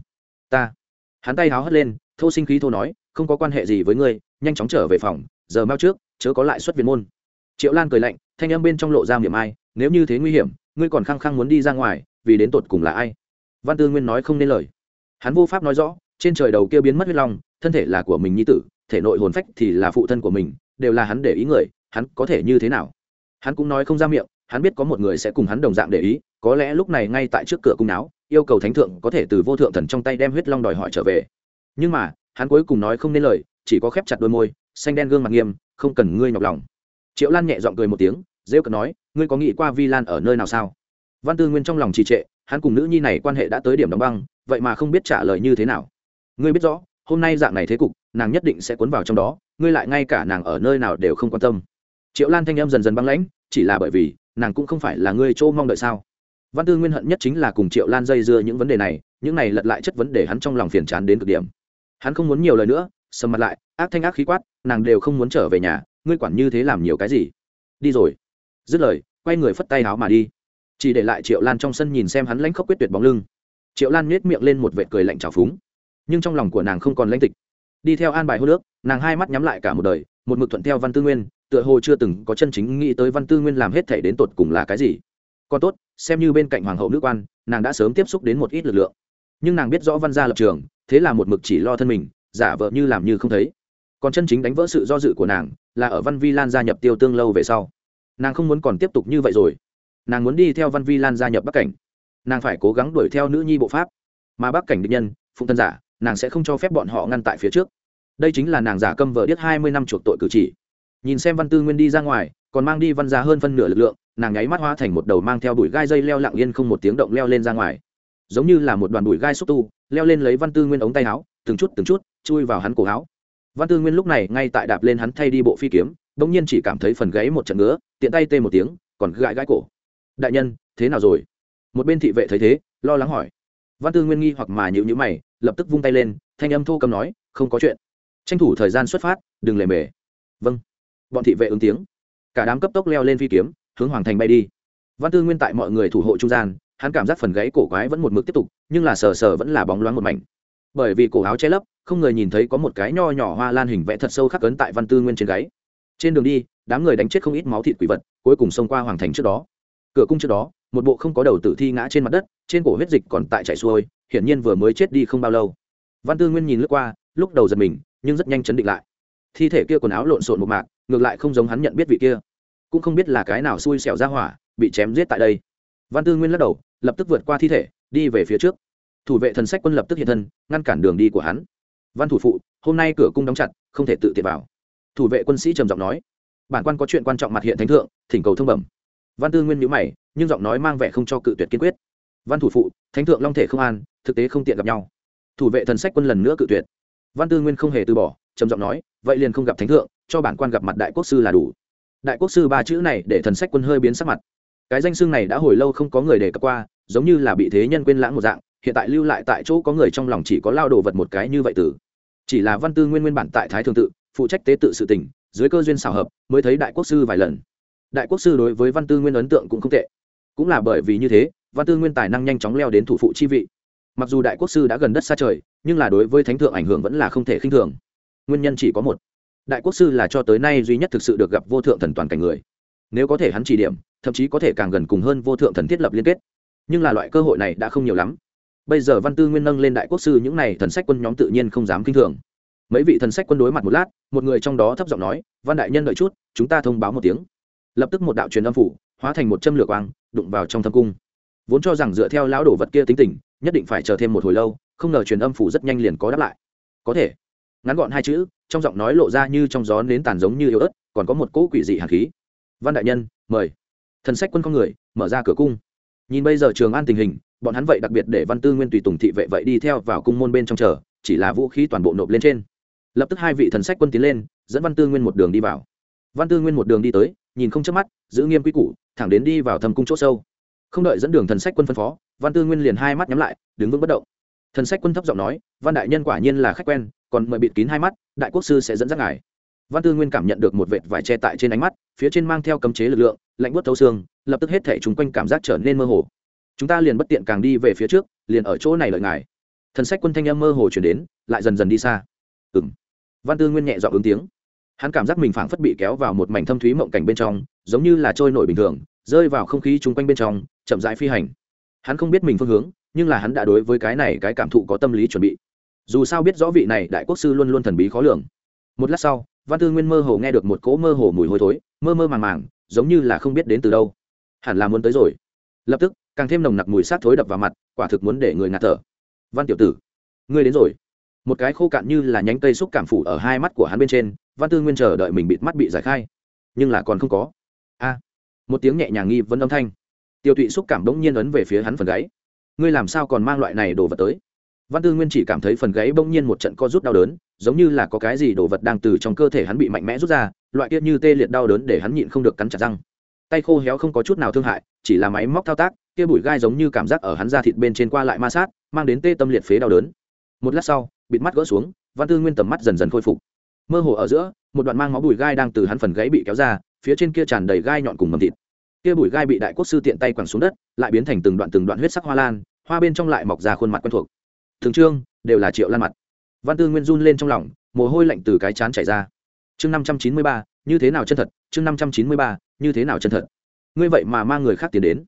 A: Ta. Hắn tay háo hất lên, thô sinh khí thô nói, không có quan hệ gì với ngươi, nhanh chóng trở về phòng, giờ mau trước, chớ có lại xuất viện môn. Triệu lan cười lạnh, thanh âm bên trong lộ ra miệng ai, nếu như thế nguy hiểm, ngươi còn khăng khăng muốn đi ra ngoài, vì đến tột cùng là ai? Văn tư nguyên nói không nên lời. Hắn vô pháp nói rõ, trên trời đầu kia biến mất huyết long, thân thể là của mình nhi tử, thể nội hồn phách thì là phụ thân của mình, đều là hắn để ý người, hắn có thể như thế nào? Hắn cũng nói không ra miệng, hắn biết có một người sẽ cùng hắn đồng dạng để ý có lẽ lúc này ngay tại trước cửa cung náo, yêu cầu thánh thượng có thể từ vô thượng thần trong tay đem huyết long đòi hỏi trở về. Nhưng mà, hắn cuối cùng nói không nên lời, chỉ có khép chặt đôi môi, xanh đen gương mặt nghiêm, không cần ngươi nhọc lòng. Triệu lan nhẹ giọng cười một tiếng dễ cận nói, ngươi có nghĩ qua vi lan ở nơi nào sao? Văn tư nguyên trong lòng trì trệ, hắn cùng nữ nhi này quan hệ đã tới điểm đóng băng, vậy mà không biết trả lời như thế nào. Ngươi biết rõ, hôm nay dạng này thế cục, nàng nhất định sẽ cuốn vào trong đó, ngươi lại ngay cả nàng ở nơi nào đều không quan tâm. Triệu lan thanh em dần dần băng lãnh, chỉ là bởi vì, nàng cũng không phải là ngươi chỗ mong đợi sao? Văn tư nguyên hận nhất chính là cùng triệu lan dây dưa những vấn đề này, những này lật lại chất vấn để hắn trong lòng phiền chán đến cực điểm. Hắn không muốn nhiều lời nữa, sầm mặt lại, ác thanh ác khí quát, nàng đều không muốn trở về nhà, ngươi quản như thế làm nhiều cái gì? Đi rồi. Dứt lời, quay người phất tay áo mà đi. Chỉ để lại triệu lan trong sân nhìn xem hắn lãnh khốc quyết tuyệt bóng lưng. Triệu lan nhếch miệng lên một vệt cười lạnh trào phúng. Nhưng trong lòng của nàng không còn lãnh tịch. Đi theo an bài hô nước, nàng hai mắt nhắm lại cả một đời, một mực thuận theo văn tư nguyên, tựa hồ chưa từng có chân chính nghĩ tới văn tư nguyên làm hết thể đến tột cùng là cái gì còn tốt, xem như bên cạnh hoàng hậu nữ quan, nàng đã sớm tiếp xúc đến một ít lực lượng. Nhưng nàng biết rõ văn gia lập trường, thế là một mực chỉ lo thân mình, giả vợ như làm như không thấy. Còn chân chính đánh vỡ sự do dự của nàng, là ở văn vi lan gia nhập tiêu tương lâu về sau. Nàng không muốn còn tiếp tục như vậy rồi. Nàng muốn đi theo văn vi lan gia nhập bắc cảnh. Nàng phải cố gắng đuổi theo nữ nhi bộ pháp. Mà bắc cảnh định nhân phụng tân giả, nàng sẽ không cho phép bọn họ ngăn tại phía trước. Đây chính là nàng giả câm vợ điếc hai mươi năm chuộc tội cử chỉ. Nhìn xem văn tư nguyên đi ra ngoài, còn mang đi văn gia hơn phân nửa lực lượng nàng nháy mắt hóa thành một đầu mang theo bụi gai dây leo lặng yên không một tiếng động leo lên ra ngoài. Giống như là một đoàn bụi gai xúc tu, leo lên lấy văn tư nguyên ống tay áo, từng chút từng chút, chui vào hắn cổ áo. Văn tư nguyên lúc này ngay tại đạp lên hắn thay đi bộ phi kiếm, bỗng nhiên chỉ cảm thấy phần gáy một trận ngứa, tiện tay tê một tiếng, còn gãi gãi cổ. Đại nhân, thế nào rồi? Một bên thị vệ thấy thế, lo lắng hỏi. Văn tư nguyên nghi hoặc mà nhịu nhữ mày, lập tức vung tay lên, thanh âm thô cầm nói, không có chuyện. Tranh thủ thời gian xuất phát, đừng lề mề. Vâng. Bọn thị vệ ứng tiếng. Cả đám cấp tốc leo lên phi kiếm hướng hoàng thành bay đi. Văn tư nguyên tại mọi người thủ hộ trung gian, hắn cảm giác phần gáy cổ quái vẫn một mực tiếp tục, nhưng là sờ sờ vẫn là bóng loáng một mảnh. Bởi vì cổ áo che lấp, không người nhìn thấy có một cái nho nhỏ hoa lan hình vẽ thật sâu khắc cấn tại văn tư nguyên trên gáy. Trên đường đi, đám người đánh chết không ít máu thịt quỷ vật, cuối cùng xông qua hoàng thành trước đó. Cửa cung trước đó, một bộ không có đầu tử thi ngã trên mặt đất, trên cổ huyết dịch còn tại chảy xuôi, hiển nhiên vừa mới chết đi không bao lâu. Văn tư nguyên nhìn lướt qua, lúc đầu giật mình, nhưng rất nhanh chấn định lại. Thi thể kia quần áo lộn xộn một mạc, ngược lại không giống hắn nhận biết vị kia cũng không biết là cái nào xui xẻo ra hỏa, bị chém giết tại đây. Văn tư nguyên lắc đầu, lập tức vượt qua thi thể, đi về phía trước. Thủ vệ thần sách quân lập tức hiện thân, ngăn cản đường đi của hắn. Văn thủ phụ, hôm nay cửa cung đóng chặt, không thể tự tiện vào. Thủ vệ quân sĩ trầm giọng nói. Bản quan có chuyện quan trọng mặt hiện thánh thượng, thỉnh cầu thông bẩm. Văn tư nguyên nhữ mày, nhưng giọng nói mang vẻ không cho cự tuyệt kiên quyết. Văn thủ phụ, thánh thượng long thể không an, thực tế không tiện gặp nhau. Thủ vệ thần sách quân lần nữa cự tuyệt. Văn tư nguyên không hề từ bỏ, trầm giọng nói, vậy liền không gặp thánh thượng, cho bản quan gặp mặt đại quốc sư là đủ đại quốc sư ba chữ này để thần sách quân hơi biến sắc mặt. Cái danh xưng này đã hồi lâu không có người đề cập qua, giống như là bị thế nhân quên lãng một dạng, hiện tại lưu lại tại chỗ có người trong lòng chỉ có lao đồ vật một cái như vậy tử chỉ là văn tư nguyên nguyên bản tại thái thường tự, phụ trách tế tự sự tỉnh dưới cơ duyên xảo hợp, mới thấy đại quốc sư vài lần. Đại quốc sư đối với văn tư nguyên ấn tượng cũng không tệ. Cũng là bởi vì như thế, văn tư nguyên tài năng nhanh chóng leo đến thủ phụ chi vị. Mặc dù đại quốc sư đã gần đất xa trời, nhưng là đối với thánh thượng ảnh hưởng vẫn là không thể khinh thường. Nguyên nhân chỉ có một đại quốc sư là cho tới nay duy nhất thực sự được gặp vô thượng thần toàn cảnh người. Nếu có thể hắn chỉ điểm, thậm chí có thể càng gần cùng hơn vô thượng thần thiết lập liên kết. Nhưng là loại cơ hội này đã không nhiều lắm. Bây giờ văn tư nguyên nâng lên đại quốc sư những n à y thần sách quân nhóm tự nhiên không dám k i n h thường. Mấy vị thần sách quân đối mặt một lát, một người trong đó thấp giọng nói, văn đại nhân đợi chút, chúng ta thông báo một tiếng. Lập tức một đạo truyền âm phủ, hóa thành một châm lược quang, đụng vào trong thâm cung. Vốn cho rằng dựa theo lão đồ vật kia tính tình, nhất định phải chờ thêm một hồi lâu, không ngờ truyền âm phủ rất nhanh liền có đáp lại. Có thể. Ngắn gọn hai chữ trong giọng nói lộ ra như trong gió nến tàn giống như yếu ớt, còn có một cỗ quỷ dị hạt khí. Văn đại nhân, mời. Thần sách quân con người, mở ra cửa cung. Nhìn bây giờ trường an tình hình, bọn hắn vậy đặc biệt để văn tư nguyên tùy tùng thị vệ vậy đi theo vào cung môn bên trong chờ, chỉ là vũ khí toàn bộ nộp lên trên. Lập tức hai vị thần sách quân tiến lên, dẫn văn tư nguyên một đường đi vào. Văn tư nguyên một đường đi tới, nhìn không chớp mắt, giữ nghiêm quy củ, thẳng đến đi vào thâm cung chỗ sâu. Không đợi dẫn đường thần sách quân phân phó, văn tư nguyên liền hai mắt nhắm lại, đứng vững bất động. Thần sách quân thấp giọng nói, văn đại nhân quả nhiên là khách quen còn mời bịt kín hai mắt, đại quốc sư sẽ dẫn dắt ngài. Văn tư nguyên cảm nhận được một vệt vải che tại trên ánh mắt, phía trên mang theo cấm chế lực lượng, lạnh bớt thấu xương, lập tức hết thể chúng quanh cảm giác trở nên mơ hồ. Chúng ta liền bất tiện càng đi về phía trước, liền ở chỗ này lợi ngài. Thần sách quân thanh âm mơ hồ chuyển đến, lại dần dần đi xa. Ừng văn tư nguyên nhẹ dọn ứng tiếng. Hắn cảm giác mình phảng phất bị kéo vào một mảnh thâm thúy mộng cảnh bên trong, giống như là trôi nổi bình thường, rơi vào không khí chung quanh bên trong, chậm rãi phi hành. Hắn không biết mình phương hướng, nhưng là hắn đã đối với cái này cái cảm thụ có tâm lý chuẩn bị dù sao biết rõ vị này đại quốc sư luôn luôn thần bí khó lường. Một lát sau, văn tư nguyên mơ hồ nghe được một cỗ mơ hồ mùi hôi thối, mơ mơ màng màng, giống như là không biết đến từ đâu. Hẳn là muốn tới rồi. Lập tức, càng thêm nồng nặc mùi sát thối đập vào mặt, quả thực muốn để người ngạt thở. Văn tiểu tử, ngươi đến rồi. Một cái khô cạn như là nhánh cây xúc cảm phủ ở hai mắt của hắn bên trên, văn tư nguyên chờ đợi mình bịt mắt bị giải khai. Nhưng là còn không có. A! Một tiếng nhẹ nhàng nghi vấn âm thanh. Tiêu tụy xúc cảm bỗng nhiên ấn về phía hắn phần gáy. Ngươi làm sao còn mang loại này đồ vật tới? Văn tư nguyên chỉ cảm thấy phần gáy bỗng nhiên một trận co rút đau đớn, giống như là có cái gì đồ vật đang từ trong cơ thể hắn bị mạnh mẽ rút ra, loại kia như tê liệt đau đớn để hắn nhịn không được cắn chặt răng. Tay khô héo không có chút nào thương hại, chỉ là máy móc thao tác, kia bụi gai giống như cảm giác ở hắn da thịt bên trên qua lại ma sát, mang đến tê tâm liệt phế đau đớn. Một lát sau, bịt mắt gỡ xuống, văn tư nguyên tầm mắt dần dần khôi phục. Mơ hồ ở giữa, một đoạn mang máu bụi gai đang từ hắn phần gáy bị kéo ra, phía trên kia tràn đầy gai nhọn cùng mầm thịt. Kia bụi gai bị đại quốc sư tiện tay quẳng xuống đất, lại biến thành từng đoạn từng đoạn huyết sắc hoa lan, hoa bên trong lại mọc ra khuôn mặt quen thuộc thường trương, đều là triệu lan mặt. Văn tư nguyên run lên trong lòng, mồ hôi lạnh từ cái chán chảy ra. Chương năm trăm chín mươi ba, như thế nào chân thật? Chương năm trăm chín mươi ba, như thế nào chân thật? Ngươi vậy mà mang người khác tiến đến.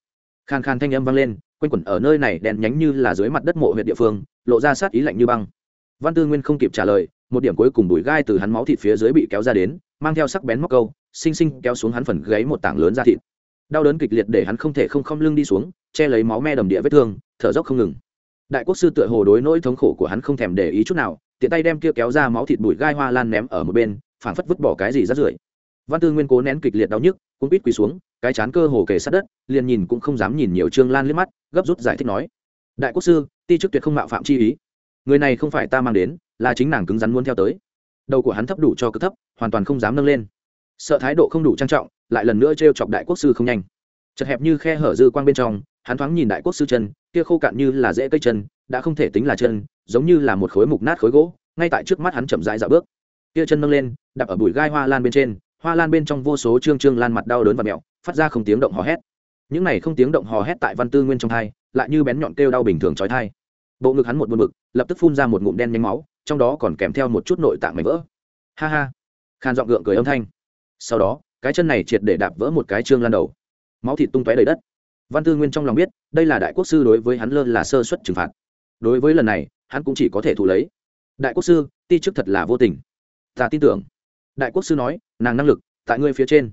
A: Khan khan thanh âm vang lên, quanh quẩn ở nơi này đèn nhánh như là dưới mặt đất mộ huyện địa phương, lộ ra sát ý lạnh như băng. Văn tư nguyên không kịp trả lời, một điểm cuối cùng bùi gai từ hắn máu thịt phía dưới bị kéo ra đến, mang theo sắc bén móc câu, xinh xinh kéo xuống hắn phần gáy một tảng lớn ra thịt. Đau đớn kịch liệt để hắn không thể không không lưng đi xuống, che lấy máu me đầm địa vết thương, thở dốc không ngừng đại quốc sư tựa hồ đối nỗi thống khổ của hắn không thèm để ý chút nào, tiện tay đem kia kéo ra máu thịt bụi gai hoa lan ném ở một bên, phảng phất vứt bỏ cái gì rát rưởi. Văn tư nguyên cố nén kịch liệt đau nhức cũng quýt quỳ xuống, cái chán cơ hồ kề sát đất, liền nhìn cũng không dám nhìn nhiều trương lan liếc mắt, gấp rút giải thích nói, đại quốc sư, ti chức tuyệt không mạo phạm chi ý. Người này không phải ta mang đến, là chính nàng cứng rắn muốn theo tới. Đầu của hắn thấp đủ cho cực thấp, hoàn toàn không dám nâng lên. Sợ thái độ không đủ trang trọng, lại lần nữa t chọc đại quốc sư không nhanh. Chật hẹp như khe hở dư quang bên trong hắn thoáng nhìn đại quốc sư chân, kia khô cạn như là dễ cây chân, đã không thể tính là chân, giống như là một khối mục nát khối gỗ, ngay tại trước mắt hắn chậm rãi dạo bước. Kia chân nâng lên đập ở bụi gai hoa lan bên trên, hoa lan bên trong vô số trương trương lan mặt đau đớn và mẹo, phát ra không tiếng động hò hét. Những này không tiếng động hò hét tại văn tư nguyên trong thai lại như bén nhọn kêu đau bình thường trói thai bộ ngực hắn một buồn bực, lập tức phun ra một ngụm đen nhanh máu, trong đó còn kèm theo một chút nội tạng mảnh vỡ. Ha ha. Khan giọng gượng cười âm thanh. Sau đó, cái chân này triệt để đạp vỡ một cái trương lan đầu. Máu thịt tung tóe đầy đất văn tư nguyên trong lòng biết, đây là đại quốc sư đối với hắn lơ là sơ suất trừng phạt. Đối với lần này, hắn cũng chỉ có thể thụ lấy. Đại quốc sư, ti chức thật là vô tình. Ta tin tưởng. Đại quốc sư nói, nàng năng lực, tại ngươi phía trên.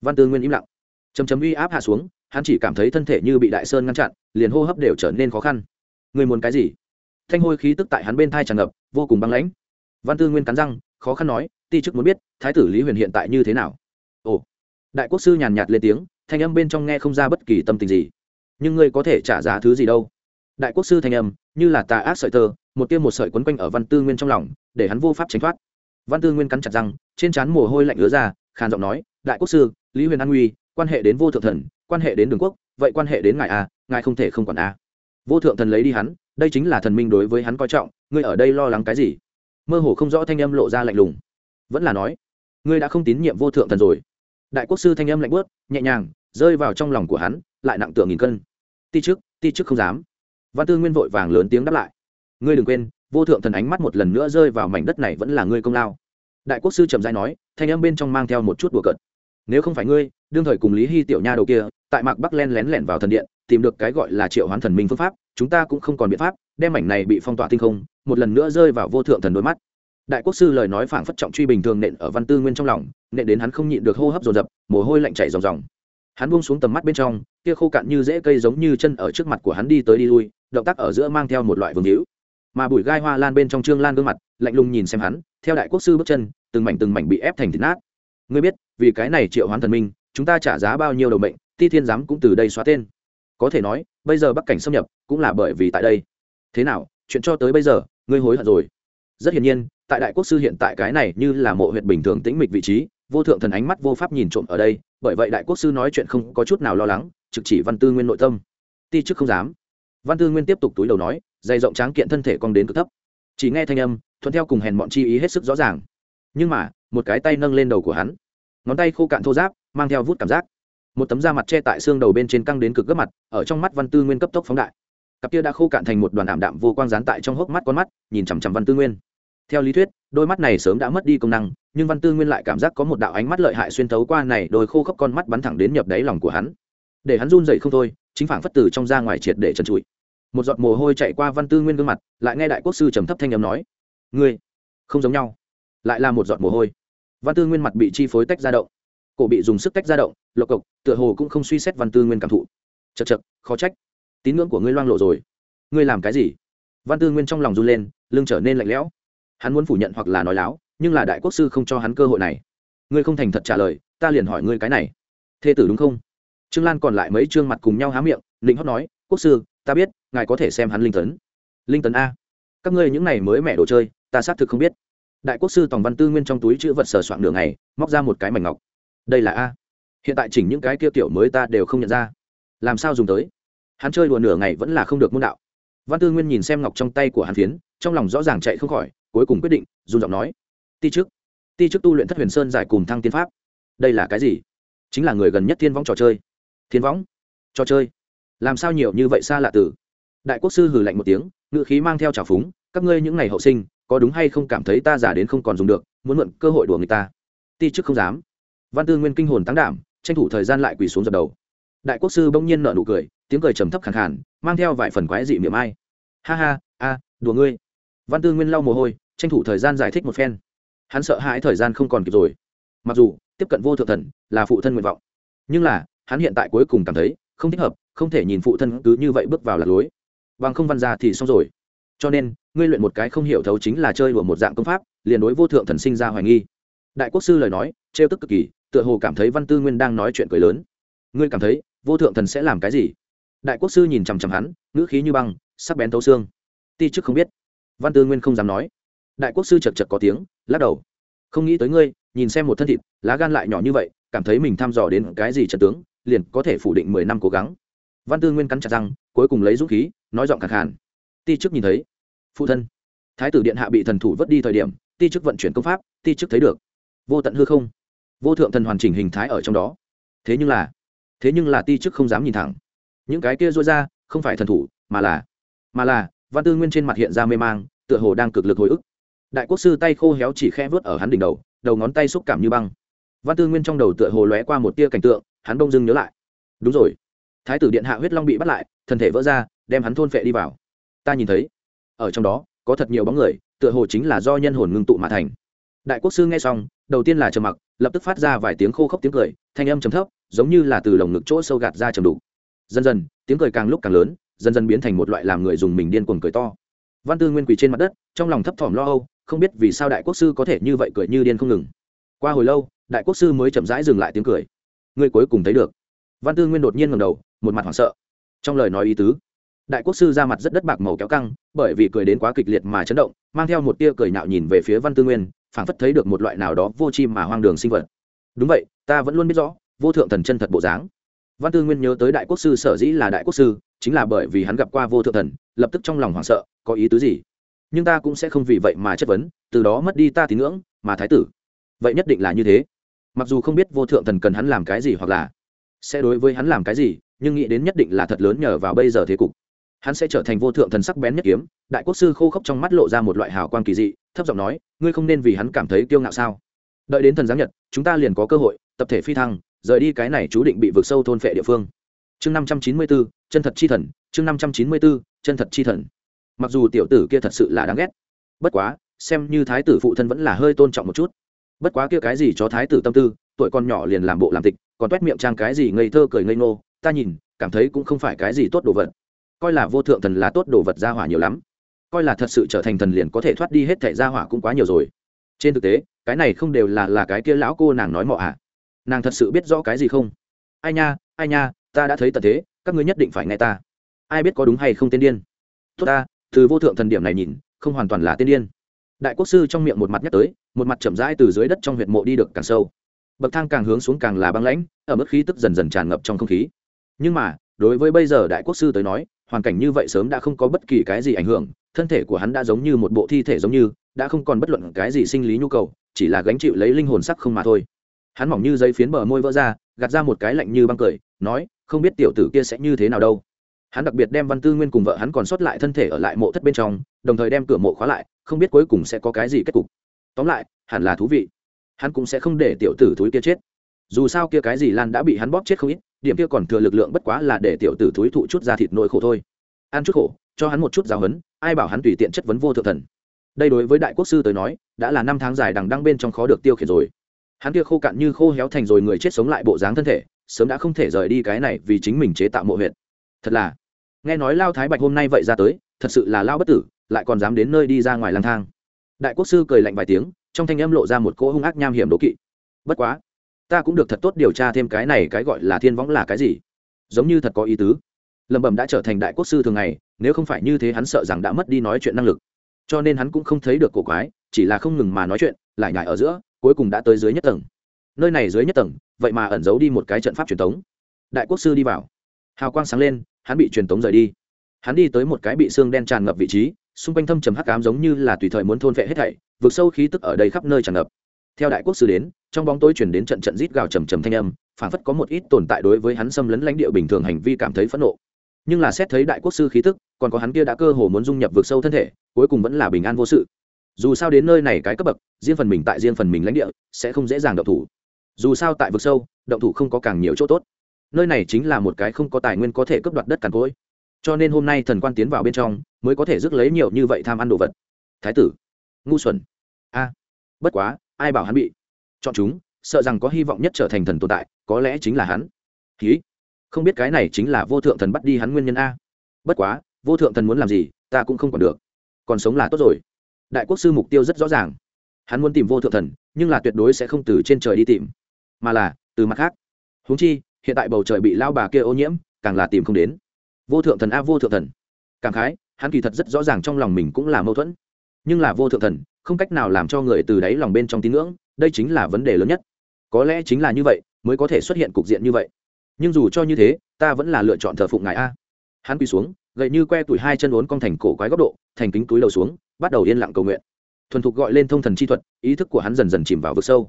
A: Văn tư nguyên im lặng. Chấm chấm uy áp hạ xuống, hắn chỉ cảm thấy thân thể như bị đại sơn ngăn chặn, liền hô hấp đều trở nên khó khăn. Người muốn cái gì? Thanh hôi khí tức tại hắn bên thai tràn ngập, vô cùng băng lãnh. Văn tư nguyên cắn răng, khó khăn nói, ti chức muốn biết, thái tử lý huyền hiện tại như thế nào? Ồ đại quốc sư nhàn nhạt lên tiếng, thanh âm bên trong nghe không ra bất kỳ tâm tình gì. Nhưng ngươi có thể trả giá thứ gì đâu? Đại quốc sư thanh âm, như là tà ác sợi tơ, một tiêm một sợi quấn quanh ở văn tư nguyên trong lòng, để hắn vô pháp tránh thoát. Văn tư nguyên cắn chặt răng, trên trán mồ hôi lạnh ứa ra, khàn giọng nói, đại quốc sư, lý huyền an nguy quan hệ đến vô thượng thần, quan hệ đến đường quốc, vậy quan hệ đến ngài a ngài không thể không quản a vô thượng thần lấy đi hắn, đây chính là thần minh đối với hắn coi trọng, ngươi ở đây lo lắng cái gì? Mơ hồ không rõ thanh âm lộ ra lạnh lùng. Vẫn là nói, ngươi đã không tín nhiệm vô thượng thần rồi đại quốc sư thanh âm lạnh bớt nhẹ nhàng, rơi vào trong lòng của hắn, lại nặng tượng nghìn cân. Ti chức ti chức không dám. Văn tư nguyên vội vàng lớn tiếng đáp lại. Ngươi đừng quên, vô thượng thần ánh mắt một lần nữa rơi vào mảnh đất này vẫn là ngươi công lao. Đại quốc sư trầm dai nói, thanh âm bên trong mang theo một chút đùa cợt. Nếu không phải ngươi, đương thời cùng lý hy tiểu nha đầu kia, tại mạc bắc len lén lẻn vào thần điện, tìm được cái gọi là triệu hoán thần minh phương pháp, chúng ta cũng không còn biện pháp, đem mảnh này bị phong tỏa tinh không, một lần nữa rơi vào vô thượng thần đôi mắt đại quốc sư lời nói phảng phất trọng truy bình thường nện ở văn tư nguyên trong lòng, nện đến hắn không nhịn được hô hấp dồn dập, mồ hôi lạnh chảy ròng ròng. Hắn buông xuống tầm mắt bên trong, kia khô cạn như rễ cây giống như chân ở trước mặt của hắn đi tới đi lui, động tác ở giữa mang theo một loại vương hữu. Mà bụi gai hoa lan bên trong trương lan gương mặt, lạnh lùng nhìn xem hắn, theo đại quốc sư bước chân, từng mảnh từng mảnh bị ép thành thịt nát. Ngươi biết, vì cái này triệu hoán thần minh, chúng ta trả giá bao nhiêu đầu mệnh, ti thiên giám cũng từ đây xóa tên. Có thể nói, bây giờ bắc cảnh xâm nhập, cũng là bởi vì tại đây. Thế nào, chuyện cho tới bây giờ, ngươi hối hận rồi. Rất hiển nhiên tại đại quốc sư hiện tại cái này như là mộ huyệt bình thường tĩnh mịch vị trí, vô thượng thần ánh mắt vô pháp nhìn trộm ở đây, bởi vậy đại quốc sư nói chuyện không có chút nào lo lắng, trực chỉ văn tư nguyên nội tâm. Ti chức không dám. Văn tư nguyên tiếp tục túi đầu nói, dày rộng tráng kiện thân thể cong đến cực thấp. Chỉ nghe thanh âm, thuận theo cùng hèn bọn chi ý hết sức rõ ràng. Nhưng mà, một cái tay nâng lên đầu của hắn. Ngón tay khô cạn thô giáp mang theo vút cảm giác. Một tấm da mặt che tại xương đầu bên trên căng đến cực gấp mặt, ở trong mắt văn tư nguyên cấp tốc phóng đại. Cặp kia đã khô cạn thành một đoàn ảm đạm vô quang dán tại trong hốc mắt con mắt, nhìn chằm chằm văn tư nguyên theo lý thuyết, đôi mắt này sớm đã mất đi công năng, nhưng văn tư nguyên lại cảm giác có một đạo ánh mắt lợi hại xuyên thấu qua này đôi khô khốc con mắt bắn thẳng đến nhập đáy lòng của hắn. Để hắn run dậy không thôi, chính phản phất từ trong ra ngoài triệt để trần trụi. Một giọt mồ hôi chạy qua văn tư nguyên gương mặt, lại nghe đại quốc sư trầm thấp thanh â m nói, ngươi, không giống nhau. Lại là một giọt mồ hôi. Văn tư nguyên mặt bị chi phối tách ra động. Cổ bị dùng sức tách ra động, lộc cộc, tựa hồ cũng không suy xét văn tư nguyên cảm thụ. Chật chật khó trách. Tín ngưỡng của ngươi loang lộ rồi. Ngươi làm cái gì? Văn tư nguyên trong lòng run lên, lưng trở nên lạnh lẽo hắn muốn phủ nhận hoặc là nói láo, nhưng là đại quốc sư không cho hắn cơ hội này. Ngươi không thành thật trả lời, ta liền hỏi ngươi cái này. Thê tử đúng không? Trương lan còn lại mấy trương mặt cùng nhau há miệng linh hót nói, quốc sư, ta biết, ngài có thể xem hắn linh tấn. Linh tấn a? Các ngươi những này mới mẹ đồ chơi, ta xác thực không biết. Đại quốc sư tòng văn tư nguyên trong túi chữ vật sờ soạn đường này móc ra một cái mảnh ngọc. Đây là a. Hiện tại chỉnh những cái kia kiểu mới ta đều không nhận ra. Làm sao dùng tới? Hắn chơi đùa nửa ngày vẫn là không được môn đạo. Văn tư nguyên nhìn xem ngọc trong tay của hắn phiến, trong lòng rõ ràng chạy không khỏi cuối cùng quyết định dù giọng nói, ti trước ti trước tu luyện thất huyền sơn giải cùng thăng tiên pháp. Đây là cái gì? Chính là người gần nhất thiên võng trò chơi. Thiên võng? Trò chơi? Làm sao nhiều như vậy xa lạ tử? Đại quốc sư hừ lạnh một tiếng ngự khí mang theo trào phúng, các ngươi những ngày hậu sinh, có đúng hay không cảm thấy ta giả đến không còn dùng được, muốn mượn cơ hội đùa người ta? Ti chức không dám. Văn tư nguyên kinh hồn tăng đảm, tranh thủ thời gian lại quỳ xuống dập đầu. Đại quốc sư bỗng nhiên nở nụ cười, tiếng cười trầm thấp khẳng khản mang theo vài phần quái dị miệng ai. Ha ha, a, đùa ngươi. Văn tư nguyên lau mồ hôi tranh thủ thời gian giải thích một phen. Hắn sợ hãi thời gian không còn kịp rồi. Mặc dù, tiếp cận vô thượng thần là phụ thân nguyện vọng. Nhưng là, hắn hiện tại cuối cùng cảm thấy, không thích hợp, không thể nhìn phụ thân cứ như vậy bước vào lạc lối. Bằng không văn ra thì xong rồi. Cho nên, ngươi luyện một cái không hiểu thấu chính là chơi đùa một dạng công pháp, liền đối vô thượng thần sinh ra hoài nghi. Đại quốc sư lời nói, trêu tức cực kỳ, tựa hồ cảm thấy văn tư nguyên đang nói chuyện cười lớn. Ngươi cảm thấy, vô thượng thần sẽ làm cái gì? Đại quốc sư nhìn chằm chằm hắn, ngữ khí như băng, sắc bén tấu xương. Ti chức không biết. Văn tư nguyên không dám nói đại quốc sư chật chật có tiếng, lắc đầu. Không nghĩ tới ngươi, nhìn xem một thân thịt, lá gan lại nhỏ như vậy, cảm thấy mình thăm dò đến cái gì trận tướng, liền có thể phủ định mười năm cố gắng. Văn tư nguyên cắn chặt răng, cuối cùng lấy dũng khí, nói giọng khẳng hẳn. ti chức nhìn thấy. Phụ thân. Thái tử điện hạ bị thần thủ vất đi thời điểm, ti chức vận chuyển công pháp, ti chức thấy được. Vô tận hư không. Vô thượng thần hoàn chỉnh hình thái ở trong đó. Thế nhưng là, thế nhưng là ti chức không dám nhìn thẳng. Những cái kia rối ra, không phải thần thủ, mà là mà là, văn tư nguyên trên mặt hiện ra mê mang, tựa hồ đang cực lực hồi ức đại quốc sư tay khô héo chỉ khe vớt ở hắn đỉnh đầu đầu ngón tay xúc cảm như băng. Văn tư nguyên trong đầu tựa hồ lóe qua một tia cảnh tượng, hắn đông dưng nhớ lại. Đúng rồi. Thái tử điện hạ huyết long bị bắt lại, thân thể vỡ ra, đem hắn thôn phệ đi vào. Ta nhìn thấy, ở trong đó, có thật nhiều bóng người, tựa hồ chính là do nhân hồn ngưng tụ mà thành. Đại quốc sư nghe xong, đầu tiên là trầm mặc, lập tức phát ra vài tiếng khô khốc tiếng cười, thanh âm trầm thấp, giống như là từ lồng ngực chỗ sâu gạt ra trầm đủ dần dần, tiếng cười càng lúc càng lớn, dần dần biến thành một loại làm người dùng mình điên cuồng cười to văn tư nguyên quỳ trên mặt đất, trong lòng thấp thỏm lo âu, không biết vì sao đại quốc sư có thể như vậy cười như điên không ngừng. Qua hồi lâu, đại quốc sư mới chậm rãi dừng lại tiếng cười. Người cuối cùng thấy được. Văn tư nguyên đột nhiên ngầm đầu, một mặt hoảng sợ. Trong lời nói ý tứ, đại quốc sư ra mặt rất đất bạc màu kéo căng, bởi vì cười đến quá kịch liệt mà chấn động, mang theo một tia cười nạo nhìn về phía văn tư nguyên, phảng phất thấy được một loại nào đó vô chi mà hoang đường sinh vật. Đúng vậy, ta vẫn luôn biết rõ, vô thượng thần chân thật bộ dáng. Văn tư nguyên nhớ tới đại quốc sư sở dĩ là đại quốc sư, chính là bởi vì hắn gặp qua vô thượng thần lập tức trong lòng hoảng sợ, có ý tứ gì? Nhưng ta cũng sẽ không vì vậy mà chất vấn, từ đó mất đi ta tín ngưỡng, mà thái tử. Vậy nhất định là như thế. Mặc dù không biết vô thượng thần cần hắn làm cái gì hoặc là sẽ đối với hắn làm cái gì, nhưng nghĩ đến nhất định là thật lớn nhờ vào bây giờ thế cục. Hắn sẽ trở thành vô thượng thần sắc bén nhất kiếm. Đại quốc sư khô khốc trong mắt lộ ra một loại hào quang kỳ dị, thấp giọng nói, ngươi không nên vì hắn cảm thấy kiêu ngạo sao? Đợi đến thần giáng nhật, chúng ta liền có cơ hội, tập thể phi thăng, rời đi cái này chú định bị vượt sâu thôn phệ địa phương. Chương năm trăm chín mươi bốn, chân thật chi thần chương năm trăm chín mươi bốn chân thật chi thần. Mặc dù tiểu tử kia thật sự là đáng ghét, bất quá, xem như thái tử phụ thân vẫn là hơi tôn trọng một chút. Bất quá kia cái gì cho thái tử tâm tư, tuổi con nhỏ liền làm bộ làm tịch, còn toét miệng trang cái gì ngây thơ cười ngây ngô, ta nhìn, cảm thấy cũng không phải cái gì tốt đồ vật. Coi là vô thượng thần là tốt đồ vật ra hỏa nhiều lắm. Coi là thật sự trở thành thần liền có thể thoát đi hết thẻ ra hỏa cũng quá nhiều rồi. Trên thực tế, cái này không đều là là cái kia lão cô nàng nói mọ ạ à. nàng thật sự biết rõ cái gì không? Ai nha ai nha, ta đã thấy tận thế, các ngươi nhất định phải nghe ta ai biết có đúng hay không tiên điên. Tốt ta, từ vô thượng thần điểm này nhìn, không hoàn toàn là tiên điên. Đại quốc sư trong miệng một mặt nhắc tới, một mặt chậm rãi từ dưới đất trong huyệt mộ đi được càng sâu. Bậc thang càng hướng xuống càng là băng lãnh, ở mức khí tức dần dần tràn ngập trong không khí. Nhưng mà, đối với bây giờ đại quốc sư tới nói, hoàn cảnh như vậy sớm đã không có bất kỳ cái gì ảnh hưởng, thân thể của hắn đã giống như một bộ thi thể giống như, đã không còn bất luận cái gì sinh lý nhu cầu, chỉ là gánh chịu lấy linh hồn sắc không mà thôi. Hắn mỏng như giấy phiến bờ môi vỡ ra, gạt ra một cái lạnh như băng cười, nói, không biết tiểu tử kia sẽ như thế nào đâu hắn đặc biệt đem văn tư nguyên cùng vợ hắn còn sót lại thân thể ở lại mộ thất bên trong, đồng thời đem cửa mộ khóa lại, không biết cuối cùng sẽ có cái gì kết cục. Tóm lại, hẳn là thú vị. Hắn cũng sẽ không để tiểu tử thúi kia chết. Dù sao kia cái gì lan đã bị hắn bóp chết không ít, điểm kia còn thừa lực lượng bất quá là để tiểu tử thúi thụ chút ra thịt nỗi khổ thôi. Ăn chút khổ, cho hắn một chút giáo hấn ai bảo hắn tùy tiện chất vấn vô thượng thần. Đây đối với đại quốc sư tới nói, đã là năm tháng dài đằng đăng bên trong khó được tiêu khiển rồi. Hắn kia khô cạn như khô héo thành rồi người chết sống lại bộ dáng thân thể, sớm đã không thể rời đi cái này vì chính mình chế tạo mộ huyện thật là nghe nói lao thái bạch hôm nay vậy ra tới, thật sự là lao bất tử, lại còn dám đến nơi đi ra ngoài lang thang. Đại quốc sư cười lạnh vài tiếng, trong thanh âm lộ ra một cỗ hung ác nham hiểm đố kỵ. Bất quá, ta cũng được thật tốt điều tra thêm cái này cái gọi là thiên võng là cái gì. Giống như thật có ý tứ. Lẩm bẩm đã trở thành đại quốc sư thường ngày, nếu không phải như thế hắn sợ rằng đã mất đi nói chuyện năng lực. Cho nên hắn cũng không thấy được cổ quái, chỉ là không ngừng mà nói chuyện, lại nhải ở giữa, cuối cùng đã tới dưới nhất tầng. Nơi này dưới nhất tầng, vậy mà ẩn giấu đi một cái trận pháp truyền thống. Đại quốc sư đi vào. Hào quang sáng lên hắn bị truyền tống rời đi. Hắn đi tới một cái bị xương đen tràn ngập vị trí, xung quanh thâm trầm hắc ám giống như là tùy thời muốn thôn vệ hết thảy vượt sâu khí tức ở đây khắp nơi tràn ngập. Theo đại quốc sư đến, trong bóng tối chuyển đến trận trận rít gào trầm trầm thanh âm phản phất có một ít tồn tại đối với hắn xâm lấn lãnh địa bình thường hành vi cảm thấy phẫn nộ. Nhưng là xét thấy đại quốc sư khí tức, còn có hắn kia đã cơ hồ muốn dung nhập vượt sâu thân thể, cuối cùng vẫn là bình an vô sự. Dù sao đến nơi này cái cấp bậc, riêng phần mình tại riêng phần mình lãnh địa, sẽ không dễ dàng động thủ. Dù sao tại vực sâu, động thủ không có càng nhiều chỗ tốt nơi này chính là một cái không có tài nguyên có thể cướp đoạt đất càn cối cho nên hôm nay thần quan tiến vào bên trong, mới có thể rước lấy nhiều như vậy tham ăn đồ vật. Thái tử, ngu xuẩn. A, bất quá, ai bảo hắn bị chọn chúng, sợ rằng có hy vọng nhất trở thành thần tồn tại, có lẽ chính là hắn. Ký không biết cái này chính là vô thượng thần bắt đi hắn nguyên nhân a. Bất quá, vô thượng thần muốn làm gì, ta cũng không còn được. Còn sống là tốt rồi. Đại quốc sư mục tiêu rất rõ ràng. Hắn muốn tìm vô thượng thần, nhưng là tuyệt đối sẽ không từ trên trời đi tìm, mà là từ mặt khác. Húng chi hiện tại bầu trời bị lao bà kia ô nhiễm, càng là tìm không đến. Vô thượng thần a, vô thượng thần. Cảm khái, hắn kỳ thật rất rõ ràng trong lòng mình cũng là mâu thuẫn. Nhưng là vô thượng thần, không cách nào làm cho người từ đáy lòng bên trong tín ngưỡng, đây chính là vấn đề lớn nhất. Có lẽ chính là như vậy, mới có thể xuất hiện cục diện như vậy. Nhưng dù cho như thế, ta vẫn là lựa chọn thờ phụng ngài a. Hắn quỳ xuống, gậy như que tuổi hai chân uốn cong thành cổ quái góc độ, thành kính túi đầu xuống, bắt đầu yên lặng cầu nguyện. Thuần thục gọi lên thông thần chi thuật, ý thức của hắn dần dần chìm vào vực sâu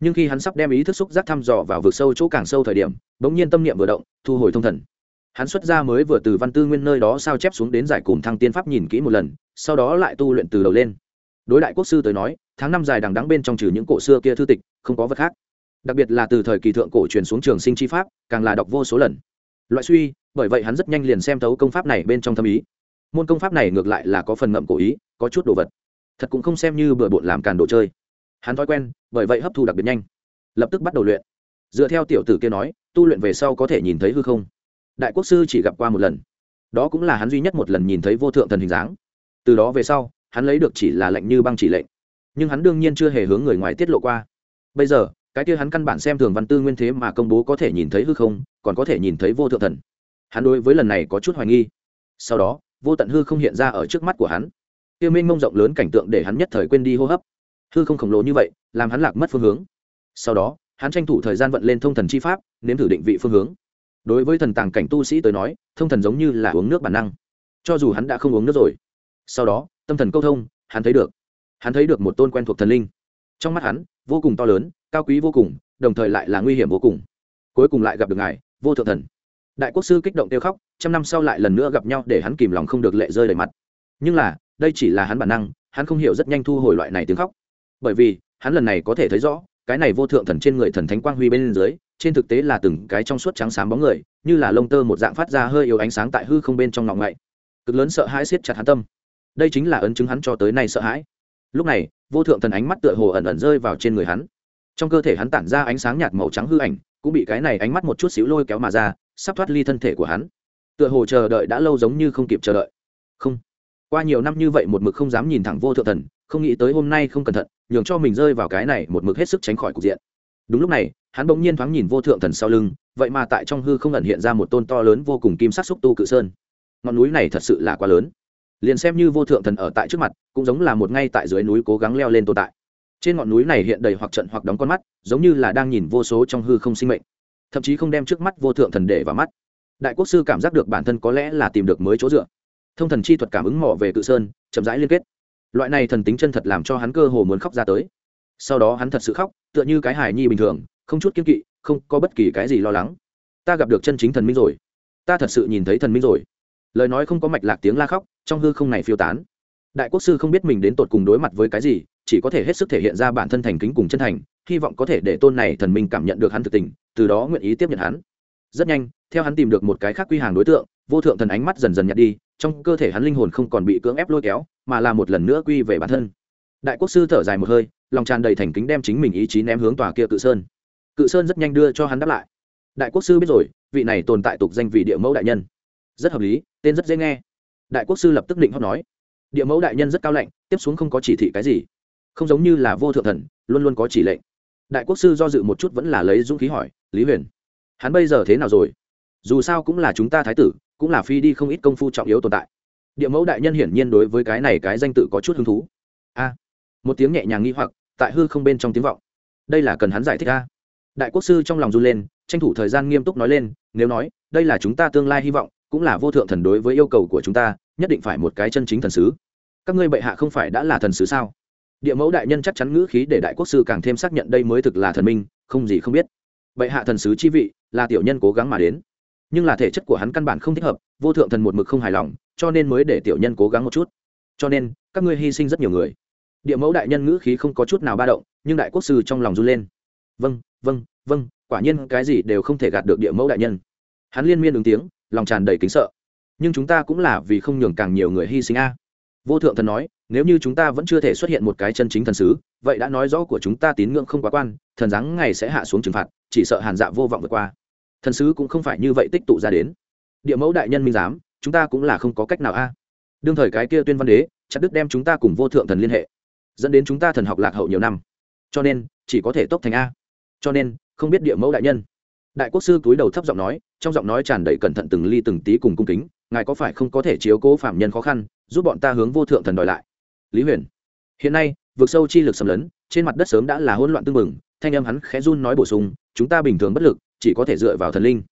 A: nhưng khi hắn sắp đem ý thức xúc giác thăm dò vào vực sâu chỗ càng sâu thời điểm, bỗng nhiên tâm niệm vừa động, thu hồi thông thần. Hắn xuất ra mới vừa từ văn tư nguyên nơi đó sao chép xuống đến giải cùng thăng tiên pháp nhìn kỹ một lần, sau đó lại tu luyện từ đầu lên. Đối đại quốc sư tới nói, tháng năm dài đằng đắng bên trong trừ những cổ xưa kia thư tịch, không có vật khác. Đặc biệt là từ thời kỳ thượng cổ truyền xuống trường sinh chi pháp, càng là đọc vô số lần. Loại suy, bởi vậy hắn rất nhanh liền xem thấu công pháp này bên trong thâm ý. Môn công pháp này ngược lại là có phần ngậm cổ ý, có chút đồ vật. Thật cũng không xem như bừa bộn làm càn đồ chơi hắn thói quen, bởi vậy hấp thu đặc biệt nhanh. Lập tức bắt đầu luyện. Dựa theo tiểu tử kia nói, tu luyện về sau có thể nhìn thấy hư không. Đại quốc sư chỉ gặp qua một lần. Đó cũng là hắn duy nhất một lần nhìn thấy vô thượng thần hình dáng. Từ đó về sau, hắn lấy được chỉ là lệnh như băng chỉ lệnh. Nhưng hắn đương nhiên chưa hề hướng người ngoài tiết lộ qua. Bây giờ, cái kia hắn căn bản xem thường văn tư nguyên thế mà công bố có thể nhìn thấy hư không, còn có thể nhìn thấy vô thượng thần. Hắn đối với lần này có chút hoài nghi. Sau đó, vô tận hư không hiện ra ở trước mắt của hắn. Kia minh mông rộng lớn cảnh tượng để hắn nhất thời quên đi hô hấp hư không khổng lồ như vậy, làm hắn lạc mất phương hướng. Sau đó, hắn tranh thủ thời gian vận lên thông thần chi pháp, nếm thử định vị phương hướng. Đối với thần tàng cảnh tu sĩ tới nói, thông thần giống như là uống nước bản năng. Cho dù hắn đã không uống nước rồi, sau đó, tâm thần câu thông, hắn thấy được. Hắn thấy được một tôn quen thuộc thần linh. Trong mắt hắn, vô cùng to lớn, cao quý vô cùng, đồng thời lại là nguy hiểm vô cùng. Cuối cùng lại gặp được ngài, vô thượng thần. Đại quốc sư kích động kêu khóc, trăm năm sau lại lần nữa gặp nhau để hắn kìm lòng không được lệ rơi đầy mặt. Nhưng là, đây chỉ là hắn bản năng, hắn không hiểu rất nhanh thu hồi loại này tiếng khóc bởi vì hắn lần này có thể thấy rõ, cái này vô thượng thần trên người thần thánh quang huy bên dưới, trên thực tế là từng cái trong suốt trắng sáng bóng người, như là lông tơ một dạng phát ra hơi yếu ánh sáng tại hư không bên trong ngọng ngậy. Cực lớn sợ hãi siết chặt hắn tâm. Đây chính là ấn chứng hắn cho tới nay sợ hãi. Lúc này, vô thượng thần ánh mắt tựa hồ ẩn ẩn rơi vào trên người hắn. Trong cơ thể hắn tản ra ánh sáng nhạt màu trắng hư ảnh, cũng bị cái này ánh mắt một chút xíu lôi kéo mà ra, sắp thoát ly thân thể của hắn. Tựa hồ chờ đợi đã lâu giống như không kịp chờ đợi. Không qua nhiều năm như vậy một mực không dám nhìn thẳng vô thượng thần, không nghĩ tới hôm nay không cẩn thận, nhường cho mình rơi vào cái này một mực hết sức tránh khỏi cục diện. Đúng lúc này, hắn bỗng nhiên thoáng nhìn vô thượng thần sau lưng, vậy mà tại trong hư không ẩn hiện ra một tôn to lớn vô cùng kim sắc xúc tu cự sơn. Ngọn núi này thật sự là quá lớn. Liền xem như vô thượng thần ở tại trước mặt, cũng giống là một ngay tại dưới núi cố gắng leo lên tồn tại. Trên ngọn núi này hiện đầy hoặc trận hoặc đóng con mắt, giống như là đang nhìn vô số trong hư không sinh mệnh. Thậm chí không đem trước mắt vô thượng thần để vào mắt. Đại quốc sư cảm giác được bản thân có lẽ là tìm được mới chỗ dựa thông thần chi thuật cảm ứng mỏ về cự sơn, chậm rãi liên kết. Loại này thần tính chân thật làm cho hắn cơ hồ muốn khóc ra tới. Sau đó hắn thật sự khóc, tựa như cái hài nhi bình thường, không chút kiên kỵ, không có bất kỳ cái gì lo lắng. Ta gặp được chân chính thần minh rồi. Ta thật sự nhìn thấy thần minh rồi. Lời nói không có mạch lạc tiếng la khóc, trong hư không này phiêu tán. Đại quốc sư không biết mình đến tột cùng đối mặt với cái gì, chỉ có thể hết sức thể hiện ra bản thân thành kính cùng chân thành, hy vọng có thể để tôn này thần minh cảm nhận được hắn thực tình, từ đó nguyện ý tiếp nhận hắn. Rất nhanh, theo hắn tìm được một cái khác quy hàng đối tượng, vô thượng thần ánh mắt dần dần nhạt đi trong cơ thể hắn linh hồn không còn bị cưỡng ép lôi kéo, mà là một lần nữa quy về bản thân. Đại quốc sư thở dài một hơi, lòng tràn đầy thành kính đem chính mình ý chí ném hướng tòa kia cự sơn. Cự sơn rất nhanh đưa cho hắn đáp lại. Đại quốc sư biết rồi, vị này tồn tại tục danh vị địa mẫu đại nhân. Rất hợp lý, tên rất dễ nghe. Đại quốc sư lập tức định hót nói. Địa mẫu đại nhân rất cao lạnh tiếp xuống không có chỉ thị cái gì. Không giống như là vô thượng thần, luôn luôn có chỉ lệnh. Đại quốc sư do dự một chút vẫn là lấy dũng khí hỏi, lý huyền, hắn bây giờ thế nào rồi? Dù sao cũng là chúng ta thái tử cũng là phi đi không ít công phu trọng yếu tồn tại. Địa mẫu đại nhân hiển nhiên đối với cái này cái danh tự có chút hứng thú. A. Một tiếng nhẹ nhàng nghi hoặc, tại hư không bên trong tiếng vọng. Đây là cần hắn giải thích a. Đại quốc sư trong lòng run lên, tranh thủ thời gian nghiêm túc nói lên, nếu nói, đây là chúng ta tương lai hy vọng, cũng là vô thượng thần đối với yêu cầu của chúng ta, nhất định phải một cái chân chính thần sứ. Các ngươi bệ hạ không phải đã là thần sứ sao? Địa mẫu đại nhân chắc chắn ngữ khí để đại quốc sư càng thêm xác nhận đây mới thực là thần minh, không gì không biết. Bệ hạ thần sứ chi vị, là tiểu nhân cố gắng mà đến nhưng là thể chất của hắn căn bản không thích hợp, vô thượng thần một mực không hài lòng, cho nên mới để tiểu nhân cố gắng một chút. Cho nên, các ngươi hy sinh rất nhiều người. Địa mẫu đại nhân ngữ khí không có chút nào ba động, nhưng đại quốc sư trong lòng run lên. Vâng vâng vâng quả nhiên cái gì đều không thể gạt được địa mẫu đại nhân. Hắn liên miên ứng tiếng, lòng tràn đầy kính sợ. Nhưng chúng ta cũng là vì không nhường càng nhiều người hy sinh a. Vô thượng thần nói, nếu như chúng ta vẫn chưa thể xuất hiện một cái chân chính thần sứ, vậy đã nói rõ của chúng ta tín ngưỡng không quá quan, thần giáng ngày sẽ hạ xuống trừng phạt, chỉ sợ hàn dạ vô vọng vượt qua thần sứ cũng không phải như vậy tích tụ ra đến. Địa mẫu đại nhân minh giám, chúng ta cũng là không có cách nào a. Đương thời cái kia tuyên văn đế, chặt đức đem chúng ta cùng vô thượng thần liên hệ, dẫn đến chúng ta thần học lạc hậu nhiều năm. Cho nên, chỉ có thể tốc thành a. Cho nên, không biết địa mẫu đại nhân. Đại quốc sư túi đầu thấp giọng nói, trong giọng nói tràn đầy cẩn thận từng ly từng tí cùng cung kính, ngài có phải không có thể chiếu cố phạm nhân khó khăn, giúp bọn ta hướng vô thượng thần đòi lại? Lý huyền. Hiện nay vượt sâu chi lực xâm lấn, trên mặt đất sớm đã là hỗn loạn tương mừng thanh âm hắn khẽ run nói bổ sung, chúng ta bình thường bất lực chỉ có thể dựa vào thần linh.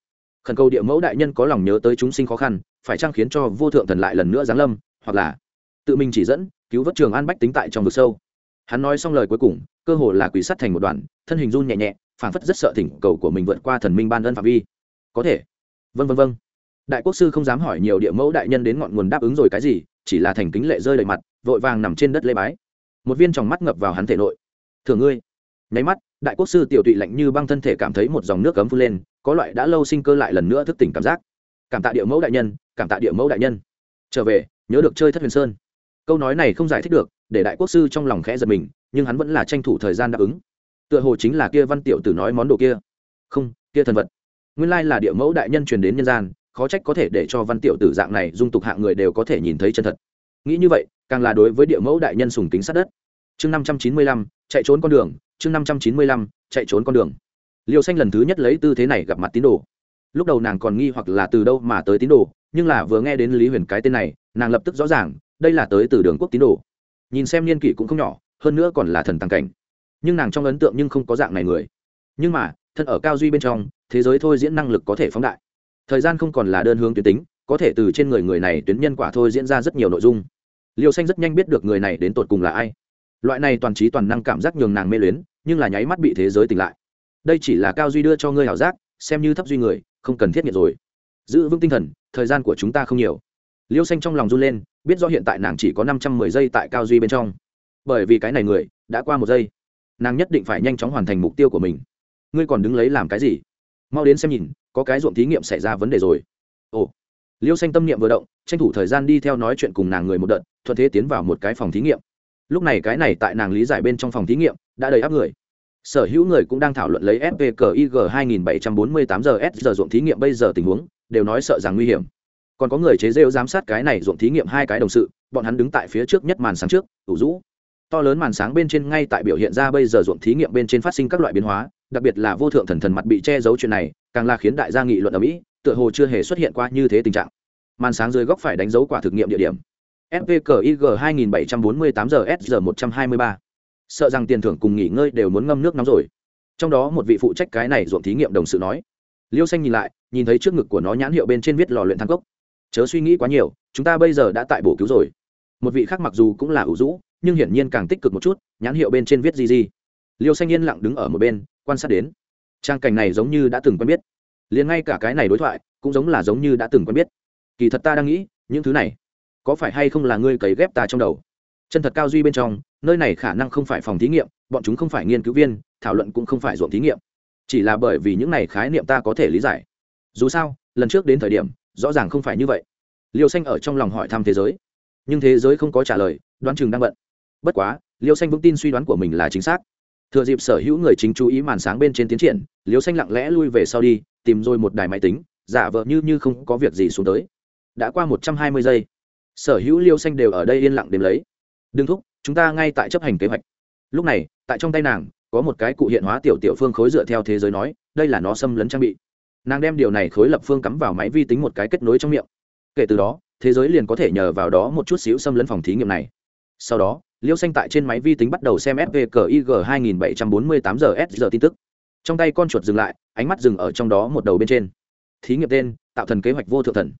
A: Khẩn cầu địa mẫu đại nhân có lòng nhớ tới chúng sinh khó khăn, phải chăng khiến cho vô thượng thần lại lần nữa giáng lâm, hoặc là tự mình chỉ dẫn, cứu vớt trường an bách tính tại trong vực sâu. Hắn nói xong lời cuối cùng, cơ hồ là quỷ sắt thành một đoàn, thân hình run nhẹ nhẹ, phảng phất rất sợ thỉnh cầu của mình vượt qua thần minh ban ân phạm vi. Có thể. Vân vân vân đại quốc sư không dám hỏi nhiều địa mẫu đại nhân đến ngọn nguồn đáp ứng rồi cái gì, chỉ là thành kính lệ rơi đầy mặt, vội vàng nằm trên đất lê bái. Một viên tròng mắt ngập vào hắn thể nội. Thường ngươi nháy mắt, đại quốc sư tiểu tụy lạnh như băng thân thể cảm thấy một dòng nước cấm phun lên, có loại đã lâu sinh cơ lại lần nữa thức tỉnh cảm giác. Cảm tạ địa mẫu đại nhân, cảm tạ địa mẫu đại nhân. Trở về, nhớ được chơi thất huyền sơn. Câu nói này không giải thích được, để đại quốc sư trong lòng khẽ giật mình, nhưng hắn vẫn là tranh thủ thời gian đáp ứng. Tựa hồ chính là kia văn tiểu tử nói món đồ kia. Không, kia thần vật. Nguyên lai là địa mẫu đại nhân truyền đến nhân gian, khó trách có thể để cho văn tiểu tử dạng này dung tục hạng người đều có thể nhìn thấy chân thật. Nghĩ như vậy, càng là đối với địa mẫu đại nhân sùng kính sát đất. Chương năm trăm chín mươi lăm, chạy trốn con đường chương năm trăm chín mươi lăm, chạy trốn con đường. Liêu xanh lần thứ nhất lấy tư thế này gặp mặt tín đồ. Lúc đầu nàng còn nghi hoặc là từ đâu mà tới tín đồ, nhưng là vừa nghe đến lý huyền cái tên này, nàng lập tức rõ ràng, đây là tới từ đường quốc tín đồ. Nhìn xem niên kỷ cũng không nhỏ, hơn nữa còn là thần tăng cảnh. Nhưng nàng trong ấn tượng nhưng không có dạng này người. Nhưng mà, thân ở cao duy bên trong, thế giới thôi diễn năng lực có thể phóng đại. Thời gian không còn là đơn hướng tuyến tính, có thể từ trên người người này tuyến nhân quả thôi diễn ra rất nhiều nội dung. Liêu xanh rất nhanh biết được người này đến tột cùng là ai loại này toàn trí toàn năng cảm giác nhường nàng mê luyến, nhưng là nháy mắt bị thế giới tỉnh lại. Đây chỉ là cao duy đưa cho ngươi hảo giác, xem như thấp duy người, không cần thiết nghiệt rồi. Giữ vững tinh thần, thời gian của chúng ta không nhiều. Liêu xanh trong lòng run lên, biết do hiện tại nàng chỉ có năm trăm mười giây tại cao duy bên trong. Bởi vì cái này người, đã qua một giây. Nàng nhất định phải nhanh chóng hoàn thành mục tiêu của mình. Ngươi còn đứng lấy làm cái gì? Mau đến xem nhìn, có cái ruộng thí nghiệm xảy ra vấn đề rồi. Ồ. Liêu xanh tâm niệm vừa động, tranh thủ thời gian đi theo nói chuyện cùng nàng người một đợt, thuận thế tiến vào một cái phòng thí nghiệm lúc này cái này tại nàng lý giải bên trong phòng thí nghiệm, đã đầy áp người. Sở hữu người cũng đang thảo luận lấy fpqig 2748 giờ s giờ ruộng thí nghiệm bây giờ tình huống, đều nói sợ rằng nguy hiểm. Còn có người chế rêu giám sát cái này ruộng thí nghiệm hai cái đồng sự, bọn hắn đứng tại phía trước nhất màn sáng trước, ủ rũ. To lớn màn sáng bên trên ngay tại biểu hiện ra bây giờ ruộng thí nghiệm bên trên phát sinh các loại biến hóa, đặc biệt là vô thượng thần thần mặt bị che giấu chuyện này, càng là khiến đại gia nghị luận ở mỹ, tựa hồ chưa hề xuất hiện qua như thế tình trạng. Màn sáng dưới góc phải đánh dấu quả thực nghiệm địa điểm fvqig 2748 giờ SR 123. sợ rằng tiền thưởng cùng nghỉ ngơi đều muốn ngâm nước nóng rồi. Trong đó một vị phụ trách cái này ruộng thí nghiệm đồng sự nói, liêu xanh nhìn lại, nhìn thấy trước ngực của nó nhãn hiệu bên trên viết lò luyện thang cốc. Chớ suy nghĩ quá nhiều, chúng ta bây giờ đã tại bổ cứu rồi. Một vị khác mặc dù cũng là ủ rũ, nhưng hiển nhiên càng tích cực một chút, nhãn hiệu bên trên viết gì gì. Liêu xanh yên lặng đứng ở một bên, quan sát đến. Trang cảnh này giống như đã từng quen biết. Liền ngay cả cái này đối thoại, cũng giống là giống như đã từng quen biết. Kỳ thật ta đang nghĩ, những thứ này có phải hay không là ngươi cấy ghép ta trong đầu? Chân thật cao duy bên trong, nơi này khả năng không phải phòng thí nghiệm, bọn chúng không phải nghiên cứu viên, thảo luận cũng không phải ruộng thí nghiệm. Chỉ là bởi vì những này khái niệm ta có thể lý giải. Dù sao, lần trước đến thời điểm, rõ ràng không phải như vậy. Liêu xanh ở trong lòng hỏi thăm thế giới. Nhưng thế giới không có trả lời, đoán chừng đang bận. Bất quá, liêu xanh vững tin suy đoán của mình là chính xác. Thừa dịp sở hữu người chính chú ý màn sáng bên trên tiến triển, liêu xanh lặng lẽ lui về sau đi, tìm rồi một đài máy tính, giả vờ như như không có việc gì xuống tới. Đã qua một trăm hai mươi giây sở hữu liêu xanh đều ở đây yên lặng đếm lấy. Đừng thúc, chúng ta ngay tại chấp hành kế hoạch. Lúc này, tại trong tay nàng, có một cái cụ hiện hóa tiểu tiểu phương khối dựa theo thế giới nói, đây là nó xâm lấn trang bị. Nàng đem điều này khối lập phương cắm vào máy vi tính một cái kết nối trong miệng. Kể từ đó, thế giới liền có thể nhờ vào đó một chút xíu xâm lấn phòng thí nghiệm này. Sau đó, liêu xanh tại trên máy vi tính bắt đầu xem svkig 2748 giờ s giờ tin tức. Trong tay con chuột dừng lại, ánh mắt dừng ở trong đó một đầu bên trên. Thí nghiệm tên, tạo thần kế hoạch vô thượng thần.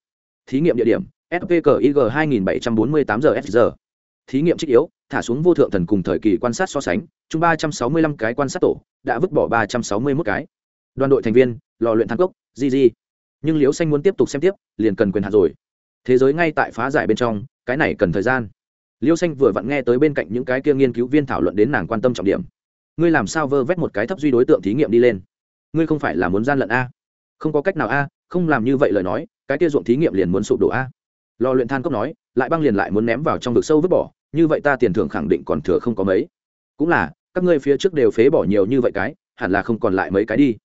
A: Thí nghiệm địa điểm svkig 2748 giờ s thí nghiệm trích yếu, thả xuống vô thượng thần cùng thời kỳ quan sát so sánh, chung ba trăm sáu mươi lăm cái quan sát tổ, đã vứt bỏ ba trăm sáu mươi mốt cái. Đoàn đội thành viên, lò luyện thăng cốc gg nhưng liễu xanh muốn tiếp tục xem tiếp, liền cần quyền hạn rồi. Thế giới ngay tại phá giải bên trong, cái này cần thời gian. Liêu xanh vừa vặn nghe tới bên cạnh những cái kia nghiên cứu viên thảo luận đến nàng quan tâm trọng điểm. Ngươi làm sao vơ vét một cái thấp duy đối tượng thí nghiệm đi lên? Ngươi không phải là muốn gian lận a? Không có cách nào a, không làm như vậy lời nói, cái kia ruộng thí nghiệm liền muốn sụp đổ a lò luyện than cốc nói, lại băng liền lại muốn ném vào trong vực sâu vứt bỏ, như vậy ta tiền thưởng khẳng định còn thừa không có mấy. Cũng là, các ngươi phía trước đều phế bỏ nhiều như vậy cái, hẳn là không còn lại mấy cái đi.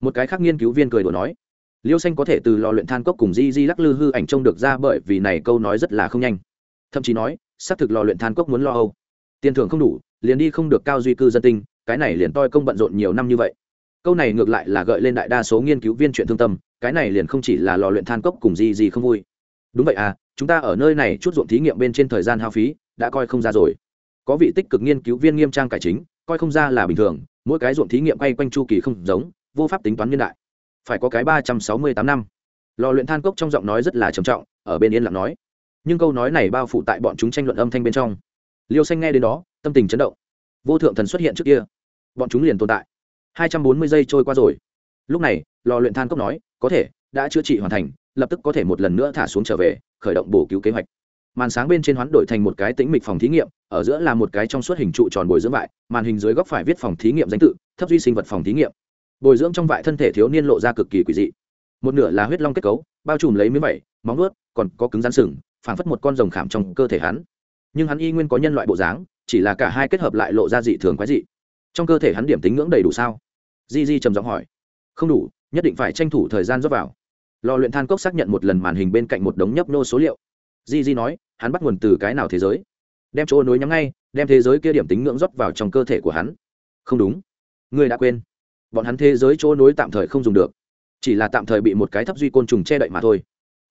A: Một cái khác nghiên cứu viên cười đùa nói, liêu xanh có thể từ lò luyện than cốc cùng di di lắc lư hư ảnh trông được ra bởi vì này câu nói rất là không nhanh. Thậm chí nói, xác thực lò luyện than cốc muốn lo âu. Tiền thưởng không đủ, liền đi không được cao duy cư dân tinh, cái này liền toi công bận rộn nhiều năm như vậy. Câu này ngược lại là gợi lên đại đa số nghiên cứu viên chuyện thương tâm, cái này liền không chỉ là lò luyện than cốc cùng di di không vui đúng vậy à chúng ta ở nơi này chút ruộng thí nghiệm bên trên thời gian hao phí, đã coi không ra rồi. Có vị tích cực nghiên cứu viên nghiêm trang cải chính, coi không ra là bình thường, mỗi cái ruộng thí nghiệm quay quanh chu kỳ không giống, vô pháp tính toán nhân đại. Phải có cái ba trăm sáu mươi tám năm. Lò luyện than cốc trong giọng nói rất là trầm trọng, ở bên yên lặng nói. Nhưng câu nói này bao phủ tại bọn chúng tranh luận âm thanh bên trong. Liêu xanh nghe đến đó, tâm tình chấn động. Vô thượng thần xuất hiện trước kia. Bọn chúng liền tồn tại. Hai trăm bốn mươi giây trôi qua rồi. Lúc này, lò luyện than cốc nói, có thể, đã chữa trị hoàn thành lập tức có thể một lần nữa thả xuống trở về, khởi động bổ cứu kế hoạch. Màn sáng bên trên hoán đổi thành một cái tĩnh mịch phòng thí nghiệm, ở giữa là một cái trong suốt hình trụ tròn bồi dưỡng vại, màn hình dưới góc phải viết phòng thí nghiệm danh tự, thấp duy sinh vật phòng thí nghiệm. Bồi dưỡng trong vại thân thể thiếu niên lộ ra cực kỳ quỷ dị. Một nửa là huyết long kết cấu, bao trùm lấy miếng vẩy móng ướt còn có cứng rắn sừng, phảng phất một con rồng khảm trong cơ thể hắn. Nhưng hắn y nguyên có nhân loại bộ dáng, chỉ là cả hai kết hợp lại lộ ra dị thường quái dị. Trong cơ thể hắn điểm tính ngưỡng đầy đủ sao? Di di trầm giọng hỏi. Không đủ, nhất định phải tranh thủ thời gian dốc vào lò luyện than cốc xác nhận một lần màn hình bên cạnh một đống nhấp nô số liệu. Di di nói, hắn bắt nguồn từ cái nào thế giới? Đem chỗ nối nhắm ngay, đem thế giới kia điểm tính ngưỡng rót vào trong cơ thể của hắn. Không đúng. Ngươi đã quên. Bọn hắn thế giới chỗ nối tạm thời không dùng được. Chỉ là tạm thời bị một cái thấp duy côn trùng che đậy mà thôi.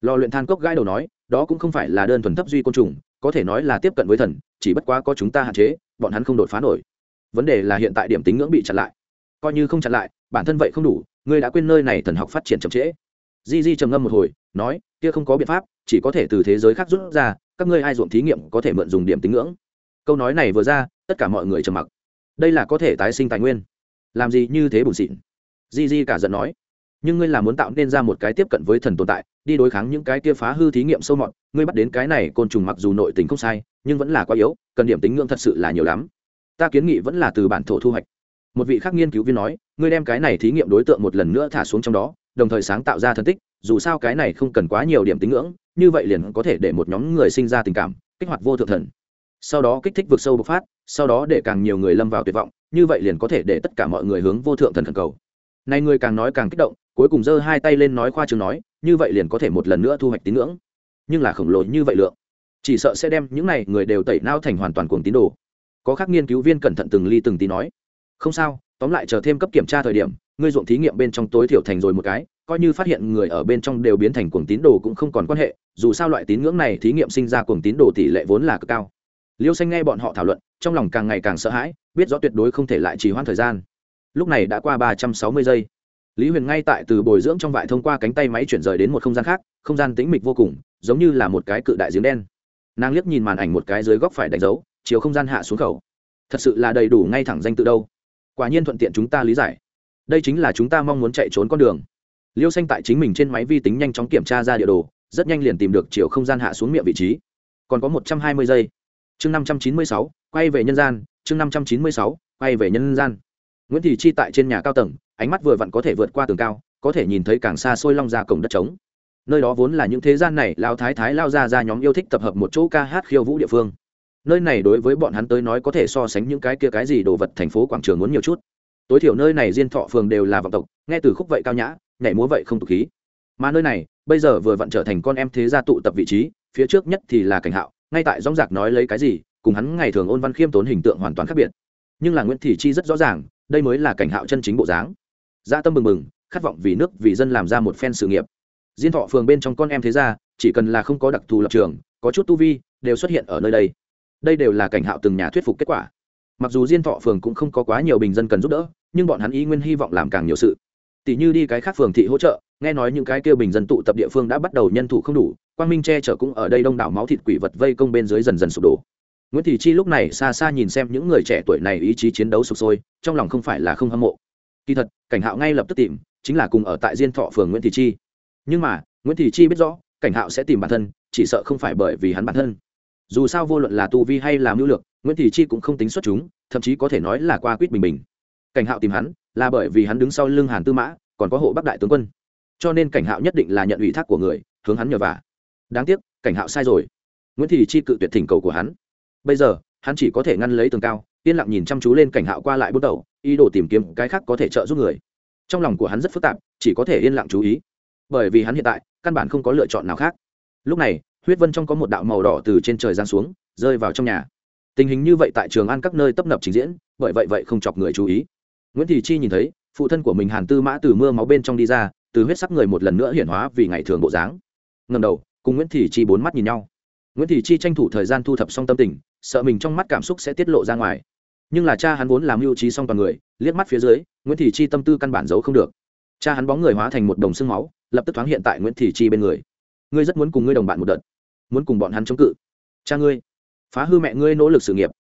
A: Lò luyện than cốc gãi đầu nói, đó cũng không phải là đơn thuần thấp duy côn trùng, có thể nói là tiếp cận với thần, chỉ bất quá có chúng ta hạn chế, bọn hắn không đột phá nổi. Vấn đề là hiện tại điểm tính ngưỡng bị chặn lại. Coi như không chặn lại, bản thân vậy không đủ, ngươi đã quên nơi này thần học phát triển chậm trễ di di trầm ngâm một hồi, nói, kia không có biện pháp, chỉ có thể từ thế giới khác rút ra, các ngươi ai ruộng thí nghiệm có thể mượn dùng điểm tính ngưỡng. Câu nói này vừa ra, tất cả mọi người trầm mặc. Đây là có thể tái sinh tài nguyên. Làm gì như thế bùn xịn? Di di cả giận nói, nhưng ngươi là muốn tạo nên ra một cái tiếp cận với thần tồn tại, đi đối kháng những cái kia phá hư thí nghiệm sâu mọt, ngươi bắt đến cái này côn trùng mặc dù nội tình không sai, nhưng vẫn là quá yếu, cần điểm tính ngưỡng thật sự là nhiều lắm. Ta kiến nghị vẫn là từ bản thổ thu hoạch. Một vị khác nghiên cứu viên nói, ngươi đem cái này thí nghiệm đối tượng một lần nữa thả xuống trong đó đồng thời sáng tạo ra thân tích, dù sao cái này không cần quá nhiều điểm tín ngưỡng, như vậy liền có thể để một nhóm người sinh ra tình cảm, kích hoạt vô thượng thần. Sau đó kích thích vượt sâu bộc phát, sau đó để càng nhiều người lâm vào tuyệt vọng, như vậy liền có thể để tất cả mọi người hướng vô thượng thần thần cầu. Nay người càng nói càng kích động, cuối cùng giơ hai tay lên nói khoa trường nói, như vậy liền có thể một lần nữa thu hoạch tín ngưỡng. Nhưng là khổng lồ như vậy lượng, chỉ sợ sẽ đem những này người đều tẩy nao thành hoàn toàn cuồng tín đồ. Có khác nghiên cứu viên cẩn thận từng ly từng tí nói, không sao, tóm lại chờ thêm cấp kiểm tra thời điểm ngươi ruộng thí nghiệm bên trong tối thiểu thành rồi một cái, coi như phát hiện người ở bên trong đều biến thành cuồng tín đồ cũng không còn quan hệ, dù sao loại tín ngưỡng này thí nghiệm sinh ra cuồng tín đồ tỷ lệ vốn là cực cao. Liêu xanh nghe bọn họ thảo luận, trong lòng càng ngày càng sợ hãi, biết rõ tuyệt đối không thể lại trì hoãn thời gian. Lúc này đã qua ba trăm sáu mươi giây. Lý huyền ngay tại từ bồi dưỡng trong vại thông qua cánh tay máy chuyển rời đến một không gian khác, không gian tĩnh mịch vô cùng, giống như là một cái cự đại giếng đen. Nàng liếc nhìn màn ảnh một cái dưới góc phải đánh dấu, chiều không gian hạ xuống khẩu. Thật sự là đầy đủ ngay thẳng danh tự đâu. Quả nhiên thuận tiện chúng ta lý giải đây chính là chúng ta mong muốn chạy trốn con đường. Liêu xanh tại chính mình trên máy vi tính nhanh chóng kiểm tra ra địa đồ, rất nhanh liền tìm được chiều không gian hạ xuống miệng vị trí. Còn có một trăm hai mươi giây. Chương năm trăm chín mươi sáu, quay về nhân gian, chương năm trăm chín mươi sáu, quay về nhân gian. Nguyễn thị chi tại trên nhà cao tầng, ánh mắt vừa vặn có thể vượt qua tường cao, có thể nhìn thấy càng xa xôi long ra cổng đất trống. Nơi đó vốn là những thế gian này lao thái thái lao ra ra nhóm yêu thích tập hợp một chỗ ca hát khiêu vũ địa phương. Nơi này đối với bọn hắn tới nói có thể so sánh những cái kia cái gì đồ vật thành phố quảng trường muốn nhiều chút tối thiểu nơi này diên thọ phường đều là vọng tộc, nghe từ khúc vậy cao nhã, nhảy múa vậy không tục khí. Mà nơi này, bây giờ vừa vặn trở thành con em thế gia tụ tập vị trí, phía trước nhất thì là cảnh hạo, ngay tại dõng giặc nói lấy cái gì, cùng hắn ngày thường ôn văn khiêm tốn hình tượng hoàn toàn khác biệt. Nhưng là nguyễn thị chi rất rõ ràng, đây mới là cảnh hạo chân chính bộ dáng. Gia tâm mừng mừng khát vọng vì nước, vì dân làm ra một phen sự nghiệp. Diên thọ phường bên trong con em thế gia, chỉ cần là không có đặc thù lập trường, có chút tu vi, đều xuất hiện ở nơi đây. Đây đều là cảnh hạo từng nhà thuyết phục kết quả. Mặc dù diên thọ phường cũng không có quá nhiều bình dân cần giúp đỡ nhưng bọn hắn ý nguyên hy vọng làm càng nhiều sự. Tỷ như đi cái khác phường thị hỗ trợ, nghe nói những cái kêu bình dân tụ tập địa phương đã bắt đầu nhân thủ không đủ, quang minh che chở cũng ở đây đông đảo máu thịt quỷ vật vây công bên dưới dần dần sụp đổ. Nguyễn thị chi lúc này xa xa nhìn xem những người trẻ tuổi này ý chí chiến đấu sụp sôi, trong lòng không phải là không hâm mộ. Kỳ thật, cảnh hạo ngay lập tức tìm, chính là cùng ở tại diên thọ phường nguyễn thị chi. Nhưng mà, nguyễn thị chi biết rõ, cảnh hạo sẽ tìm bản thân, chỉ sợ không phải bởi vì hắn bản thân. Dù sao vô luận là tu vi hay là mưu lược, nguyễn thị chi cũng không tính xuất chúng, thậm chí có thể nói là qua quýt bình bình cảnh hạo tìm hắn là bởi vì hắn đứng sau lưng hàn tư mã, còn có hộ bắc đại tướng quân. Cho nên cảnh hạo nhất định là nhận ủy thác của người, hướng hắn nhờ vả. Đáng tiếc, cảnh hạo sai rồi. Nguyễn thị chi cự tuyệt thỉnh cầu của hắn. Bây giờ, hắn chỉ có thể ngăn lấy tường cao, yên lặng nhìn chăm chú lên cảnh hạo qua lại bước đầu, ý đồ tìm kiếm cái khác có thể trợ giúp người. Trong lòng của hắn rất phức tạp, chỉ có thể yên lặng chú ý. Bởi vì hắn hiện tại, căn bản không có lựa chọn nào khác. Lúc này, huyết vân trong có một đạo màu đỏ từ trên trời giang xuống, rơi vào trong nhà. Tình hình như vậy tại trường ăn các nơi tấp nập trình diễn, bởi vậy vậy không chọc người chú ý nguyễn thị chi nhìn thấy, phụ thân của mình hàn tư mã từ mưa máu bên trong đi ra, từ huyết sắc người một lần nữa hiển hóa vì ngày thường bộ dáng. Ngầm đầu, cùng nguyễn thị chi bốn mắt nhìn nhau. Nguyễn thị chi tranh thủ thời gian thu thập xong tâm tình, sợ mình trong mắt cảm xúc sẽ tiết lộ ra ngoài. Nhưng là cha hắn vốn làm mưu trí xong toàn người, liếc mắt phía dưới, nguyễn thị chi tâm tư căn bản giấu không được. Cha hắn bóng người hóa thành một đồng xương máu, lập tức thoáng hiện tại nguyễn thị chi bên người. Ngươi rất muốn cùng ngươi đồng bạn một đợt, muốn cùng bọn hắn chống cự. Cha ngươi, phá hư mẹ ngươi nỗ lực sự nghiệp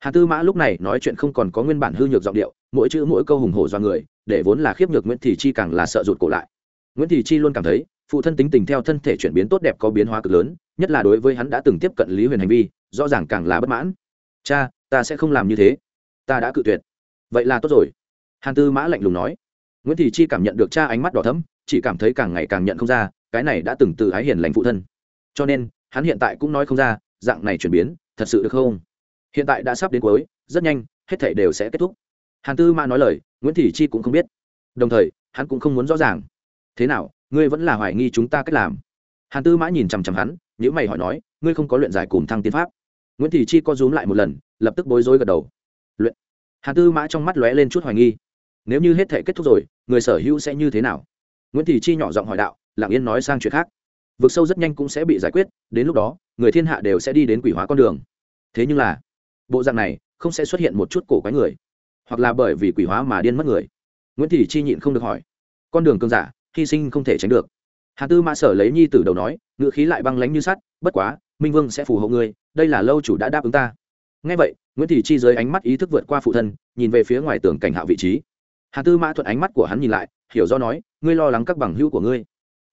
A: hà tư mã lúc này nói chuyện không còn có nguyên bản hư nhược giọng điệu, mỗi chữ mỗi câu hùng hổ do người, để vốn là khiếp nhược nguyễn thị chi càng là sợ rụt cổ lại. Nguyễn thị chi luôn cảm thấy, phụ thân tính tình theo thân thể chuyển biến tốt đẹp có biến hóa cực lớn, nhất là đối với hắn đã từng tiếp cận lý huyền hành vi, rõ ràng càng là bất mãn. Cha, ta sẽ không làm như thế. Ta đã cự tuyệt. Vậy là tốt rồi. Hàn tư mã lạnh lùng nói. Nguyễn thị chi cảm nhận được cha ánh mắt đỏ thấm chỉ cảm thấy càng ngày càng nhận không ra, cái này đã từng từ ái hiền lành phụ thân. Cho nên, hắn hiện tại cũng nói không ra, dạng này chuyển biến, thật sự được không? Hiện tại đã sắp đến cuối, rất nhanh, hết thảy đều sẽ kết thúc. Hàn tư mã nói lời, nguyễn thị chi cũng không biết. Đồng thời, hắn cũng không muốn rõ ràng. Thế nào, ngươi vẫn là hoài nghi chúng ta cách làm? Hàn tư mã nhìn chằm chằm hắn nhữ mày hỏi nói, ngươi không có luyện giải cùng thăng tiến pháp. Nguyễn thị chi co rúm lại một lần, lập tức bối rối gật đầu. Luyện. Hàn tư mã trong mắt lóe lên chút hoài nghi. Nếu như hết thể kết thúc rồi, người sở hữu sẽ như thế nào? Nguyễn thị chi nhỏ giọng hỏi đạo, lặng yên nói sang chuyện khác. Vực sâu rất nhanh cũng sẽ bị giải quyết, đến lúc đó, người thiên hạ đều sẽ đi đến quỷ hóa con đường. Thế nhưng là bộ dạng này không sẽ xuất hiện một chút cổ quái người, hoặc là bởi vì quỷ hóa mà điên mất người. Nguyễn thị chi nhịn không được hỏi. Con đường cơn giả, hy sinh không thể tránh được. Hà tư mã sở lấy nhi từ đầu nói ngựa khí lại băng lánh như sắt, bất quá, minh vương sẽ phù hộ ngươi, đây là lâu chủ đã đáp ứng ta. Ngay vậy, nguyễn thị chi dưới ánh mắt ý thức vượt qua phụ thân, nhìn về phía ngoài tường cảnh hạo vị trí. Hà tư mã thuận ánh mắt của hắn nhìn lại, hiểu do nói, ngươi lo lắng các bằng hữu của ngươi.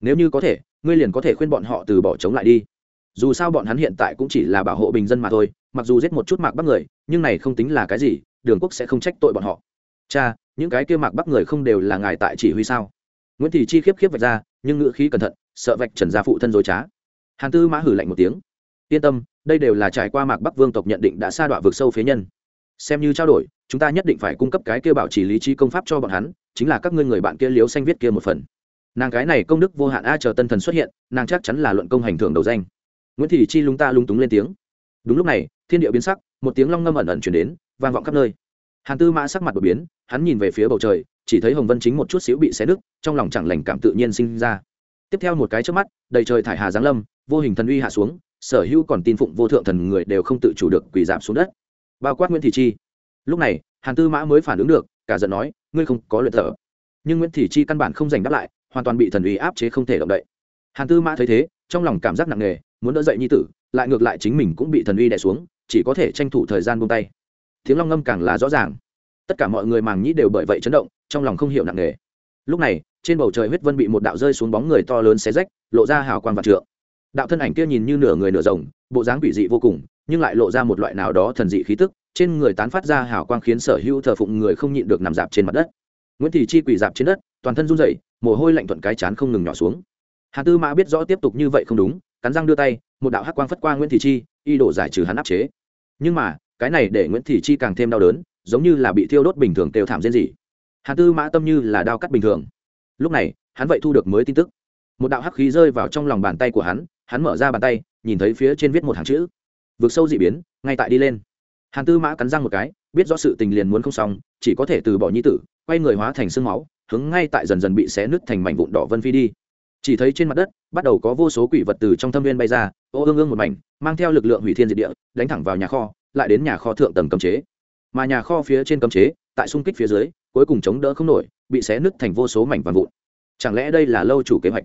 A: Nếu như có thể, ngươi liền có thể khuyên bọn họ từ bỏ chống lại đi. Dù sao bọn hắn hiện tại cũng chỉ là bảo hộ bình dân mà thôi mặc dù giết một chút mạc bắc người, nhưng này không tính là cái gì, đường quốc sẽ không trách tội bọn họ. Cha, những cái kia mạc bắc người không đều là ngài tại chỉ huy sao? Nguyễn thị chi khiếp khiếp vạch ra, nhưng ngựa khí cẩn thận, sợ vạch trần gia phụ thân dối trá. Hàn tư mã hử lạnh một tiếng. Yên tâm, đây đều là trải qua mạc bắc vương tộc nhận định đã sa đọa vượt sâu phế nhân. Xem như trao đổi, chúng ta nhất định phải cung cấp cái kia bảo trì lý trí công pháp cho bọn hắn, chính là các ngươi người bạn kia liếu xanh viết kia một phần. Nàng cái này công đức vô hạn a chờ tân thần xuất hiện, nàng chắc chắn là luận công hành thưởng đầu danh. Nguyễn thị chi lúng ta lúng túng lên tiếng đúng lúc này, thiên địa biến sắc, một tiếng long ngâm ẩn ẩn chuyển đến, vang vọng khắp nơi. Hàn tư mã sắc mặt đột biến, hắn nhìn về phía bầu trời, chỉ thấy hồng vân chính một chút xíu bị xé nứt, trong lòng chẳng lành cảm tự nhiên sinh ra. Tiếp theo một cái trước mắt, đầy trời thải hà giáng lâm, vô hình thần uy hạ xuống, sở hữu còn tin phụng vô thượng thần người đều không tự chủ được quỳ giảm xuống đất. Bao quát nguyễn thị chi. Lúc này, hàn tư mã mới phản ứng được, cả giận nói, ngươi không có luyện thở. Nhưng nguyễn thị chi căn bản không giành đáp lại, hoàn toàn bị thần uy áp chế không thể động đậy. Hàn tư mã thấy thế, trong lòng cảm giác nặng nề muốn đỡ dậy nhi tử, lại ngược lại chính mình cũng bị thần uy đè xuống, chỉ có thể tranh thủ thời gian buông tay. Tiếng long ngâm càng là rõ ràng. Tất cả mọi người màng nhĩ đều bởi vậy chấn động, trong lòng không hiểu nặng nề. Lúc này, trên bầu trời huyết vân bị một đạo rơi xuống bóng người to lớn xé rách, lộ ra hào quang vạn trượng. Đạo thân ảnh kia nhìn như nửa người nửa rồng, bộ dáng quỷ dị vô cùng, nhưng lại lộ ra một loại nào đó thần dị khí tức, trên người tán phát ra hào quang khiến sở hữu thờ phụng người không nhịn được nằm dạp trên mặt đất. Nguyễn thị chi quỷ dạp trên đất, toàn thân run rẩy, mồ hôi lạnh thuận cái chán không ngừng nhỏ xuống. Hà tư mã biết rõ tiếp tục như vậy không đúng cắn răng đưa tay, một đạo hắc quang phất qua nguyễn thị chi, y đổ giải trừ hắn áp chế. Nhưng mà, cái này để nguyễn thị chi càng thêm đau đớn, giống như là bị thiêu đốt bình thường kêu thảm rên rỉ. Hà tư mã tâm như là đao cắt bình thường. Lúc này, hắn vậy thu được mới tin tức. Một đạo hắc khí rơi vào trong lòng bàn tay của hắn hắn mở ra bàn tay, nhìn thấy phía trên viết một hàng chữ. Vượt sâu dị biến, ngay tại đi lên. Hàn tư mã cắn răng một cái, biết rõ sự tình liền muốn không xong, chỉ có thể từ bỏ nhi tử, quay người hóa thành sương máu, hướng ngay tại dần dần bị xé nứt thành mảnh vụn đỏ vân phi đi chỉ thấy trên mặt đất, bắt đầu có vô số quỷ vật từ trong thâm viên bay ra, ô ương ương một mảnh, mang theo lực lượng hủy thiên diệt địa, đánh thẳng vào nhà kho, lại đến nhà kho thượng tầng cấm chế. Mà nhà kho phía trên cấm chế, tại xung kích phía dưới, cuối cùng chống đỡ không nổi, bị xé nứt thành vô số mảnh vàng vụn. Chẳng lẽ đây là lâu chủ kế hoạch?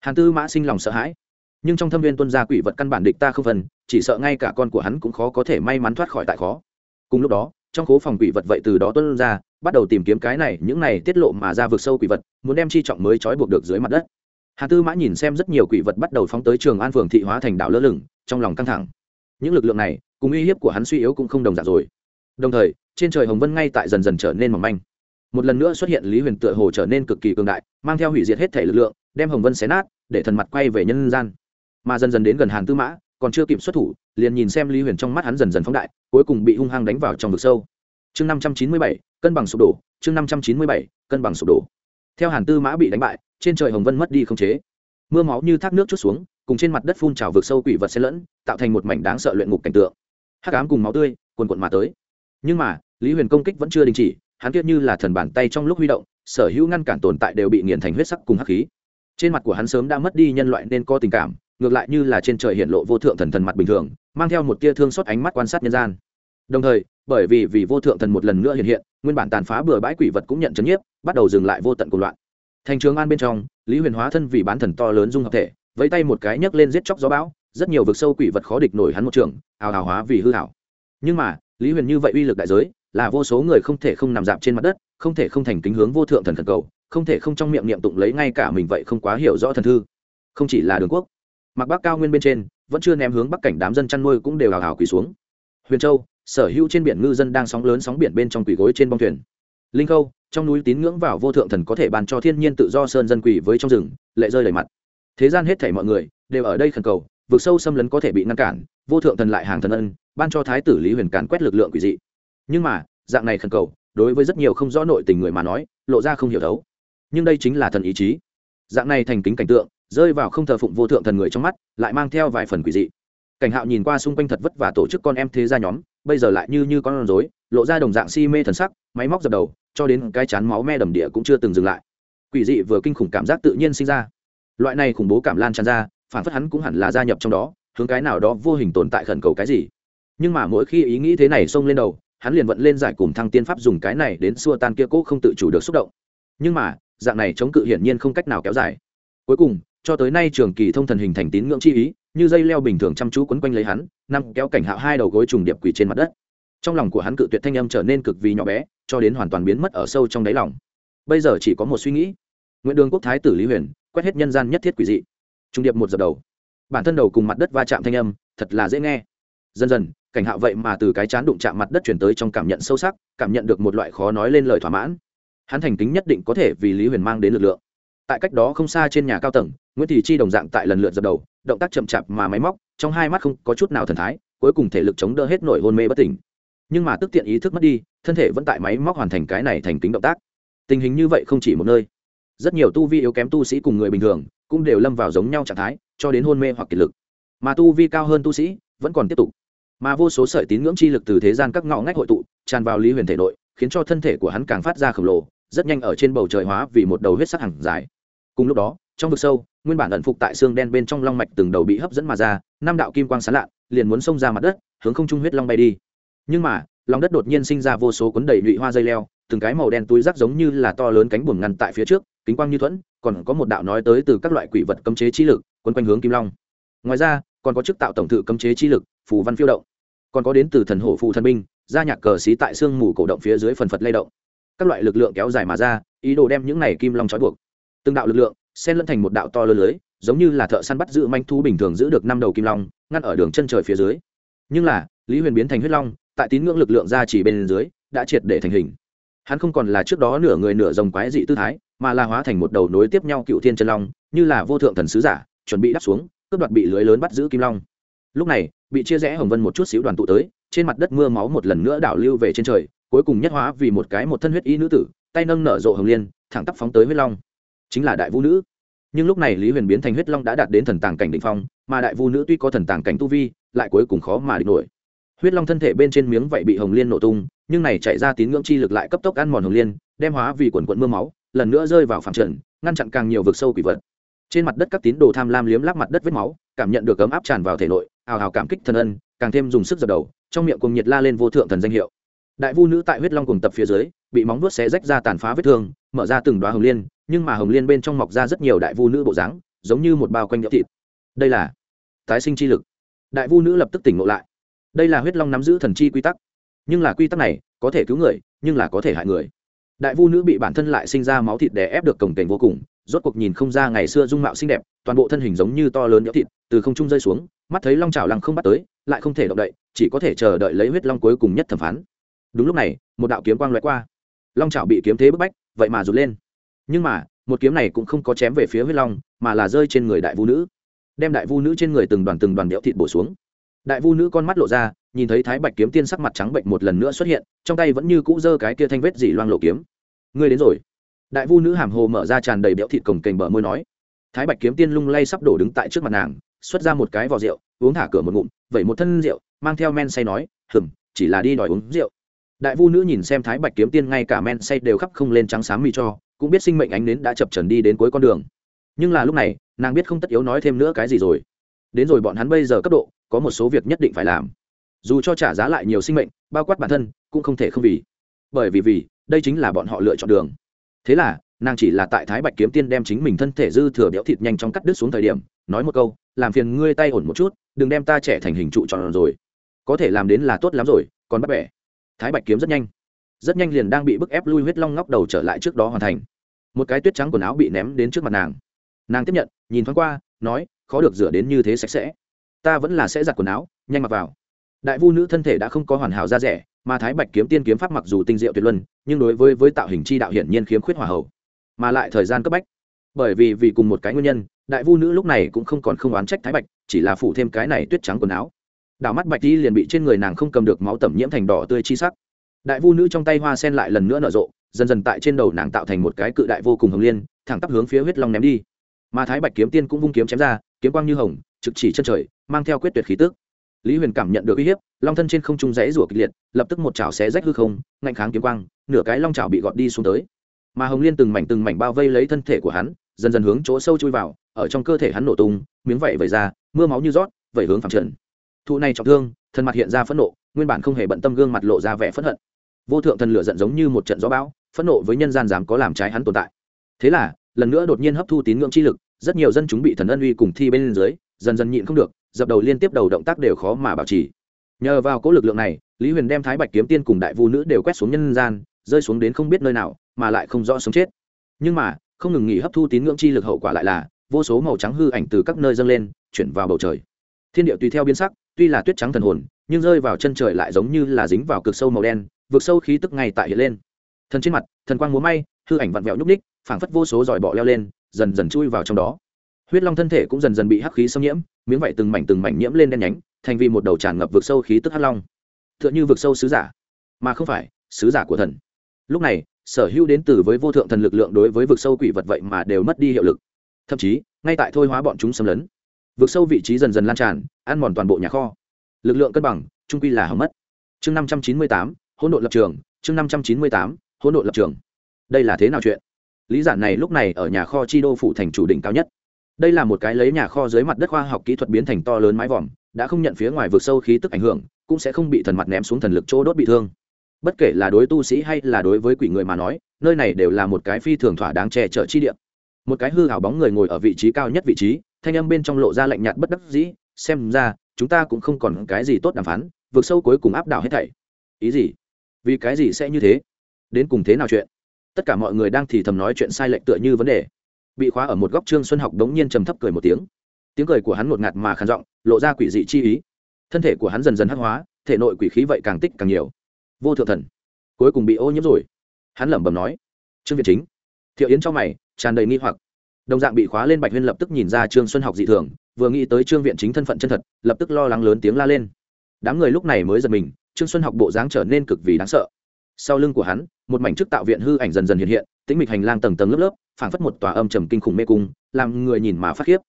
A: Hàn tư mã sinh lòng sợ hãi. Nhưng trong thâm viên tuân gia quỷ vật căn bản địch ta không phần, chỉ sợ ngay cả con của hắn cũng khó có thể may mắn thoát khỏi tại khó. Cùng lúc đó, trong khố phòng quỷ vật vậy từ đó tuân ra, bắt đầu tìm kiếm cái này, những này tiết lộ mà ra vực sâu quỷ vật, muốn đem chi trọng mới trói buộc được dưới mặt đất hà tư mã nhìn xem rất nhiều quỷ vật bắt đầu phóng tới trường an phường thị hóa thành đảo lơ lửng, trong lòng căng thẳng. Những lực lượng này, cùng uy hiếp của hắn suy yếu cũng không đồng dạng rồi. Đồng thời, trên trời hồng vân ngay tại dần dần trở nên mỏng manh. Một lần nữa xuất hiện lý huyền tựa hồ trở nên cực kỳ cường đại, mang theo hủy diệt hết thể lực lượng, đem hồng vân xé nát, để thần mặt quay về nhân gian. Mà dần dần đến gần hàn tư mã, còn chưa kịp xuất thủ, liền nhìn xem lý huyền trong mắt hắn dần dần phóng đại, cuối cùng bị hung hăng đánh vào trong vực sâu. Chương năm trăm chín mươi bảy, cân bằng sụp đổ, chương năm trăm chín mươi bảy, cân bằng sụp đổ. Theo hàn tư mã bị đánh bại trên trời hồng vân mất đi không chế. Mưa máu như thác nước chút xuống, cùng trên mặt đất phun trào vực sâu quỷ vật xen lẫn, tạo thành một mảnh đáng sợ luyện ngục cảnh tượng. Hắc ám cùng máu tươi quần quận mà tới. Nhưng mà, lý huyền công kích vẫn chưa đình chỉ, hắn kiệt như là thần bàn tay trong lúc huy động, sở hữu ngăn cản tồn tại đều bị nghiền thành huyết sắc cùng hắc khí. Trên mặt của hắn sớm đã mất đi nhân loại nên có tình cảm, ngược lại như là trên trời hiện lộ vô thượng thần thần mặt bình thường, mang theo một tia thương xót ánh mắt quan sát nhân gian. Đồng thời, bởi vì vì vô thượng thần một lần nữa hiện hiện, nguyên bản tàn phá bừa bãi quỷ vật cũng nhận chấn nhiếp, bắt đầu dừng lại vô tận cuộc loạn thành trường an bên trong, lý huyền hóa thân vì bán thần to lớn dung hợp thể, vẫy tay một cái nhấc lên giết chóc gió bão, rất nhiều vực sâu quỷ vật khó địch nổi hắn một trường, ào ào hóa vì hư hảo. Nhưng mà, lý huyền như vậy uy lực đại giới, là vô số người không thể không nằm dạp trên mặt đất, không thể không thành kính hướng vô thượng thần thần cầu, không thể không trong miệng niệm tụng lấy ngay cả mình vậy không quá hiểu rõ thần thư. Không chỉ là đường quốc, mặc bắc cao nguyên bên trên, vẫn chưa ném hướng bắc cảnh đám dân chăn nuôi cũng đều hào hào quỳ xuống. Huyền châu, sở hữu trên biển ngư dân đang sóng lớn sóng biển bên trong quỳ gối trên bông thuyền linh khâu, trong núi tín ngưỡng vào vô thượng thần có thể ban cho thiên nhiên tự do sơn dân quỷ với trong rừng, lệ rơi đầy mặt. Thế gian hết thảy mọi người đều ở đây khẩn cầu, vực sâu xâm lấn có thể bị ngăn cản, vô thượng thần lại hàng thần ân, ban cho thái tử lý huyền càn quét lực lượng quỷ dị. Nhưng mà, dạng này khẩn cầu, đối với rất nhiều không rõ nội tình người mà nói, lộ ra không hiểu thấu. Nhưng đây chính là thần ý chí. Dạng này thành kính cảnh tượng, rơi vào không thờ phụng vô thượng thần người trong mắt, lại mang theo vài phần quỷ dị. Cảnh hạo nhìn qua xung quanh thật vất và tổ chức con em thế gia nhóm, bây giờ lại như như con rối, lộ ra đồng dạng si mê thần sắc, máy móc dập đầu cho đến cái chán máu me đầm địa cũng chưa từng dừng lại. Quỷ dị vừa kinh khủng cảm giác tự nhiên sinh ra. Loại này khủng bố cảm lan tràn ra, phản phất hắn cũng hẳn là gia nhập trong đó, hướng cái nào đó vô hình tồn tại khẩn cầu cái gì. Nhưng mà mỗi khi ý nghĩ thế này xông lên đầu, hắn liền vận lên giải cùng thăng tiên pháp dùng cái này đến xua tan kia cố không tự chủ được xúc động. Nhưng mà, dạng này chống cự hiển nhiên không cách nào kéo dài. Cuối cùng, cho tới nay trường kỳ thông thần hình thành tín ngưỡng chi ý, như dây leo bình thường chăm chú quấn quanh lấy hắn, năm kéo cảnh hạo hai đầu gối trùng điệp quỳ trên mặt đất trong lòng của hắn cự tuyệt thanh âm trở nên cực vì nhỏ bé, cho đến hoàn toàn biến mất ở sâu trong đáy lòng. Bây giờ chỉ có một suy nghĩ. Nguyễn đường quốc thái tử lý huyền, quét hết nhân gian nhất thiết quỷ dị. Trung điệp một giờ đầu. Bản thân đầu cùng mặt đất va chạm thanh âm, thật là dễ nghe. Dần dần, cảnh hạo vậy mà từ cái chán đụng chạm mặt đất chuyển tới trong cảm nhận sâu sắc, cảm nhận được một loại khó nói lên lời thỏa mãn. Hắn thành kính nhất định có thể vì lý huyền mang đến lực lượng. Tại cách đó không xa trên nhà cao tầng, nguyễn thị chi đồng dạng tại lần lượt dập đầu, động tác chậm chạp mà máy móc, trong hai mắt không có chút nào thần thái, cuối cùng thể lực chống đỡ hết nổi hôn mê bất tỉnh nhưng mà tức tiện ý thức mất đi, thân thể vẫn tại máy móc hoàn thành cái này thành kính động tác. Tình hình như vậy không chỉ một nơi. Rất nhiều tu vi yếu kém tu sĩ cùng người bình thường cũng đều lâm vào giống nhau trạng thái, cho đến hôn mê hoặc kiệt lực. Mà tu vi cao hơn tu sĩ vẫn còn tiếp tục. Mà vô số sợi tín ngưỡng chi lực từ thế gian các ngõ ngách hội tụ, tràn vào lý huyền thể nội, khiến cho thân thể của hắn càng phát ra khổng lồ, rất nhanh ở trên bầu trời hóa vì một đầu huyết sắc hẳn dài. Cùng lúc đó, trong vực sâu, nguyên bản ẩn phục tại xương đen bên trong long mạch từng đầu bị hấp dẫn mà ra, năm đạo kim quang sán lạ, liền muốn xông ra mặt đất, hướng không trung huyết long bay đi nhưng mà, lòng đất đột nhiên sinh ra vô số cuốn đầy nhụy hoa dây leo, từng cái màu đen túi rác giống như là to lớn cánh buồm ngăn tại phía trước, kính quang như thuẫn, còn có một đạo nói tới từ các loại quỷ vật cấm chế chi lực quân quanh hướng kim long. Ngoài ra, còn có chức tạo tổng thự cấm chế chi lực, phù văn phiêu động. Còn có đến từ thần hổ phù thần binh ra nhạc cờ xí tại xương mù cổ động phía dưới phần phật lay động. Các loại lực lượng kéo dài mà ra, ý đồ đem những này kim long trói buộc. Từng đạo lực lượng, xen lẫn thành một đạo to lớn lưới, giống như là thợ săn bắt giữ manh thu bình thường giữ được năm đầu kim long, ngăn ở đường chân trời phía dưới. Nhưng là, lý huyền biến thành huyết long tại tín ngưỡng lực lượng ra chỉ bên dưới, đã triệt để thành hình. Hắn không còn là trước đó nửa người nửa rồng quái dị tư thái, mà là hóa thành một đầu nối tiếp nhau cựu thiên chân long, như là vô thượng thần sứ giả, chuẩn bị đáp xuống, cướp đoạt bị lưới lớn bắt giữ kim long. Lúc này, bị chia rẽ hồng vân một chút xíu đoàn tụ tới, trên mặt đất mưa máu một lần nữa đảo lưu về trên trời, cuối cùng nhất hóa vì một cái một thân huyết y nữ tử, tay nâng nở rộ hồng liên, thẳng tắp phóng tới huyết long. Chính là đại vũ nữ. Nhưng lúc này lý huyền biến thành huyết long đã đạt đến thần tàng cảnh định phong, mà đại vũ nữ tuy có thần tàng cảnh tu vi, lại cuối cùng khó mà địch nổi huyết long thân thể bên trên miếng vậy bị hồng liên nổ tung, nhưng này chạy ra tín ngưỡng chi lực lại cấp tốc ăn mòn hồng liên, đem hóa vì quần quận mưa máu, lần nữa rơi vào phạm trần, ngăn chặn càng nhiều vực sâu quỷ vật. Trên mặt đất các tín đồ tham lam liếm lắp mặt đất vết máu, cảm nhận được ấm áp tràn vào thể nội hào hào cảm kích thần ân, càng thêm dùng sức dập đầu, trong miệng cùng nhiệt la lên vô thượng thần danh hiệu. Đại vu nữ tại huyết long cùng tập phía dưới, bị móng vuốt xé rách ra tàn phá vết thương, mở ra từng đoá hồng liên, nhưng mà hồng liên bên trong mọc ra rất nhiều đại vu nữ bộ dáng, giống như một bao quanh nhỡ thịt. Đây là tái sinh chi lực. Đại vu nữ lập tức tỉnh ngộ lại đây là huyết long nắm giữ thần chi quy tắc. Nhưng là quy tắc này, có thể cứu người, nhưng là có thể hại người. Đại vu nữ bị bản thân lại sinh ra máu thịt đè ép được cổng cảnh vô cùng, rốt cuộc nhìn không ra ngày xưa dung mạo xinh đẹp, toàn bộ thân hình giống như to lớn nhỡ thịt, từ không trung rơi xuống, mắt thấy long trào lăng không bắt tới, lại không thể động đậy, chỉ có thể chờ đợi lấy huyết long cuối cùng nhất thẩm phán. Đúng lúc này, một đạo kiếm quang loại qua. Long trào bị kiếm thế bức bách, vậy mà rụt lên. Nhưng mà, một kiếm này cũng không có chém về phía huyết long, mà là rơi trên người đại vu nữ. Đem đại vu nữ trên người từng đoàn từng đoàn đẽo thịt bổ xuống đại vu nữ con mắt lộ ra, nhìn thấy thái bạch kiếm tiên sắc mặt trắng bệnh một lần nữa xuất hiện, trong tay vẫn như cũ giơ cái kia thanh vết dỉ loang lộ kiếm. Ngươi đến rồi. Đại vu nữ hàm hồ mở ra tràn đầy béo thịt cồng kềnh bờ môi nói. Thái bạch kiếm tiên lung lay sắp đổ đứng tại trước mặt nàng, xuất ra một cái vò rượu, uống thả cửa một ngụm, vẩy một thân rượu, mang theo men say nói, hừm, chỉ là đi đòi uống rượu. Đại vu nữ nhìn xem thái bạch kiếm tiên ngay cả men say đều khắp không lên trắng sáng mì cho, cũng biết sinh mệnh ánh đến đã chập trần đi đến cuối con đường. Nhưng là lúc này, nàng biết không tất yếu nói thêm nữa cái gì rồi. Đến rồi bọn hắn bây giờ cấp độ có một số việc nhất định phải làm. Dù cho trả giá lại nhiều sinh mệnh, bao quát bản thân, cũng không thể không vì. Bởi vì vì, đây chính là bọn họ lựa chọn đường. Thế là, nàng chỉ là tại thái bạch kiếm tiên đem chính mình thân thể dư thừa béo thịt nhanh chóng cắt đứt xuống thời điểm, nói một câu, làm phiền ngươi tay ổn một chút, đừng đem ta trẻ thành hình trụ tròn rồi. Có thể làm đến là tốt lắm rồi, còn bắt bẻ. Thái bạch kiếm rất nhanh rất nhanh liền đang bị bức ép lui huyết long ngóc đầu trở lại trước đó hoàn thành. Một cái tuyết trắng quần áo bị ném đến trước mặt nàng. Nàng tiếp nhận, nhìn thoáng qua, nói, khó được rửa đến như thế sạch sẽ ta vẫn là sẽ giặt quần áo, nhanh mặc vào. Đại vu nữ thân thể đã không có hoàn hảo ra rẻ, mà thái bạch kiếm tiên kiếm pháp mặc dù tinh diệu tuyệt luân, nhưng đối với với tạo hình chi đạo hiển nhiên khiếm khuyết hòa hậu. Mà lại thời gian cấp bách. Bởi vì vì cùng một cái nguyên nhân, đại vu nữ lúc này cũng không còn không oán trách thái bạch, chỉ là phủ thêm cái này tuyết trắng quần áo. Đảo mắt bạch đi liền bị trên người nàng không cầm được máu tẩm nhiễm thành đỏ tươi chi sắc. Đại vu nữ trong tay hoa sen lại lần nữa nở rộ, dần dần tại trên đầu nàng tạo thành một cái cự đại vô cùng hồng liên, thẳng tắp hướng phía huyết long ném đi. Mà thái bạch kiếm tiên cũng vung kiếm chém ra, kiếm quang như hồng, trực chỉ chân trời mang theo quyết tuyệt khí tức. Lý huyền cảm nhận được uy hiếp, long thân trên không trung rẽ rủa kịch liệt, lập tức một chảo xé rách hư không, ngạnh kháng kiếm quang, nửa cái long chảo bị gọt đi xuống tới. Mà hồng liên từng mảnh từng mảnh bao vây lấy thân thể của hắn, dần dần hướng chỗ sâu chui vào, ở trong cơ thể hắn nổ tung, miếng vẩy vẩy ra, mưa máu như rót, vẩy hướng phẳng trần. Thụ này trọng thương, thân mặt hiện ra phẫn nộ, nguyên bản không hề bận tâm gương mặt lộ ra vẻ phẫn hận. Vô thượng thần lửa giận giống như một trận gió bão, phẫn nộ với nhân gian dám có làm trái hắn tồn tại. Thế là, lần nữa đột nhiên hấp thu tín ngưỡng chi lực, rất nhiều dân chúng bị thần ân uy cùng thi bên dưới, dần dần nhịn không được dập đầu liên tiếp đầu động tác đều khó mà bảo trì. Nhờ vào cố lực lượng này, lý huyền đem thái bạch kiếm tiên cùng đại vu nữ đều quét xuống nhân gian, rơi xuống đến không biết nơi nào, mà lại không rõ sống chết. Nhưng mà, không ngừng nghỉ hấp thu tín ngưỡng chi lực hậu quả lại là, vô số màu trắng hư ảnh từ các nơi dâng lên, chuyển vào bầu trời. Thiên địa tùy theo biến sắc, tuy là tuyết trắng thần hồn, nhưng rơi vào chân trời lại giống như là dính vào cực sâu màu đen vượt sâu khí tức ngay tại hiện lên. Thần trên mặt, thần quang múa may, hư ảnh vặn vẹo nhúc ních phảng phất vô số giỏi bọ leo lên, dần dần chui vào trong đó huyết long thân thể cũng dần dần bị hắc khí xâm nhiễm, miếng vảy từng mảnh từng mảnh nhiễm lên đen nhánh, thành vì một đầu tràn ngập vực sâu khí tức hắc long. T h ư ợ n h ư vực sâu sứ giả, mà không phải, sứ giả của thần. Lúc này, sở hữu đến từ với vô thượng thần lực lượng đối với vực sâu quỷ vật vậy mà đều mất đi hiệu lực. Thậm chí, ngay tại thôi hóa bọn chúng xâm lấn, vực sâu vị trí dần dần lan tràn, ăn mòn toàn bộ nhà kho. Lực lượng cân bằng, trung quy là hỏng mất. Chương năm trăm chín mươi tám, hỗn độn lập trường, chương năm trăm chín mươi tám, hỗn độn lập trường. Đây là thế nào chuyện? Lý giản này lúc này ở nhà kho chi đô phủ thành chủ đỉnh cao nhất đây là một cái lấy nhà kho dưới mặt đất khoa học kỹ thuật biến thành to lớn mái vòm, đã không nhận phía ngoài vực sâu khí tức ảnh hưởng, cũng sẽ không bị thần mặt ném xuống thần lực chỗ đốt bị thương. Bất kể là đối tu sĩ hay là đối với quỷ người mà nói, nơi này đều là một cái phi thường thỏa đáng che chở chi địa. Một cái hư hảo bóng người ngồi ở vị trí cao nhất vị trí, thanh âm bên trong lộ ra lạnh nhạt bất đắc dĩ, xem ra, chúng ta cũng không còn cái gì tốt đàm phán vượt sâu cuối cùng áp đảo hết thảy. Ý gì? Vì cái gì sẽ như thế? Đến cùng thế nào chuyện? Tất cả mọi người đang thì thầm nói chuyện sai lệch tựa như vấn đề bị khóa ở một góc trương xuân học đống nhiên trầm thấp cười một tiếng. Tiếng cười của hắn ngột ngạt mà khàn giọng, lộ ra quỷ dị chi ý. Thân thể của hắn dần dần hắc hóa, thể nội quỷ khí vậy càng tích càng nhiều. Vô thượng thần, cuối cùng bị ô nhiễm rồi. Hắn lẩm bẩm nói, trương việt chính. Thiệu yến trong mày, tràn đầy nghi hoặc. Đồng dạng bị khóa lên bạch huyên lập tức nhìn ra trương xuân học dị thường, vừa nghĩ tới trương viện chính thân phận chân thật, lập tức lo lắng lớn tiếng la lên. Đám người lúc này mới giật mình, trương xuân học bộ dáng trở nên cực vì đáng sợ. Sau lưng của hắn, một mảnh chức tạo viện hư ảnh dần dần hiện hiện, tĩnh mịch hành lang tầng tầng lớp lớp phảng phất một tòa âm trầm kinh khủng mê cung, làm người nhìn mà phát khiếp.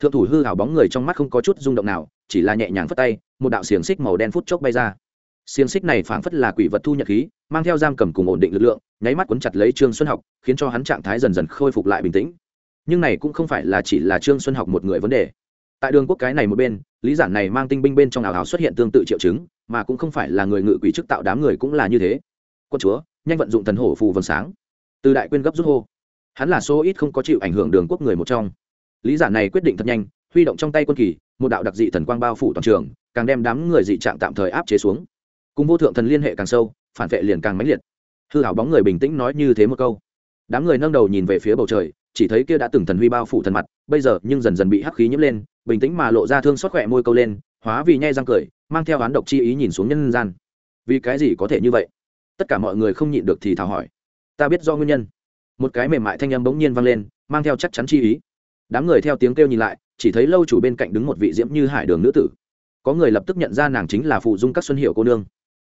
A: Thượng thủ hư hào bóng người trong mắt không có chút rung động nào, chỉ là nhẹ nhàng phất tay, một đạo xiềng xích màu đen phút chốc bay ra. Xiềng xích này phảng phất là quỷ vật thu nhật khí, mang theo giam cầm cùng ổn định lực lượng, nháy mắt cuốn chặt lấy trương xuân học, khiến cho hắn trạng thái dần dần khôi phục lại bình tĩnh. Nhưng này cũng không phải là chỉ là trương xuân học một người vấn đề. Tại đường quốc cái này một bên, lý giản này mang tinh binh bên trong ảo ảo xuất hiện tương tự triệu chứng, mà cũng không phải là người ngự quỷ chức tạo đám người cũng là như thế. Quân chúa, nhanh vận dụng thần hổ phù vầng sáng. Từ đại quyên gấp rút hô hắn là số ít không có chịu ảnh hưởng đường quốc người một trong. Lý giản này quyết định thật nhanh, huy động trong tay quân kỳ, một đạo đặc dị thần quang bao phủ toàn trường, càng đem đám người dị trạng tạm thời áp chế xuống. Cùng vô thượng thần liên hệ càng sâu, phản vệ liền càng mãnh liệt. Hư hảo bóng người bình tĩnh nói như thế một câu. Đám người nâng đầu nhìn về phía bầu trời, chỉ thấy kia đã từng thần huy bao phủ thần mặt, bây giờ nhưng dần dần bị hắc khí nhiễm lên, bình tĩnh mà lộ ra thương xót khỏe môi câu lên, hóa vì nhai răng cười, mang theo oán độc chi ý nhìn xuống nhân gian. Vì cái gì có thể như vậy? Tất cả mọi người không nhịn được thì thảo hỏi. Ta biết do nguyên nhân một cái mềm mại thanh âm bỗng nhiên vang lên, mang theo chắc chắn chi ý. Đám người theo tiếng kêu nhìn lại, chỉ thấy lâu chủ bên cạnh đứng một vị diễm như hải đường nữ tử. Có người lập tức nhận ra nàng chính là phụ dung các xuân hiệu cô nương.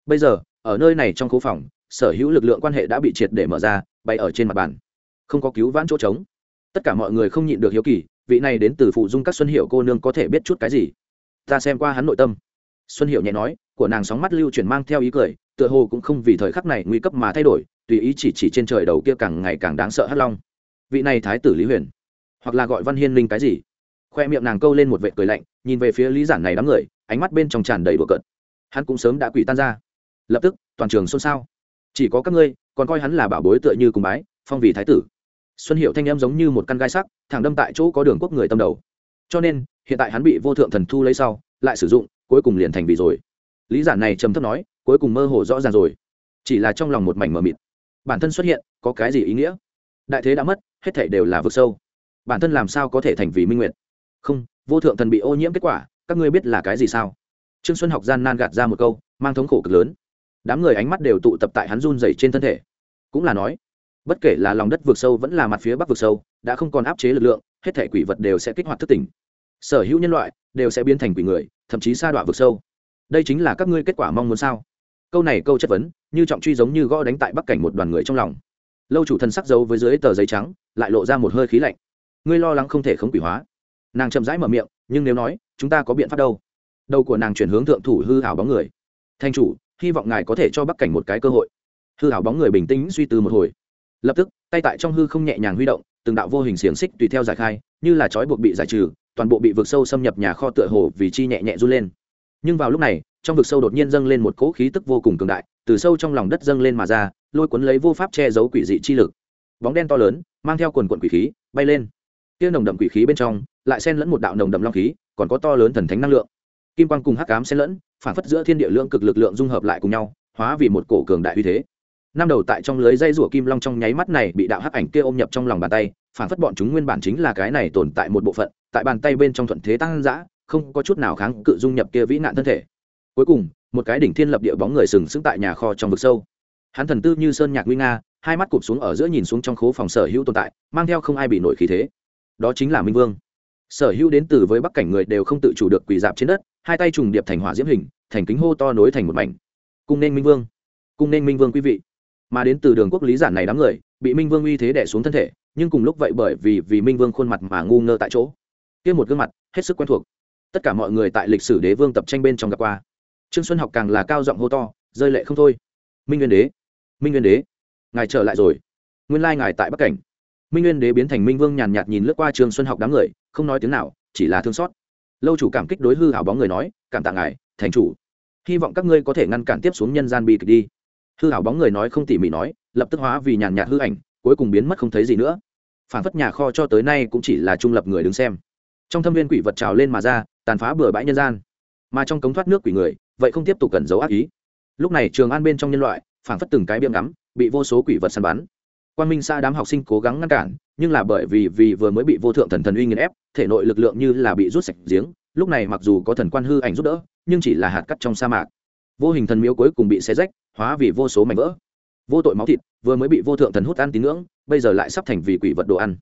A: Bây giờ, ở nơi này trong khu phòng, sở hữu lực lượng quan hệ đã bị triệt để mở ra bay ở trên mặt bàn. Không có cứu vãn chỗ trống. Tất cả mọi người không nhịn được hiếu kỳ, vị này đến từ phụ dung các xuân hiệu cô nương có thể biết chút cái gì? Ta xem qua hắn nội tâm. Xuân hiệu nhẹ nói, của nàng sóng mắt lưu chuyển mang theo ý cười, tựa hồ cũng không vì thời khắc này nguy cấp mà thay đổi tùy ý chỉ chỉ trên trời đầu kia càng ngày càng đáng sợ hắc long. Vị này thái tử lý huyền, hoặc là gọi văn hiên linh cái gì? Khoe miệng nàng câu lên một vệ cười lạnh, nhìn về phía lý giản này đám người, ánh mắt bên trong tràn đầy đùa cợt. Hắn cũng sớm đã quỷ tan ra. Lập tức, toàn trường xôn xao. Chỉ có các ngươi, còn coi hắn là bảo bối tựa như cùng bái, phong vì thái tử. Xuân hiệu thanh em giống như một căn gai sắc, thẳng đâm tại chỗ có đường quốc người tâm đầu. Cho nên, hiện tại hắn bị vô thượng thần thu lấy sau, lại sử dụng, cuối cùng liền thành vì rồi. Lý giản này trầm thấp nói, cuối cùng mơ hồ rõ ràng rồi. Chỉ là trong lòng một mảnh mờ mịt bản thân xuất hiện, có cái gì ý nghĩa? Đại thế đã mất, hết thể đều là vực sâu. Bản thân làm sao có thể thành vì minh nguyện không, vô thượng thần bị ô nhiễm kết quả, các ngươi biết là cái gì sao? Trương xuân học gian nan gạt ra một câu, mang thống khổ cực lớn. Đám người ánh mắt đều tụ tập tại hắn run dày trên thân thể. Cũng là nói, bất kể là lòng đất vượt sâu vẫn là mặt phía bắc vượt sâu, đã không còn áp chế lực lượng, hết thể quỷ vật đều sẽ kích hoạt thức tỉnh. Sở hữu nhân loại đều sẽ biến thành quỷ người, thậm chí sa đọa vượt sâu. Đây chính là các ngươi kết quả mong muốn sao? Câu này câu chất vấn, như trọng truy giống như gõ đánh tại bắc cảnh một đoàn người trong lòng. Lâu chủ thần sắc giấu với dưới tờ giấy trắng, lại lộ ra một hơi khí lạnh. Ngươi lo lắng không thể khống quỷ hóa. Nàng chậm rãi mở miệng, nhưng nếu nói, chúng ta có biện pháp đâu? Đầu của nàng chuyển hướng thượng thủ hư hảo bóng người. Thanh chủ, hy vọng ngài có thể cho bắc cảnh một cái cơ hội. Hư hảo bóng người bình tĩnh suy tư một hồi. Lập tức, tay tại trong hư không nhẹ nhàng huy động, từng đạo vô hình xiềng xích tùy theo giải khai, như là trói buộc bị giải trừ, toàn bộ bị vượt sâu xâm nhập nhà kho tựa hồ vì chi nhẹ nhẹ run lên nhưng vào lúc này, trong vực sâu đột nhiên dâng lên một cỗ khí tức vô cùng cường đại, từ sâu trong lòng đất dâng lên mà ra, lôi cuốn lấy vô pháp che giấu quỷ dị chi lực. Bóng đen to lớn, mang theo quần quận quỷ khí, bay lên. Kia nồng đậm quỷ khí bên trong, lại xen lẫn một đạo nồng đậm long khí, còn có to lớn thần thánh năng lượng. Kim quang cùng hắc cám xen lẫn, phản phất giữa thiên địa lượng cực lực lượng dung hợp lại cùng nhau, hóa vì một cổ cường đại uy thế. Năm đầu tại trong lưới dây rủa kim long trong nháy mắt này bị đạo hắc ảnh kia ôm nhập trong lòng bàn tay, phản phất bọn chúng nguyên bản chính là cái này tồn tại một bộ phận, tại bàn tay bên trong thuận thế tăng dã không có chút nào kháng cự dung nhập kia vĩ nạn thân thể. Cuối cùng, một cái đỉnh thiên lập địa bóng người sừng sững tại nhà kho trong vực sâu. Hắn thần tư như sơn nhạc nguy nga, hai mắt cụp xuống ở giữa nhìn xuống trong khố phòng sở hữu tồn tại, mang theo không ai bị nổi khí thế. Đó chính là minh vương. Sở hữu đến từ với bắc cảnh người đều không tự chủ được quỳ dạp trên đất, hai tay trùng điệp thành hỏa diễm hình, thành kính hô to nối thành một mảnh. Cung nên minh vương. Cung nên minh vương quý vị. Mà đến từ đường quốc lý giản này đám người, bị minh vương uy thế đẻ xuống thân thể, nhưng cùng lúc vậy bởi vì vì minh vương khuôn mặt mà ngu ngơ tại chỗ. Kia một gương mặt, hết sức quen thuộc tất cả mọi người tại lịch sử đế vương tập tranh bên trong gặp qua. Trương xuân học càng là cao giọng hô to, rơi lệ không thôi. Minh nguyên đế, minh nguyên đế, ngài trở lại rồi. Nguyên lai ngài tại bắc cảnh. Minh nguyên đế biến thành minh vương nhàn nhạt nhìn lướt qua trường xuân học đám người, không nói tiếng nào, chỉ là thương xót. Lâu chủ cảm kích đối hư hảo bóng người nói, cảm tạ ngài, thành chủ. Hy vọng các ngươi có thể ngăn cản tiếp xuống nhân gian bi kịch đi. Hư hảo bóng người nói không tỉ mỉ nói, lập tức hóa vì nhàn nhạt hư ảnh, cuối cùng biến mất không thấy gì nữa. Phản phất nhà kho cho tới nay cũng chỉ là trung lập người đứng xem. Trong thâm viên quỷ vật trào lên mà ra tàn phá bừa bãi nhân gian. Mà trong cống thoát nước quỷ người, vậy không tiếp tục cần giấu ác ý. Lúc này trường an bên trong nhân loại, phảng phất từng cái biếm ngắm, bị vô số quỷ vật săn bắn. Quan minh xa đám học sinh cố gắng ngăn cản, nhưng là bởi vì vì vừa mới bị vô thượng thần thần uy nghiền ép, thể nội lực lượng như là bị rút sạch giếng, lúc này mặc dù có thần quan hư ảnh giúp đỡ, nhưng chỉ là hạt cắt trong sa mạc. Vô hình thần miếu cuối cùng bị xé rách, hóa vì vô số mảnh vỡ. Vô tội máu thịt, vừa mới bị vô thượng thần hút ăn tín ngưỡng, bây giờ lại sắp thành vì quỷ vật đồ ăn.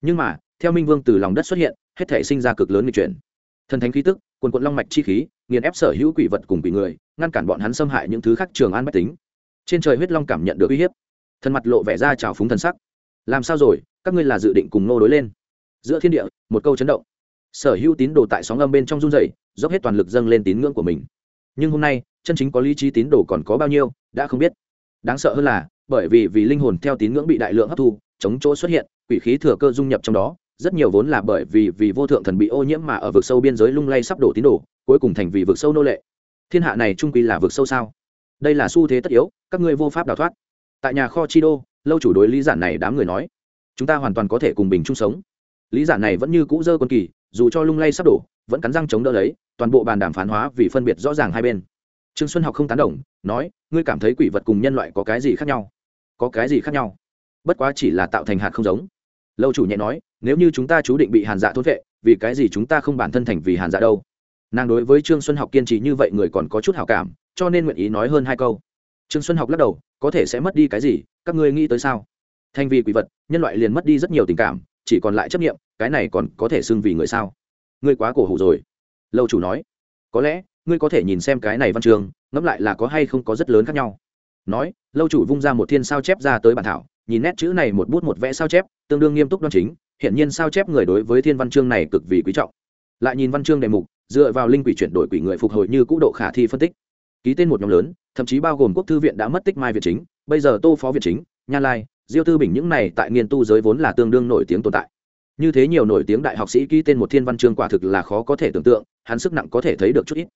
A: Nhưng mà, theo minh vương từ lòng đất xuất hiện, hết thể sinh ra cực lớn người chuyển thần thánh khí tức, quần quận long mạch chi khí, nghiền ép sở hữu quỷ vật cùng quỷ người, ngăn cản bọn hắn xâm hại những thứ khác trường an bách tính. Trên trời huyết long cảm nhận được uy hiếp. Thần mặt lộ vẻ ra trào phúng thần sắc. Làm sao rồi, các ngươi là dự định cùng nô đối lên. Giữa thiên địa, một câu chấn động. Sở hữu tín đồ tại sóng âm bên trong run dày dốc hết toàn lực dâng lên tín ngưỡng của mình. Nhưng hôm nay, chân chính có lý trí tín đồ còn có bao nhiêu, đã không biết. Đáng sợ hơn là, bởi vì vì linh hồn theo tín ngưỡng bị đại lượng hấp thu, chống chỗ xuất hiện, quỷ khí thừa cơ dung nhập trong đó rất nhiều vốn là bởi vì vì vô thượng thần bị ô nhiễm mà ở vực sâu biên giới lung lay sắp đổ tín đồ, cuối cùng thành vì vực sâu nô lệ. Thiên hạ này trung quy là vực sâu sao? Đây là xu thế tất yếu, các ngươi vô pháp đào thoát. Tại nhà kho chi đô, lâu chủ đối lý giản này đám người nói, chúng ta hoàn toàn có thể cùng bình chung sống. Lý giản này vẫn như cũ dơ quân kỳ, dù cho lung lay sắp đổ, vẫn cắn răng chống đỡ lấy, toàn bộ bàn đàm phán hóa vì phân biệt rõ ràng hai bên. Trương xuân học không tán đồng, nói, ngươi cảm thấy quỷ vật cùng nhân loại có cái gì khác nhau? Có cái gì khác nhau? Bất quá chỉ là tạo thành hạt không giống. Lâu chủ nhẹ nói nếu như chúng ta chú định bị hàn dạ thốt vệ, vì cái gì chúng ta không bản thân thành vì hàn dạ đâu? Nàng đối với trương xuân học kiên trì như vậy người còn có chút hảo cảm, cho nên nguyện ý nói hơn hai câu. Trương xuân học lắc đầu, có thể sẽ mất đi cái gì? Các ngươi nghĩ tới sao? Thành vì quỷ vật, nhân loại liền mất đi rất nhiều tình cảm, chỉ còn lại chấp nghiệm cái này còn có thể xưng vì người sao? Ngươi quá cổ hủ rồi. Lâu chủ nói, có lẽ, ngươi có thể nhìn xem cái này văn trường, ngẫm lại là có hay không có rất lớn khác nhau. Nói, lâu chủ vung ra một thiên sao chép ra tới bản thảo, nhìn nét chữ này một bút một vẽ sao chép tương đương nghiêm túc đoan chính hiện nhiên sao chép người đối với thiên văn chương này cực vì quý trọng. Lại nhìn văn chương đề mục, dựa vào linh quỷ chuyển đổi quỷ người phục hồi như cũ độ khả thi phân tích. Ký tên một nhóm lớn, thậm chí bao gồm quốc thư viện đã mất tích mai việt chính, bây giờ tô phó việt chính nha lai, diêu tư bình những này tại nghiên tu giới vốn là tương đương nổi tiếng tồn tại. Như thế nhiều nổi tiếng đại học sĩ ký tên một thiên văn chương quả thực là khó có thể tưởng tượng, hắn sức nặng có thể thấy được chút ít.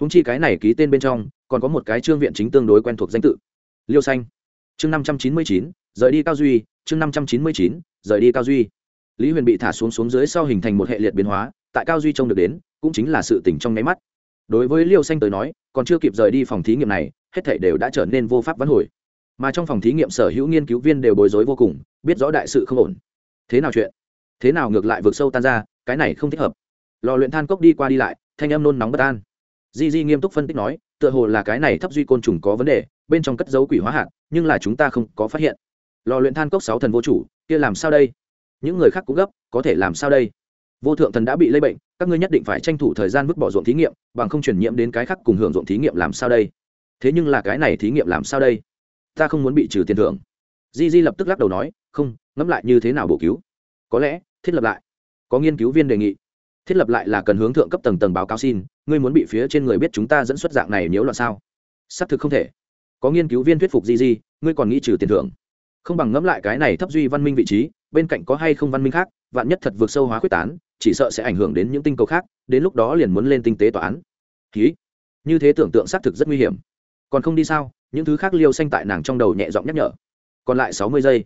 A: Húng chi cái này ký tên bên trong, còn có một cái chương viện chính tương đối quen thuộc danh tự. Liêu xanh. Chương năm trăm chín mươi chín rời đi cao duy, chương năm trăm chín mươi chín, rời đi cao duy. Lý huyền bị thả xuống xuống dưới sau hình thành một hệ liệt biến hóa, tại cao duy trông được đến, cũng chính là sự tỉnh trong nháy mắt. Đối với liêu xanh tới nói, còn chưa kịp rời đi phòng thí nghiệm này, hết thảy đều đã trở nên vô pháp vãn hồi. Mà trong phòng thí nghiệm sở hữu nghiên cứu viên đều bối rối vô cùng, biết rõ đại sự không ổn. Thế nào chuyện? Thế nào ngược lại vượt sâu tan ra, cái này không thích hợp. Lò luyện than cốc đi qua đi lại, thanh âm nôn nóng bất an. Di di nghiêm túc phân tích nói, tựa hồ là cái này thấp duy côn trùng có vấn đề, bên trong cất dấu quỷ hóa hạt, nhưng là chúng ta không có phát hiện lò luyện than cốc sáu thần vô chủ, kia làm sao đây? Những người khác cũng gấp, có thể làm sao đây? Vô thượng thần đã bị lây bệnh, các ngươi nhất định phải tranh thủ thời gian vứt bỏ ruộng thí nghiệm, bằng không chuyển nhiễm đến cái khác cùng hưởng ruộng thí nghiệm làm sao đây? Thế nhưng là cái này thí nghiệm làm sao đây? Ta không muốn bị trừ tiền thưởng. Di di lập tức lắc đầu nói, không, ngẫm lại như thế nào bổ cứu? Có lẽ, thiết lập lại. Có nghiên cứu viên đề nghị. Thiết lập lại là cần hướng thượng cấp tầng tầng báo cáo xin, ngươi muốn bị phía trên người biết chúng ta dẫn xuất dạng này nhiễu loạn sao? Xác thực không thể. Có nghiên cứu viên thuyết phục di di, ngươi còn nghĩ trừ tiền thưởng? Không bằng ngẫm lại cái này thấp duy văn minh vị trí, bên cạnh có hay không văn minh khác, vạn nhất thật vượt sâu hóa quyết tán, chỉ sợ sẽ ảnh hưởng đến những tinh cầu khác, đến lúc đó liền muốn lên tinh tế tòa án. Ký. Như thế tưởng tượng xác thực rất nguy hiểm. Còn không đi sao, những thứ khác liêu xanh tại nàng trong đầu nhẹ giọng nhắc nhở. Còn lại sáu mươi giây.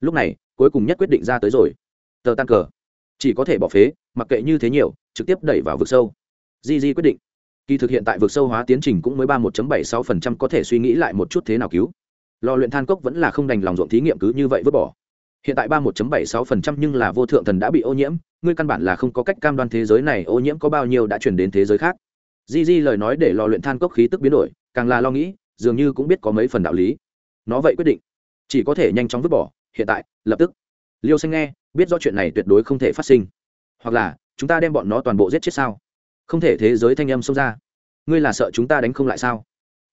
A: Lúc này, cuối cùng nhất quyết định ra tới rồi. Tờ tan cờ. Chỉ có thể bỏ phế, mặc kệ như thế nhiều, trực tiếp đẩy vào vực sâu. Di di quyết định. Kỳ thực hiện tại vực sâu hóa tiến trình cũng mới ba một bảy sáu phần trăm có thể suy nghĩ lại một chút thế nào cứu lò luyện than cốc vẫn là không đành lòng ruộng thí nghiệm cứ như vậy vứt bỏ. Hiện tại ba một bảy sáu phần trăm nhưng là vô thượng thần đã bị ô nhiễm, ngươi căn bản là không có cách cam đoan thế giới này ô nhiễm có bao nhiêu đã chuyển đến thế giới khác. Di di lời nói để lò luyện than cốc khí tức biến đổi, càng là lo nghĩ, dường như cũng biết có mấy phần đạo lý. Nó vậy quyết định, chỉ có thể nhanh chóng vứt bỏ, hiện tại, lập tức. Liêu xanh nghe, biết do chuyện này tuyệt đối không thể phát sinh. Hoặc là, chúng ta đem bọn nó toàn bộ giết chết sao? Không thể thế giới thanh âm xông ra. Ngươi là sợ chúng ta đánh không lại sao?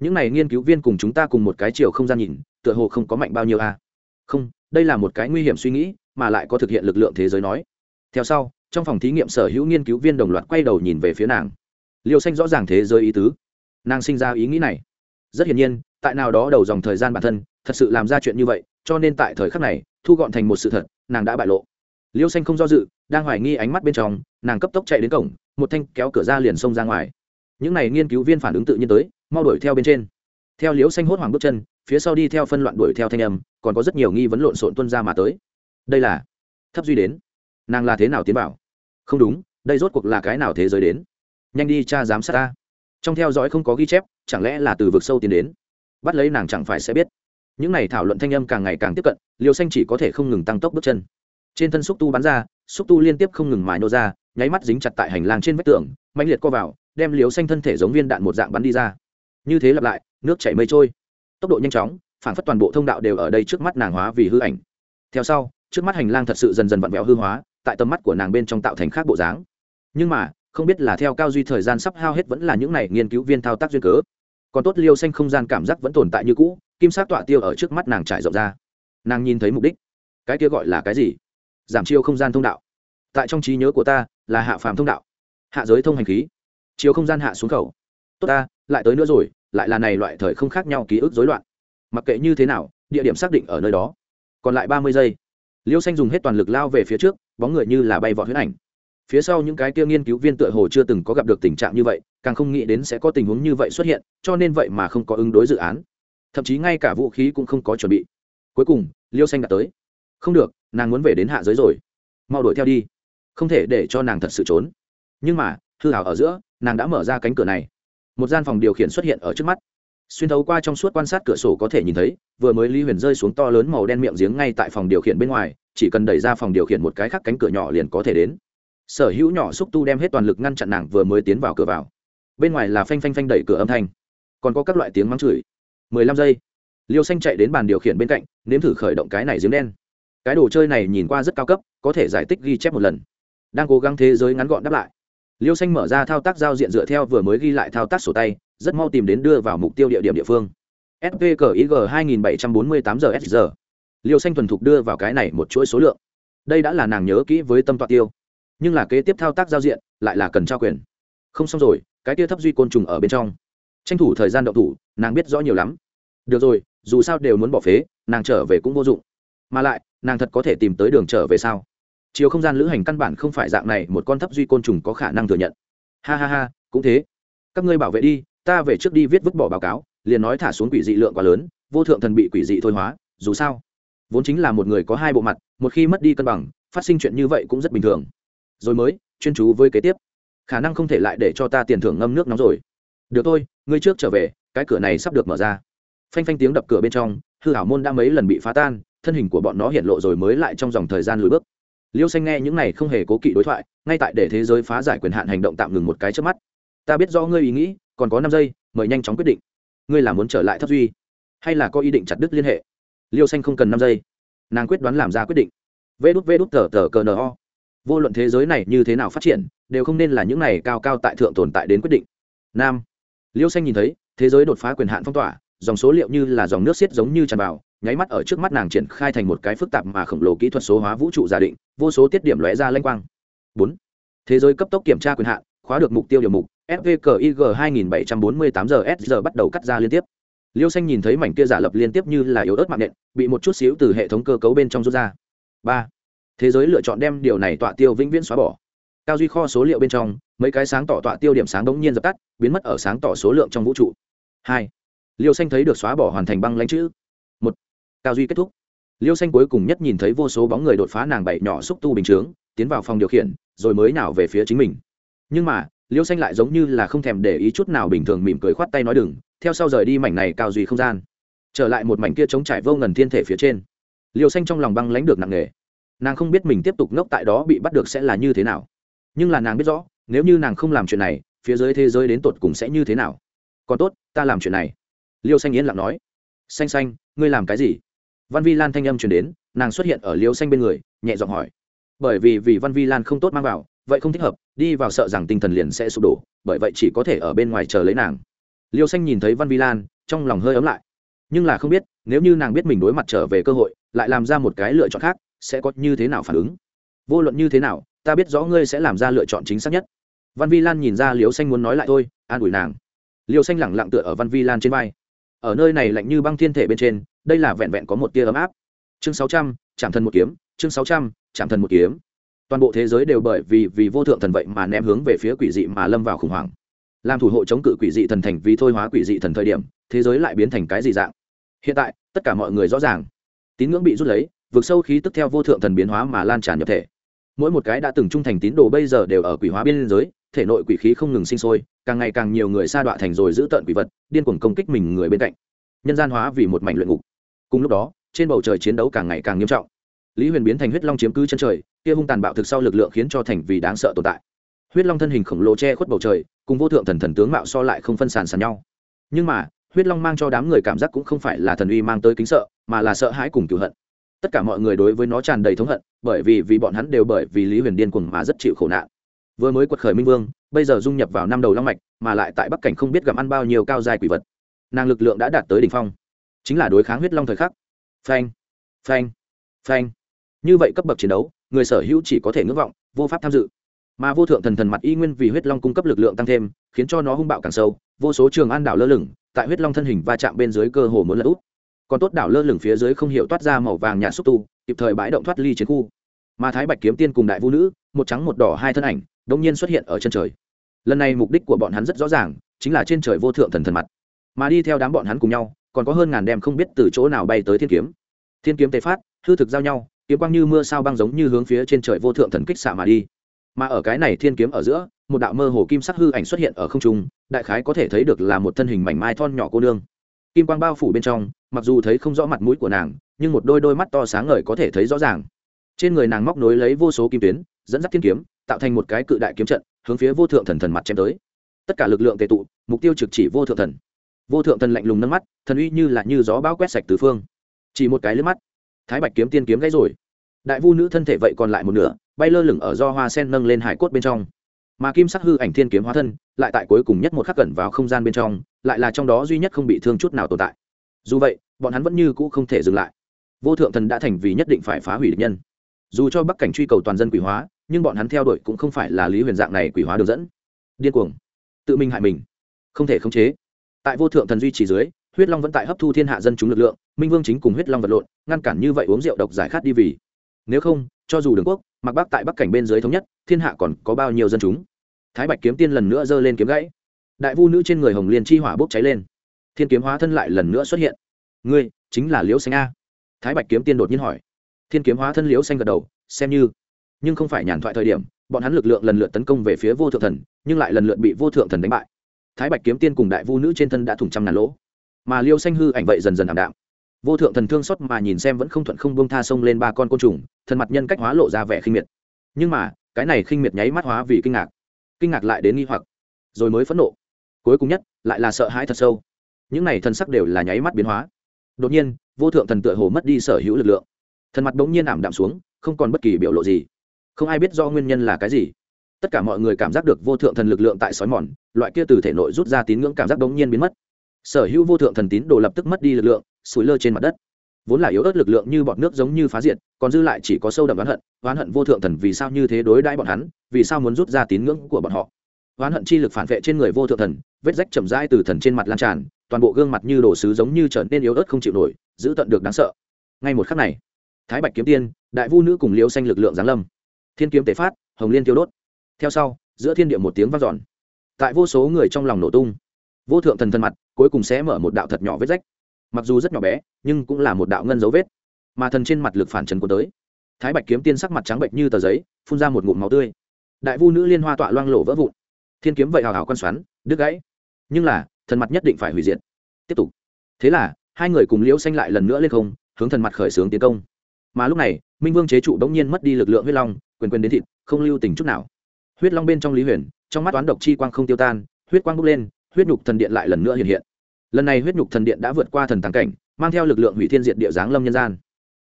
A: Những này nghiên cứu viên cùng chúng ta cùng một cái chiều không gian nhìn, tựa hồ không có mạnh bao nhiêu a. À? không, đây là một cái nguy hiểm suy nghĩ, mà lại có thực hiện lực lượng thế giới nói. Theo sau, trong phòng thí nghiệm sở hữu nghiên cứu viên đồng loạt quay đầu nhìn về phía nàng. Liêu xanh rõ ràng thế giới ý tứ. Nàng sinh ra ý nghĩ này. Rất hiển nhiên, tại nào đó đầu dòng thời gian bản thân, thật sự làm ra chuyện như vậy, cho nên tại thời khắc này, thu gọn thành một sự thật, nàng đã bại lộ. Liêu xanh không do dự, đang hoài nghi ánh mắt bên trong, nàng cấp tốc chạy đến cổng, một thanh kéo cửa ra liền xông ra ngoài. Những n à y nghiên cứu viên phản ứng tự nhiên tới mau đuổi theo bên trên. Theo liễu xanh hốt hoảng bước chân, phía sau đi theo phân loạn đuổi theo thanh âm, còn có rất nhiều nghi vấn lộn xộn tuân ra mà tới. Đây là thấp duy đến. Nàng là thế nào tiến bảo không đúng, đây rốt cuộc là cái nào thế giới đến? Nhanh đi cha giám sát ta. Trong theo dõi không có ghi chép, chẳng lẽ là từ vực sâu tiến đến? Bắt lấy nàng chẳng phải sẽ biết. Những này thảo luận thanh âm càng ngày càng tiếp cận liều xanh chỉ có thể không ngừng tăng tốc bước chân. Trên thân xúc tu bắn ra, xúc tu liên tiếp không ngừng mài nô ra, nháy mắt dính chặt tại hành lang trên vách tường mạnh liệt co vào, đem liều xanh thân thể giống viên đạn một dạng bắn đi ra như thế lặp lại, nước chảy mây trôi. Tốc độ nhanh chóng phản phất toàn bộ thông đạo đều ở đây trước mắt nàng hóa vì hư ảnh. Theo sau, trước mắt hành lang thật sự dần dần vặn vẹo hư hóa, tại tầm mắt của nàng bên trong tạo thành khác bộ dáng. Nhưng mà, không biết là theo cao duy thời gian sắp hao hết vẫn là những này nghiên cứu viên thao tác duyên cớ. Còn tốt liêu xanh không gian cảm giác vẫn tồn tại như cũ, kim sát tọa tiêu ở trước mắt nàng trải rộng ra. Nàng nhìn thấy mục đích. Cái kia gọi là cái gì? Giảm chiêu không gian thông đạo. Tại trong trí nhớ của ta, là hạ phàm thông đạo. Hạ giới thông hành khí. Chiều không gian hạ xuống khẩu. Tốt ta lại tới nữa rồi, lại là này loại thời không khác nhau ký ức rối loạn. Mặc kệ như thế nào, địa điểm xác định ở nơi đó. Còn lại ba mươi giây. Liêu xanh dùng hết toàn lực lao về phía trước, bóng người như là bay vọt huyết ảnh. Phía sau những cái kia nghiên cứu viên tựa hồ chưa từng có gặp được tình trạng như vậy, càng không nghĩ đến sẽ có tình huống như vậy xuất hiện, cho nên vậy mà không có ứng đối dự án. Thậm chí ngay cả vũ khí cũng không có chuẩn bị. Cuối cùng, liêu xanh đã tới. Không được, nàng muốn về đến hạ giới rồi. Mau đuổi theo đi. Không thể để cho nàng thật sự trốn. Nhưng mà, hư hảo ở giữa, nàng đã mở ra cánh cửa này một gian phòng điều khiển xuất hiện ở trước mắt. Xuyên thấu qua trong suốt quan sát cửa sổ có thể nhìn thấy, vừa mới ly huyền rơi xuống to lớn màu đen miệng giếng ngay tại phòng điều khiển bên ngoài, chỉ cần đẩy ra phòng điều khiển một cái khác cánh cửa nhỏ liền có thể đến. Sở hữu nhỏ xúc tu đem hết toàn lực ngăn chặn nàng vừa mới tiến vào cửa vào. Bên ngoài là phanh phanh phanh đẩy cửa âm thanh. Còn có các loại tiếng mắng chửi. Mười lăm giây. Liêu xanh chạy đến bàn điều khiển bên cạnh, nếm thử khởi động cái này giếng đen. Cái đồ chơi này nhìn qua rất cao cấp, có thể giải tích ghi chép một lần. Đang cố gắng thế giới ngắn gọn đáp lại liêu xanh mở ra thao tác giao diện dựa theo vừa mới ghi lại thao tác sổ tay, rất mau tìm đến đưa vào mục tiêu địa điểm địa phương. Svkig hai nghìn bảy trăm bốn mươi tám giờ s liêu xanh thuần thục đưa vào cái này một chuỗi số lượng. Đây đã là nàng nhớ kỹ với tâm toa tiêu. Nhưng là kế tiếp thao tác giao diện, lại là cần trao quyền. Không xong rồi, cái tia thấp duy côn trùng ở bên trong. Tranh thủ thời gian động thủ, nàng biết rõ nhiều lắm. Được rồi, dù sao đều muốn bỏ phế, nàng trở về cũng vô dụng. Mà lại, nàng thật có thể tìm tới đường trở về sao? Chiều không gian lữ hành căn bản không phải dạng này, một con thấp duy côn trùng có khả năng thừa nhận. Ha ha ha, cũng thế. Các ngươi bảo vệ đi, ta về trước đi viết vứt bỏ báo cáo, liền nói thả xuống quỷ dị lượng quá lớn, vô thượng thần bị quỷ dị thôi hóa, dù sao. Vốn chính là một người có hai bộ mặt, một khi mất đi cân bằng, phát sinh chuyện như vậy cũng rất bình thường. Rồi mới, chuyên chú với kế tiếp. Khả năng không thể lại để cho ta tiền thưởng ngâm nước nóng rồi. Được thôi, ngươi trước trở về, cái cửa này sắp được mở ra. Phanh phanh tiếng đập cửa bên trong, hư hảo môn đã mấy lần bị phá tan, thân hình của bọn nó hiện lộ rồi mới lại trong dòng thời gian lùi bước liêu xanh nghe những này không hề cố kỵ đối thoại, ngay tại để thế giới phá giải quyền hạn hành động tạm ngừng một cái trước mắt. Ta biết do ngươi ý nghĩ, còn có năm giây, mời nhanh chóng quyết định. Ngươi là muốn trở lại thất duy, hay là có ý định chặt đứt liên hệ? Liêu xanh không cần năm giây. Nàng quyết đoán làm ra quyết định. Vê đút vê đút, tờ tờ, cờ o. vô luận thế giới này như thế nào phát triển, đều không nên là những này cao cao tại thượng tồn tại đến quyết định. Nam. Liêu xanh nhìn thấy, thế giới đột phá quyền hạn phong tỏa dòng số liệu như là dòng nước xiết giống như tràn vào, nháy mắt ở trước mắt nàng triển khai thành một cái phức tạp mà khổng lồ kỹ thuật số hóa vũ trụ giả định, vô số tiết điểm lóe ra lanh quang. Bốn. Thế giới cấp tốc kiểm tra quyền hạn, khóa được mục tiêu điều mục fvkig 2748 giờ s giờ bắt đầu cắt ra liên tiếp. Liêu xanh nhìn thấy mảnh kia giả lập liên tiếp như là yếu ớt mạng nện, bị một chút xíu từ hệ thống cơ cấu bên trong rút ra. Ba. Thế giới lựa chọn đem điều này tọa tiêu vĩnh viễn xóa bỏ. Cao duy kho số liệu bên trong, mấy cái sáng tỏ tọa tiêu điểm sáng đống nhiên dập tắt, biến mất ở sáng tỏ số lượng trong vũ trụ. Hai liêu xanh thấy được xóa bỏ hoàn thành băng lãnh chữ. Một, cao duy kết thúc. Liêu xanh cuối cùng nhất nhìn thấy vô số bóng người đột phá nàng bậy nhỏ xúc tu bình chướng, tiến vào phòng điều khiển, rồi mới nào về phía chính mình. Nhưng mà, liêu xanh lại giống như là không thèm để ý chút nào bình thường mỉm cười khoát tay nói đừng, theo sau rời đi mảnh này cao duy không gian. Trở lại một mảnh kia chống trải vô ngần thiên thể phía trên. Liêu xanh trong lòng băng lãnh được nặng nề. Nàng không biết mình tiếp tục ngốc tại đó bị bắt được sẽ là như thế nào. Nhưng là nàng biết rõ, nếu như nàng không làm chuyện này, phía dưới thế giới đến tột cùng sẽ như thế nào? Còn tốt, ta làm chuyện này liêu xanh yên lặng nói, xanh xanh, ngươi làm cái gì? Văn vi lan thanh âm chuyển đến, nàng xuất hiện ở liêu xanh bên người, nhẹ giọng hỏi, bởi vì vì văn vi lan không tốt mang vào, vậy không thích hợp, đi vào sợ rằng tinh thần liền sẽ sụp đổ, bởi vậy chỉ có thể ở bên ngoài chờ lấy nàng. Liêu xanh nhìn thấy văn vi lan, trong lòng hơi ấm lại. Nhưng là không biết, nếu như nàng biết mình đối mặt trở về cơ hội, lại làm ra một cái lựa chọn khác, sẽ có như thế nào phản ứng? Vô luận như thế nào, ta biết rõ ngươi sẽ làm ra lựa chọn chính xác nhất. Văn vi lan nhìn ra Liêu xanh muốn nói lại thôi, an ủi nàng. Liêu xanh lẳng lặng tựa ở văn vi lan trên vai ở nơi này lạnh như băng thiên thể bên trên, đây là vẹn vẹn có một tia ấm áp. Chương sáu trăm chạm thần một kiếm, chương sáu trăm chạm thần một kiếm. Toàn bộ thế giới đều bởi vì vì vô thượng thần vậy mà ném hướng về phía quỷ dị mà lâm vào khủng hoảng. Làm thủ hộ chống cự quỷ dị thần thành vì thôi hóa quỷ dị thần thời điểm, thế giới lại biến thành cái gì dạng? Hiện tại, tất cả mọi người rõ ràng. Tín ngưỡng bị rút lấy vượt sâu khí tức theo vô thượng thần biến hóa mà lan tràn nhập thể mỗi một cái đã từng trung thành tín đồ bây giờ đều ở quỷ hóa biên giới, thể nội quỷ khí không ngừng sinh sôi, càng ngày càng nhiều người sa đọa thành rồi giữ tợn quỷ vật, điên cuồng công kích mình người bên cạnh. Nhân gian hóa vì một mảnh luyện ngục. Cùng lúc đó, trên bầu trời chiến đấu càng ngày càng nghiêm trọng. Lý huyền biến thành huyết long chiếm cứ chân trời, kia hung tàn bạo thực sau lực lượng khiến cho thành vì đáng sợ tồn tại. Huyết long thân hình khổng lồ che khuất bầu trời, cùng vô thượng thần thần tướng mạo so lại không phân sàn sàn nhau. Nhưng mà, huyết long mang cho đám người cảm giác cũng không phải là thần uy mang tới kính sợ, mà là sợ hãi cùng cựu hận tất cả mọi người đối với nó tràn đầy thống hận, bởi vì vì bọn hắn đều bởi vì lý huyền điên cuồng mà rất chịu khổ nạn. Vừa mới quật khởi minh vương, bây giờ dung nhập vào năm đầu long mạch, mà lại tại bắc cảnh không biết gặm ăn bao nhiêu cao dài quỷ vật. Nàng lực lượng đã đạt tới đ ỉ n h phong. Chính là đối kháng huyết long thời khắc. Phanh phanh phanh. Như vậy cấp bậc chiến đấu, người sở hữu chỉ có thể ngưỡng vọng, vô pháp tham dự. Mà vô thượng thần thần mặt y nguyên vì huyết long cung cấp lực lượng tăng thêm, khiến cho nó hung bạo càng sâu, vô số trường an đảo lơ lửng, tại huyết long thân hình va chạm bên dưới cơ hồ muốn lật úp còn tốt đảo lơ lửng phía dưới không hiểu toát ra màu vàng nhạt xúc tu, kịp thời bãi động thoát ly chiến khu. Mà thái bạch kiếm tiên cùng đại vũ nữ, một trắng một đỏ hai thân ảnh đông nhiên xuất hiện ở chân trời. Lần này mục đích của bọn hắn rất rõ ràng, chính là trên trời vô thượng thần thần mặt. Mà đi theo đám bọn hắn cùng nhau, còn có hơn ngàn đem không biết từ chỗ nào bay tới thiên kiếm. Thiên kiếm tề phát, hư thực giao nhau, kiếm quang như mưa sao băng giống như hướng phía trên trời vô thượng thần kích xạ mà đi. Mà ở cái này thiên kiếm ở giữa, một đạo mơ hồ kim sắc hư ảnh xuất hiện ở không trung, đại khái có thể thấy được là một thân hình mảnh mai thon nhỏ cô nương. Kim quang bao phủ bên trong mặc dù thấy không rõ mặt mũi của nàng, nhưng một đôi đôi mắt to sáng ngời có thể thấy rõ ràng. Trên người nàng móc nối lấy vô số kim tuyến, dẫn dắt thiên kiếm, tạo thành một cái cự đại kiếm trận, hướng phía vô thượng thần thần mặt chém tới. Tất cả lực lượng tệ tụ, mục tiêu trực chỉ vô thượng thần. Vô thượng thần lạnh lùng nâng mắt, thần uy như là như gió bão quét sạch tứ phương. Chỉ một cái lướt mắt, thái bạch kiếm tiên kiếm gãy rồi. Đại vu nữ thân thể vậy còn lại một nửa, bay lơ lửng ở do hoa sen nâng lên hải cốt bên trong. Mà kim sắc hư ảnh thiên kiếm hóa thân, lại tại cuối cùng nhất một khắc cẩn vào không gian bên trong, lại là trong đó duy nhất không bị thương chút nào tồn tại dù vậy, bọn hắn vẫn như cũ không thể dừng lại. Vô thượng thần đã thành vì nhất định phải phá hủy địch nhân. Dù cho bắc cảnh truy cầu toàn dân quỷ hóa, nhưng bọn hắn theo đuổi cũng không phải là lý huyền dạng này quỷ hóa đường dẫn. Điên cuồng. Tự mình hại mình. Không thể khống chế. Tại vô thượng thần duy trì dưới, huyết long vẫn tại hấp thu thiên hạ dân chúng lực lượng, minh vương chính cùng huyết long vật lộn, ngăn cản như vậy uống rượu độc giải khát đi vì. Nếu không, cho dù đường quốc mặc bắc tại bắc cảnh bên dưới thống nhất, thiên hạ còn có bao nhiêu dân chúng? Thái bạch kiếm tiên lần nữa giơ lên kiếm gãy. Đại vu nữ trên người hồng liên chi hỏa bốc cháy lên thiên kiếm hóa thân lại lần nữa xuất hiện. Ngươi, chính là liễu xanh a. Thái bạch kiếm tiên đột nhiên hỏi. Thiên kiếm hóa thân liễu xanh gật đầu, xem như. Nhưng không phải nhàn thoại thời điểm, bọn hắn lực lượng lần lượt tấn công về phía vô thượng thần, nhưng lại lần lượt bị vô thượng thần đánh bại. Thái bạch kiếm tiên cùng đại vu nữ trên thân đã thủng trăm ngàn lỗ. Mà liêu xanh hư ảnh vậy dần dần ảm đạm. Vô thượng thần thương xót mà nhìn xem vẫn không thuận không buông tha sông lên ba con côn trùng thần mặt nhân cách hóa lộ ra vẻ khinh miệt. Nhưng mà, cái này khinh miệt nháy mắt hóa vì kinh ngạc. Kinh ngạc lại đến nghi hoặc. Rồi mới phẫn nộ. Cuối cùng nhất, lại là sợ hãi thật sâu những này thần sắc đều là nháy mắt biến hóa. Đột nhiên, vô thượng thần tựa hồ mất đi sở hữu lực lượng. Thần mặt bỗng nhiên ảm đạm xuống, không còn bất kỳ biểu lộ gì. Không ai biết do nguyên nhân là cái gì. Tất cả mọi người cảm giác được vô thượng thần lực lượng tại sói mòn, loại kia từ thể nội rút ra tín ngưỡng cảm giác đống nhiên biến mất. Sở hữu vô thượng thần tín đồ lập tức mất đi lực lượng, sủi lơ trên mặt đất. Vốn là yếu ớt lực lượng như bọn nước giống như phá diệt, còn dư lại chỉ có sâu đậm oán hận oán hận vô thượng thần vì sao như thế đối đãi bọn hắn, vì sao muốn rút ra tín ngưỡng của bọn họ oán hận chi lực phản vệ trên người vô thượng thần, vết rách chậm rãi từ thần trên mặt lan tràn, toàn bộ gương mặt như đồ sứ giống như trở nên yếu ớt không chịu nổi, giữ tận được đáng sợ. Ngay một khắc này, thái bạch kiếm tiên, đại vu nữ cùng liễu xanh lực lượng giáng lâm. Thiên kiếm tế phát, hồng liên tiêu đốt. Theo sau, giữa thiên địa một tiếng vang dọn. Tại vô số người trong lòng nổ tung, vô thượng thần thân mặt cuối cùng sẽ mở một đạo thật nhỏ vết rách. Mặc dù rất nhỏ bé, nhưng cũng là một đạo ngân dấu vết, mà thần trên mặt lực phản trần của tới. Thái bạch kiếm tiên sắc mặt trắng bệnh như tờ giấy, phun ra một ngụm máu tươi. Đại vu nữ liên hoa tọa loang lổ vỡ vụn thiên kiếm vậy hào hào quan xoắn, đứt gãy. Nhưng là, thần mặt nhất định phải hủy diệt. Tiếp tục. Thế là, hai người cùng liễu xanh lại lần nữa lên không, hướng thần mặt khởi xướng tiến công. Mà lúc này, minh vương chế trụ đống nhiên mất đi lực lượng huyết long, quyền quyền đến thịt, không lưu tình chút nào. Huyết long bên trong lý huyền, trong mắt toán độc chi quang không tiêu tan, huyết quang bốc lên, huyết nhục thần điện lại lần nữa hiện hiện. Lần này huyết nhục thần điện đã vượt qua thần tàng cảnh, mang theo lực lượng hủy thiên diệt địa giáng lâm nhân gian.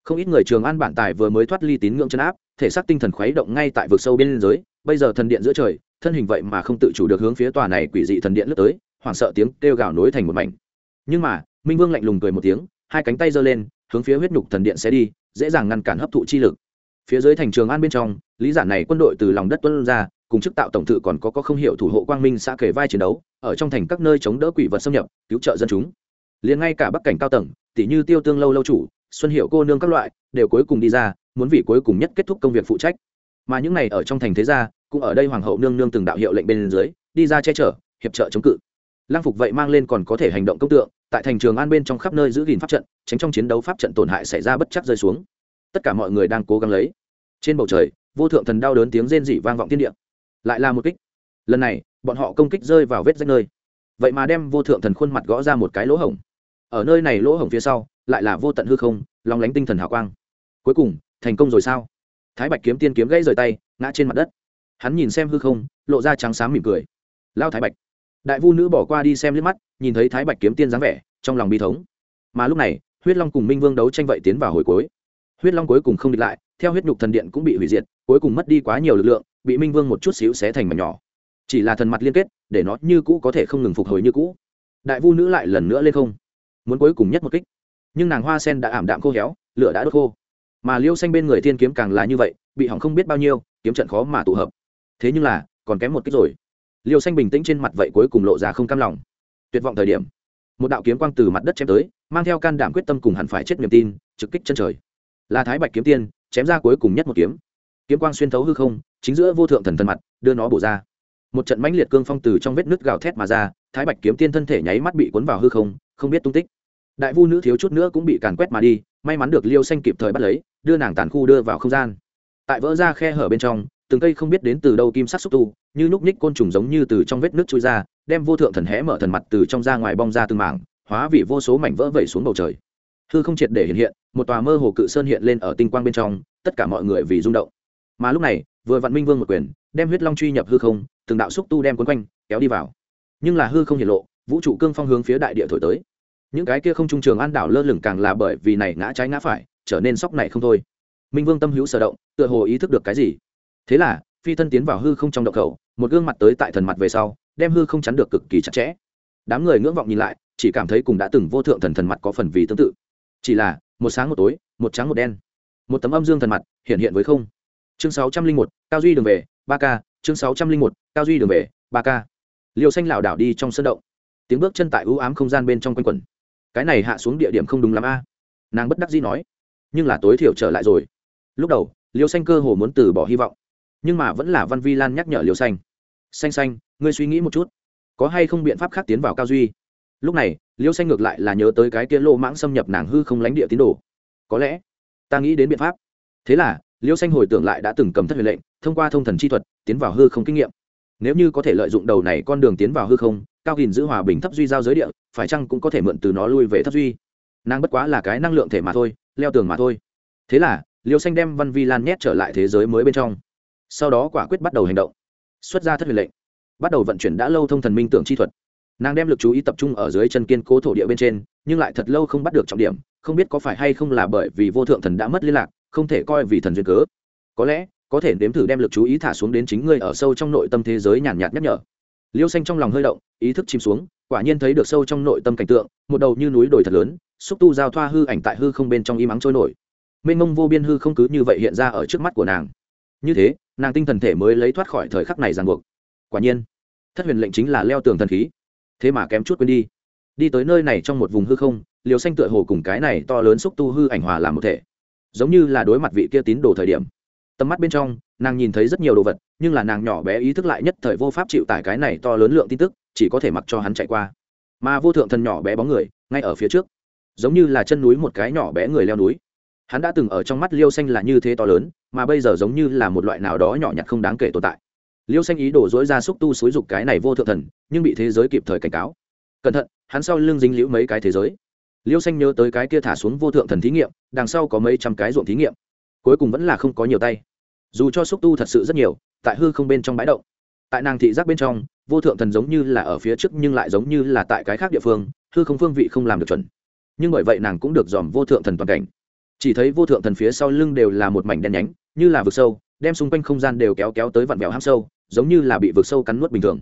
A: Không ít người trường an bản tài vừa mới thoát ly tín ngưỡng chân áp, thể xác tinh thần khuấy động ngay tại vực sâu bên giới, bây giờ thần điện giữa trời thân hình vậy mà không tự chủ được hướng phía tòa này quỷ dị thần điện lướt tới, hoảng sợ tiếng kêu gào nối thành một mảnh. Nhưng mà, minh vương lạnh lùng cười một tiếng, hai cánh tay giơ lên, hướng phía huyết nhục thần điện sẽ đi, dễ dàng ngăn cản hấp thụ chi lực. Phía dưới thành trường an bên trong, lý giản này quân đội từ lòng đất tuân ra, cùng chức tạo tổng thự còn có có không hiểu thủ hộ quang minh xã kể vai chiến đấu, ở trong thành các nơi chống đỡ quỷ vật xâm nhập, cứu trợ dân chúng. Liền ngay cả bắc cảnh cao tầng tỷ như tiêu tương lâu lâu chủ, xuân hiệu cô nương các loại, đều cuối cùng đi ra, muốn vì cuối cùng nhất kết thúc công việc phụ trách. Mà những này ở trong thành thế gia cũng ở đây hoàng hậu nương nương từng đạo hiệu lệnh bên dưới, đi ra che chở, hiệp trợ chống cự. Lang phục vậy mang lên còn có thể hành động công tượng, tại thành trường an bên trong khắp nơi giữ gìn pháp trận, tránh trong chiến đấu pháp trận tổn hại xảy ra bất chắc rơi xuống. Tất cả mọi người đang cố gắng lấy. Trên bầu trời, vô thượng thần đau đớn tiếng rên rỉ vang vọng thiên địa. Lại là một kích. Lần này, bọn họ công kích rơi vào vết rách nơi. Vậy mà đem vô thượng thần khuôn mặt gõ ra một cái lỗ hổng. Ở nơi này lỗ hổng phía sau, lại là vô tận hư không lòng lánh tinh thần hào quang. Cuối cùng, thành công rồi sao? Thái bạch kiếm tiên kiếm gãy rời tay, ngã trên mặt đất hắn nhìn xem hư không, lộ ra trắng sáng mỉm cười. Lao thái bạch. Đại vu nữ bỏ qua đi xem liếc mắt, nhìn thấy thái bạch kiếm tiên dáng vẻ, trong lòng bi thống. Mà lúc này, huyết long cùng minh vương đấu tranh vậy tiến vào hồi cuối. Huyết long cuối cùng không địch lại, theo huyết nhục thần điện cũng bị hủy diệt, cuối cùng mất đi quá nhiều lực lượng, bị minh vương một chút xíu xé thành mảnh nhỏ. Chỉ là thần mặt liên kết, để nó như cũ có thể không ngừng phục hồi như cũ. Đại vu nữ lại lần nữa lên không. Muốn cuối cùng nhất một kích. Nhưng nàng hoa sen đã ảm đạm khô héo, lửa đã đốt khô. Mà liêu xanh bên người thiên kiếm càng là như vậy, bị hỏng không biết bao nhiêu, kiếm trận khó mà tụ hợp thế nhưng là, còn kém một kích rồi. Liêu xanh bình tĩnh trên mặt vậy cuối cùng lộ ra không cam lòng. Tuyệt vọng thời điểm, một đạo kiếm quang từ mặt đất chém tới, mang theo can đảm quyết tâm cùng hẳn phải chết niềm tin, trực kích chân trời. Là thái bạch kiếm tiên, chém ra cuối cùng nhất một kiếm. Kiếm quang xuyên thấu hư không, chính giữa vô thượng thần thần mặt, đưa nó bổ ra. Một trận mãnh liệt cương phong từ trong vết nứt gào thét mà ra, thái bạch kiếm tiên thân thể nháy mắt bị cuốn vào hư không không biết tung tích. Đại vu nữ thiếu chút nữa cũng bị càn quét mà đi, may mắn được liêu xanh kịp thời bắt lấy, đưa nàng tàn khu đưa vào không gian. Tại vỡ ra khe hở bên trong từng cây không biết đến từ đâu kim sắc xúc tu, như núc ních côn trùng giống như từ trong vết nước trôi ra, đem vô thượng thần hẽ mở thần mặt từ trong ra ngoài bong ra từng mảng, hóa vị vô số mảnh vỡ vẩy xuống bầu trời. Hư không triệt để hiện hiện, một tòa mơ hồ cự sơn hiện lên ở tinh quang bên trong, tất cả mọi người vì rung động. Mà lúc này, vừa vạn minh vương một quyền, đem huyết long truy nhập hư không, từng đạo xúc tu đem quấn quanh, kéo đi vào. Nhưng là hư không hiện lộ, vũ trụ cương phong hướng phía đại địa thổi tới. Những cái kia không trung trường an đảo lơ lửng càng là bởi vì này ngã trái ngã phải, trở nên sóc này không thôi. Minh vương tâm hữu sở động, tựa hồ ý thức được cái gì? Thế là, phi thân tiến vào hư không trong động khẩu, một gương mặt tới tại thần mặt về sau, đem hư không chắn được cực kỳ chặt chẽ. Đám người ngưỡng vọng nhìn lại, chỉ cảm thấy cùng đã từng vô thượng thần thần mặt có phần vì tương tự. Chỉ là, một sáng một tối, một trắng một đen. Một tấm âm dương thần mặt, hiện hiện với không. Chương sáu trăm linh một, cao duy đường về, ba k. Chương sáu trăm linh một, cao duy đường về, ba k. Liều xanh lảo đảo đi trong sân động. Tiếng bước chân tại ưu ám không gian bên trong quanh quẩn. Cái này hạ xuống địa điểm không đúng lắm a. Nàng bất đắc dĩ nói. Nhưng là tối thiểu trở lại rồi. Lúc đầu, liêu xanh cơ hồ muốn từ bỏ hy vọng nhưng mà vẫn là văn vi lan nhắc nhở liêu xanh. Xanh xanh, ngươi suy nghĩ một chút. Có hay không biện pháp khác tiến vào cao duy? Lúc này, liêu xanh ngược lại là nhớ tới cái kia lô mãng xâm nhập nàng hư không lánh địa tín đồ. Có lẽ, ta nghĩ đến biện pháp. Thế là, liêu xanh hồi tưởng lại đã từng cầm thất huyền lệnh, thông qua thông thần chi thuật, tiến vào hư không kinh nghiệm. Nếu như có thể lợi dụng đầu này con đường tiến vào hư không, cao gìn giữ hòa bình thấp duy giao giới địa, phải chăng cũng có thể mượn từ nó lui về thấp duy? Nàng bất quá là cái năng lượng thể mà thôi, leo tường mà thôi. Thế là, liêu xanh đem văn vi lan nhét trở lại thế giới mới bên trong sau đó quả quyết bắt đầu hành động. Xuất ra thất huyền lệnh, bắt đầu vận chuyển đã lâu thông thần minh tưởng chi thuật. Nàng đem lực chú ý tập trung ở dưới chân kiên cố thổ địa bên trên, nhưng lại thật lâu không bắt được trọng điểm, không biết có phải hay không là bởi vì vô thượng thần đã mất liên lạc, không thể coi vì thần duyên cớ. Có lẽ, có thể nếm thử đem lực chú ý thả xuống đến chính ngươi ở sâu trong nội tâm thế giới nhàn nhạt nhắc nhở. Liêu xanh trong lòng hơi động, ý thức chìm xuống, quả nhiên thấy được sâu trong nội tâm cảnh tượng, một đầu như núi đồi thật lớn, xúc tu giao thoa hư ảnh tại hư không bên trong im ắng trôi nổi. Mênh mông vô biên hư không cứ như vậy hiện ra ở trước mắt của nàng như thế, nàng tinh thần thể mới lấy thoát khỏi thời khắc này ràng buộc. Quả nhiên, thất huyền lệnh chính là leo tường thần khí. Thế mà kém chút quên đi. Đi tới nơi này trong một vùng hư không liều xanh tựa hồ cùng cái này to lớn xúc tu hư ảnh hòa làm một thể. Giống như là đối mặt vị kia tín đồ thời điểm. Tầm mắt bên trong, nàng nhìn thấy rất nhiều đồ vật, nhưng là nàng nhỏ bé ý thức lại nhất thời vô pháp chịu tải cái này to lớn lượng tin tức, chỉ có thể mặc cho hắn chạy qua. Mà vô thượng thần nhỏ bé bóng người, ngay ở phía trước. Giống như là chân núi một cái nhỏ bé người leo núi hắn đã từng ở trong mắt liêu xanh là như thế to lớn, mà bây giờ giống như là một loại nào đó nhỏ nhặt không đáng kể tồn tại. Liêu xanh ý đổ dối ra xúc tu xúi dục cái này vô thượng thần, nhưng bị thế giới kịp thời cảnh cáo. Cẩn thận, hắn sau lưng dính liễu mấy cái thế giới. Liêu xanh nhớ tới cái kia thả xuống vô thượng thần thí nghiệm, đằng sau có mấy trăm cái ruộng thí nghiệm. Cuối cùng vẫn là không có nhiều tay. Dù cho xúc tu thật sự rất nhiều, tại hư không bên trong bãi động, tại nàng thị giác bên trong, vô thượng thần giống như là ở phía trước nhưng lại giống như là tại cái khác địa phương, hư không phương vị không làm được chuẩn. Nhưng bởi vậy nàng cũng được dòm vô thượng thần toàn cảnh chỉ thấy vô thượng thần phía sau lưng đều là một mảnh đen nhánh, như là vực sâu, đem xung quanh không gian đều kéo kéo tới vặn vẹo ham sâu, giống như là bị vực sâu cắn nuốt bình thường.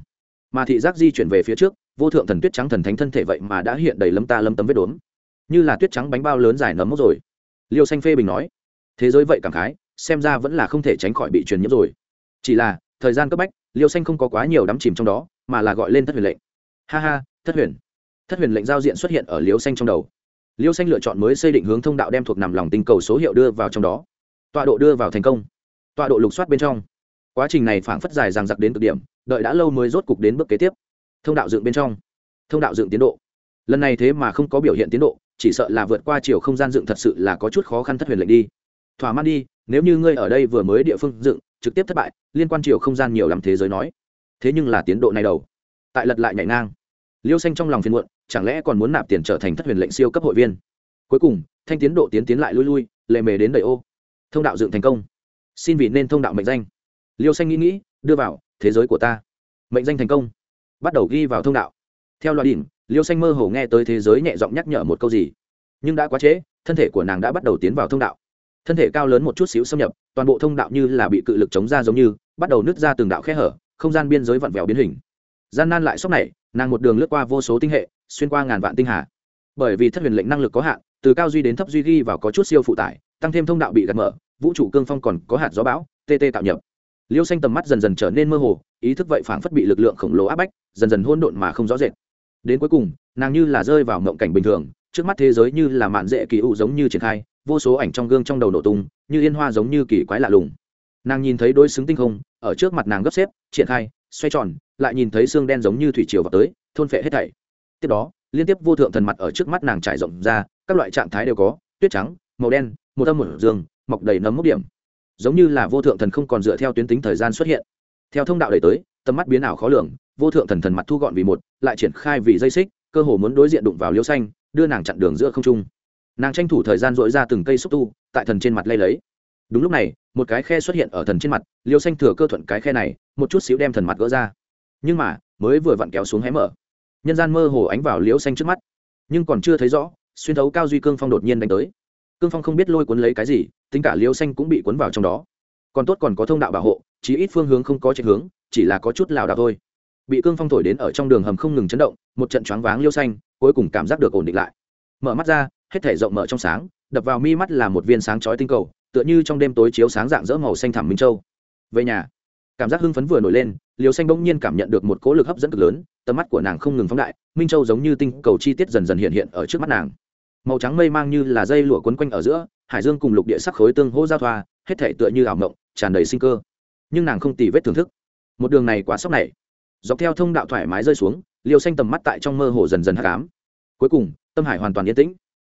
A: Mà thị giác di chuyển về phía trước, vô thượng thần tuyết trắng thần thánh thân thể vậy mà đã hiện đầy lâm ta lâm tấm vết đốm. Như là tuyết trắng bánh bao lớn dài nấm mốc rồi. Liêu xanh phê bình nói, thế giới vậy cảm khái, xem ra vẫn là không thể tránh khỏi bị truyền nhiễm rồi. Chỉ là, thời gian cấp bách, liêu xanh không có quá nhiều đắm chìm trong đó, mà là gọi lên thất huyền lệnh. Ha ha, thất huyền. Thất huyền lệnh giao diện xuất hiện ở liêu xanh trong đầu liêu xanh lựa chọn mới xây định hướng thông đạo đem thuộc nằm lòng tinh cầu số hiệu đưa vào trong đó. Tọa độ đưa vào thành công. Tọa độ lục soát bên trong. Quá trình này phảng phất dài ràng giặc đến cực điểm, đợi đã lâu mới rốt cục đến bước kế tiếp. Thông đạo dựng bên trong. Thông đạo dựng tiến độ. Lần này thế mà không có biểu hiện tiến độ, chỉ sợ là vượt qua chiều không gian dựng thật sự là có chút khó khăn thất huyền lệnh đi. Thỏa man đi, nếu như ngươi ở đây vừa mới địa phương dựng, trực tiếp thất bại, liên quan chiều không gian nhiều lắm thế giới nói. Thế nhưng là tiến độ này đầu. Tại lật lại nhảy ngang liêu xanh trong lòng phiền muộn, chẳng lẽ còn muốn nạp tiền trở thành thất huyền lệnh siêu cấp hội viên? Cuối cùng, thanh tiến độ tiến tiến lại lui lui, lệ mề đến đầy ô. Thông đạo dựng thành công. Xin vị nên thông đạo mệnh danh. Liêu xanh nghĩ nghĩ, đưa vào, thế giới của ta. Mệnh danh thành công. Bắt đầu ghi vào thông đạo. Theo loại đỉnh, liêu xanh mơ hồ nghe tới thế giới nhẹ giọng nhắc nhở một câu gì. Nhưng đã quá trễ, thân thể của nàng đã bắt đầu tiến vào thông đạo. Thân thể cao lớn một chút xíu xâm nhập, toàn bộ thông đạo như là bị cự lực chống ra giống như, bắt đầu nứt ra từng đạo khe hở, không gian biên giới vặn vẹo biến hình. Gian nan lại sốc này nàng một đường lướt qua vô số tinh hệ, xuyên qua ngàn vạn tinh hà. Bởi vì thất huyền lệnh năng lực có hạn, từ cao duy đến thấp duy ghi vào có chút siêu phụ tải, tăng thêm thông đạo bị gạt mở, vũ trụ cương phong còn có hạt gió bão tt tạo nhập. Liêu xanh tầm mắt dần dần trở nên mơ hồ, ý thức vậy phảng phất bị lực lượng khổng lồ áp bách, dần dần hôn độn mà không rõ rệt. Đến cuối cùng, nàng như là rơi vào mộng cảnh bình thường, trước mắt thế giới như là mạn dễ kỳ ụ giống như triển khai, vô số ảnh trong gương trong đầu nổ tung, như yên hoa giống như kỳ quái lạ lùng. Nàng nhìn thấy đôi xứng tinh không, ở trước mặt nàng gấp xếp, triển khai, xoay tròn lại nhìn thấy xương đen giống như thủy triều vào tới, thôn phệ hết thảy. Tiếp đó, liên tiếp vô thượng thần mặt ở trước mắt nàng trải rộng ra, các loại trạng thái đều có, tuyết trắng, màu đen, một âm một dương, mọc đầy nấm mốc điểm. Giống như là vô thượng thần không còn dựa theo tuyến tính thời gian xuất hiện. Theo thông đạo đẩy tới, tầm mắt biến ảo khó lường, vô thượng thần thần mặt thu gọn vì một, lại triển khai vì dây xích, cơ hồ muốn đối diện đụng vào liêu xanh, đưa nàng chặn đường giữa không trung. Nàng tranh thủ thời gian dội ra từng cây xúc tu, tại thần trên mặt lay lấy. Đúng lúc này, một cái khe xuất hiện ở thần trên mặt liêu xanh thừa cơ thuận cái khe này, một chút xíu đem thần mặt gỡ ra nhưng mà, mới vừa vặn kéo xuống hé mở. Nhân gian mơ hồ ánh vào liễu xanh trước mắt. Nhưng còn chưa thấy rõ, xuyên thấu cao duy cương phong đột nhiên đánh tới. Cương phong không biết lôi cuốn lấy cái gì, tính cả liễu xanh cũng bị cuốn vào trong đó. Còn tốt còn có thông đạo bảo hộ chỉ ít phương hướng không có chạy hướng, chỉ là có chút lảo đảo thôi. Bị cương phong thổi đến ở trong đường hầm không ngừng chấn động, một trận choáng váng liêu xanh, cuối cùng cảm giác được ổn định lại. Mở mắt ra, hết thể rộng mở trong sáng, đập vào mi mắt là một viên sáng chói tinh cầu, tựa như trong đêm tối chiếu sáng dạng dỡ màu xanh thẳm minh châu. Về nhà cảm giác hưng phấn vừa nổi lên liều xanh bỗng nhiên cảm nhận được một cỗ lực hấp dẫn cực lớn, tầm mắt của nàng không ngừng phóng đại, minh châu giống như tinh cầu chi tiết dần dần hiện hiện ở trước mắt nàng. Màu trắng mây mang như là dây lụa quấn quanh ở giữa, hải dương cùng lục địa sắc khối tương hô giao thoa, hết thể tựa như ảo mộng, tràn đầy sinh cơ. Nhưng nàng không tì vết thưởng thức. Một đường này quá sốc này. Dọc theo thông đạo thoải mái rơi xuống liều xanh tầm mắt tại trong mơ hồ dần dần hạ ám. Cuối cùng, tâm hải hoàn toàn yên tĩnh.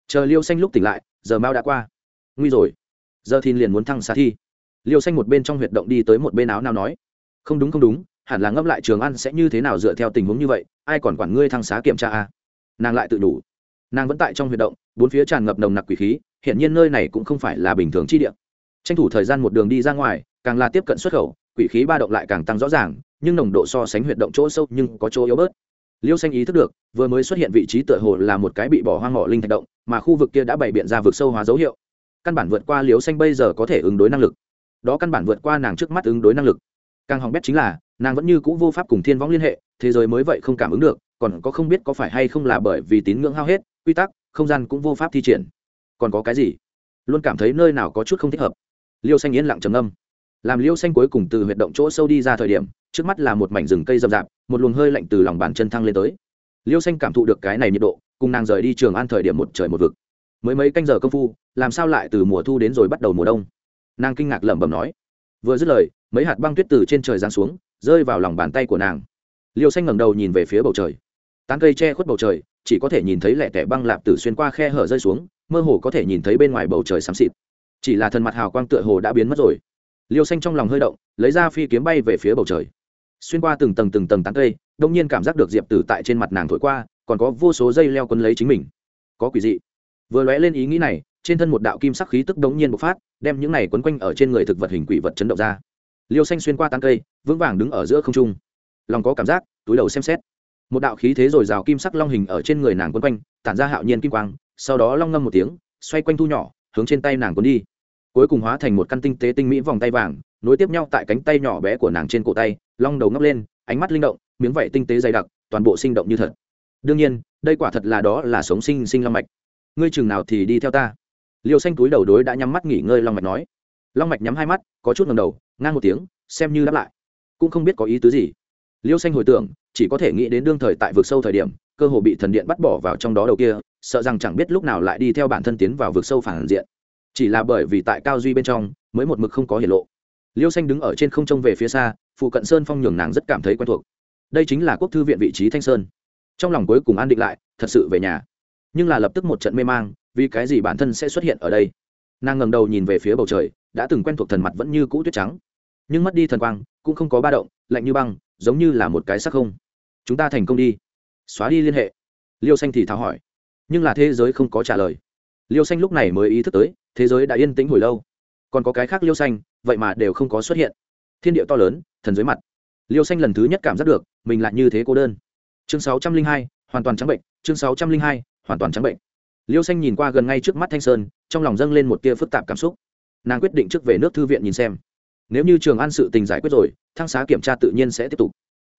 A: Chờ liêu xanh lúc tỉnh lại, giờ mao đã qua. Nguy rồi. Giờ thìn liền muốn thăng xa thi liêu xanh một bên trong huyệt động đi tới một bên áo nào nói, không đúng không đúng, hẳn là ngâm lại trường ăn sẽ như thế nào dựa theo tình huống như vậy, ai còn quản ngươi thăng xá kiểm tra a à? nàng lại tự đủ. Nàng vẫn tại trong huyệt động, bốn phía tràn ngập nồng nặc quỷ khí hiện nhiên nơi này cũng không phải là bình thường chi địa. Tranh thủ thời gian một đường đi ra ngoài, càng là tiếp cận xuất khẩu, quỷ khí ba động lại càng tăng rõ ràng, nhưng nồng độ so sánh huyệt động chỗ sâu nhưng có chỗ yếu bớt. Liêu xanh ý thức được, vừa mới xuất hiện vị trí tựa hồ là một cái bị bỏ hoang mỏ linh thạch động, mà khu vực kia đã bày biện ra vực sâu hóa dấu hiệu. Căn bản vượt qua liêu xanh bây giờ có thể ứng đối năng lực đó căn bản vượt qua nàng trước mắt ứng đối năng lực. Càng hỏng bét chính là, nàng vẫn như c ũ vô pháp cùng thiên võng liên hệ, thế giới mới vậy không cảm ứng được, còn có không biết có phải hay không là bởi vì tín ngưỡng hao hết, quy tắc, không gian cũng vô pháp thi triển. Còn có cái gì? Luôn cảm thấy nơi nào có chút không thích hợp. Liêu xanh yên lặng trầm âm làm liêu xanh cuối cùng từ huyệt động chỗ sâu đi ra thời điểm, trước mắt là một mảnh rừng cây rậm rạp, một luồng hơi lạnh từ lòng bàn chân thăng lên tới. Liêu xanh cảm thụ được cái này nhiệt độ, cùng nàng rời đi trường an thời điểm một trời một vực. Mới mấy canh giờ công phu, làm sao lại từ mùa thu đến rồi bắt đầu mùa đông? Nàng kinh ngạc lẩm bẩm nói, vừa dứt lời, mấy hạt băng tuyết từ trên trời giáng xuống, rơi vào lòng bàn tay của nàng. Liêu xanh ngẩng đầu nhìn về phía bầu trời. Tán cây che khuất bầu trời, chỉ có thể nhìn thấy lẻ tẻ băng lạp tử xuyên qua khe hở rơi xuống, mơ hồ có thể nhìn thấy bên ngoài bầu trời xám xịt. Chỉ là thần mặt hào quang tựa hồ đã biến mất rồi. Liêu xanh trong lòng hơi động, lấy ra phi kiếm bay về phía bầu trời. Xuyên qua từng tầng từng tầng tán cây, đông nhiên cảm giác được diệp tử tại trên mặt nàng thổi qua, còn có vô số dây leo quấn lấy chính mình. Có quỷ dị. Vừa lóe lên ý nghĩ này trên thân một đạo kim sắc khí tức đống nhiên bộc phát, đem những này quấn quanh ở trên người thực vật hình quỷ vật chấn động ra. Liêu xanh xuyên qua tán cây, vững vàng đứng ở giữa không trung. Lòng có cảm giác, túi đầu xem xét. Một đạo khí thế rồi rào kim sắc long hình ở trên người nàng quấn quanh, tản ra hạo nhiên kim quang, sau đó long ngâm một tiếng, xoay quanh thu nhỏ, hướng trên tay nàng cuốn đi. Cuối cùng hóa thành một căn tinh tế tinh mỹ vòng tay vàng, nối tiếp nhau tại cánh tay nhỏ bé của nàng trên cổ tay, long đầu ngóc lên, ánh mắt linh động, miếng vảy tinh tế dày đặc, toàn bộ sinh động như thật. Đương nhiên, đây quả thật là đó là sống sinh sinh long mạch. Ngươi chừng nào thì đi theo ta liều xanh túi đầu đối đã nhắm mắt nghỉ ngơi long mạch nói. Long mạch nhắm hai mắt, có chút ngầm đầu, ngang một tiếng, xem như đáp lại. Cũng không biết có ý tứ gì. Liêu xanh hồi tưởng, chỉ có thể nghĩ đến đương thời tại vực sâu thời điểm, cơ hồ bị thần điện bắt bỏ vào trong đó đầu kia, sợ rằng chẳng biết lúc nào lại đi theo bản thân tiến vào vực sâu phản diện. Chỉ là bởi vì tại cao duy bên trong, mới một mực không có hiển lộ. Liêu xanh đứng ở trên không trông về phía xa, phụ cận sơn phong nhường nàng rất cảm thấy quen thuộc. Đây chính là quốc thư viện vị trí thanh sơn. Trong lòng cuối cùng an định lại, thật sự về nhà. Nhưng là lập tức một trận mê mang vì cái gì bản thân sẽ xuất hiện ở đây? Nàng ngầm đầu nhìn về phía bầu trời, đã từng quen thuộc thần mặt vẫn như cũ tuyết trắng. Nhưng mất đi thần quang, cũng không có ba động, lạnh như băng, giống như là một cái sắc không. Chúng ta thành công đi. Xóa đi liên hệ. Liêu xanh thì tháo hỏi. Nhưng là thế giới không có trả lời. Liêu xanh lúc này mới ý thức tới, thế giới đã yên tĩnh hồi lâu. Còn có cái khác liêu xanh, vậy mà đều không có xuất hiện. Thiên địa to lớn, thần dưới mặt. Liêu xanh lần thứ nhất cảm giác được, mình lại như thế cô đơn. Chương sáu trăm linh hai, hoàn toàn trắng bệnh, chương sáu trăm linh hai, hoàn toàn trắng bệnh liêu xanh nhìn qua gần ngay trước mắt thanh sơn, trong lòng dâng lên một tia phức tạp cảm xúc. Nàng quyết định trước về nước thư viện nhìn xem. Nếu như trường an sự tình giải quyết rồi, thăng xá kiểm tra tự nhiên sẽ tiếp tục.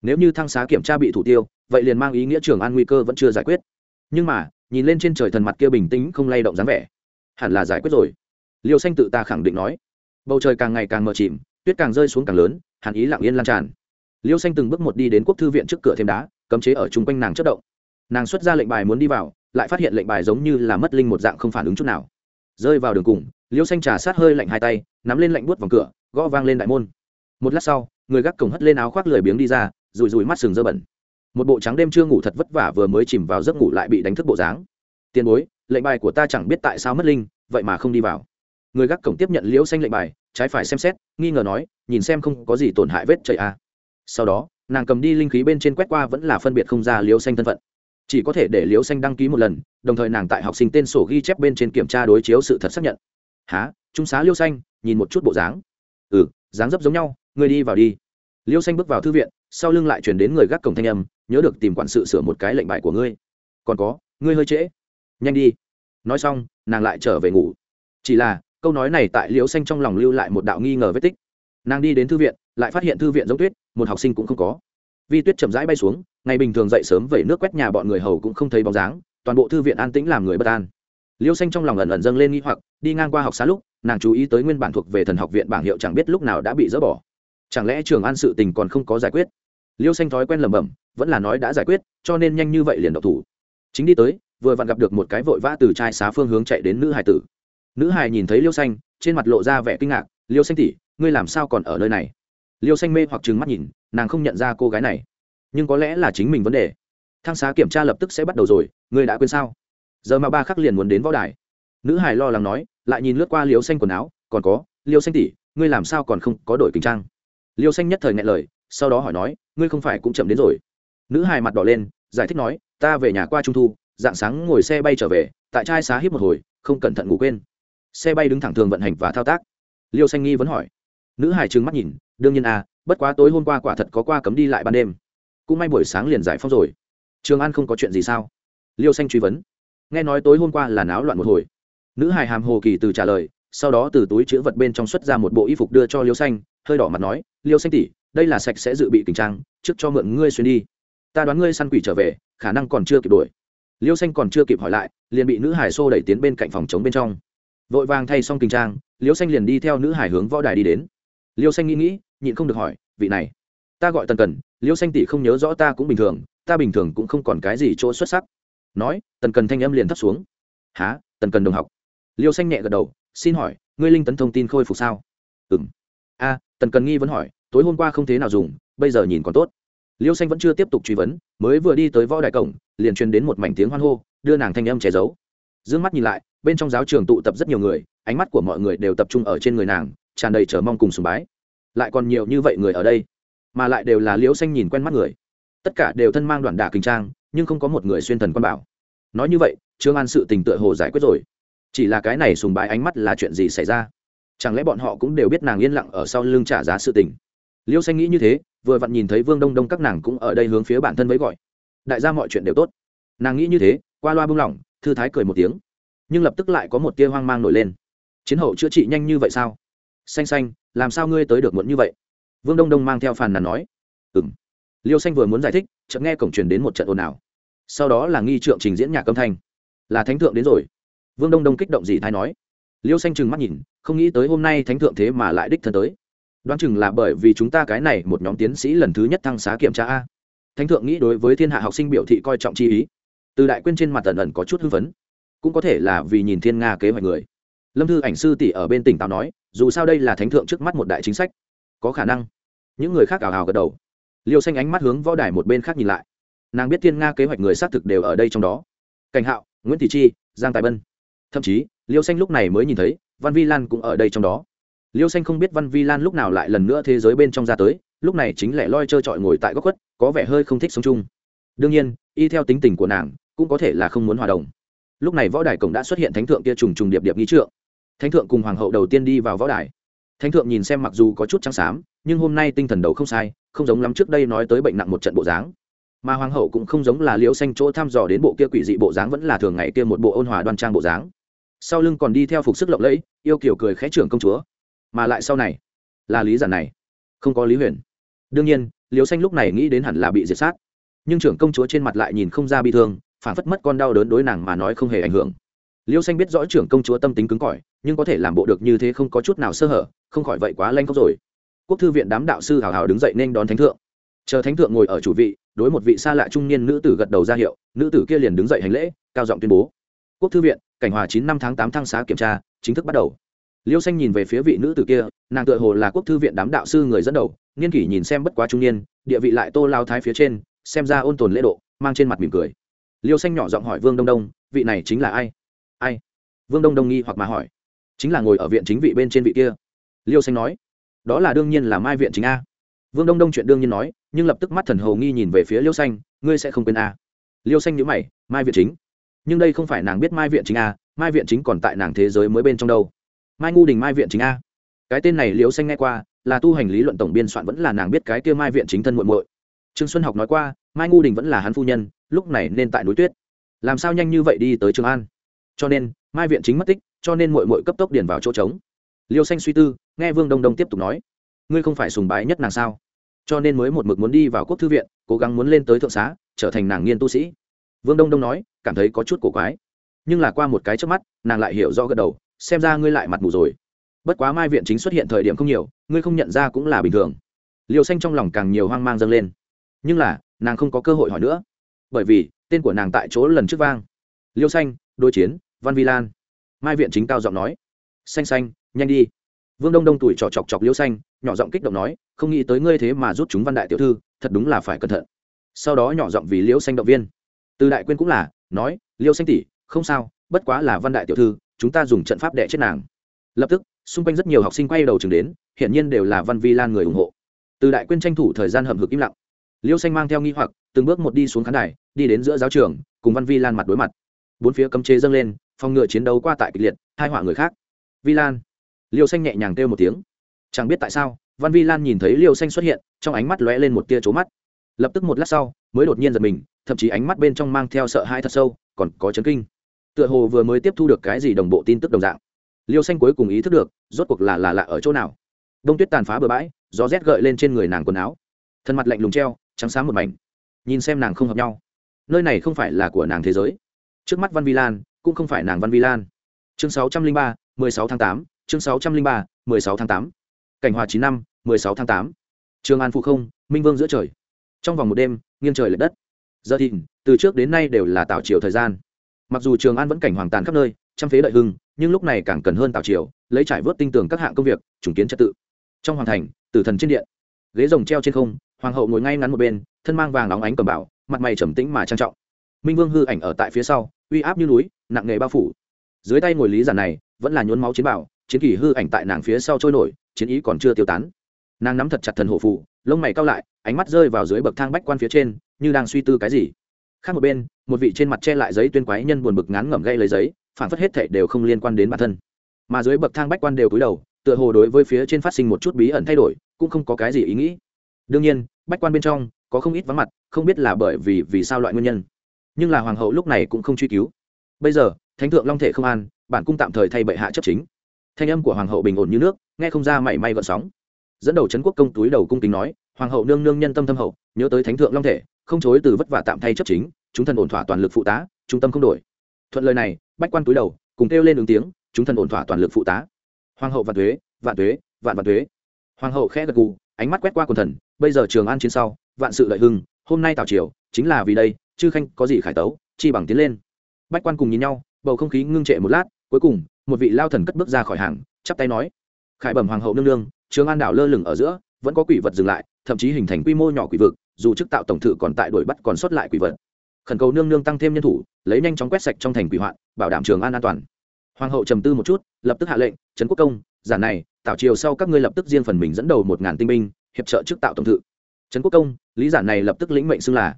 A: Nếu như thăng xá kiểm tra bị thủ tiêu, vậy liền mang ý nghĩa trường an nguy cơ vẫn chưa giải quyết. Nhưng mà, nhìn lên trên trời thần mặt kia bình tĩnh không lay động dáng vẻ, hẳn là giải quyết rồi. Liêu xanh tự ta khẳng định nói. Bầu trời càng ngày càng mờ chìm, tuyết càng rơi xuống càng lớn, hàn ý lặng yên lan tràn. Liêu xanh từng bước một đi đến quốc thư viện trước cửa thêm đá, cấm chế ở chung quanh nàng chất động. Nàng xuất ra lệnh bài muốn đi vào lại phát hiện lệnh bài giống như là mất linh một dạng không phản ứng chút nào. Rơi vào đường cùng, liêu xanh trà sát hơi lạnh hai tay, nắm lên lạnh buốt vòng cửa, gõ vang lên đại môn. Một lát sau, người gác cổng hất lên áo khoác lười biếng đi ra rùi rùi mắt sừng dơ bẩn. Một bộ trắng đêm chưa ngủ thật vất vả vừa mới chìm vào giấc ngủ lại bị đánh thức bộ dáng. Tiền bối, lệnh bài của ta chẳng biết tại sao mất linh, vậy mà không đi vào. Người gác cổng tiếp nhận liễu xanh lệnh bài, trái phải xem xét, nghi ngờ nói, nhìn xem không có gì tổn hại vết chảy à. sau đó, nàng cầm đi linh khí bên trên quét qua vẫn là phân biệt không ra liễu xanh thân phận chỉ có thể để liễu xanh đăng ký một lần, đồng thời nàng tại học sinh tên sổ ghi chép bên trên kiểm tra đối chiếu sự thật xác nhận. Há trung xá liễu xanh, nhìn một chút bộ dáng. Ừ dáng dấp giống nhau người đi vào đi. Liễu xanh bước vào thư viện, sau lưng lại chuyển đến người gác cổng thanh âm, nhớ được tìm quản sự sửa một cái lệnh bài của ngươi. Còn có, ngươi hơi trễ. Nhanh đi. Nói xong, nàng lại trở về ngủ. Chỉ là, câu nói này tại liễu xanh trong lòng lưu lại một đạo nghi ngờ vết tích. Nàng đi đến thư viện, lại phát hiện thư viện giống tuyết, một học sinh cũng không có vi tuyết chậm rãi bay xuống, ngày bình thường dậy sớm vẩy nước quét nhà bọn người hầu cũng không thấy bóng dáng, toàn bộ thư viện an tĩnh làm người bất an. Liêu xanh trong lòng ẩn ẩn dâng lên nghi hoặc, đi ngang qua học xá lúc, nàng chú ý tới nguyên bản thuộc về thần học viện bảng hiệu chẳng biết lúc nào đã bị dỡ bỏ. Chẳng lẽ trường an sự tình còn không có giải quyết? Liêu xanh thói quen lẩm bẩm, vẫn là nói đã giải quyết, cho nên nhanh như vậy liền độc thủ. Chính đi tới, vừa vặn gặp được một cái vội vã từ trai xá phương hướng chạy đến nữ hải tử. Nữ hải nhìn thấy liêu xanh, trên mặt lộ ra vẻ kinh ngạc, liêu xanh tỉ ngươi làm sao còn ở nơi này? Liêu xanh mê hoặc trừng mắt nhìn, nàng không nhận ra cô gái này. Nhưng có lẽ là chính mình vấn đề. Thang xá kiểm tra lập tức sẽ bắt đầu rồi, ngươi đã quên sao? Giờ mà ba khắc liền muốn đến võ đài. Nữ hải lo lắng nói, lại nhìn lướt qua liêu xanh quần áo, còn có, liêu xanh tỉ ngươi làm sao còn không có đổi kinh trang? Liêu xanh nhất thời ngại lời, sau đó hỏi nói, ngươi không phải cũng chậm đến rồi? Nữ Hải mặt đỏ lên, giải thích nói, ta về nhà qua trung thu, dạng sáng ngồi xe bay trở về, tại trai xá hít một hồi, không cẩn thận ngủ quên. Xe bay đứng thẳng thường vận hành và thao tác. Liêu xanh nghi vẫn hỏi. Nữ hải trừng mắt nhìn đương nhiên à bất quá tối hôm qua quả thật có qua cấm đi lại ban đêm. Cũng may buổi sáng liền giải phóng rồi. Trường an không có chuyện gì sao? Liêu xanh truy vấn. Nghe nói tối hôm qua là náo loạn một hồi. Nữ hải hàm hồ kỳ từ trả lời, sau đó từ túi chữ vật bên trong xuất ra một bộ y phục đưa cho liêu xanh, hơi đỏ mặt nói, liêu xanh tỉ đây là sạch sẽ dự bị tình trang, trước cho mượn ngươi xuyên đi. Ta đoán ngươi săn quỷ trở về, khả năng còn chưa kịp đuổi. Liêu xanh còn chưa kịp hỏi lại, liền bị nữ hải xô đẩy tiến bên cạnh phòng chống bên trong. Vội vàng thay xong kinh trang, liêu xanh liền đi theo nữ hải hướng võ đài đi đến. Liêu xanh nghĩ nghĩ nhịn không được hỏi, vị này, ta gọi tần cần, liêu xanh tỷ không nhớ rõ ta cũng bình thường, ta bình thường cũng không còn cái gì chỗ xuất sắc. Nói, tần cần thanh âm liền thấp xuống. Há tần cần đồng học. Liêu xanh nhẹ gật đầu, xin hỏi, ngươi linh tấn thông tin khôi phục sao? Ừ m a, tần cần nghi vẫn hỏi, tối hôm qua không thế nào dùng, bây giờ nhìn còn tốt. Liêu xanh vẫn chưa tiếp tục truy vấn, mới vừa đi tới võ đại cổng, liền truyền đến một mảnh tiếng hoan hô, đưa nàng thanh âm che giấu. D ư ơ n g mắt nhìn lại, bên trong giáo trường tụ tập rất nhiều người, ánh mắt của mọi người đều tập trung ở trên người nàng, tràn đầy chờ mong cùng sùng bái lại còn nhiều như vậy người ở đây, mà lại đều là liễu xanh nhìn quen mắt người. Tất cả đều thân mang đoàn đả kinh trang, nhưng không có một người xuyên thần quan bảo. Nói như vậy, trương an sự tình tựa hồ giải quyết rồi. Chỉ là cái này sùng bái ánh mắt là chuyện gì xảy ra? Chẳng lẽ bọn họ cũng đều biết nàng yên lặng ở sau lưng trả giá sự tình? Liêu xanh nghĩ như thế, vừa vặn nhìn thấy vương đông đông các nàng cũng ở đây hướng phía bản thân với gọi. Đại gia mọi chuyện đều tốt. Nàng nghĩ như thế, qua loa bưng lỏng, thư thái cười một tiếng. Nhưng lập tức lại có một tia hoang mang nổi lên. Chiến hậu chữa trị nhanh như vậy sao? Xanh xanh làm sao ngươi tới được muộn như vậy? Vương đông đông mang theo phàn nàn nói. Ừ m liêu xanh vừa muốn giải thích, chợt nghe cổng truyền đến một trận ồn ào. Sau đó là nghi trượng trình diễn nhạc âm thanh. Là thánh thượng đến rồi. Vương đông đông kích động gì thái nói. Liêu xanh trừng mắt nhìn, không nghĩ tới hôm nay thánh thượng thế mà lại đích thân tới. Đoán chừng là bởi vì chúng ta cái này một nhóm tiến sĩ lần thứ nhất thăng xá kiểm tra a. Thánh thượng nghĩ đối với thiên hạ học sinh biểu thị coi trọng chi ý. Từ đại quyên trên mặt ẩn ẩn có chút hưng phấn. Cũng có thể là vì nhìn thiên nga kế hoạch người. Lâm thư ảnh sư tỷ ở bên tỉnh táo nói dù sao đây là thánh thượng trước mắt một đại chính sách, có khả năng. Những người khác ảo hào gật đầu. Liêu xanh ánh mắt hướng võ đài một bên khác nhìn lại. Nàng biết thiên nga kế hoạch người xác thực đều ở đây trong đó. Cảnh hạo, nguyễn thị chi, giang tài bân. Thậm chí, liêu xanh lúc này mới nhìn thấy, văn vi lan cũng ở đây trong đó. Liêu xanh không biết văn vi lan lúc nào lại lần nữa thế giới bên trong ra tới, lúc này chính lẻ loi trơ trọi ngồi tại góc khuất, có vẻ hơi không thích sống chung. Đương nhiên, y theo tính tình của nàng, cũng có thể là không muốn hòa đồng. Lúc này võ đài cổng đã xuất hiện thánh thượng kia trùng trùng điệp điệp nghĩ trượng thánh thượng cùng hoàng hậu đầu tiên đi vào võ đài. Thánh thượng nhìn xem mặc dù có chút trắng xám, nhưng hôm nay tinh thần đầu không sai, không giống lắm trước đây nói tới bệnh nặng một trận bộ dáng. Mà hoàng hậu cũng không giống là liễu xanh chỗ thăm dò đến bộ kia quỷ dị bộ dáng vẫn là thường ngày kia một bộ ôn hòa đoan trang bộ dáng. Sau lưng còn đi theo phục sức lộng lẫy, yêu kiểu cười khẽ trưởng công chúa. Mà lại sau này, là lý giản này. Không có lý huyền. Đương nhiên, liễu xanh lúc này nghĩ đến hẳn là bị diệt sát. Nhưng trưởng công chúa trên mặt lại nhìn không ra bi thương phản phất mất con đau đớn đối nàng mà nói không hề ảnh hưởng liêu xanh biết rõ trưởng công chúa tâm tính cứng cỏi, nhưng có thể làm bộ được như thế không có chút nào sơ hở, không khỏi vậy quá lanh khóc rồi. Quốc thư viện đám đạo sư hào hào đứng dậy nên đón thánh thượng. Chờ thánh thượng ngồi ở chủ vị, đối một vị xa lạ trung niên nữ tử gật đầu ra hiệu, nữ tử kia liền đứng dậy hành lễ, cao giọng tuyên bố. Quốc thư viện, cảnh hòa chín năm tháng tám thăng xá kiểm tra, chính thức bắt đầu. Liêu xanh nhìn về phía vị nữ tử kia, nàng tựa hồ là quốc thư viện đám đạo sư người dẫn đầu niên kỷ nhìn xem bất quá trung niên, địa vị lại tô lao thái phía trên, xem ra ôn tồn lễ độ, mang trên mặt mỉm cười. Liêu xanh nhỏ giọng hỏi vương đông đông, vị này chính là ai? Ai? Vương đông đông nghi hoặc mà hỏi. Chính là ngồi ở viện chính vị bên trên vị kia. Liêu xanh nói. Đó là đương nhiên là mai viện chính a. Vương đông đông chuyện đương nhiên nói, nhưng lập tức mắt thần hầu nghi nhìn về phía liêu xanh, ngươi sẽ không quên a. Liêu xanh nhữ mày, mai viện chính? Nhưng đây không phải nàng biết mai viện chính a, mai viện chính còn tại nàng thế giới mới bên trong đâu. Mai ngu đình mai viện chính a. Cái tên này liêu xanh nghe qua, là tu hành lý luận tổng biên soạn vẫn là nàng biết cái kia mai viện chính thân muội muội. Trương xuân học nói qua, mai ngu đình vẫn là hắn phu nhân, lúc này nên tại núi tuyết. Làm sao nhanh như vậy đi tới trường an? Cho nên, mai viện chính mất tích, cho nên mội mội cấp tốc điền vào chỗ trống. Liêu xanh suy tư, nghe vương đông đông tiếp tục nói. Ngươi không phải sùng bái nhất nàng sao? Cho nên mới một mực muốn đi vào quốc thư viện, cố gắng muốn lên tới thượng xá, trở thành nàng nghiên tu sĩ. Vương đông đông nói, cảm thấy có chút cổ quái. Nhưng là qua một cái trước mắt, nàng lại hiểu rõ gật đầu, xem ra ngươi lại mặt mù rồi. Bất quá mai viện chính xuất hiện thời điểm không nhiều, ngươi không nhận ra cũng là bình thường. Liều xanh trong lòng càng nhiều hoang mang dâng lên. Nhưng là, nàng không có cơ hội hỏi nữa. Bởi vì, tên của nàng tại chỗ lần trước vang. Liêu xanh, đối chiến văn vi lan. Mai viện chính cao giọng nói. Xanh xanh, nhanh đi. Vương đông đông tuổi trọ chọc chọc liêu xanh, nhỏ giọng kích động nói, không nghĩ tới ngươi thế mà rút chúng văn đại tiểu thư, thật đúng là phải cẩn thận. Sau đó nhỏ giọng vì liêu xanh động viên. Từ đại quyên cũng là, nói liêu xanh tỷ, không sao, bất quá là văn đại tiểu thư, chúng ta dùng trận pháp đẻ chết nàng. Lập tức, xung quanh rất nhiều học sinh quay đầu chừng đến, hiển nhiên đều là văn vi lan người ủng hộ. Từ đại quyên tranh thủ thời gian hầm hực im lặng. Liêu xanh mang theo nghi hoặc, từng bước một đi xuống khán đài, đi đến giữa giáo trường, cùng văn vi lan mặt đối mặt. Bốn phía cấm chế dâng lên phòng ngựa chiến đấu qua tại kịch liệt hai họa người khác. Vi lan liêu xanh nhẹ nhàng kêu một tiếng. Chẳng biết tại sao, văn vi lan nhìn thấy liêu xanh xuất hiện, trong ánh mắt lóe lên một tia trố mắt. Lập tức một lát sau, mới đột nhiên giật mình, thậm chí ánh mắt bên trong mang theo sợ hãi thật sâu, còn có chấn kinh. Tựa hồ vừa mới tiếp thu được cái gì đồng bộ tin tức đồng dạng. Liêu xanh cuối cùng ý thức được, rốt cuộc là là lạ ở chỗ nào. Đông tuyết tàn phá bừa bãi, gió rét gợi lên trên người nàng quần áo. Thân mặt lạnh lùng treo, trắng sáng một mảnh. Nhìn xem nàng không hợp nhau. Nơi này không phải là của nàng thế giới. Trước mắt văn vi lan cũng không phải nàng văn vi lan. Chương sáu trăm linh ba, mười sáu tháng tám, chương sáu trăm linh ba, mười sáu tháng tám. Cảnh hòa chín năm, mười sáu tháng tám. Trường an phụ không, minh vương giữa trời. Trong vòng một đêm, nghiêng trời l ệ đất. Giờ thìn, từ trước đến nay đều là tạo chiều thời gian. Mặc dù trường an vẫn cảnh hoàng tàn khắp nơi, trăm phế đợi hưng, nhưng lúc này càng cần hơn tạo chiều lấy trải vớt tinh tường các hạng công việc chủng kiến trật tự. Trong hoàng thành, tử thần trên điện. Ghế rồng treo trên không, hoàng hậu ngồi ngay ngắn một bên, thân mang vàng óng ánh cầm bảo, mặt mày trầm tĩnh mà trang trọng. Minh vương hư ảnh ở tại phía sau, uy áp như núi nặng nghề bao phủ. Dưới tay ngồi lý giản này, vẫn là nhốn máu chiến bảo chiến kỳ hư ảnh tại nàng phía sau trôi nổi, chiến ý còn chưa tiêu tán. Nàng nắm thật chặt thần hộ phụ lông mày cao lại, ánh mắt rơi vào dưới bậc thang bách quan phía trên, như đang suy tư cái gì. Khác một bên, một vị trên mặt che lại giấy tuyên quái nhân buồn bực ngán ngẩm gây lấy giấy, phản phất hết thệ đều không liên quan đến bản thân. Mà dưới bậc thang bách quan đều cúi đầu, tựa hồ đối với phía trên phát sinh một chút bí ẩn thay đổi, cũng không có cái gì ý nghĩ. Đương nhiên, bách quan bên trong, có không ít vắng mặt, không biết là bởi vì vì sao loại nguyên nhân. Nhưng là hoàng hậu lúc này cũng không truy cứu bây giờ, thánh thượng long thể không an, bản cung tạm thời thay bệ hạ chấp chính. Thanh âm của hoàng hậu bình ổn như nước, nghe không ra mảy may gợn sóng. Dẫn đầu trấn quốc công túi đầu cung kính nói, hoàng hậu nương nương nhân tâm thâm hậu, nhớ tới thánh thượng long thể, không chối từ vất vả tạm thay chấp chính, chúng thần ổn thỏa toàn lực phụ tá, trung tâm không đổi. Thuận lời này, bách quan túi đầu, cùng kêu lên ứng tiếng, chúng thần ổn thỏa toàn lực phụ tá. Hoàng hậu vạn thuế vạn thuế vạn vạn thuế hoàng hậu khẽ gật gù, ánh mắt quét qua quần thần, bây giờ trường an chiến sau, vạn sự lợi hưng, hôm nay tào triều, chính là vì đây, chư khanh có gì khải tấu, chi bằng tiến lên bách quan cùng nhìn nhau, bầu không khí ngưng trệ một lát, cuối cùng, một vị lao thần cất bước ra khỏi hàng, chắp tay nói. Khải bẩm hoàng hậu nương nương, trường an đảo lơ lửng ở giữa, vẫn có quỷ vật dừng lại, thậm chí hình thành quy mô nhỏ quỷ vực, dù chức tạo tổng thự còn tại đuổi bắt còn sót lại quỷ vật. Khẩn cầu nương nương tăng thêm nhân thủ, lấy nhanh chóng quét sạch trong thành quỷ hoạn, bảo đảm trường an an toàn. Hoàng hậu trầm tư một chút, lập tức hạ lệnh, trấn quốc công, giản này tạo triều sau các ngươi lập tức riêng phần mình dẫn đầu một ngàn tinh binh, hiệp trợ chức tạo tổng thự. Trấn quốc công, lý giản này lập tức lĩnh mệnh xưng là.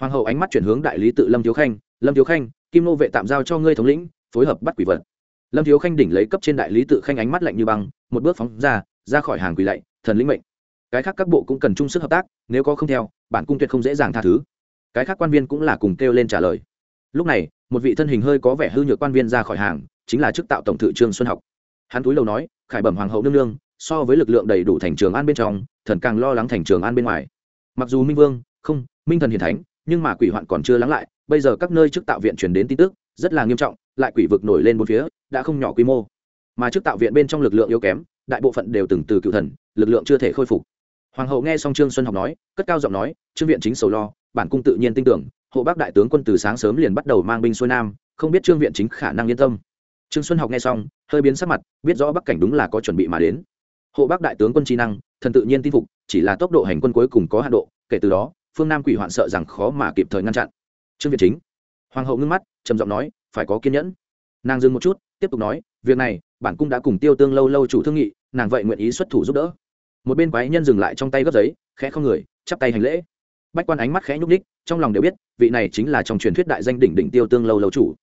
A: Hoàng hậu ánh mắt chuyển hướng đại lý tự lâm thiếu khanh, lâm thiếu khanh kim nô vệ tạm giao cho ngươi thống lĩnh, phối hợp bắt quỷ vật. Lâm thiếu khanh đỉnh lấy cấp trên đại lý tự khanh ánh mắt lạnh như băng, một bước phóng ra ra khỏi hàng quỷ lạy, thần lĩnh mệnh. Cái khác các bộ cũng cần chung sức hợp tác, nếu có không theo, bản cung tuyệt không dễ dàng tha thứ. Cái khác quan viên cũng là cùng kêu lên trả lời. Lúc này, một vị thân hình hơi có vẻ hư nhược quan viên ra khỏi hàng, chính là chức tạo tổng thự trương xuân học. Hắn túi đầu nói, khải bẩm hoàng hậu nương nương, so với lực lượng đầy đủ thành trường an bên trong, thần càng lo lắng thành trường an bên ngoài. Mặc dù minh vương, không, minh thần hiền thánh nhưng mà quỷ hoạn còn chưa lắng lại, bây giờ các nơi chức tạo viện truyền đến tin tức, rất là nghiêm trọng, lại quỷ vực nổi lên một phía, đã không nhỏ quy mô. Mà chức tạo viện bên trong lực lượng yếu kém, đại bộ phận đều từng từ cựu thần, lực lượng chưa thể khôi phục. Hoàng hậu nghe xong trương xuân học nói, cất cao giọng nói, trương viện chính sầu lo, bản cung tự nhiên tin tưởng, hộ bác đại tướng quân từ sáng sớm liền bắt đầu mang binh xuôi nam, không biết trương viện chính khả năng yên tâm. Trương xuân học nghe xong, hơi biến sắc mặt, biết rõ bắc cảnh đúng là có chuẩn bị mà đến. Hộ bác đại tướng quân trí năng, thần tự nhiên tin phục, chỉ là tốc độ hành quân cuối cùng có hạ độ, kể từ đó phương nam quỷ hoạn sợ rằng khó mà kịp thời ngăn chặn. Trương việt chính, hoàng hậu ngưng mắt, trầm giọng nói, phải có kiên nhẫn. Nàng dừng một chút, tiếp tục nói, việc này, bản cung đã cùng tiêu tương lâu lâu chủ thương nghị, nàng vậy nguyện ý xuất thủ giúp đỡ. Một bên quái nhân dừng lại trong tay gấp giấy, khẽ không người, chắp tay hành lễ. Bách quan ánh mắt khẽ nhúc ních trong lòng đều biết, vị này chính là trong truyền thuyết đại danh đỉnh đỉnh tiêu tương lâu lâu chủ.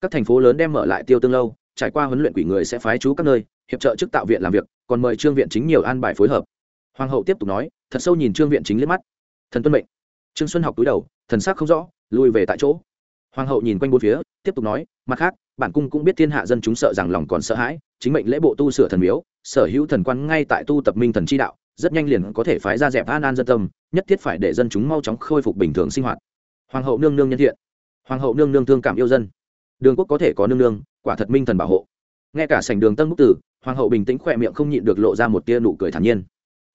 A: Các thành phố lớn đem mở lại tiêu tương lâu, trải qua huấn luyện quỷ người sẽ phái chú các nơi, hiệp trợ chức tạo viện làm việc, còn mời trương viện chính nhiều an bài phối hợp. Hoàng hậu tiếp tục nói, thật sâu nhìn trương viện chính liếc mắt. Thần tuân mệnh trương xuân học túi đầu, thần sắc không rõ, lùi về tại chỗ. Hoàng hậu nhìn quanh bốn phía, tiếp tục nói, mặt khác, bản cung cũng biết thiên hạ dân chúng sợ rằng lòng còn sợ hãi, chính mệnh lễ bộ tu sửa thần miếu, sở hữu thần quan ngay tại tu tập minh thần chi đạo, rất nhanh liền có thể phái ra dẹp an an dân tâm, nhất thiết phải để dân chúng mau chóng khôi phục bình thường sinh hoạt. Hoàng hậu nương nương nhân thiện. Hoàng hậu nương nương thương cảm yêu dân. Đường quốc có thể có nương nương, quả thật minh thần bảo hộ. Nghe cả sảnh đường tân bức tử, hoàng hậu bình tĩnh khỏe miệng không nhịn được lộ ra một tia nụ cười thản nhiên.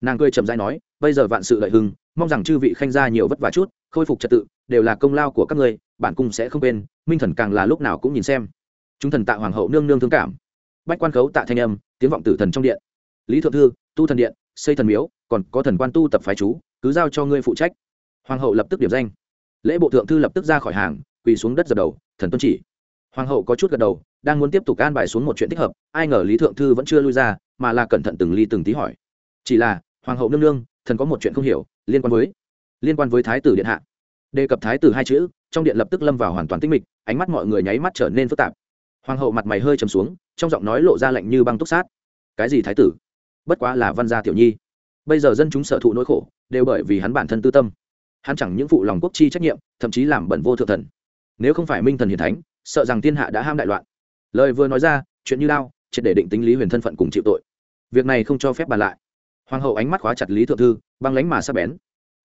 A: Nàng cười chậm dai nói, bây giờ vạn sự lợi hưng mong rằng chư vị khanh gia nhiều vất vả chút, khôi phục trật tự, đều là công lao của các ngươi, bản cung sẽ không quên, minh thần càng là lúc nào cũng nhìn xem. Chúng thần tạ hoàng hậu nương nương thương cảm. Bách quan khấu tạ thanh âm, tiếng vọng tử thần trong điện. Lý thượng thư, tu thần điện, xây thần miếu, còn có thần quan tu tập phái chú, cứ giao cho ngươi phụ trách. Hoàng hậu lập tức điểm danh. Lễ bộ thượng thư lập tức ra khỏi hàng, quỳ xuống đất dập đầu, thần tuân chỉ. Hoàng hậu có chút gật đầu, đang muốn tiếp tục an bài xuống một chuyện thích hợp, ai ngờ lý thượng thư vẫn chưa lui ra, mà là cẩn thận từng ly từng tí hỏi. Chỉ là, hoàng hậu nương nương, thần có một chuyện không hiểu liên quan với, liên quan với thái tử điện hạ. Đề cập thái tử hai chữ, trong điện lập tức lâm vào hoàn toàn tinh mịch, ánh mắt mọi người nháy mắt trở nên phức tạp. Hoàng hậu mặt mày hơi trầm xuống, trong giọng nói lộ ra lạnh như băng túc sát. Cái gì thái tử? Bất quá là văn gia tiểu nhi. Bây giờ dân chúng sở thụ nỗi khổ, đều bởi vì hắn bản thân tư tâm. Hắn chẳng những phụ lòng quốc chi trách nhiệm, thậm chí làm bẩn vô thượng thần. Nếu không phải minh thần hiền thánh, sợ rằng thiên hạ đã ham đại loạn. Lời vừa nói ra, chuyện như lao triệt để định tính lý huyền thân phận cùng chịu tội. Việc này không cho phép bàn lại hoàng hậu ánh mắt khóa chặt lý thượng thư, băng lánh mà sắp bén.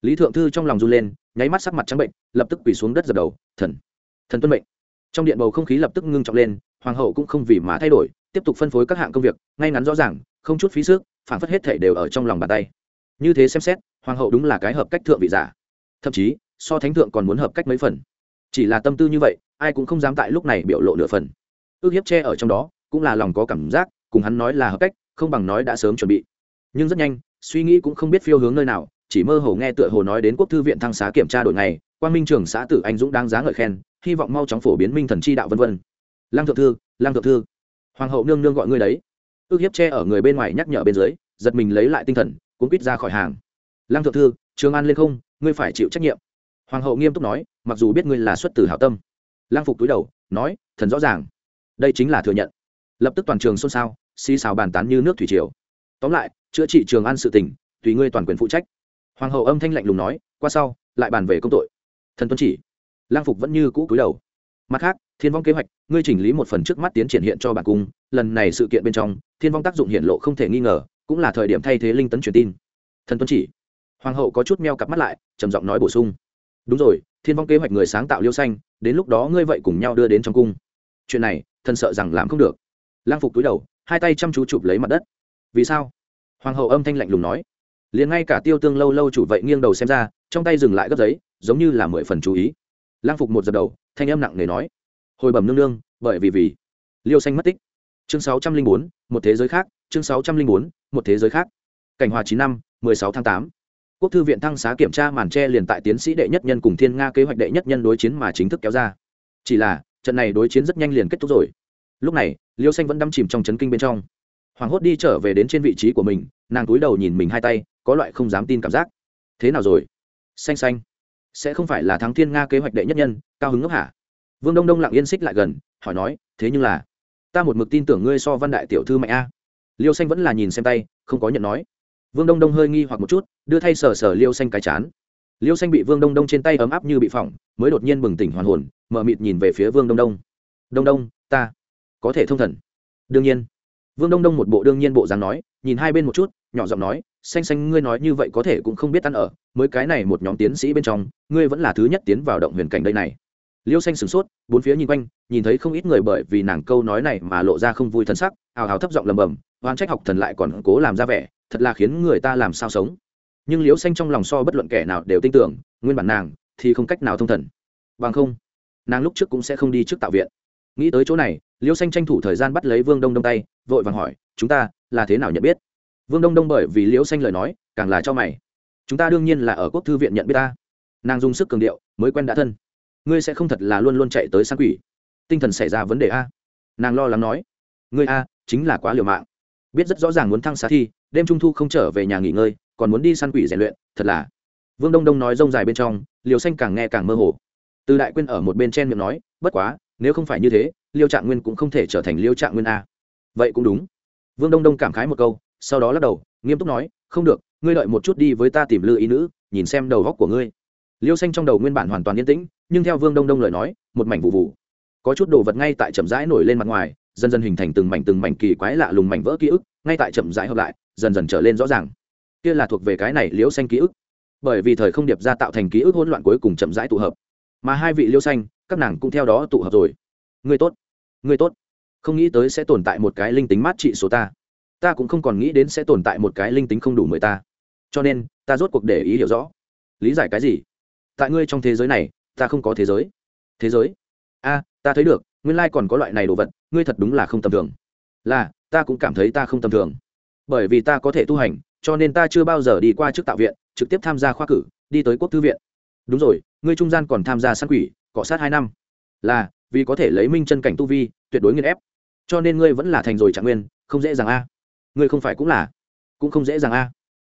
A: Lý thượng thư trong lòng run lên, nháy mắt sắc mặt trắng bệnh, lập tức quỳ xuống đất dập đầu, thần thần tuân mệnh. Trong điện bầu không khí lập tức ngưng trọng lên, hoàng hậu cũng không vì mà thay đổi, tiếp tục phân phối các hạng công việc, ngay ngắn rõ ràng, không chút phí sức, phản phất hết thể đều ở trong lòng bàn tay. Như thế xem xét, hoàng hậu đúng là cái hợp cách thượng vị giả. Thậm chí, so thánh thượng còn muốn hợp cách mấy phần. Chỉ là tâm tư như vậy, ai cũng không dám tại lúc này biểu lộ nửa phần. Ước hiếp che ở trong đó, cũng là lòng có cảm giác, cùng hắn nói là hợp cách, không bằng nói đã sớm chuẩn bị nhưng rất nhanh, suy nghĩ cũng không biết phiêu hướng nơi nào, chỉ mơ hồ nghe tựa hồ nói đến quốc thư viện thăng xá kiểm tra đội này quan minh trường xã tử anh dũng đáng giá ngợi khen, hy vọng mau chóng phổ biến minh thần chi đạo vân vân. Lăng thượng thư, lăng thượng thư, hoàng hậu nương nương gọi ngươi đấy. Ước hiếp che ở người bên ngoài nhắc nhở bên dưới, giật mình lấy lại tinh thần, cuốn quýt ra khỏi hàng. Lăng thượng thư, trường an lên không, ngươi phải chịu trách nhiệm. Hoàng hậu nghiêm túc nói, mặc dù biết ngươi là xuất từ hảo tâm. Lăng phục túi đầu, nói, thần rõ ràng. Đây chính là thừa nhận. Lập tức toàn trường xôn xao, xì xào bàn tán như nước thủy triều tóm lại, chữa trị trường an sự tình, tùy ngươi toàn quyền phụ trách. Hoàng hậu âm thanh lạnh lùng nói, qua sau, lại bàn về công tội. Thần tuân chỉ. Lang phục vẫn như cũ cúi đầu. Mặt khác, thiên vong kế hoạch, ngươi chỉnh lý một phần trước mắt tiến triển hiện cho bản cung, lần này sự kiện bên trong, thiên vong tác dụng hiện lộ không thể nghi ngờ, cũng là thời điểm thay thế linh tấn truyền tin. Thần tuân chỉ. Hoàng hậu có chút meo cặp mắt lại, trầm giọng nói bổ sung. Đúng rồi, thiên vong kế hoạch người sáng tạo liêu xanh, đến lúc đó ngươi vậy cùng nhau đưa đến trong cung. Chuyện này, thần sợ rằng làm không được. Lang phục túi đầu, hai tay chăm chú chụp lấy mặt đất vì sao? Hoàng hậu âm thanh lạnh lùng nói. Liền ngay cả tiêu tương lâu lâu chủ vậy nghiêng đầu xem ra, trong tay dừng lại gấp giấy, giống như là mười phần chú ý. Lang phục một giật đầu, thanh âm nặng nề nói. Hồi bẩm nương nương, bởi vì vì liêu xanh mất tích. Chương sáu trăm linh bốn, một thế giới khác, chương sáu trăm linh bốn, một thế giới khác. Cảnh hòa chín năm, mười sáu tháng tám. Quốc thư viện thăng xá kiểm tra màn tre liền tại tiến sĩ đệ nhất nhân cùng thiên nga kế hoạch đệ nhất nhân đối chiến mà chính thức kéo ra. Chỉ là, trận này đối chiến rất nhanh liền kết thúc rồi. Lúc này, liêu xanh vẫn đâm chìm trong chấn kinh bên trong hoàng hốt đi trở về đến trên vị trí của mình, nàng túi đầu nhìn mình hai tay, có loại không dám tin cảm giác. Thế nào rồi? Xanh xanh. Sẽ không phải là thắng thiên nga kế hoạch đệ nhất nhân, cao hứng ngốc hả? Vương đông đông lặng yên xích lại gần, hỏi nói, thế nhưng là, ta một mực tin tưởng ngươi so văn đại tiểu thư mạnh a. Liêu xanh vẫn là nhìn xem tay, không có nhận nói. Vương đông đông hơi nghi hoặc một chút, đưa thay sờ sờ liêu xanh cái chán. Liêu xanh bị vương đông đông trên tay ấm áp như bị phỏng, mới đột nhiên bừng tỉnh hoàn hồn, mở mịt nhìn về phía vương đông đông. Đông đông, ta có thể thông thần. Đương nhiên vương đông đông một bộ đương nhiên bộ dáng nói, nhìn hai bên một chút, nhỏ giọng nói, xanh xanh, ngươi nói như vậy có thể cũng không biết ăn ở, mới cái này một nhóm tiến sĩ bên trong, ngươi vẫn là thứ nhất tiến vào động huyền cảnh đây này. Liêu xanh sửng sốt, bốn phía nhìn quanh, nhìn thấy không ít người bởi vì nàng câu nói này mà lộ ra không vui thân sắc, hào hào thấp giọng lầm bầm oan trách học thần lại còn cố làm ra vẻ, thật là khiến người ta làm sao sống. Nhưng liêu xanh trong lòng so bất luận kẻ nào đều tin tưởng, nguyên bản nàng thì không cách nào thông thần. Bằng không, nàng lúc trước cũng sẽ không đi trước tạo viện nghĩ tới chỗ này, liêu xanh tranh thủ thời gian bắt lấy vương đông đông tay, vội vàng hỏi, chúng ta là thế nào nhận biết? Vương đông đông bởi vì liêu xanh lời nói, càng là cho mày. Chúng ta đương nhiên là ở quốc thư viện nhận biết ta. Nàng dùng sức cường điệu, mới quen đã thân. Ngươi sẽ không thật là luôn luôn chạy tới săn quỷ. Tinh thần xảy ra vấn đề a. Nàng lo lắng nói. Ngươi a, chính là quá liều mạng. Biết rất rõ ràng muốn thăng xá thi, đêm trung thu không trở về nhà nghỉ ngơi, còn muốn đi săn quỷ rèn luyện, thật là. Vương đông đông nói rông dài bên trong liều xanh càng nghe càng mơ hồ. Từ đại quyên ở một bên chen miệng nói, bất quá nếu không phải như thế, liêu trạng nguyên cũng không thể trở thành liêu trạng nguyên a. Vậy cũng đúng. Vương đông đông cảm khái một câu, sau đó lắc đầu, nghiêm túc nói, không được, ngươi đợi một chút đi với ta tìm lư ý nữ, nhìn xem đầu góc của ngươi. Liêu xanh trong đầu nguyên bản hoàn toàn yên tĩnh, nhưng theo vương đông đông lời nói, một mảnh vụ vụ. Có chút đồ vật ngay tại chậm rãi nổi lên mặt ngoài, dần dần hình thành từng mảnh từng mảnh kỳ quái lạ lùng mảnh vỡ ký ức, ngay tại chậm rãi hợp lại, dần dần trở lên rõ ràng. Kia là thuộc về cái này liêu xanh ký ức. Bởi vì thời không điệp ra tạo thành ký ức hỗn loạn cuối cùng chậm rãi tụ hợp. Mà hai vị liêu xanh các nàng cũng theo đó tụ hợp rồi. Người tốt người tốt. Không nghĩ tới sẽ tồn tại một cái linh tính mát trị số ta. Ta cũng không còn nghĩ đến sẽ tồn tại một cái linh tính không đủ mười ta. Cho nên, ta rốt cuộc để ý hiểu rõ. Lý giải cái gì? Tại ngươi trong thế giới này, ta không có thế giới. Thế giới? A, ta thấy được, nguyên lai còn có loại này đồ vật, ngươi thật đúng là không tầm thường. Là, ta cũng cảm thấy ta không tầm thường. Bởi vì ta có thể tu hành, cho nên ta chưa bao giờ đi qua trước tạo viện, trực tiếp tham gia khoa cử, đi tới quốc thư viện. Đúng rồi, ngươi trung gian còn tham gia săn quỷ cọ sát hai năm. Là, vì có thể lấy minh chân cảnh tu vi, tuyệt đối nghiên ép. Cho nên ngươi vẫn là thành rồi trạng nguyên, không dễ dàng a. Ngươi không phải cũng là, cũng không dễ dàng a.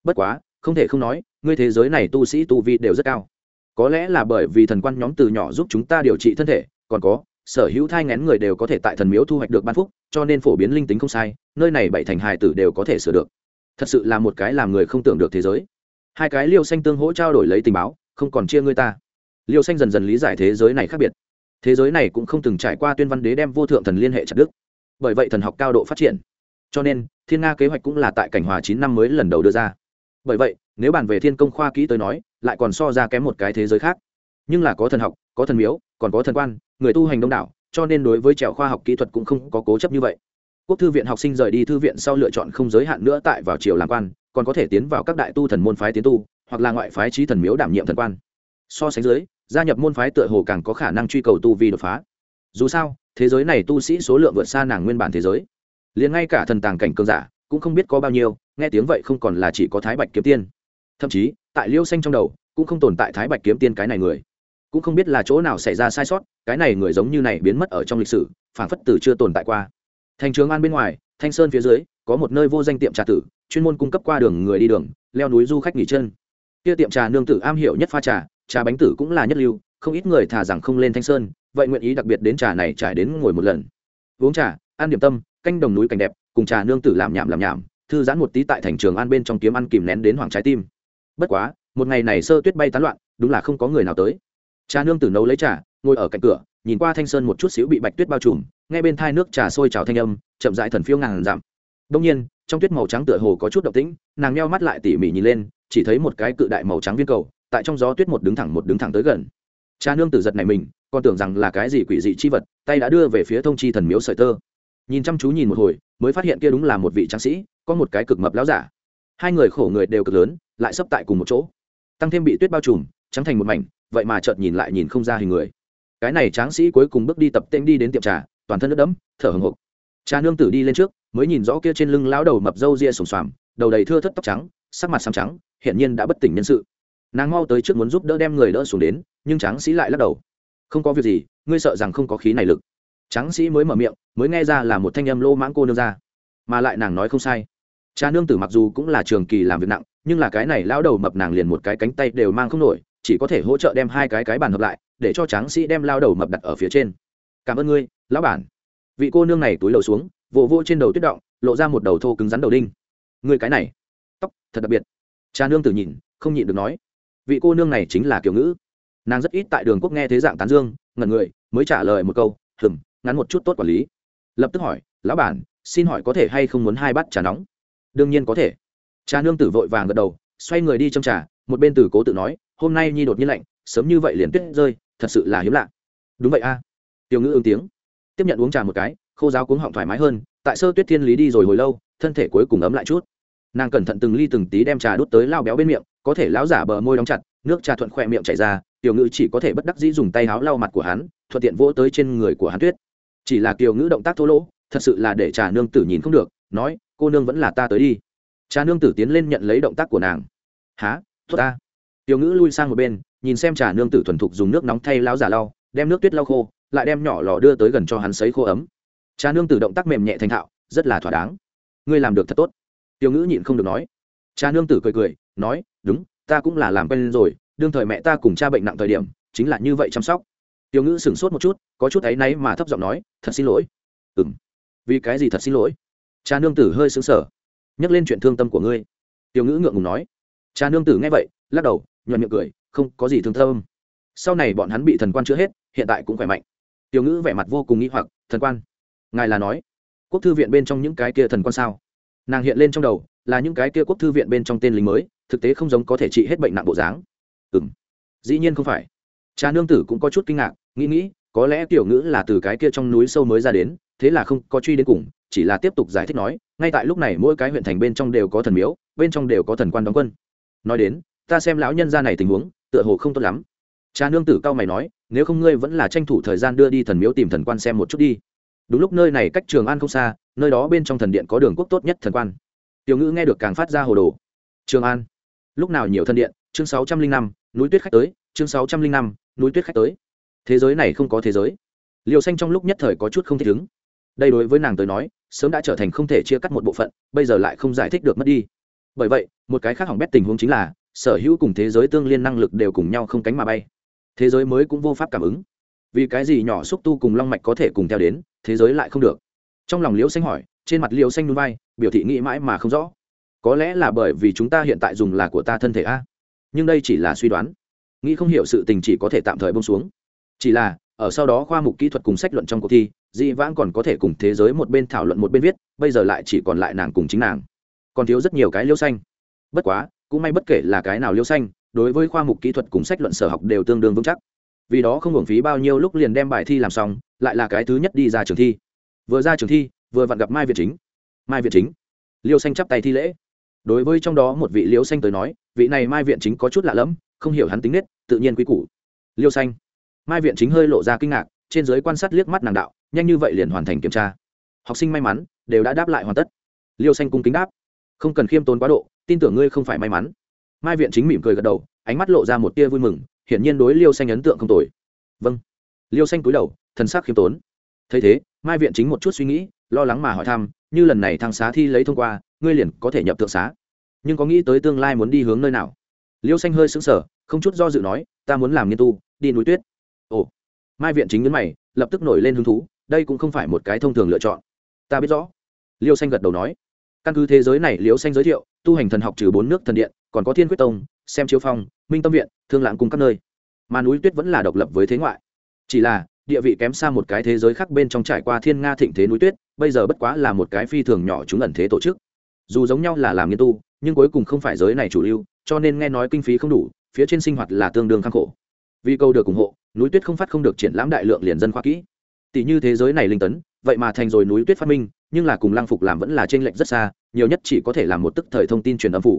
A: Bất quá, không thể không nói, ngươi thế giới này tu sĩ tu vi đều rất cao. Có lẽ là bởi vì thần quan nhóm từ nhỏ giúp chúng ta điều trị thân thể, còn có, sở hữu thai ngén người đều có thể tại thần miếu thu hoạch được ban phúc, cho nên phổ biến linh tính không sai, nơi này bảy thành hài tử đều có thể sửa được. Thật sự là một cái làm người không tưởng được thế giới. Hai cái liêu xanh tương hỗ trao đổi lấy tình báo, không còn chia ngươi ta liêu xanh dần dần lý giải thế giới này khác biệt. Thế giới này cũng không từng trải qua tuyên văn đế đem vô thượng thần liên hệ chặt đức bởi vậy thần học cao độ phát triển. Cho nên, thiên nga kế hoạch cũng là tại cảnh hòa chín năm mới lần đầu đưa ra. Bởi vậy, nếu bàn về thiên công khoa kỹ tới nói, lại còn so ra kém một cái thế giới khác. Nhưng là có thần học, có thần miếu, còn có thần quan, người tu hành đông đảo, cho nên đối với trèo khoa học kỹ thuật cũng không có cố chấp như vậy. Quốc thư viện học sinh rời đi thư viện sau lựa chọn không giới hạn nữa tại vào triều làm quan, còn có thể tiến vào các đại tu thần môn phái tiến tu, hoặc là ngoại phái trí thần miếu đảm nhiệm thần quan. So sánh dưới gia nhập môn phái tựa hồ càng có khả năng truy cầu tu vi đột phá. Dù sao, thế giới này tu sĩ số lượng vượt xa nàng nguyên bản thế giới. Liền ngay cả thần tàng cảnh cường giả cũng không biết có bao nhiêu, nghe tiếng vậy không còn là chỉ có thái bạch kiếm tiên. Thậm chí, tại liêu xanh trong đầu cũng không tồn tại thái bạch kiếm tiên cái này người. Cũng không biết là chỗ nào xảy ra sai sót, cái này người giống như này biến mất ở trong lịch sử, phản phất từ chưa tồn tại qua. Thành trường an bên ngoài, thanh sơn phía dưới, có một nơi vô danh tiệm trà tử, chuyên môn cung cấp qua đường người đi đường, leo núi du khách nghỉ chân. Kia tiệm trà nương tử am hiểu nhất pha trà trà bánh tử cũng là nhất lưu, không ít người thà rằng không lên thanh sơn, vậy nguyện ý đặc biệt đến trà này trải đến ngồi một lần. Uống trà, ăn điểm tâm, canh đồng núi cảnh đẹp, cùng trà nương tử làm nhảm làm nhảm, thư giãn một tí tại thành trường an bên trong kiếm ăn kìm nén đến hoàng trái tim. Bất quá, một ngày này sơ tuyết bay tán loạn, đúng là không có người nào tới. Trà nương tử nấu lấy trà, ngồi ở cạnh cửa, nhìn qua thanh sơn một chút xíu bị bạch tuyết bao trùm ngay bên thai nước trà sôi trào thanh âm, chậm dại thần phiêu ngàn giảm. đông nhiên, trong tuyết màu trắng tựa hồ có chút động tĩnh, nàng meo mắt lại tỉ mỉ nhìn lên, chỉ thấy một cái cự đại màu trắng viên cầu tại trong gió tuyết một đứng thẳng một đứng thẳng tới gần. Cha nương tử giật này mình, còn tưởng rằng là cái gì quỷ dị chi vật, tay đã đưa về phía thông chi thần miếu sợi tơ. Nhìn chăm chú nhìn một hồi, mới phát hiện kia đúng là một vị tráng sĩ, có một cái cực mập láo giả. Hai người khổ người đều cực lớn, lại sấp tại cùng một chỗ. Tăng thêm bị tuyết bao trùm, trắng thành một mảnh, vậy mà chợt nhìn lại nhìn không ra hình người. Cái này tráng sĩ cuối cùng bước đi tập tên đi đến tiệm trà, toàn thân nước đẫm, thở hồng hộc. Cha nương tử đi lên trước, mới nhìn rõ kia trên lưng lão đầu mập râu ria sùng xoàm, đầu đầy thưa thất tóc trắng, sắc mặt xám trắng hiện nhiên đã bất tỉnh nhân sự nàng mau tới trước muốn giúp đỡ đem người đỡ xuống đến, nhưng tráng sĩ lại lắc đầu. Không có việc gì, ngươi sợ rằng không có khí này lực. Tráng sĩ mới mở miệng, mới nghe ra là một thanh âm lô mãng cô nương ra. Mà lại nàng nói không sai. Cha nương tử mặc dù cũng là trường kỳ làm việc nặng, nhưng là cái này lão đầu mập nàng liền một cái cánh tay đều mang không nổi, chỉ có thể hỗ trợ đem hai cái cái bàn hợp lại, để cho tráng sĩ đem lao đầu mập đặt ở phía trên. Cảm ơn ngươi, lão bản. Vị cô nương này túi lầu xuống, vỗ vỗ trên đầu tuyết động, lộ ra một đầu thô cứng rắn đầu đinh. Ngươi cái này. Tóc, thật đặc biệt. Cha nương tử nhìn, không nhịn được nói vị cô nương này chính là kiểu ngữ. Nàng rất ít tại đường quốc nghe thế dạng tán dương, ngẩn người, mới trả lời một câu, hừm, ngắn một chút tốt quản lý. Lập tức hỏi, lão bản, xin hỏi có thể hay không muốn hai bát trà nóng? Đương nhiên có thể. Cha nương tử vội vàng gật đầu, xoay người đi trong trà, một bên tử cố tự nói, hôm nay nhi đột nhiên lạnh, sớm như vậy liền tuyết rơi, thật sự là hiếm lạ. Đúng vậy a. Tiểu ngữ ứng tiếng. Tiếp nhận uống trà một cái, khô giáo cuống họng thoải mái hơn, tại sơ tuyết thiên lý đi rồi hồi lâu, thân thể cuối cùng ấm lại chút nàng cẩn thận từng ly từng tí đem trà đút tới lao béo bên miệng, có thể lão giả bờ môi đóng chặt, nước trà thuận khỏe miệng chảy ra, tiểu ngữ chỉ có thể bất đắc dĩ dùng tay háo lau mặt của hắn, thuận tiện vỗ tới trên người của hắn tuyết. Chỉ là kiều ngữ động tác thô lỗ, thật sự là để trà nương tử nhìn không được, nói, cô nương vẫn là ta tới đi. Trà nương tử tiến lên nhận lấy động tác của nàng. Há thua ta. Tiểu ngữ lui sang một bên, nhìn xem trà nương tử thuần thục dùng nước nóng thay lão giả lau, đem nước tuyết lau khô, lại đem nhỏ lò đưa tới gần cho hắn sấy khô ấm. Trà nương tử động tác mềm nhẹ thành thạo, rất là thỏa đáng. Ngươi làm được thật tốt tiểu ngữ nhịn không được nói. Cha nương tử cười cười, nói, đúng, ta cũng là làm quen rồi, đương thời mẹ ta cùng cha bệnh nặng thời điểm, chính là như vậy chăm sóc. Tiểu ngữ sửng sốt một chút, có chút áy náy mà thấp giọng nói, thật xin lỗi. Ừ m vì cái gì thật xin lỗi? Cha nương tử hơi xứng sở nhắc lên chuyện thương tâm của ngươi. Tiểu ngữ ngượng ngùng nói. Cha nương tử nghe vậy, lắc đầu, nhuận miệng cười, không có gì thương tâm. Sau này bọn hắn bị thần quan chữa hết, hiện tại cũng khỏe mạnh. Tiểu ngữ vẻ mặt vô cùng nghĩ hoặc, thần quan? Ngài là nói, quốc thư viện bên trong những cái kia thần quan sao? Nàng hiện lên trong đầu là những cái kia quốc thư viện bên trong tên lính mới, thực tế không giống có thể trị hết bệnh nặng bộ dáng. Ừ m dĩ nhiên không phải. Cha nương tử cũng có chút kinh ngạc, nghĩ nghĩ, có lẽ tiểu ngữ là từ cái kia trong núi sâu mới ra đến, thế là không có truy đến cùng, chỉ là tiếp tục giải thích nói, ngay tại lúc này mỗi cái huyện thành bên trong đều có thần miếu, bên trong đều có thần quan đóng quân. Nói đến, ta xem lão nhân gia này tình huống, tựa hồ không tốt lắm. Cha nương tử cao mày nói, nếu không ngươi vẫn là tranh thủ thời gian đưa đi thần miếu tìm thần quan xem một chút đi đúng lúc nơi này cách trường an không xa, nơi đó bên trong thần điện có đường quốc tốt nhất thần quan. Tiểu ngữ nghe được càng phát ra hồ đồ. Trường an. Lúc nào nhiều thần điện? Chương sáu trăm linh năm, núi tuyết khách tới, chương sáu trăm linh năm, núi tuyết khách tới. Thế giới này không có thế giới. Liều xanh trong lúc nhất thời có chút không thích ứng. Đây đối với nàng tới nói, sớm đã trở thành không thể chia cắt một bộ phận, bây giờ lại không giải thích được mất đi. Bởi vậy, một cái khác hỏng bét tình huống chính là, sở hữu cùng thế giới tương liên năng lực đều cùng nhau không cánh mà bay. Thế giới mới cũng vô pháp cảm ứng vì cái gì nhỏ xúc tu cùng long mạch có thể cùng theo đến, thế giới lại không được. Trong lòng liễu xanh hỏi, trên mặt liễu xanh núi vai, biểu thị nghĩ mãi mà không rõ. Có lẽ là bởi vì chúng ta hiện tại dùng là của ta thân thể a. Nhưng đây chỉ là suy đoán. Nghĩ không hiểu sự tình chỉ có thể tạm thời bông xuống. Chỉ là, ở sau đó khoa mục kỹ thuật cùng sách luận trong cuộc thi dị vãng còn có thể cùng thế giới một bên thảo luận một bên viết, bây giờ lại chỉ còn lại nàng cùng chính nàng. Còn thiếu rất nhiều cái liêu xanh. Bất quá, cũng may bất kể là cái nào liêu xanh, đối với khoa mục kỹ thuật cùng sách luận sở học đều tương đương vững chắc vì đó không hưởng phí bao nhiêu lúc liền đem bài thi làm xong, lại là cái thứ nhất đi ra trường thi. Vừa ra trường thi, vừa vặn gặp mai việt chính. Mai việt chính. Liêu xanh chắp tay thi lễ. Đối với trong đó một vị liêu xanh tới nói, vị này mai viện chính có chút lạ lẫm, không hiểu hắn tính nết, tự nhiên quý củ. Liêu xanh. Mai viện chính hơi lộ ra kinh ngạc, trên giới quan sát liếc mắt nàng đạo, nhanh như vậy liền hoàn thành kiểm tra. Học sinh may mắn, đều đã đáp lại hoàn tất. Liêu xanh cung kính đáp. Không cần khiêm tốn quá độ, tin tưởng ngươi không phải may mắn. Mai viện chính mỉm cười gật đầu, ánh mắt lộ ra một tia vui mừng hiển nhiên đối liêu xanh ấn tượng không tồi. Vâng. Liêu xanh cúi đầu, thần sắc khiêm tốn. Thấy thế, mai viện chính một chút suy nghĩ, lo lắng mà hỏi thăm, như lần này thăng xá thi lấy thông qua, ngươi liền có thể nhập thượng xá. Nhưng có nghĩ tới tương lai muốn đi hướng nơi nào? Liêu xanh hơi sững sờ, không chút do dự nói, ta muốn làm nghiên tu, đi núi tuyết. Ồ. Mai viện chính nhấn mày, lập tức nổi lên hứng thú, đây cũng không phải một cái thông thường lựa chọn. Ta biết rõ. Liêu xanh gật đầu nói. Căn cứ thế giới này, liêu xanh giới thiệu, tu hành thần học trừ bốn nước thần điện, còn có thiên quyết tông xem chiếu phong, minh tâm viện, thương lãng cùng các nơi. Mà núi tuyết vẫn là độc lập với thế ngoại. Chỉ là, địa vị kém xa một cái thế giới khác bên trong trải qua thiên nga thịnh thế núi tuyết, bây giờ bất quá là một cái phi thường nhỏ chúng ẩn thế tổ chức. Dù giống nhau là làm nghiên tu, nhưng cuối cùng không phải giới này chủ lưu, cho nên nghe nói kinh phí không đủ, phía trên sinh hoạt là tương đương khang khổ. Vì câu được ủng hộ, núi tuyết không phát không được triển lãm đại lượng liền dân khoa kỹ. Tỷ như thế giới này linh tấn, vậy mà thành rồi núi tuyết phát minh, nhưng là cùng lang phục làm vẫn là t r ê n lệch rất xa, nhiều nhất chỉ có thể làm một tức thời thông tin truyền âm phủ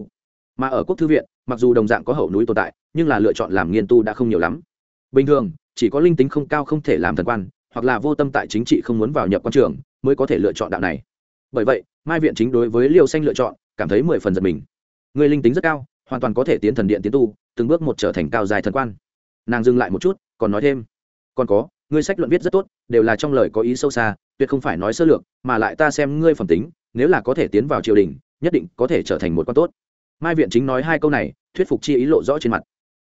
A: mà ở quốc thư viện, mặc dù đồng dạng có hậu núi tồn tại, nhưng là lựa chọn làm nghiên tu đã không nhiều lắm. Bình thường, chỉ có linh tính không cao không thể làm thần quan, hoặc là vô tâm tại chính trị không muốn vào nhập quan trường, mới có thể lựa chọn đạo này. Bởi vậy, mai viện chính đối với liêu xanh lựa chọn, cảm thấy mười phần giật mình. Người linh tính rất cao, hoàn toàn có thể tiến thần điện tiến tu, từng bước một trở thành cao dài thần quan. Nàng dừng lại một chút, còn nói thêm. Còn có, ngươi sách luận viết rất tốt, đều là trong lời có ý sâu xa, tuyệt không phải nói sơ lược, mà lại ta xem ngươi phẩm tính, nếu là có thể tiến vào triều đình, nhất định có thể trở thành một quan tốt mai viện chính nói hai câu này, thuyết phục chi ý lộ rõ trên mặt.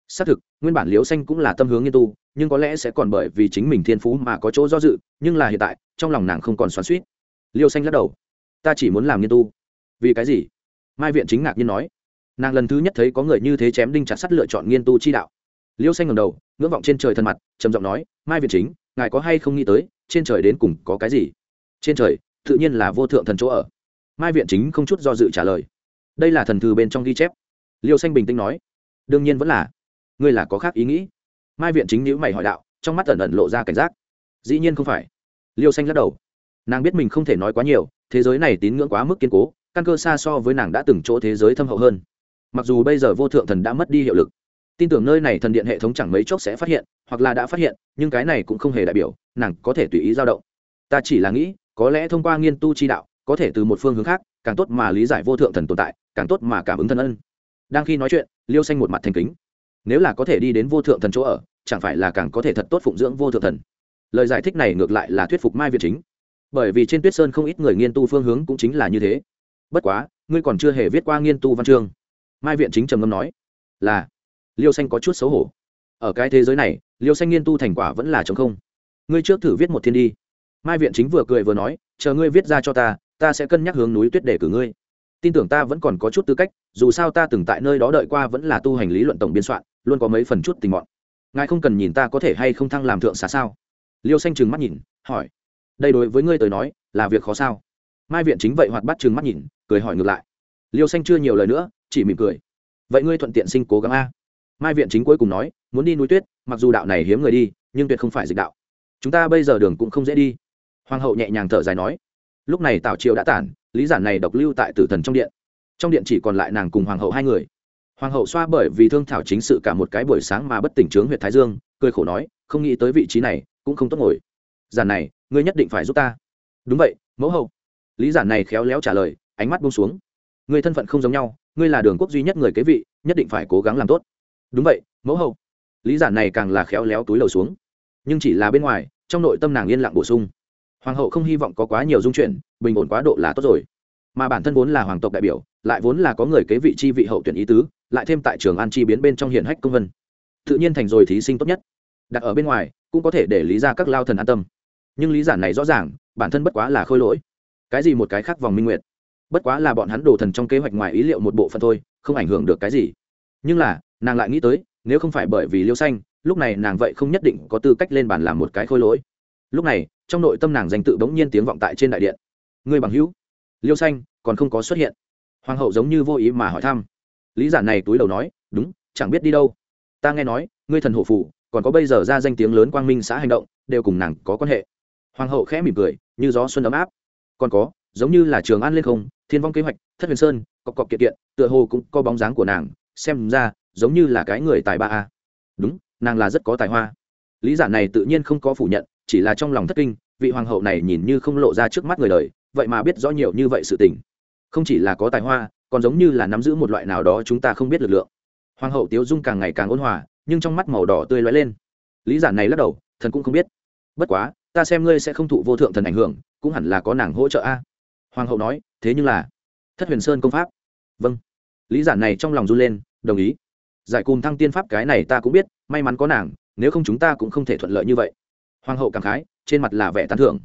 A: Xác thực, nguyên bản liếu xanh cũng là tâm hướng nghiên tu, nhưng có lẽ sẽ còn bởi vì chính mình thiên phú mà có chỗ do dự, nhưng là hiện tại, trong lòng nàng không còn xoắn suýt liêu xanh lắc đầu. Ta chỉ muốn làm nghiên tu. Vì cái gì? Mai viện chính ngạc nhiên nói. Nàng lần thứ nhất thấy có người như thế chém đinh chặt sắt lựa chọn nghiên tu chi đạo. Liêu xanh ngầm đầu, ngưỡng vọng trên trời thân mặt, trầm giọng nói, mai viện chính, ngài có hay không nghĩ tới, trên trời đến cùng có cái gì? Trên trời, tự nhiên là vô thượng thần chỗ ở. Mai viện chính không chút do dự trả lời đây là thần thư bên trong ghi chép. Liêu xanh bình tĩnh nói, đương nhiên vẫn là. Ngươi là có khác ý nghĩ. Mai viện chính nhữ mày hỏi đạo, trong mắt ẩn ẩn lộ ra cảnh giác. Dĩ nhiên không phải. Liêu xanh lắc đầu. Nàng biết mình không thể nói quá nhiều, thế giới này tín ngưỡng quá mức kiên cố, căn cơ xa so với nàng đã từng chỗ thế giới thâm hậu hơn. Mặc dù bây giờ vô thượng thần đã mất đi hiệu lực, tin tưởng nơi này thần điện hệ thống chẳng mấy chốc sẽ phát hiện, hoặc là đã phát hiện, nhưng cái này cũng không hề đại biểu, nàng có thể tùy ý dao động. Ta chỉ là nghĩ, có lẽ thông qua nghiên tu chi đạo, có thể từ một phương hướng khác, càng tốt mà lý giải vô thượng thần tồn tại càng tốt mà cảm ứng thân ân. Đang khi nói chuyện, liêu xanh một mặt thành kính. Nếu là có thể đi đến vô thượng thần chỗ ở, chẳng phải là càng có thể thật tốt phụng dưỡng vô thượng thần. Lời giải thích này ngược lại là thuyết phục mai việt chính. Bởi vì trên tuyết sơn không ít người nghiên tu phương hướng cũng chính là như thế. Bất quá, ngươi còn chưa hề viết qua nghiên tu văn chương. Mai viện chính trầm ngâm nói, là. Liêu xanh có chút xấu hổ. Ở cái thế giới này, liêu xanh nghiên tu thành quả vẫn là chống không. Ngươi trước thử viết một thiên đi. Mai viện chính vừa cười vừa nói, chờ ngươi viết ra cho ta ta sẽ cân nhắc hướng núi tuyết để cử ngươi tin tưởng ta vẫn còn có chút tư cách, dù sao ta từng tại nơi đó đợi qua vẫn là tu hành lý luận tổng biên soạn, luôn có mấy phần chút tình mọn. Ngài không cần nhìn ta có thể hay không thăng làm thượng xá sao? Liêu xanh trừng mắt nhìn, hỏi. Đây đối với ngươi tới nói, là việc khó sao? Mai viện chính vậy hoạt bắt trừng mắt nhìn, cười hỏi ngược lại. Liêu xanh chưa nhiều lời nữa, chỉ mỉm cười. Vậy ngươi thuận tiện sinh cố gắng a. Mai viện chính cuối cùng nói, muốn đi núi tuyết, mặc dù đạo này hiếm người đi, nhưng tuyệt không phải dịch đạo. Chúng ta bây giờ đường cũng không dễ đi. Hoàng hậu nhẹ nhàng thở dài nói. Lúc này tảo triều đã tản lý giản này độc lưu tại tử thần trong điện. Trong điện chỉ còn lại nàng cùng hoàng hậu hai người. Hoàng hậu xoa bởi vì thương thảo chính sự cả một cái buổi sáng mà bất tỉnh trướng huyện thái dương, cười khổ nói, không nghĩ tới vị trí này, cũng không tốt ngồi. Giản này, ngươi nhất định phải giúp ta. Đúng vậy, mẫu hậu. Lý giản này khéo léo trả lời, ánh mắt buông xuống. Ngươi thân phận không giống nhau, ngươi là đường quốc duy nhất người kế vị, nhất định phải cố gắng làm tốt. Đúng vậy, mẫu hậu. Lý giản này càng là khéo léo túi lầu xuống. Nhưng chỉ là bên ngoài, trong nội tâm nàng yên lặng bổ sung hoàng hậu không hy vọng có quá nhiều dung chuyển, bình ổn quá độ là tốt rồi. Mà bản thân vốn là hoàng tộc đại biểu, lại vốn là có người kế vị chi vị hậu tuyển ý tứ, lại thêm tại trường an chi biến bên trong hiển hách công vân. Tự nhiên thành rồi thí sinh tốt nhất. Đặt ở bên ngoài, cũng có thể để lý ra các lao thần an tâm. Nhưng lý giản này rõ ràng, bản thân bất quá là khôi lỗi. Cái gì một cái khác vòng minh nguyệt? Bất quá là bọn hắn đồ thần trong kế hoạch ngoài ý liệu một bộ phận thôi, không ảnh hưởng được cái gì. Nhưng là, nàng lại nghĩ tới, nếu không phải bởi vì liêu xanh, lúc này nàng vậy không nhất định có tư cách lên bàn làm một cái khôi lỗi. Lúc này trong nội tâm nàng danh tự bỗng nhiên tiếng vọng tại trên đại điện. Người bằng hữu, liêu xanh, còn không có xuất hiện. Hoàng hậu giống như vô ý mà hỏi thăm. Lý giản này túi đầu nói, đúng, chẳng biết đi đâu. Ta nghe nói, ngươi thần hộ phụ còn có bây giờ ra danh tiếng lớn quang minh xã hành động, đều cùng nàng có quan hệ. Hoàng hậu khẽ mỉm cười, như gió xuân ấm áp. Còn có, giống như là trường an lên không, thiên vong kế hoạch, thất huyền sơn, cọc cọc kiện kiện, tựa hồ cũng có bóng dáng của nàng, xem ra, giống như là cái người tài ba a. Đúng, nàng là rất có tài hoa. Lý giả này tự nhiên không có phủ nhận chỉ là trong lòng thất kinh, vị hoàng hậu này nhìn như không lộ ra trước mắt người đời, vậy mà biết rõ nhiều như vậy sự tình. Không chỉ là có tài hoa, còn giống như là nắm giữ một loại nào đó chúng ta không biết lực lượng. Hoàng hậu tiếu dung càng ngày càng ôn hòa, nhưng trong mắt màu đỏ tươi lóe lên. Lý giản này lắc đầu, thần cũng không biết. Bất quá, ta xem ngươi sẽ không thụ vô thượng thần ảnh hưởng, cũng hẳn là có nàng hỗ trợ a. Hoàng hậu nói, thế nhưng là, thất huyền sơn công pháp. Vâng. Lý giản này trong lòng run lên, đồng ý. Giải cùng thăng tiên pháp cái này ta cũng biết, may mắn có nàng, nếu không chúng ta cũng không thể thuận lợi như vậy hoàng hậu cảm khái, trên mặt là vẻ tán thưởng.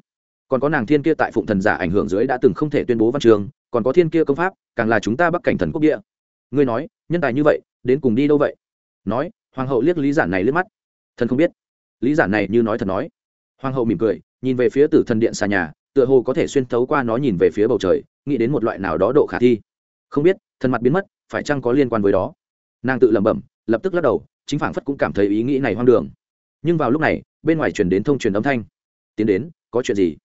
A: Còn có nàng thiên kia tại phụng thần giả ảnh hưởng dưới đã từng không thể tuyên bố văn trường, còn có thiên kia công pháp, càng là chúng ta bắc cảnh thần quốc địa. Ngươi nói, nhân tài như vậy, đến cùng đi đâu vậy? Nói, hoàng hậu liếc lý giản này liếc mắt. Thần không biết. Lý giản này như nói thật nói. Hoàng hậu mỉm cười, nhìn về phía tử thần điện xà nhà, tựa hồ có thể xuyên thấu qua nó nhìn về phía bầu trời, nghĩ đến một loại nào đó độ khả thi. Không biết, thần mặt biến mất, phải chăng có liên quan với đó? Nàng tự lẩm bẩm, lập tức lắc đầu, chính phảng phất cũng cảm thấy ý nghĩ này hoang đường. Nhưng vào lúc này bên ngoài chuyển đến thông truyền âm thanh. Tiến đến, có chuyện gì?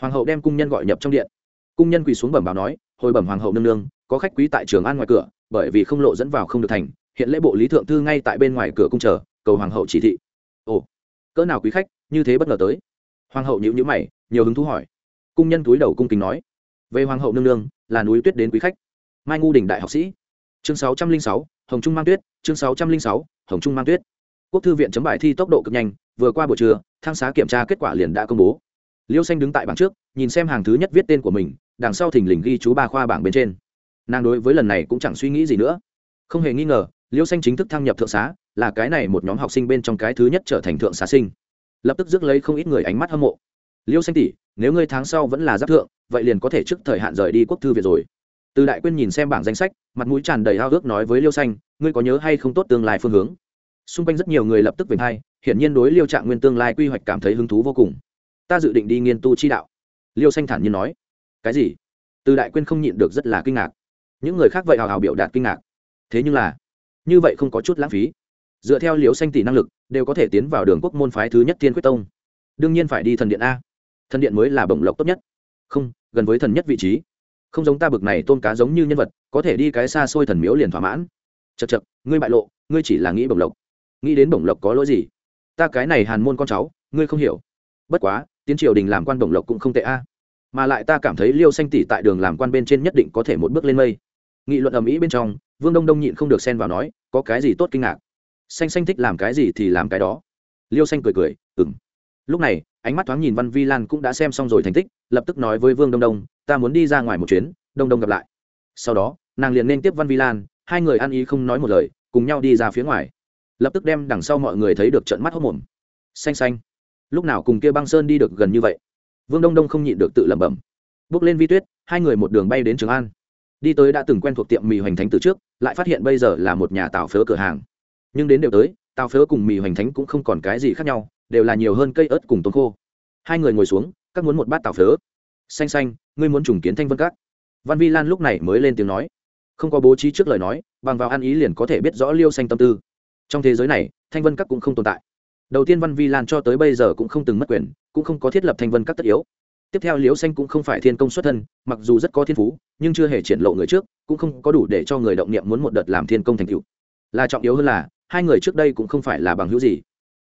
A: Hoàng hậu đem cung nhân gọi nhập trong điện. Cung nhân quỳ xuống bẩm báo nói, hồi bẩm hoàng hậu nương nương, có khách quý tại trường an ngoài cửa, bởi vì không lộ dẫn vào không được thành, hiện lễ bộ lý thượng thư ngay tại bên ngoài cửa cung chờ, cầu hoàng hậu chỉ thị. Ồ, cỡ nào quý khách, như thế bất ngờ tới. Hoàng hậu nhữ nhữ mày, nhiều hứng thú hỏi. Cung nhân túi đầu cung kính nói, về hoàng hậu nương nương, là núi tuyết đến quý khách. Mai ngu đình đại học sĩ. Chương sáu trăm linh sáu, hồng trung mang tuyết, chương sáu trăm linh sáu, hồng trung mang tuyết quốc thư viện chấm bài thi tốc độ cực nhanh, vừa qua buổi trưa, thang xá kiểm tra kết quả liền đã công bố. Liêu xanh đứng tại bảng trước, nhìn xem hàng thứ nhất viết tên của mình, đằng sau thình lình ghi chú ba khoa bảng bên trên. Nàng đối với lần này cũng chẳng suy nghĩ gì nữa. Không hề nghi ngờ, liêu xanh chính thức thăng nhập thượng xá, là cái này một nhóm học sinh bên trong cái thứ nhất trở thành thượng xá sinh. Lập tức rước lấy không ít người ánh mắt hâm mộ. Liêu xanh tỷ, nếu ngươi tháng sau vẫn là giáp thượng, vậy liền có thể trước thời hạn rời đi quốc thư viện rồi. Từ đại quyên nhìn xem bảng danh sách, mặt mũi tràn đầy hao ước nói với liêu xanh, ngươi có nhớ hay không tốt tương lai phương hướng? Xung quanh rất nhiều người lập tức về hai, hiển nhiên đối liêu trạng nguyên tương lai quy hoạch cảm thấy hứng thú vô cùng. Ta dự định đi nghiên tu chi đạo. Liêu xanh thản nhiên nói. Cái gì? Từ đại quyên không nhịn được rất là kinh ngạc. Những người khác vậy hào hào biểu đạt kinh ngạc. Thế nhưng là, như vậy không có chút lãng phí. Dựa theo liêu xanh tỷ năng lực, đều có thể tiến vào đường quốc môn phái thứ nhất tiên quyết tông. Đương nhiên phải đi thần điện a. Thần điện mới là bổng lộc tốt nhất. Không, gần với thần nhất vị trí. Không giống ta bực này tôn cá giống như nhân vật, có thể đi cái xa xôi thần miếu liền thỏa mãn. Chật chật ngươi bại lộ, ngươi chỉ là nghĩ bổng lộc nghĩ đến bổng lộc có lỗi gì? Ta cái này hàn môn con cháu, ngươi không hiểu. Bất quá, tiến triều đình làm quan bổng lộc cũng không tệ a. Mà lại ta cảm thấy liêu xanh tỷ tại đường làm quan bên trên nhất định có thể một bước lên mây. Nghị luận ầm ĩ bên trong, vương đông đông nhịn không được xen vào nói, có cái gì tốt kinh ngạc? Xanh xanh thích làm cái gì thì làm cái đó. Liêu xanh cười cười ừng lúc này, ánh mắt thoáng nhìn văn vi lan cũng đã xem xong rồi thành tích, lập tức nói với vương đông đông, ta muốn đi ra ngoài một chuyến, đông đông gặp lại. Sau đó, nàng liền nên tiếp văn vi lan, hai người ăn ý không nói một lời, cùng nhau đi ra phía ngoài lập tức đem đằng sau mọi người thấy được trận mắt hốc mồm. Xanh xanh. Lúc nào cùng kia băng sơn đi được gần như vậy? Vương đông đông không nhịn được tự lẩm bẩm. Bước lên vi tuyết, hai người một đường bay đến trường an. Đi tới đã từng quen thuộc tiệm mì hoành thánh từ trước, lại phát hiện bây giờ là một nhà tàu phớ cửa hàng. Nhưng đến đều tới, tàu phớ cùng mì hoành thánh cũng không còn cái gì khác nhau, đều là nhiều hơn cây ớt cùng tôm khô. Hai người ngồi xuống, các muốn một bát tàu phớ. Xanh xanh, ngươi muốn trùng kiến thanh vân các. Văn vi lan lúc này mới lên tiếng nói. Không có bố trí trước lời nói, bằng vào ăn ý liền có thể biết rõ liêu xanh tâm tư trong thế giới này, thanh vân các cũng không tồn tại. Đầu tiên văn vi lan cho tới bây giờ cũng không từng mất quyền, cũng không có thiết lập thanh vân các tất yếu. Tiếp theo liễu xanh cũng không phải thiên công xuất thân, mặc dù rất có thiên phú, nhưng chưa hề triển lộ người trước, cũng không có đủ để cho người động niệm muốn một đợt làm thiên công thành cựu là trọng yếu hơn là, hai người trước đây cũng không phải là bằng hữu gì.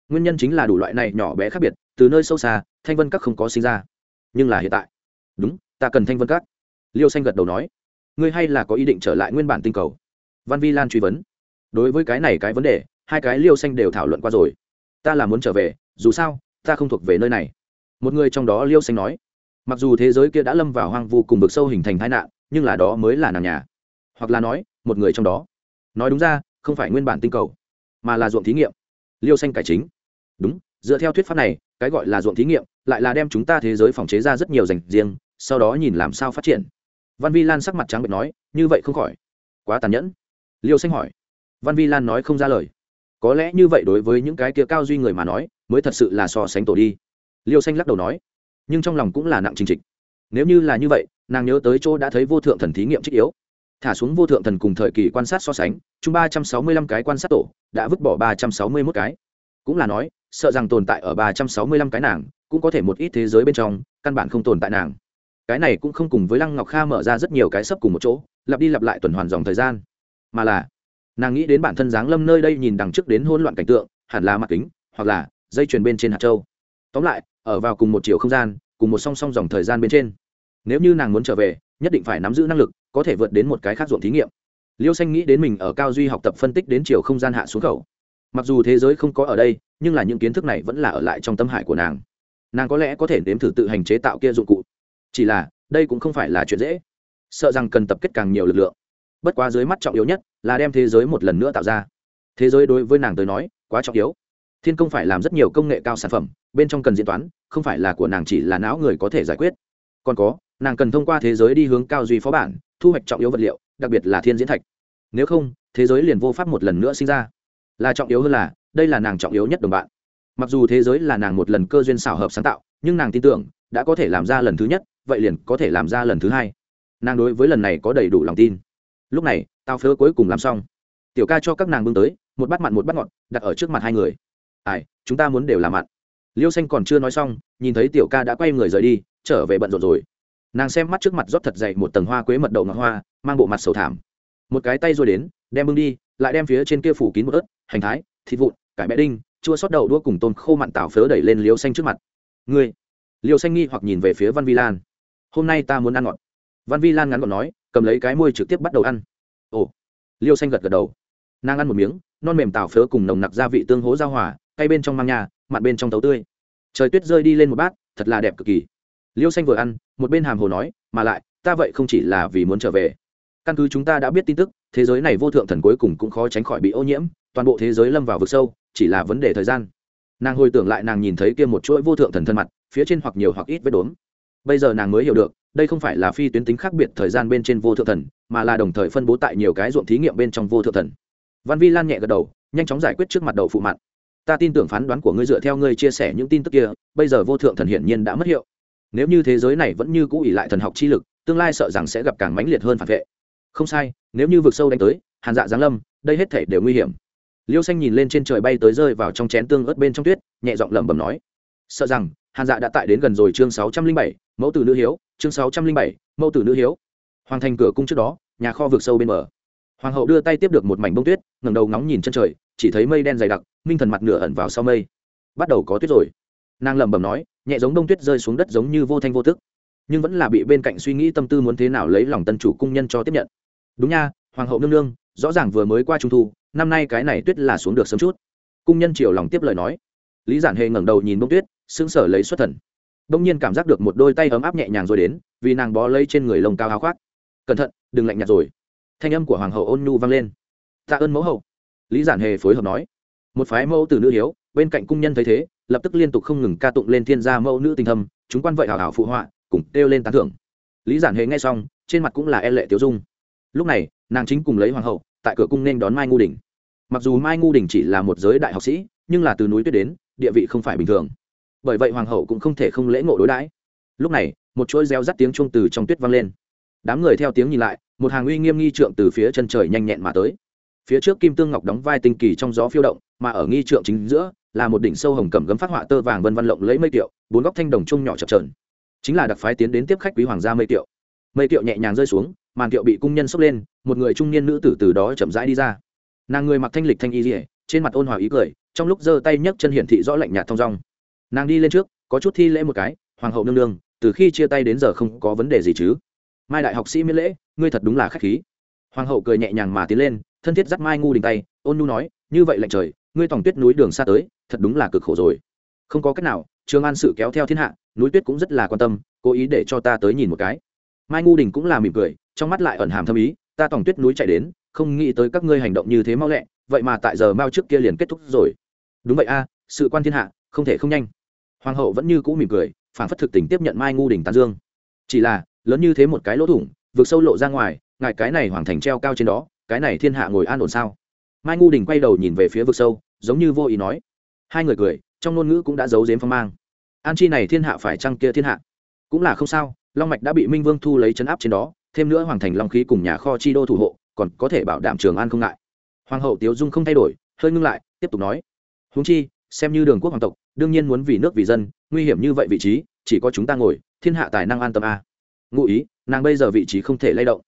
A: Nguyên nhân chính là đủ loại này nhỏ bé khác biệt, từ nơi sâu xa, thanh vân các không có sinh ra. Nhưng là hiện tại. Đúng, ta cần thanh vân các. Liêu xanh gật đầu nói. Ngươi hay là có ý định trở lại nguyên bản tinh cầu? Văn vi lan truy vấn. Đối với cái này cái vấn đề hai cái liêu xanh đều thảo luận qua rồi. Ta là muốn trở về, dù sao, ta không thuộc về nơi này. Một người trong đó liêu xanh nói, mặc dù thế giới kia đã lâm vào hoang vu cùng vực sâu hình thành tai nạn, nhưng là đó mới là nàng nhà. Hoặc là nói, một người trong đó. Nói đúng ra, không phải nguyên bản tinh cầu, mà là ruộng thí nghiệm. Liêu xanh cải chính. Đúng, dựa theo thuyết pháp này, cái gọi là ruộng thí nghiệm lại là đem chúng ta thế giới phòng chế ra rất nhiều dành riêng, sau đó nhìn làm sao phát triển. Văn vi lan sắc mặt trắng bệnh nói, như vậy không khỏi. Quá tàn nhẫn. Liêu xanh hỏi. Văn vi lan nói không ra lời có lẽ như vậy đối với những cái kia cao duy người mà nói, mới thật sự là so sánh tổ đi. Liêu xanh lắc đầu nói, nhưng trong lòng cũng là nặng chính trịch. Nếu như là như vậy, nàng nhớ tới chỗ đã thấy vô thượng thần thí nghiệm trích yếu. Thả xuống vô thượng thần cùng thời kỳ quan sát so sánh, chung ba trăm sáu mươi lăm cái quan sát tổ, đã vứt bỏ ba trăm sáu mươi mốt cái. Cũng là nói, sợ rằng tồn tại ở ba trăm sáu mươi lăm cái nàng, cũng có thể một ít thế giới bên trong, căn bản không tồn tại nàng. Cái này cũng không cùng với lăng ngọc kha mở ra rất nhiều cái sấp cùng một chỗ, lặp đi lặp lại tuần hoàn dòng thời gian. Mà là nàng nghĩ đến bản thân giáng lâm nơi đây nhìn đằng trước đến hỗn loạn cảnh tượng, hẳn là mặt kính, hoặc là dây chuyền bên trên hạt châu. Tóm lại, ở vào cùng một chiều không gian, cùng một song song dòng thời gian bên trên. Nếu như nàng muốn trở về, nhất định phải nắm giữ năng lực, có thể vượt đến một cái khác ruộng thí nghiệm. Liêu xanh nghĩ đến mình ở cao duy học tập phân tích đến chiều không gian hạ xuống khẩu. Mặc dù thế giới không có ở đây, nhưng là những kiến thức này vẫn là ở lại trong tâm hải của nàng. Nàng có lẽ có thể nếm thử tự hành chế tạo kia dụng cụ. Chỉ là, đây cũng không phải là chuyện dễ. Sợ rằng cần tập kết càng nhiều lực lượng bất quá dưới mắt trọng yếu nhất là đem thế giới một lần nữa tạo ra. Thế giới đối với nàng tới nói quá trọng yếu. Thiên công phải làm rất nhiều công nghệ cao sản phẩm, bên trong cần diễn toán, không phải là của nàng chỉ là não người có thể giải quyết. Còn có, nàng cần thông qua thế giới đi hướng cao duy phó bản, thu hoạch trọng yếu vật liệu, đặc biệt là thiên diễn thạch. Nếu không, thế giới liền vô pháp một lần nữa sinh ra. Là trọng yếu hơn là, đây là nàng trọng yếu nhất đồng bạn. Mặc dù thế giới là nàng một lần cơ duyên xảo hợp sáng tạo, nhưng nàng tin tưởng, đã có thể làm ra lần thứ nhất, vậy liền có thể làm ra lần thứ hai. Nàng đối với lần này có đầy đủ lòng tin lúc này, tao phớ cuối cùng làm xong. Tiểu ca cho các nàng bưng tới, một bát mặn, một bát ngọt, đặt ở trước mặt hai người. Ai, chúng ta muốn đều làm mặn. Liêu xanh còn chưa nói xong, nhìn thấy tiểu ca đã quay người rời đi, trở về bận rộn rồi. Nàng xem mắt trước mặt rót thật dậy một tầng hoa quế mật đậu ngọt hoa, mang bộ mặt sầu thảm. Một cái tay rồi đến, đem bưng đi, lại đem phía trên kia phủ kín một ớt, hành thái, thịt vụn, cải bẹ đinh, chua xót đầu đua cùng tôm khô mặn tảo phớ đẩy lên liêu xanh trước mặt. Ngươi? Liêu xanh nghi hoặc nhìn về phía văn vi lan. Hôm nay ta muốn ăn ngọt. Văn vi lan ngắn gọn nói cầm lấy cái môi trực tiếp bắt đầu ăn. Ồ, liêu xanh gật gật đầu. Nàng ăn một miếng, non mềm tảo phớ cùng nồng nặc gia vị tương hố giao hòa, cay bên trong mang nhà, mặn bên trong tấu tươi. Trời tuyết rơi đi lên một bát, thật là đẹp cực kỳ. Liêu xanh vừa ăn, một bên hàm hồ nói, mà lại, ta vậy không chỉ là vì muốn trở về. Căn cứ chúng ta đã biết tin tức, thế giới này vô thượng thần cuối cùng cũng khó tránh khỏi bị ô nhiễm, toàn bộ thế giới lâm vào vực sâu, chỉ là vấn đề thời gian. Nàng hồi tưởng lại nàng nhìn thấy kia một chuỗi vô thượng thần thân mặt, phía trên hoặc nhiều hoặc ít vết đốm. Bây giờ nàng mới hiểu được đây không phải là phi tuyến tính khác biệt thời gian bên trên vô thượng thần, mà là đồng thời phân bố tại nhiều cái ruộng thí nghiệm bên trong vô thượng thần. Văn vi lan nhẹ gật đầu, nhanh chóng giải quyết trước mặt đầu phụ mặn ta tin tưởng phán đoán của ngươi dựa theo ngươi chia sẻ những tin tức kia, bây giờ vô thượng thần hiển nhiên đã mất hiệu. Nếu như thế giới này vẫn như cũ ỉ lại thần học chi lực, tương lai sợ rằng sẽ gặp càng mãnh liệt hơn phản vệ. Không sai, nếu như vực sâu đánh tới, hàn dạ giáng lâm, đây hết thể đều nguy hiểm. Liêu xanh nhìn lên trên trời bay tới rơi vào trong chén tương ớt bên trong tuyết, nhẹ giọng lẩm bẩm nói, sợ rằng, hàn dạ đã tại đến gần rồi chương sáu trăm linh bảy mẫu tử nữ hiếu, chương sáu trăm linh bảy, mẫu tử nữ hiếu. Hoàng thành cửa cung trước đó, nhà kho vượt sâu bên mở hoàng hậu đưa tay tiếp được một mảnh bông tuyết, ngẩng đầu ngóng nhìn chân trời, chỉ thấy mây đen dày đặc, minh thần mặt nửa ẩn vào sau mây. Bắt đầu có tuyết rồi. Nàng lẩm bẩm nói, nhẹ giống đông tuyết rơi xuống đất giống như vô thanh vô tức. Nhưng vẫn là bị bên cạnh suy nghĩ tâm tư muốn thế nào lấy lòng tân chủ cung nhân cho tiếp nhận. Đúng nha, hoàng hậu nương nương, rõ ràng vừa mới qua trung thu, năm nay cái này tuyết là xuống được sớm chút. Cung nhân chiều lòng tiếp lời nói. Lý giản hề ngẩng đầu nhìn bông tuyết, sững sờ lấy xuất thần đông nhiên cảm giác được một đôi tay ấm áp nhẹ nhàng rồi đến, vì nàng bó lấy trên người lông cao háo khoác. Cẩn thận, đừng lạnh nhạt rồi. Thanh âm của hoàng hậu ôn nhu vang lên. Tạ ơn mẫu hậu. Lý giản hề phối hợp nói. Một phái mẫu từ nữ hiếu, bên cạnh cung nhân thấy thế, lập tức liên tục không ngừng ca tụng lên thiên gia mẫu nữ tình thâm, chúng quan vậy hào hào phụ họa, cùng kêu lên tán thưởng. Lý giản hề nghe xong, trên mặt cũng là e lệ tiêu dung. Lúc này, nàng chính cùng lấy hoàng hậu, tại cửa cung nên đón mai ngu đình. Mặc dù mai ngu đình chỉ là một giới đại học sĩ, nhưng là từ núi tuyết đến, địa vị không phải bình thường bởi vậy hoàng hậu cũng không thể không lễ ngộ đối đãi. Lúc này, một chuỗi reo rắt tiếng chuông từ trong tuyết vang lên. Đám người theo tiếng nhìn lại, một hàng uy nghiêm nghi trượng từ phía chân trời nhanh nhẹn mà tới. Phía trước kim tương ngọc đóng vai tinh kỳ trong gió phiêu động, mà ở nghi trượng chính giữa, là một đỉnh sâu hồng cẩm gấm phát họa tơ vàng vân văn lộng lấy mây tiệu bốn góc thanh đồng chung nhỏ chập trờn chính là đặc phái tiến đến tiếp khách quý hoàng gia mây tiệu mây tiệu nhẹ nhàng rơi xuống, màn tiệu bị cung nhân xốc lên, một người trung niên nữ tử từ đó chậm rãi đi ra. Nàng người mặc thanh lịch thanh y dỉa trên mặt ôn hòa ý cười, trong lúc giơ tay nhấc chân hiển thị rõ lạnh nhạt thong dong nàng đi lên trước, có chút thi lễ một cái, hoàng hậu nương nương, từ khi chia tay đến giờ không có vấn đề gì chứ? Mai đại học sĩ miễn lễ, ngươi thật đúng là khách khí. Hoàng hậu cười nhẹ nhàng mà tiến lên, thân thiết dắt mai ngu đình tay, ôn Nu nói, như vậy lạnh trời, ngươi tòng tuyết núi đường xa tới, thật đúng là cực khổ rồi. Không có cách nào trường an sự kéo theo thiên hạ, núi tuyết cũng rất là quan tâm, cố ý để cho ta tới nhìn một cái. Mai ngu đình cũng là mỉm cười, trong mắt lại ẩn hàm thâm ý, ta tòng tuyết núi chạy đến, không nghĩ tới các ngươi hành động như thế mau lẹ, vậy mà tại giờ mao trước kia liền kết thúc rồi. Đúng vậy a, sự quan thiên hạ, không thể không nhanh hoàng hậu vẫn như cũ mỉm cười phản phất thực tình tiếp nhận mai ngu đình tán dương. Chỉ là, lớn như thế một cái lỗ thủng, vượt sâu lộ ra ngoài, ngài cái này hoàng thành treo cao trên đó, cái này thiên hạ ngồi an ổn sao? Mai ngu đình quay đầu nhìn về phía vực sâu, giống như vô ý nói. Hai người cười, trong ngôn ngữ cũng đã giấu dếm phong mang. An chi này thiên hạ phải chăng kia thiên hạ? Cũng là không sao, long mạch đã bị minh vương thu lấy chấn áp trên đó, thêm nữa hoàng thành long khí cùng nhà kho chi đô thủ hộ, còn có thể bảo đảm trường an không ngại. Hoàng hậu tiếu dung không thay đổi, hơi ngưng lại, tiếp tục nói. Húng chi xem như đường quốc hoàng tộc, đương nhiên muốn vì nước vì dân, nguy hiểm như vậy vị trí, chỉ có chúng ta ngồi, thiên hạ tài năng an tâm a. Ngụ ý, nàng bây giờ vị trí không thể lay động.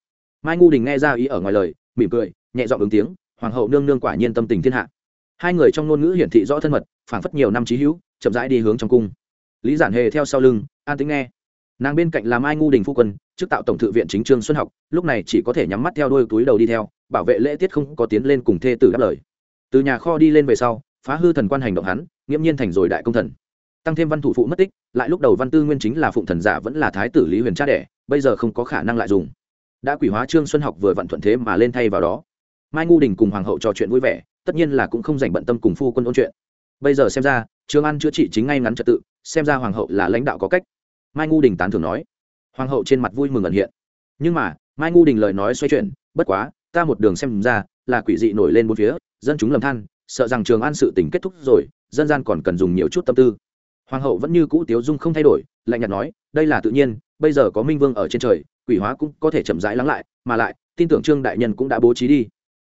A: Mai ngu đình nghe ra ý ở ngoài lời, mỉm cười, nhẹ dọn ứng tiếng, hoàng hậu nương nương quả nhiên tâm tình thiên hạ. Hai người trong ngôn ngữ hiển thị rõ thân mật, phảng phất nhiều năm trí hữu, chậm rãi đi hướng trong cung. Lý giản hề theo sau lưng, an tính nghe. Nàng bên cạnh là mai ngu đình phu quân trước tạo tổng thư viện chính trương xuân học, lúc này chỉ có thể nhắm mắt theo đôi túi đầu đi theo, bảo vệ lễ tiết không có tiến lên cùng thê tử đáp lời. Từ nhà kho đi lên về sau phá hư thần quan hành động hắn, nghiễm nhiên thành rồi đại công thần. Tăng thêm văn thủ phụ mất tích, lại lúc đầu văn tư nguyên chính là phụng thần giả vẫn là thái tử lý huyền cha đẻ, bây giờ không có khả năng lại dùng. Đã quỷ hóa trương xuân học vừa vặn thuận thế mà lên thay vào đó. Mai ngu đình cùng hoàng hậu trò chuyện vui vẻ, tất nhiên là cũng không dành bận tâm cùng phu quân ôn chuyện. Bây giờ xem ra, trương an chữa trị chính ngay ngắn trật tự, xem ra hoàng hậu là lãnh đạo có cách. Mai ngu đình tán thường nói. Hoàng hậu trên mặt vui mừng ẩn hiện. Nhưng mà, mai ngu đình lời nói xoay chuyển, bất quá, ta một đường xem ra, là quỷ dị nổi lên bốn phía, dân chúng lầm than sợ rằng trường an sự tình kết thúc rồi, dân gian còn cần dùng nhiều chút tâm tư. Hoàng hậu vẫn như cũ tiếu dung không thay đổi, lạnh nhạt nói, đây là tự nhiên, bây giờ có minh vương ở trên trời, quỷ hóa cũng có thể chậm rãi lắng lại, mà lại, tin tưởng trương đại nhân cũng đã bố trí đi.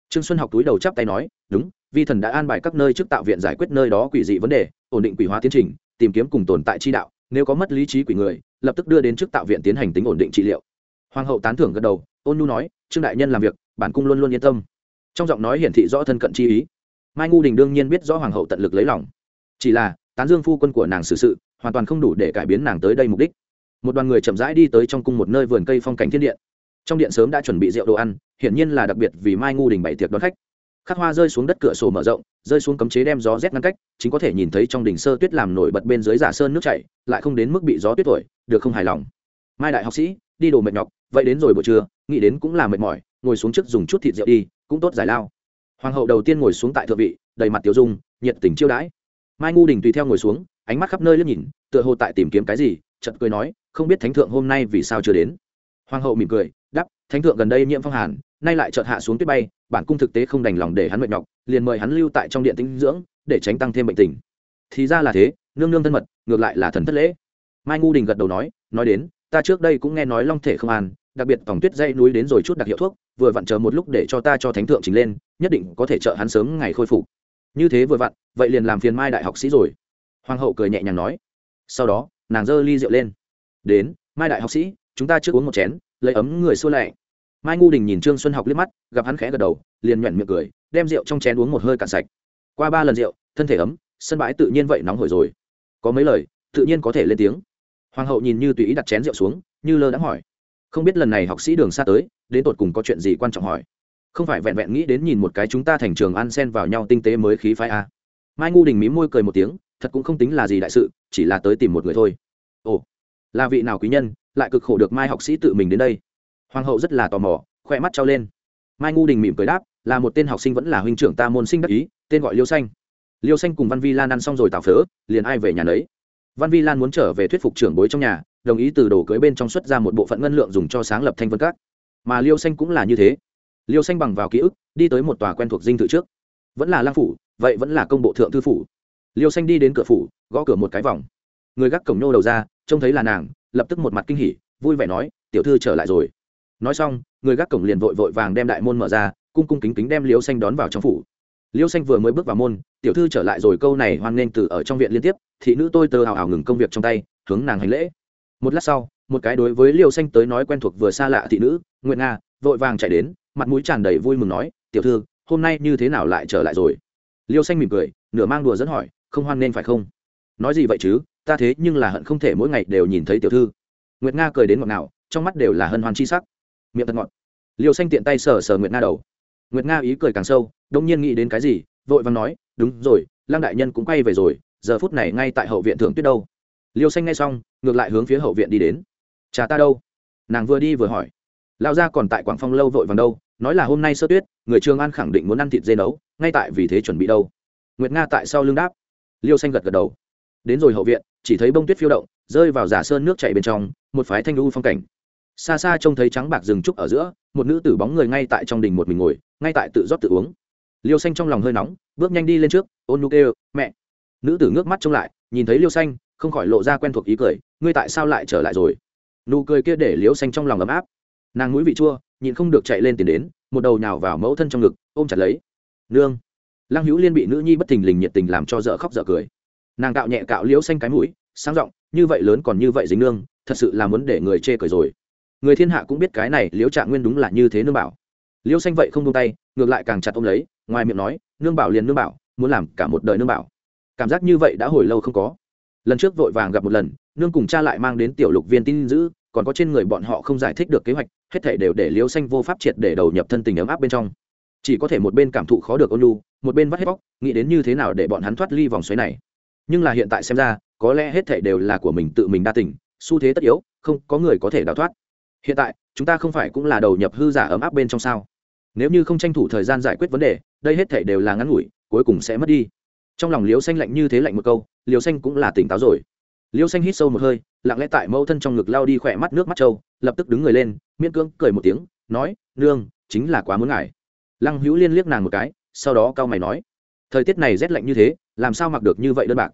A: Trương xuân học túi đầu chắp tay nói, đúng, vi thần đã an bài các nơi trước tạo viện giải quyết nơi đó quỷ dị vấn đề, ổn định quỷ hóa tiến trình, tìm kiếm cùng tồn tại chi đạo, nếu có mất lý trí quỷ người, lập tức đưa đến trước tạo viện tiến hành tính ổn định trị liệu. Hoàng hậu tán thưởng gật đầu, ôn nhu nói, trương đại nhân làm việc, bản cung luôn luôn yên tâm. Trong giọng nói hiển thị rõ thân cận chi ý mai ngu đình đương nhiên biết rõ hoàng hậu tận lực lấy lòng chỉ là tán dương phu quân của nàng xử sự hoàn toàn không đủ để cải biến nàng tới đây mục đích một đoàn người chậm rãi đi tới trong cung một nơi vườn cây phong cảnh thiên điện trong điện sớm đã chuẩn bị rượu đồ ăn hiển nhiên là đặc biệt vì mai ngu đình bày tiệc đón khách khắc hoa rơi xuống đất cửa sổ mở rộng rơi xuống cấm chế đem gió rét ngăn cách chính có thể nhìn thấy trong đỉnh sơ tuyết làm nổi bật bên dưới giả sơn nước chảy lại không đến mức bị gió tuyết thổi được không hài lòng mai đại học sĩ đi đồ mệt nhọc vậy đến rồi buổi trưa nghĩ đến cũng là mệt mỏi ngồi xuống trước dùng chút thịt rượu đi cũng tốt giải lao hoàng hậu đầu tiên ngồi xuống tại thượng vị, đầy mặt tiểu dung, nhiệt tình chiêu đãi. Mai ngu đình tùy theo ngồi xuống, ánh mắt khắp nơi liếc nhìn, tựa hồ tại tìm kiếm cái gì chật cười nói, không biết thánh thượng hôm nay vì sao chưa đến? Hoàng hậu mỉm cười đắp thánh thượng gần đây nhiễm phong hàn, nay lại chợt hạ xuống tuyết bay, bản cung thực tế không đành lòng để hắn mệt nhọc, liền mời hắn lưu tại trong điện tinh dưỡng, để tránh tăng thêm bệnh tình. Thì ra là thế, nương nương thân mật, ngược lại là thần thất lễ. Mai ngu đình gật đầu nói nói đến, ta trước đây cũng nghe nói long thể không an, đặc biệt tổng tuyết dây núi đến rồi chút đặc hiệu thuốc vừa vặn chờ một lúc để cho ta cho thánh thượng chính lên, nhất định có thể trợ hắn sớm ngày khôi phục. Như thế vừa vặn, vậy liền làm phiền mai đại học sĩ rồi. Hoàng hậu cười nhẹ nhàng nói. Sau đó, nàng giơ ly rượu lên. Đến, mai đại học sĩ, chúng ta trước uống một chén, lấy ấm người xua lẹ mai ngu đình nhìn trương xuân học liếc mắt, gặp hắn khẽ gật đầu, liền nhoẻn miệng cười, đem rượu trong chén uống một hơi cạn sạch. Qua ba lần rượu, thân thể ấm, sân bãi tự nhiên vậy nóng hổi rồi. Có mấy lời, tự nhiên có thể lên tiếng. Hoàng hậu nhìn như tùy ý đặt chén rượu xuống, như lơ đã hỏi không biết lần này học sĩ đường xa tới, đến tột cùng có chuyện gì quan trọng hỏi. Không phải vẹn vẹn nghĩ đến nhìn một cái chúng ta thành trường ăn sen vào nhau tinh tế mới khí phái a. Mai ngu đình mí môi cười một tiếng, thật cũng không tính là gì đại sự, chỉ là tới tìm một người thôi. Ồ, là vị nào quý nhân, lại cực khổ được mai học sĩ tự mình đến đây. Hoàng hậu rất là tò mò khoe mắt trao lên. Mai ngu đình mỉm cười đáp, là một tên học sinh vẫn là huynh trưởng ta môn sinh đắc ý, tên gọi liêu xanh. Liêu xanh cùng văn vi lan ăn xong rồi tào phớ, liền ai về nhà nấy. Văn vi lan muốn trở về thuyết phục trưởng bối trong nhà đồng ý từ đồ cưới bên trong xuất ra một bộ phận ngân lượng dùng cho sáng lập thanh vân các mà liêu xanh cũng là như thế. Liêu xanh bằng vào ký ức, đi tới một tòa quen thuộc dinh thự trước. Vẫn là lang phủ, vậy vẫn là công bộ thượng thư phủ. Liêu xanh đi đến cửa phủ, gõ cửa một cái vòng. Người gác cổng nhô đầu ra, trông thấy là nàng, lập tức một mặt kinh hỉ, vui vẻ nói, tiểu thư trở lại rồi. Nói xong, người gác cổng liền vội vội vàng đem đại môn mở ra, cung cung kính kính đem liêu xanh đón vào trong phủ. Liêu xanh vừa mới bước vào môn, tiểu thư trở lại rồi, câu này hoan nghênh từ ở trong viện liên tiếp, thị nữ tôi tơ hào hào ngừng công việc trong tay, hướng nàng hành lễ một lát sau, một cái đối với liêu xanh tới nói quen thuộc vừa xa lạ thị nữ nguyện nga, vội vàng chạy đến, mặt mũi tràn đầy vui mừng nói, tiểu thư, hôm nay như thế nào lại trở lại rồi? Liêu xanh mỉm cười, nửa mang đùa dẫn hỏi, không hoan nên phải không? Nói gì vậy chứ, ta thế nhưng là hận không thể mỗi ngày đều nhìn thấy tiểu thư. Nguyệt nga cười đến ngọt nào trong mắt đều là hân hoan chi sắc. Miệng thật ngọt. Liêu xanh tiện tay sờ sờ nguyệt nga đầu. Nguyệt nga ý cười càng sâu đông nhiên nghĩ đến cái gì, vội vàng nói, đúng rồi, lăng đại nhân cũng quay về rồi, giờ phút này ngay tại hậu viện thượng tuyết đâu? Liêu xanh ngay xong, ngược lại hướng phía hậu viện đi đến. Cha ta đâu? Nàng vừa đi vừa hỏi. Lao ra còn tại quảng phong lâu vội vàng đâu, nói là hôm nay sơ tuyết, người trường an khẳng định muốn ăn thịt dê nấu, ngay tại vì thế chuẩn bị đâu. Nguyệt nga tại sau lưng đáp. Liêu xanh gật gật đầu. Đến rồi hậu viện, chỉ thấy bông tuyết phiêu động, rơi vào giả sơn nước chảy bên trong, một phái thanh lưu phong cảnh. Xa xa trông thấy trắng bạc rừng trúc ở giữa, một nữ tử bóng người ngay tại trong đình một mình ngồi, ngay tại tự rót tự uống. Liêu xanh trong lòng hơi nóng, bước nhanh đi lên trước, ôn nu kêu, mẹ. Nữ tử ngước mắt trông lại, nhìn thấy liêu xanh không khỏi lộ ra quen thuộc ý cười, ngươi tại sao lại trở lại rồi? Nụ cười kia để liễu xanh trong lòng ấm áp. Nàng mũi vị chua, nhịn không được chạy lên tiền đến, một đầu nhào vào mẫu thân trong ngực, ôm chặt lấy. Nương. Lăng hữu liên bị nữ nhi bất thình lình nhiệt tình làm cho dở khóc dở cười. Nàng cạo nhẹ cạo liễu xanh cái mũi, sáng giọng, như vậy lớn còn như vậy dính nương, thật sự là muốn để người chê cười rồi. Người thiên hạ cũng biết cái này liễu trạng nguyên đúng là như thế nương bảo. Liễu xanh vậy không tung tay, ngược lại càng chặt ôm lấy, ngoài miệng nói, nương bảo liền nương bảo, muốn làm cả một đời nương bảo. Cảm giác như vậy đã hồi lâu không có lần trước vội vàng gặp một lần, nương cùng cha lại mang đến tiểu lục viên tin giữ, còn có trên người bọn họ không giải thích được kế hoạch, hết thể đều để liêu xanh vô pháp triệt để đầu nhập thân tình ấm áp bên trong. Chỉ có thể một bên cảm thụ khó được ôn lu một bên vắt hết bóc nghĩ đến như thế nào để bọn hắn thoát ly vòng xoáy này. Nhưng là hiện tại xem ra, có lẽ hết thể đều là của mình tự mình đa tình, xu thế tất yếu, không có người có thể đào thoát. Hiện tại, chúng ta không phải cũng là đầu nhập hư giả ấm áp bên trong sao? Nếu như không tranh thủ thời gian giải quyết vấn đề, đây hết thể đều là ngắn ngủi, cuối cùng sẽ mất đi trong lòng liêu xanh lạnh như thế lạnh một câu, liêu xanh cũng là tỉnh táo rồi. Liêu xanh hít sâu một hơi, lặng lẽ tại mẫu thân trong ngực lao đi khỏe mắt nước mắt trâu, lập tức đứng người lên, miễn cưỡng cười một tiếng, nói, nương, chính là quá muốn ngại. Lăng hữu liên liếc nàng một cái, sau đó cao mày nói, thời tiết này rét lạnh như thế, làm sao mặc được như vậy đơn bạc?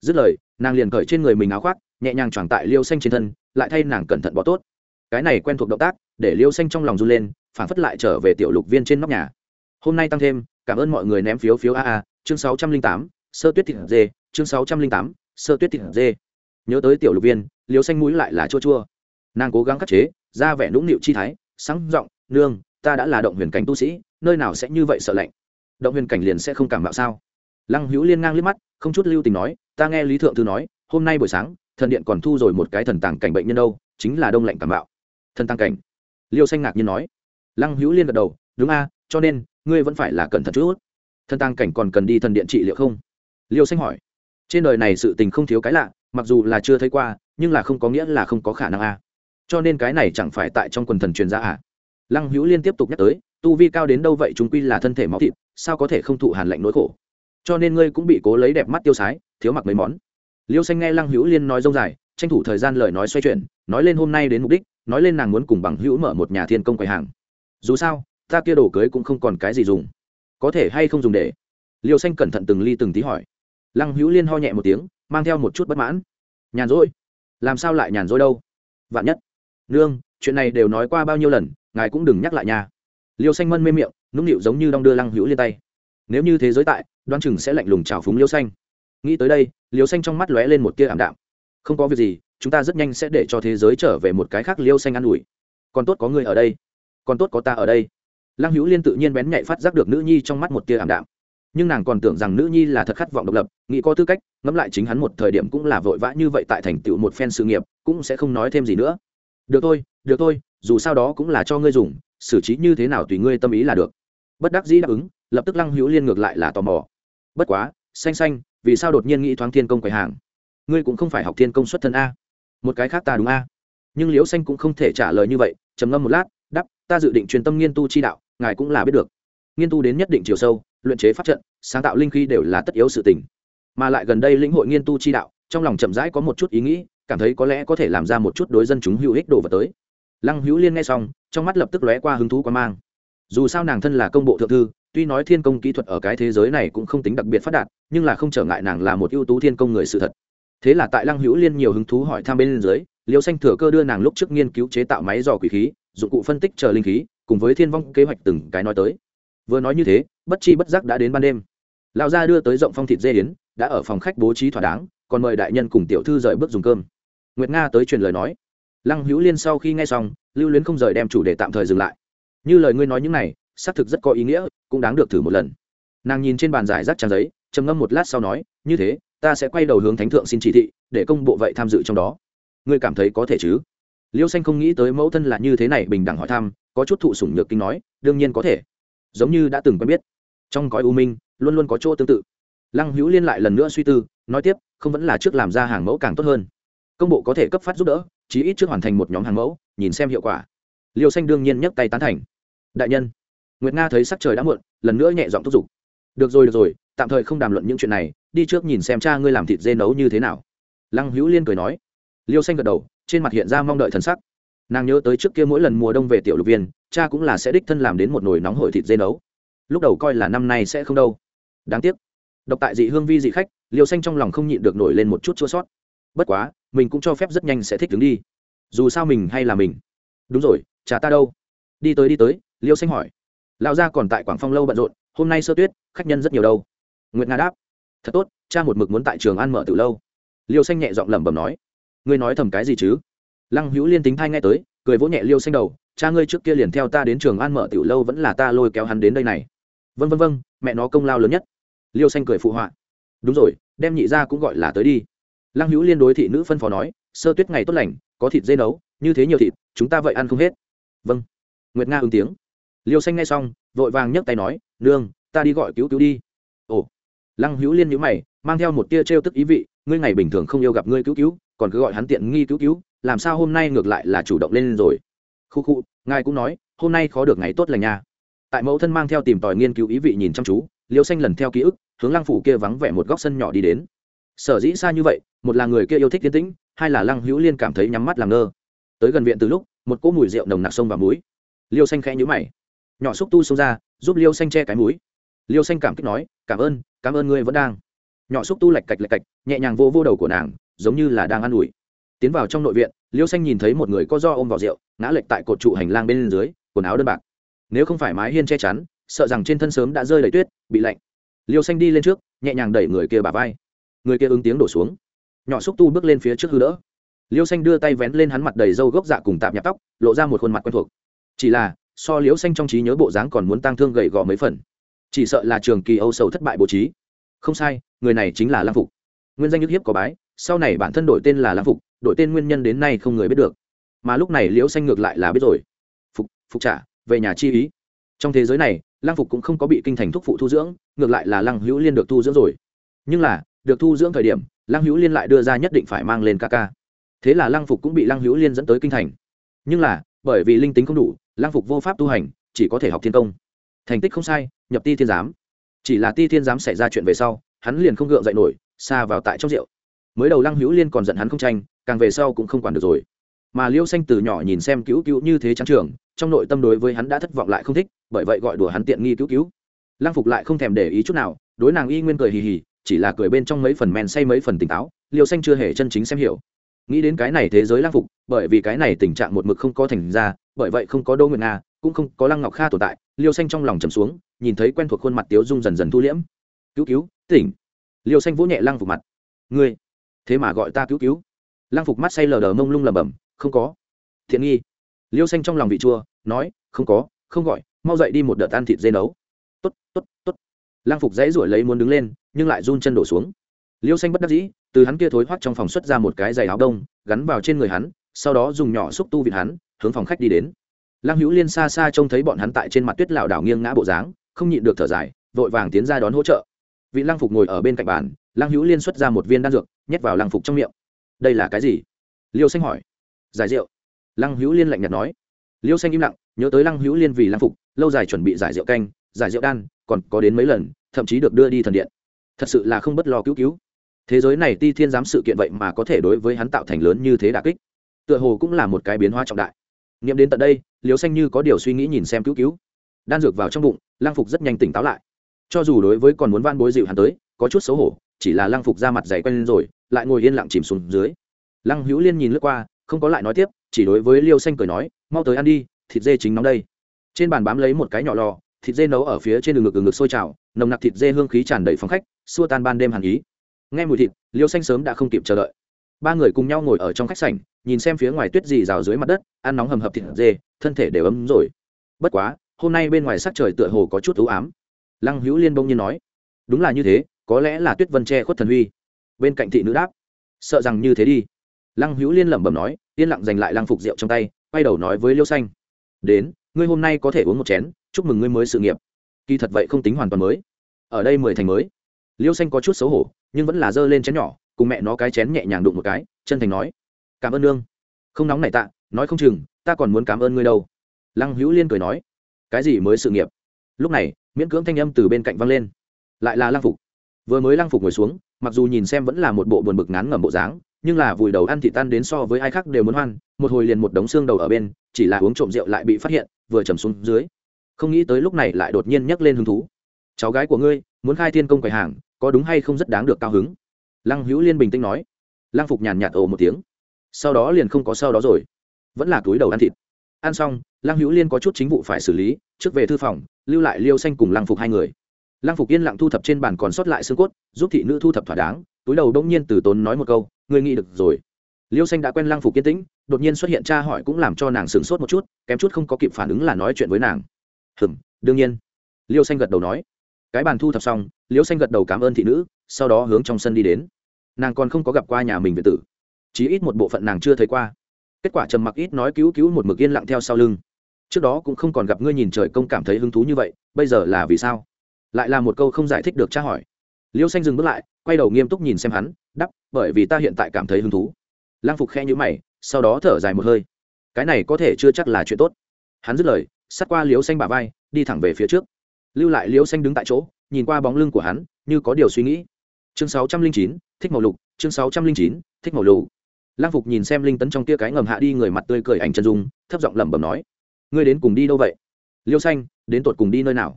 A: Dứt lời, nàng liền cởi trên người mình áo khoác, nhẹ nhàng choàng tại liêu xanh trên thân, lại thay nàng cẩn thận bỏ tốt. Cái này quen thuộc động tác, để liêu xanh trong lòng run lên phản phất lại trở về tiểu lục viên trên nóc nhà. Hôm nay tăng thêm, cảm ơn mọi người ném phiếu phiếu a a chương sáu trăm linh tám, sơ tuyết thịt dê, chương sáu trăm linh tám, sơ tuyết thịt dê. Nhớ tới tiểu lục viên liêu xanh mũi lại là chua chua. Nàng cố gắng khắc chế, ra vẻ nũng nịu chi thái, sáng giọng, nương, ta đã là động huyền cảnh tu sĩ, nơi nào sẽ như vậy sợ lạnh? Động huyền cảnh liền sẽ không cảm mạo sao? Lăng hữu liên ngang liếc mắt, không chút lưu tình nói, ta nghe lý thượng thư nói, hôm nay buổi sáng, thần điện còn thu rồi một cái thần tàng cảnh bệnh nhân đâu, chính là đông lạnh cảm bạo. Thần tàng cảnh. Liêu xanh ngạc nhiên nói. Lăng hữu liên gật đầu, đúng a, cho nên, ngươi vẫn phải là cẩn thận chút thân tăng cảnh còn cần đi thần điện trị liệu không? Liêu xanh hỏi. Trên đời này sự tình không thiếu cái lạ, mặc dù là chưa thấy qua, nhưng là không có nghĩa là không có khả năng a. Cho nên cái này chẳng phải tại trong quần thần truyền gia à? Lăng hữu liên tiếp tục nhắc tới, tu vi cao đến đâu vậy chúng quy là thân thể máu thịt, sao có thể không thụ hàn lạnh nỗi khổ? Cho nên ngươi cũng bị cố lấy đẹp mắt tiêu sái, thiếu mặc mấy món. Liêu xanh nghe lăng hữu liên nói dông dài, tranh thủ thời gian lời nói xoay chuyển, nói lên hôm nay đến mục đích, nói lên nàng muốn cùng bằng hữu mở một nhà thiên công quầy hàng. Dù sao, ta kia đồ cưới cũng không còn cái gì dùng có thể hay không dùng để? Liêu xanh cẩn thận từng ly từng tí hỏi. Lăng hữu liên ho nhẹ một tiếng, mang theo một chút bất mãn. Nhàn rỗi. Làm sao lại nhàn rỗi đâu? Vạn nhất. Nương, chuyện này đều nói qua bao nhiêu lần, ngài cũng đừng nhắc lại nhà liêu xanh mân mê miệng, nũng nịu giống như đong đưa lăng hữu liên tay. Nếu như thế giới tại đoan chừng sẽ lạnh lùng trào phúng liêu xanh. Nghĩ tới đây, liêu xanh trong mắt lóe lên một tia ảm đạm. Không có việc gì, chúng ta rất nhanh sẽ để cho thế giới trở về một cái khác liêu xanh ă n ủi. Còn tốt có người ở đây. Còn tốt có ta ở đây lăng hữu liên tự nhiên bén nhạy phát giác được nữ nhi trong mắt một tia ảm đạm. Nhưng nàng còn tưởng rằng nữ nhi là thật khát vọng độc lập, nghĩ có tư cách, ngẫm lại chính hắn một thời điểm cũng là vội vã như vậy tại thành tựu một phen sự nghiệp, cũng sẽ không nói thêm gì nữa. Được thôi được thôi, dù sao đó cũng là cho ngươi dùng, xử trí như thế nào tùy ngươi tâm ý là được. Bất đắc dĩ đáp ứng, lập tức lăng hữu liên ngược lại là tò mò. Bất quá, xanh xanh, vì sao đột nhiên nghĩ thoáng thiên công quầy hàng? Ngươi cũng không phải học thiên công xuất thân a. Một cái khác ta đúng a. Nhưng liễu xanh cũng không thể trả lời như vậy, trầm ngâm một lát đắp ta dự định truyền tâm nghiên tu chi đạo ngài cũng là biết được. Nghiên tu đến nhất định chiều sâu, luyện chế pháp trận, sáng tạo linh khí đều là tất yếu sự tình. Mà lại gần đây lĩnh hội nghiên tu chi đạo, trong lòng chậm rãi có một chút ý nghĩ, cảm thấy có lẽ có thể làm ra một chút đối dân chúng hữu ích đồ vật tới. Lăng hữu liên nghe xong, trong mắt lập tức lóe qua hứng thú quan mang. Dù sao nàng thân là công bộ thượng thư, tuy nói thiên công kỹ thuật ở cái thế giới này cũng không tính đặc biệt phát đạt, nhưng là không trở ngại nàng là một ưu tú thiên công người sự thật. Thế là tại lăng hữu liên nhiều hứng thú hỏi thăm bên dưới liêu xanh thừa cơ đưa nàng lúc trước nghiên cứu chế tạo máy dò quỷ khí, dụng cụ phân tích chờ linh khí cùng với thiên vong kế hoạch từng cái nói tới. Vừa nói như thế, bất chi bất giác đã đến ban đêm. Lão gia đưa tới rộng phong thịt dê yến, đã ở phòng khách bố trí thỏa đáng, còn mời đại nhân cùng tiểu thư rời bước dùng cơm. Nguyệt nga tới truyền lời nói. Lăng hữu liên sau khi nghe xong, lưu luyến không rời đem chủ đề tạm thời dừng lại. Như lời ngươi nói những này, xác thực rất có ý nghĩa, cũng đáng được thử một lần. Nàng nhìn trên bàn giải rác trang giấy, trầm ngâm một lát sau nói, như thế, ta sẽ quay đầu hướng thánh thượng xin chỉ thị, để công bộ vậy tham dự trong đó. Ngươi cảm thấy có thể chứ? Liêu xanh không nghĩ tới mẫu thân là như thế này bình đẳng hỏi thăm, có chút thụ sủng nhược kinh nói, đương nhiên có thể. Giống như đã từng quen biết. Trong gói u minh, luôn luôn có chỗ tương tự. Lăng hữu liên lại lần nữa suy tư, nói tiếp, không vẫn là trước làm ra hàng mẫu càng tốt hơn. Công bộ có thể cấp phát giúp đỡ, chí ít trước hoàn thành một nhóm hàng mẫu, nhìn xem hiệu quả. Liêu xanh đương nhiên nhấc tay tán thành. Đại nhân. Nguyệt nga thấy sắc trời đã muộn, lần nữa nhẹ giọng thúc giục. Được rồi được rồi, tạm thời không đàm luận những chuyện này, đi trước nhìn xem cha ngươi làm thịt dê nấu như thế nào. Lăng hữu liên cười nói. Liêu xanh gật đầu trên mặt hiện ra mong đợi thần sắc. Nàng nhớ tới trước kia mỗi lần mùa đông về tiểu lục viên, cha cũng là sẽ đích thân làm đến một nồi nóng hổi thịt dê nấu. Lúc đầu coi là năm nay sẽ không đâu. Đáng tiếc. Độc tại dị hương vi dị khách liều xanh trong lòng không nhịn được nổi lên một chút chua sót. Bất quá, mình cũng cho phép rất nhanh sẽ thích đứng đi. Dù sao mình hay là mình. Đúng rồi, cha ta đâu? Đi tới đi tới, liêu xanh hỏi. Lão gia còn tại quảng phong lâu bận rộn, hôm nay sơ tuyết, khách nhân rất nhiều đâu. Nguyệt nga đáp. Thật tốt, cha một mực muốn tại trường ăn mở từ lâu. Liêu xanh nhẹ giọng lẩm bẩm nói ngươi nói thầm cái gì chứ? Lăng hữu liên tính thai nghe tới, cười vỗ nhẹ liêu xanh đầu, cha ngươi trước kia liền theo ta đến trường an mở tiểu lâu vẫn là ta lôi kéo hắn đến đây này. Vân vân vân mẹ nó công lao lớn nhất. Liêu xanh cười phụ họa. Đúng rồi, đem nhị ra cũng gọi là tới đi. Lăng hữu liên đối thị nữ phân phó nói, sơ tuyết ngày tốt lành, có thịt dê nấu, như thế nhiều thịt, chúng ta vậy ăn không hết. Vâng. Nguyệt nga ứng tiếng. Liêu xanh nghe xong, vội vàng nhấc tay nói, nương, ta đi gọi cứu cứu đi. Ồ. Lăng hữu liên nhữ mày, mang theo một tia t r e o tức ý vị ngươi ngày bình thường không yêu gặp ngươi cứu cứu, còn cứ gọi hắn tiện nghi cứu cứu, làm sao hôm nay ngược lại là chủ động lên rồi? Khu khu, ngài cũng nói, hôm nay khó được ngày tốt lành nha. Tại mẫu thân mang theo tìm tòi nghiên cứu ý vị nhìn chăm chú, liêu xanh lần theo ký ức, hướng lăng phủ kia vắng vẻ một góc sân nhỏ đi đến. Sở dĩ xa như vậy, một là người kia yêu thích tiến tĩnh, hai là lăng hữu liên cảm thấy nhắm mắt làm ngơ. Tới gần viện từ lúc, một cỗ mùi rượu nồng nặc sông vào mũi. liêu xanh khẽ nhũ mày. Nhỏ xúc tu xông ra, giúp liêu xanh che cái mũi. Liêu xanh cảm kích nói, cảm ơn cảm ơn ngươi vẫn đang nhỏ xúc tu lạch cạch lạch cạch, nhẹ nhàng vô vô đầu của nàng, giống như là đang ă n ủi. Tiến vào trong nội viện, liêu xanh nhìn thấy một người có do ôm vào rượu, ngã lệch tại cột trụ hành lang bên dưới, quần áo đơn bạc. Nếu không phải mái hiên che chắn, sợ rằng trên thân sớm đã rơi đầy tuyết, bị lạnh. Liêu xanh đi lên trước, nhẹ nhàng đẩy người kia bà vai. Người kia ứng tiếng đổ xuống. Nhỏ xúc tu bước lên phía trước hư đỡ. Liêu xanh đưa tay vén lên hắn mặt đầy râu gốc dạ cùng tạp nhạp tóc, lộ ra một khuôn mặt quen thuộc. Chỉ là, so liêu xanh trong trí nhớ bộ dáng còn muốn tăng thương gầy gò mấy phần. Chỉ sợ là trường kỳ âu sầu thất bại bố trí. Không sai người này chính là lang phục. Nguyên danh nhức hiếp có bái, sau này bản thân đổi tên là lang phục, đổi tên nguyên nhân đến nay không người biết được. Mà lúc này liễu xanh ngược lại là biết rồi. Phục phục trả, về nhà chi ý. Trong thế giới này lang phục cũng không có bị kinh thành thúc phụ thu dưỡng, ngược lại là lăng hữu liên được thu dưỡng rồi. Nhưng là, được thu dưỡng thời điểm, lăng hữu liên lại đưa ra nhất định phải mang lên ca ca. Thế là lăng phục cũng bị lăng hữu liên dẫn tới kinh thành. Nhưng là, bởi vì linh tính không đủ, lăng phục vô pháp tu hành, chỉ có thể học thiên công. Thành tích không sai, nhập ti thiên giám. Chỉ là ti thiên giám xảy ra chuyện về sau hắn liền không gượng dậy nổi, xa vào tại trong rượu. Mới đầu lăng hữu liên còn giận hắn không tranh, càng về sau cũng không quản được rồi. Mà liêu xanh từ nhỏ nhìn xem cứu cứu như thế trắng trường, trong nội tâm đối với hắn đã thất vọng lại không thích, bởi vậy gọi đùa hắn tiện nghi cứu cứu. Lăng phục lại không thèm để ý chút nào, đối nàng y nguyên cười hì hì, chỉ là cười bên trong mấy phần men say mấy phần tỉnh táo, liêu xanh chưa hề chân chính xem hiểu. Nghĩ đến cái này thế giới lăng phục, bởi vì cái này tình trạng một mực không có thành ra, bởi vậy không có đô nguyện nga, cũng không có lăng ngọc kha tồn tại, liêu xanh trong lòng trầm xuống, nhìn thấy quen thuộc khuôn mặt tiếu dung dần dần thu liễm. Cứu cứu tỉnh. Liêu xanh vỗ nhẹ lăng phục mặt. Ngươi, thế mà gọi ta cứu cứu. Lăng phục mắt say lờ đờ mông lung lầm bầm không có. Thiện nghi. Liêu xanh trong lòng vị chua, nói, không có, không gọi, mau dậy đi một đợt ăn thịt dê nấu. Tốt tốt tốt. Lăng phục dãy ruổi lấy muốn đứng lên, nhưng lại run chân đổ xuống. Liêu xanh bất đắc dĩ, từ hắn kia thối hoắt trong phòng xuất ra một cái giày áo đông, gắn vào trên người hắn, sau đó dùng nhỏ xúc tu vịt hắn, hướng phòng khách đi đến. Lăng hữu liên xa xa trông thấy bọn hắn tại trên mặt tuyết lảo đảo nghiêng ngã bộ dáng, không nhịn được thở dài, vội vàng tiến ra đón hỗ trợ vị lăng phục ngồi ở bên cạnh bàn, lăng hữu liên xuất ra một viên đan dược, nhét vào lăng phục trong miệng. Đây là cái gì? Liêu xanh hỏi. Giải rượu. Lăng hữu liên lạnh nhạt nói. Liêu xanh im lặng, nhớ tới lăng hữu liên vì lăng phục, lâu dài chuẩn bị giải rượu canh, giải rượu đan, còn có đến mấy lần, thậm chí được đưa đi thần điện. Thật sự là không bất lo cứu cứu. Thế giới này ti thiên giám sự kiện vậy mà có thể đối với hắn tạo thành lớn như thế đà kích. Tựa hồ cũng là một cái biến hóa trọng đại. Nghiệm đến tận đây liều xanh như có điều suy nghĩ nhìn xem cứu cứu. Đan dược vào trong bụng lang phục rất nhanh tỉnh táo lại cho dù đối với còn muốn van bối dịu hắn tới, có chút xấu hổ, chỉ là lăng phục ra mặt dày quen lên rồi, lại ngồi yên lặng chìm xuống dưới. Lăng hữu liên nhìn lướt qua, không có lại nói tiếp, chỉ đối với liêu xanh cười nói, mau tới ăn đi, thịt dê chính nóng đây. Trên bàn bám lấy một cái nhỏ lò, thịt dê nấu ở phía trên đường ngực đường ngực sôi trào, nồng nặc thịt dê hương khí tràn đầy phòng khách, xua tan ban đêm hàn ý. Nghe mùi thịt, liêu xanh sớm đã không kịp chờ đợi. Ba người cùng nhau ngồi ở trong khách sảnh, nhìn xem phía ngoài tuyết dì rào dưới mặt đất, ăn nóng hầm hập thịt dê, thân thể đều ấm rồi. Bất quá, hôm nay bên ngoài sắc trời tựa hồ có chút ưu ám lăng hữu liên bông nhiên nói, đúng là như thế, có lẽ là tuyết vân che khuất thần huy. Bên cạnh thị nữ đáp, sợ rằng như thế đi. Lăng hữu liên lẩm bẩm nói, yên lặng giành lại lăng phục rượu trong tay, quay đầu nói với liêu xanh, đến, ngươi hôm nay có thể uống một chén, chúc mừng ngươi mới sự nghiệp. Kỳ thật vậy không tính hoàn toàn mới, ở đây mười thành mới. Liêu xanh có chút xấu hổ, nhưng vẫn là giơ lên chén nhỏ, cùng mẹ nó cái chén nhẹ nhàng đụng một cái, chân thành nói, cảm ơn nương, không nóng này tạ, nói không chừng, ta còn muốn cảm ơn ngươi đâu. Lăng hữu liên cười nói, cái gì mới sự nghiệp? Lúc này miễn cưỡng thanh âm từ bên cạnh văng lên. Lại là lăng phục. Vừa mới lăng phục ngồi xuống, mặc dù nhìn xem vẫn là một bộ buồn bực ngán ngẩm bộ dáng, nhưng là vùi đầu ăn thịt tan đến so với ai khác đều muốn hoan, một hồi liền một đống xương đầu ở bên, chỉ là uống trộm rượu lại bị phát hiện, vừa trầm xuống dưới. Không nghĩ tới lúc này lại đột nhiên nhấc lên hứng thú. Cháu gái của ngươi, muốn khai thiên công quầy hàng, có đúng hay không rất đáng được cao hứng? Lăng hữu liên bình tĩnh nói. Lăng phục nhàn nhạt ồ một tiếng. Sau đó liền không có sau đó rồi. Vẫn là túi đầu ăn thịt. Ăn xong, lăng hữu liên có chút chính vụ phải xử lý, trước về thư phòng lưu lại liêu xanh cùng lăng phục hai người. Lăng phục yên lặng thu thập trên bàn còn sót lại xương cốt, giúp thị nữ thu thập thỏa đáng, túi đầu đông nhiên từ tốn nói một câu, ngươi nghĩ được rồi. Liêu xanh đã quen lăng phục yên tĩnh, đột nhiên xuất hiện tra hỏi cũng làm cho nàng sửng sốt một chút, kém chút không có kịp phản ứng là nói chuyện với nàng. Hừm, đương nhiên. Liêu xanh gật đầu nói. Cái bàn thu thập xong, liêu xanh gật đầu cảm ơn thị nữ, sau đó hướng trong sân đi đến. Nàng còn không có gặp qua nhà mình về tử. Chí ít một bộ phận nàng chưa thấy qua. Kết quả trầm mặc ít nói cứu cứu một mực yên lặng theo sau lưng trước đó cũng không còn gặp ngươi nhìn trời công cảm thấy hứng thú như vậy, bây giờ là vì sao? Lại là một câu không giải thích được tra hỏi. Liêu xanh dừng bước lại, quay đầu nghiêm túc nhìn xem hắn, đắp, bởi vì ta hiện tại cảm thấy hứng thú. Lang phục khe nhữ mày, sau đó thở dài một hơi. Cái này có thể chưa chắc là chuyện tốt. Hắn dứt lời sát qua liêu xanh bà vai, đi thẳng về phía trước. Lưu lại liêu xanh đứng tại chỗ, nhìn qua bóng lưng của hắn, như có điều suy nghĩ. Chương sáu trăm linh chín, thích màu lục, chương sáu trăm linh chín, thích màu lục. Lang phục nhìn xem linh tấn trong tia cái ngầm hạ đi người mặt tươi cười ảnh chân dung, thấp giọng lẩm bẩm nói ngươi đến cùng đi đâu vậy? Liêu xanh, đến tột cùng đi nơi nào?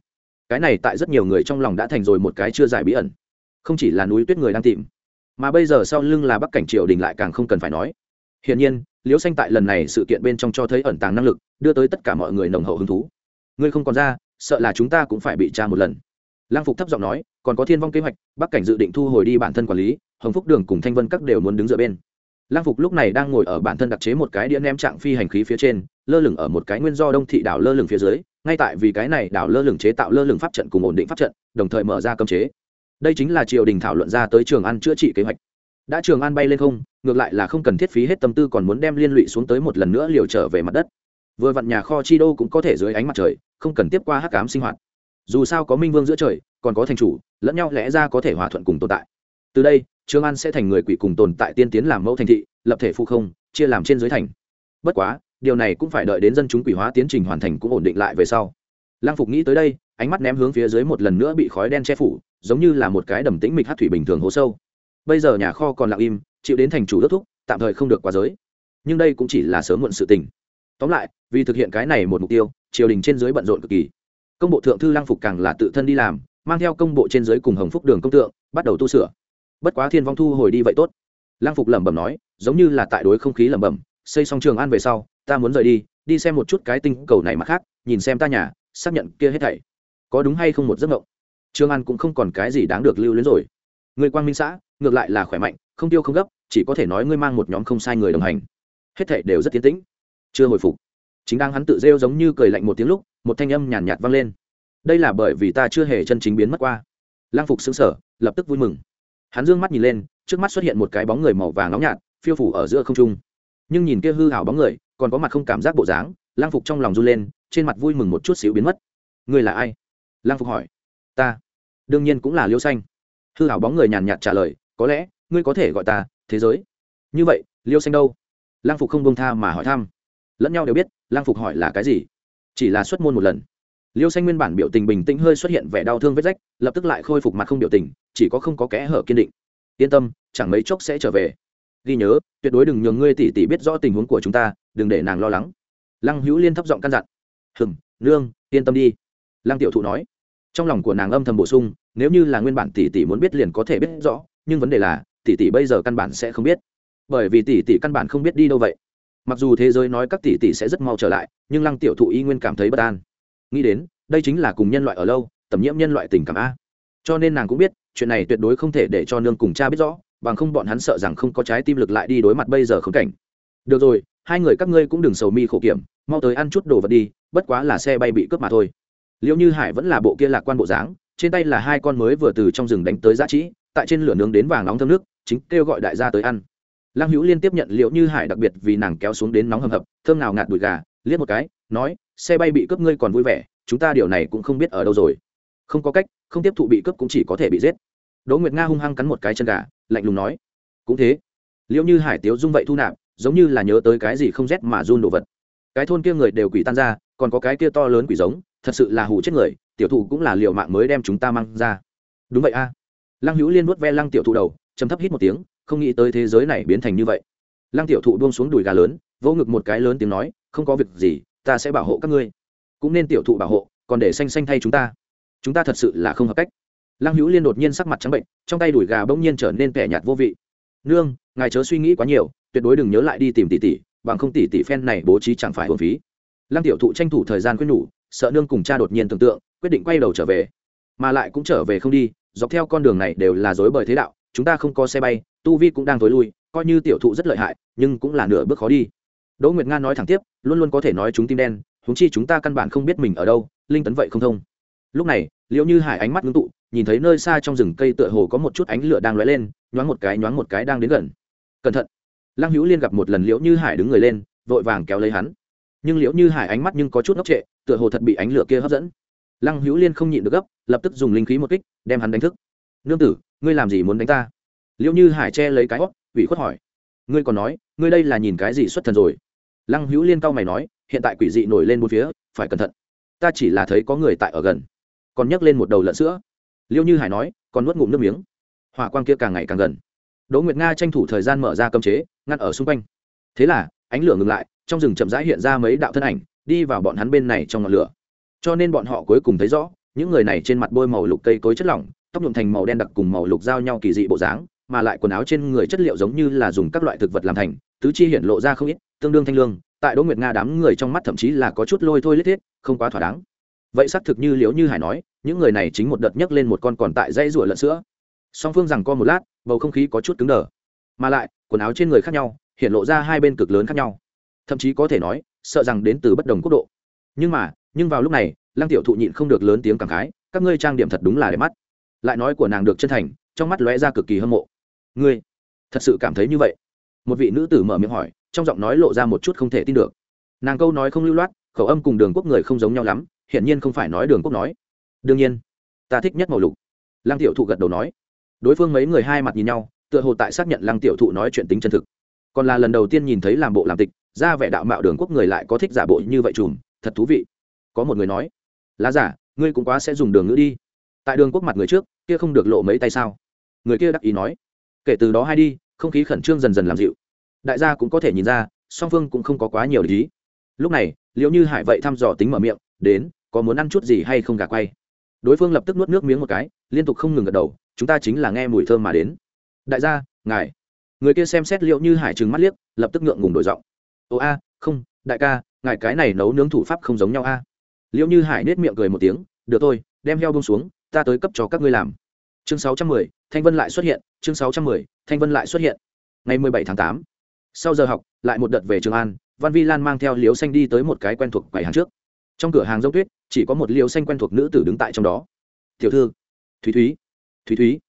A: Cái này tại rất nhiều người trong lòng đã thành rồi một cái chưa giải bí ẩn. Không chỉ là núi tuyết người đang tìm, mà bây giờ sau lưng là bắc cảnh triều đình lại càng không cần phải nói. Hiển nhiên, liêu xanh tại lần này sự kiện bên trong cho thấy ẩn tàng năng lực, đưa tới tất cả mọi người nồng hậu hứng thú. Ngươi không còn ra, sợ là chúng ta cũng phải bị tra một lần. Lang phục thấp giọng nói, còn có thiên vong kế hoạch, bắc cảnh dự định thu hồi đi bản thân quản lý, hồng phúc đường cùng thanh vân các đều muốn đứng dựa bên lang phục lúc này đang ngồi ở bản thân đặc chế một cái đĩa ném trạng phi hành khí phía trên, lơ lửng ở một cái nguyên do đông thị đảo lơ lửng phía dưới, ngay tại vì cái này đảo lơ lửng chế tạo lơ lửng pháp trận cùng ổn định pháp trận, đồng thời mở ra cấm chế. Đây chính là triều đình thảo luận ra tới trường ăn chữa trị kế hoạch. Đã trường an bay lên không, ngược lại là không cần thiết phí hết tâm tư còn muốn đem liên lụy xuống tới một lần nữa liều trở về mặt đất. Vừa vặn nhà kho chi đô cũng có thể dưới ánh mặt trời, không cần tiếp qua hắc cám sinh hoạt. Dù sao có minh vương giữa trời, còn có thành chủ, lẫn nhau lẽ ra có thể hòa thuận cùng tồn tại từ đây, Trương an sẽ thành người quỷ cùng tồn tại tiên tiến làm mẫu thành thị, lập thể phụ không, chia làm trên dưới thành. Bất quá, điều này cũng phải đợi đến dân chúng quỷ hóa tiến trình hoàn thành cũng ổn định lại về sau. Lăng phục nghĩ tới đây, ánh mắt ném hướng phía dưới một lần nữa bị khói đen che phủ, giống như là một cái đầm tĩnh mịch hát thủy bình thường hố sâu. Bây giờ nhà kho còn lặng im, chịu đến thành chủ ước thúc, tạm thời không được quá giới. Nhưng đây cũng chỉ là sớm muộn sự tình. Tóm lại, vì thực hiện cái này một mục tiêu, triều đình trên dưới bận rộn cực kỳ. Công bộ thượng thư lăng phục càng là tự thân đi làm, mang theo công bộ trên dưới cùng hồng phúc đường công tượng, bắt đầu tu sửa bất quá thiên vong thu hồi đi vậy tốt. Lang phục lẩm bẩm nói giống như là tại đối không khí lẩm bẩm xây xong trường an về sau ta muốn rời đi đi xem một chút cái tinh cầu này mà khác nhìn xem ta nhà xác nhận kia hết thảy. Có đúng hay không một giấc mộng? Trường an cũng không còn cái gì đáng được lưu luyến rồi. Người quang minh xã ngược lại là khỏe mạnh không tiêu không gấp chỉ có thể nói ngươi mang một nhóm không sai người đồng hành. Hết thảy đều rất tiến tĩnh. Chưa hồi phục. Chính đang hắn tự rêu giống như cười lạnh một tiếng lúc một thanh âm nhàn nhạt, nhạt vang lên. Đây là bởi vì ta chưa hề chân chính biến mất qua. Lang phục xứng sở lập tức vui mừng hắn dương mắt nhìn lên, trước mắt xuất hiện một cái bóng người màu vàng nóng nhạt, phiêu phủ ở giữa không trung. Nhưng nhìn kia hư hảo bóng người, còn có mặt không cảm giác bộ dáng lang phục trong lòng run lên, trên mặt vui mừng một chút xíu biến mất. Người là ai? Lang phục hỏi. Ta. Đương nhiên cũng là liêu xanh. Hư hảo bóng người nhàn nhạt trả lời, có lẽ, ngươi có thể gọi ta thế giới. Như vậy, liêu xanh đâu? Lang phục không bông tha mà hỏi thăm. Lẫn nhau đều biết lang phục hỏi là cái gì. Chỉ là xuất môn một lần liêu xanh nguyên bản biểu tình bình tĩnh hơi xuất hiện vẻ đau thương vết rách, lập tức lại khôi phục mặt không biểu tình, chỉ có không có kẽ hở kiên định. Yên tâm, chẳng mấy chốc sẽ trở về. Ghi nhớ, tuyệt đối đừng nhường ngươi tỷ tỷ biết rõ tình huống của chúng ta, đừng để nàng lo lắng. Lăng hữu liên thấp giọng căn dặn. Hừng nương, yên tâm đi. Lăng tiểu thụ nói. Trong lòng của nàng âm thầm bổ sung, nếu như là nguyên bản tỷ tỷ muốn biết liền có thể biết rõ, nhưng vấn đề là tỷ tỷ bây giờ căn bản sẽ không biết. Bởi vì tỷ tỷ căn bản không biết đi đâu vậy. Mặc dù thế giới nói các tỷ tỷ sẽ rất mau trở lại, nhưng lăng tiểu thụ y nguyên cảm thấy bất an nghĩ đến, đây chính là cùng nhân loại ở lâu tầm nhiễm nhân loại tình cảm a. Cho nên nàng cũng biết, chuyện này tuyệt đối không thể để cho nương cùng cha biết rõ, bằng không bọn hắn sợ rằng không có trái tim lực lại đi đối mặt bây giờ khống cảnh. Được rồi, hai người các ngươi cũng đừng sầu mi khổ kiểm, mau tới ăn chút đồ vật đi, bất quá là xe bay bị cướp mà thôi. Liệu như hải vẫn là bộ kia lạc quan bộ dáng, trên tay là hai con mới vừa từ trong rừng đánh tới giá trị, tại trên lửa nướng đến vàng nóng thơm nước, chính kêu gọi đại gia tới ăn. Lăng hữu liên tiếp nhận liệu như hải đặc biệt vì nàng kéo xuống đến nóng hầm hập, thơm nào ngạt đùi gà, liếc một cái, nói xe bay bị cướp ngươi còn vui vẻ, chúng ta điều này cũng không biết ở đâu rồi. Không có cách, không tiếp thụ bị cướp cũng chỉ có thể bị giết. Đỗ nguyệt nga hung hăng cắn một cái chân gà, lạnh lùng nói. Cũng thế. Liệu như hải, tiếu dung vậy thu nạp, giống như là nhớ tới cái gì không rét mà run đồ vật. Cái thôn kia người đều quỷ tan ra, còn có cái kia to lớn quỷ giống, thật sự là hủ chết người, tiểu thụ cũng là liều mạng mới đem chúng ta mang ra. Đúng vậy a. Lăng hữu liên nuốt ve lăng tiểu thụ đầu chấm thấp hít một tiếng, không nghĩ tới thế giới này biến thành như vậy. Lăng tiểu thụ buông xuống đùi gà lớn, vỗ ngực một cái lớn tiếng nói, không có việc gì ta sẽ bảo hộ các ngươi. Cũng nên tiểu thụ bảo hộ, còn để xanh xanh thay chúng ta. Chúng ta thật sự là không hợp cách. Lăng hữu liên đột nhiên sắc mặt trắng bệnh, trong tay đùi gà bỗng nhiên trở nên kẻ nhạt vô vị. Nương, ngài chớ suy nghĩ quá nhiều, tuyệt đối đừng nhớ lại đi tìm tỷ tỷ, bằng không tỷ tỷ phen này bố trí chẳng phải hồn phí. Lăng tiểu thụ tranh thủ thời gian quyết nhủ, sợ nương cùng cha đột nhiên tưởng tượng, quyết định quay đầu trở về. Mà lại cũng trở về không đi, dọc theo con đường này đều là dối bời thế đạo, chúng ta không có xe bay, tu vi cũng đang tối lui, coi như tiểu thụ rất lợi hại, nhưng cũng là nửa bước khó đi đỗ nguyệt nga nói thẳng tiếp, luôn luôn có thể nói chúng tim đen húng chi chúng ta căn bản không biết mình ở đâu, linh tấn vậy không thông. Lúc này liệu như hải ánh mắt ngưng tụ, nhìn thấy nơi xa trong rừng cây tựa hồ có một chút ánh lửa đang lóe lên, nhoáng một cái, nhoáng một cái đang đến gần. Cẩn thận. Lăng hữu liên gặp một lần liễu như hải đứng người lên, vội vàng kéo lấy hắn. Nhưng liễu như hải ánh mắt nhưng có chút ngốc trệ, tựa hồ thật bị ánh lửa kia hấp dẫn. Lăng hữu liên không nhịn được gấp, lập tức dùng linh khí một kích, đem hắn đánh thức. Nương tử, ngươi làm gì muốn đánh ta? Liễu như hải che lấy cái hót ủy khuất hỏi. Ngươi còn nói, ngươi đây là nhìn cái gì xuất thần rồi? Lăng hữu liên cao mày nói, hiện tại quỷ dị nổi lên một phía, phải cẩn thận. Ta chỉ là thấy có người tại ở gần. Còn nhấc lên một đầu lợn sữa. Liêu như hải nói, còn nuốt ngụm nước miếng. Hỏa quang kia càng ngày càng gần. Đỗ nguyệt nga tranh thủ thời gian mở ra cơm chế, ngăn ở xung quanh. Thế là, ánh lửa ngừng lại, trong rừng chậm rãi hiện ra mấy đạo thân ảnh, đi vào bọn hắn bên này trong ngọn lửa. Cho nên bọn họ cuối cùng thấy rõ, những người này trên mặt bôi màu lục cây cối chất lỏng, tóc nhuộm thành màu đen đặc cùng màu lục giao nhau kỳ dị bộ dáng, mà lại quần áo trên người chất liệu giống như là dùng các loại thực vật làm thành, tứ chi hiện lộ ra không ít tương đương thanh lương, tại đỗ nguyệt nga đám người trong mắt thậm chí là có chút lôi thôi lết thiết, không quá thỏa đáng. Vậy xác thực như liễu như hải nói, những người này chính một đợt nhấc lên một con còn tại dây rủa lợn sữa. Song phương rằng co một lát, bầu không khí có chút cứng đờ. Mà lại, quần áo trên người khác nhau, hiện lộ ra hai bên cực lớn khác nhau. Thậm chí có thể nói, sợ rằng đến từ bất đồng quốc độ. Nhưng mà, nhưng vào lúc này, lăng tiểu thụ nhịn không được lớn tiếng cảm khái, các ngươi trang điểm thật đúng là đẹp mắt. Lại nói của nàng được chân thành, trong mắt lóe ra cực kỳ hâm mộ. Ngươi, thật sự cảm thấy như vậy? Một vị nữ tử mở miệng hỏi trong giọng nói lộ ra một chút không thể tin được. Nàng câu nói không lưu loát, khẩu âm cùng đường quốc người không giống nhau lắm, hiển nhiên không phải nói đường quốc nói. Đương nhiên, ta thích nhất màu lục. Lăng tiểu thụ gật đầu nói. Đối phương mấy người hai mặt nhìn nhau, tựa hồ tại xác nhận lăng tiểu thụ nói chuyện tính chân thực. Còn là lần đầu tiên nhìn thấy làm bộ làm tịch, ra vẻ đạo mạo đường quốc người lại có thích giả bộ như vậy chùm, thật thú vị. Có một người nói, lá giả, ngươi cũng quá sẽ dùng đường ngữ đi. Tại đường quốc mặt người trước, kia không được lộ mấy tay sao? Người kia đắc ý nói, kể từ đó hai đi, không khí khẩn trương dần dần làm dịu đại gia cũng có thể nhìn ra, song phương cũng không có quá nhiều lý. Lúc này liệu như hải vậy thăm dò tính mở miệng, đến, có muốn ăn chút gì hay không gà quay. Đối phương lập tức nuốt nước miếng một cái, liên tục không ngừng gật đầu, chúng ta chính là nghe mùi thơm mà đến. Đại gia, ngài. Người kia xem xét liệu như hải trừng mắt liếc, lập tức ngượng ngùng đổi giọng. Ồ a, không, đại ca, ngài cái này nấu nướng thủ pháp không giống nhau a. Liệu như hải nết miệng cười một tiếng, được thôi, đem heo bông xuống, ta tới cấp cho các ngươi làm. Chương sáu trăm mười, thanh vân lại xuất hiện, chương sáu trăm mười, thanh vân lại xuất hiện. Ngày mười bảy tháng tám sau giờ học, lại một đợt về trường an, văn vi lan mang theo liều xanh đi tới một cái quen thuộc quầy hàng trước. Trong cửa hàng dốc tuyết, chỉ có một liều xanh quen thuộc nữ tử đứng tại trong đó. Tiểu thư. Thúy thúy. Thúy thúy.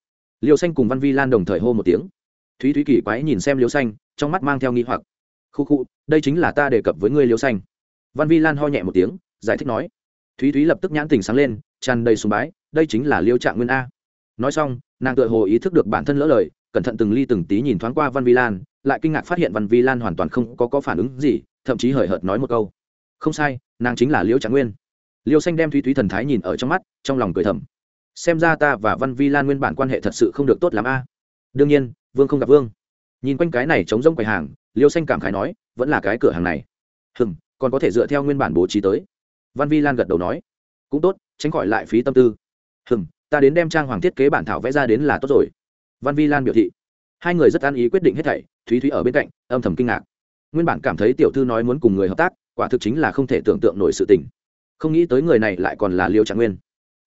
A: Liều xanh cùng văn vi lan đồng thời hô một tiếng. Thúy thúy kỳ quái nhìn xem liều xanh, trong mắt mang theo nghi hoặc. Khu khu, đây chính là ta đề cập với ngươi liều xanh. Văn vi lan ho nhẹ một tiếng, giải thích nói. Thúy thúy lập tức nhãn tình sáng lên, tràn đầy sùng bái, đây chính là liêu trạng nguyên a. Nói xong, nàng tự hồ ý thức được bản thân lỡ lời, cẩn thận từng ly từng tí nhìn thoáng qua văn vi lan lại kinh ngạc phát hiện văn vi lan hoàn toàn không có, có phản ứng gì thậm chí hời hợt nói một câu. Không sai nàng chính là liễu trạng nguyên. Liêu xanh đem thúy thúy thần thái nhìn ở trong mắt trong lòng cười thầm. Xem ra ta và văn vi lan nguyên bản quan hệ thật sự không được tốt lắm a. Đương nhiên vương không gặp vương. Nhìn quanh cái này chống rông quầy hàng liêu xanh cảm khái nói vẫn là cái cửa hàng này. Hừm còn có thể dựa theo nguyên bản bố trí tới. Văn vi lan gật đầu nói cũng tốt tránh khỏi lại phí tâm tư. Hừm ta đến đem trang hoàng thiết kế bản thảo vẽ ra đến là tốt rồi. Văn vi lan biểu thị hai người rất an ý quyết định hết thảy, thúy thúy ở bên cạnh, âm thầm kinh ngạc. Nguyên bản cảm thấy tiểu thư nói muốn cùng người hợp tác, quả thực chính là không thể tưởng tượng nổi sự tình. Không nghĩ tới người này lại còn là liêu trạng nguyên.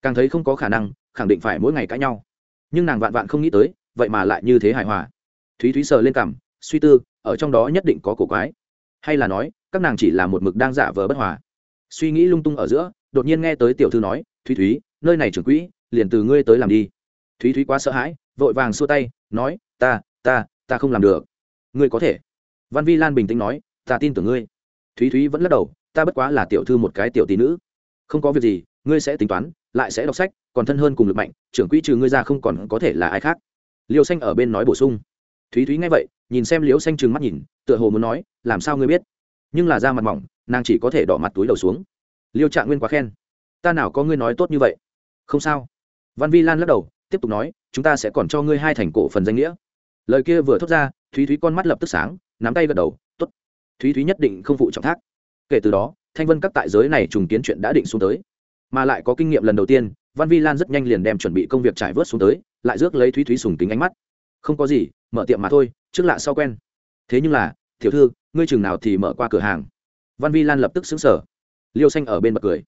A: Càng thấy không có khả năng, khẳng định phải mỗi ngày cãi nhau. Nhưng nàng vạn vạn không nghĩ tới, vậy mà lại như thế hài hòa. Thúy thúy sờ lên cảm suy tư, ở trong đó nhất định có cổ quái. Hay là nói, các nàng chỉ là một mực đang giả vờ bất hòa. Suy nghĩ lung tung ở giữa, đột nhiên nghe tới tiểu thư nói, thúy thúy, nơi này trưởng quỹ, liền từ ngươi tới làm đi. Thúy thúy quá sợ hãi, vội vàng xua tay, nói, ta ta ta không làm được. Ngươi có thể. Văn vi lan bình tĩnh nói, ta tin tưởng ngươi. Thúy thúy vẫn lắc đầu, ta bất quá là tiểu thư một cái tiểu tỷ nữ. Không có việc gì, ngươi sẽ tính toán, lại sẽ đọc sách, còn thân hơn cùng lực mạnh, trưởng quỹ trừ ngươi ra không còn có thể là ai khác. Liêu xanh ở bên nói bổ sung. Thúy thúy nghe vậy, nhìn xem liêu xanh trừng mắt nhìn, tựa hồ muốn nói, làm sao ngươi biết? Nhưng là da mặt mỏng, nàng chỉ có thể đỏ mặt túi đầu xuống. Liêu trạng nguyên quá khen. Ta nào có ngươi nói tốt như vậy? Không sao. Văn vi lan lắc đầu, tiếp tục nói, chúng ta sẽ còn cho ngươi hai thành cổ phần danh nghĩa lời kia vừa thốt ra, thúy thúy con mắt lập tức sáng, nắm tay gật đầu t ố t thúy thúy nhất định không phụ trọng thác. Kể từ đó, thanh vân các tại giới này trùng kiến chuyện đã định xuống tới. Mà lại có kinh nghiệm lần đầu tiên, văn vi lan rất nhanh liền đem chuẩn bị công việc trải vớt xuống tới, lại rước lấy thúy thúy sùng kính ánh mắt. Không có gì, mở tiệm mà thôi, trước lạ sau quen. Thế nhưng là, tiểu thư, ngươi chừng nào thì mở qua cửa hàng? Văn vi lan lập tức xứng sở liêu xanh ở bên bật cười.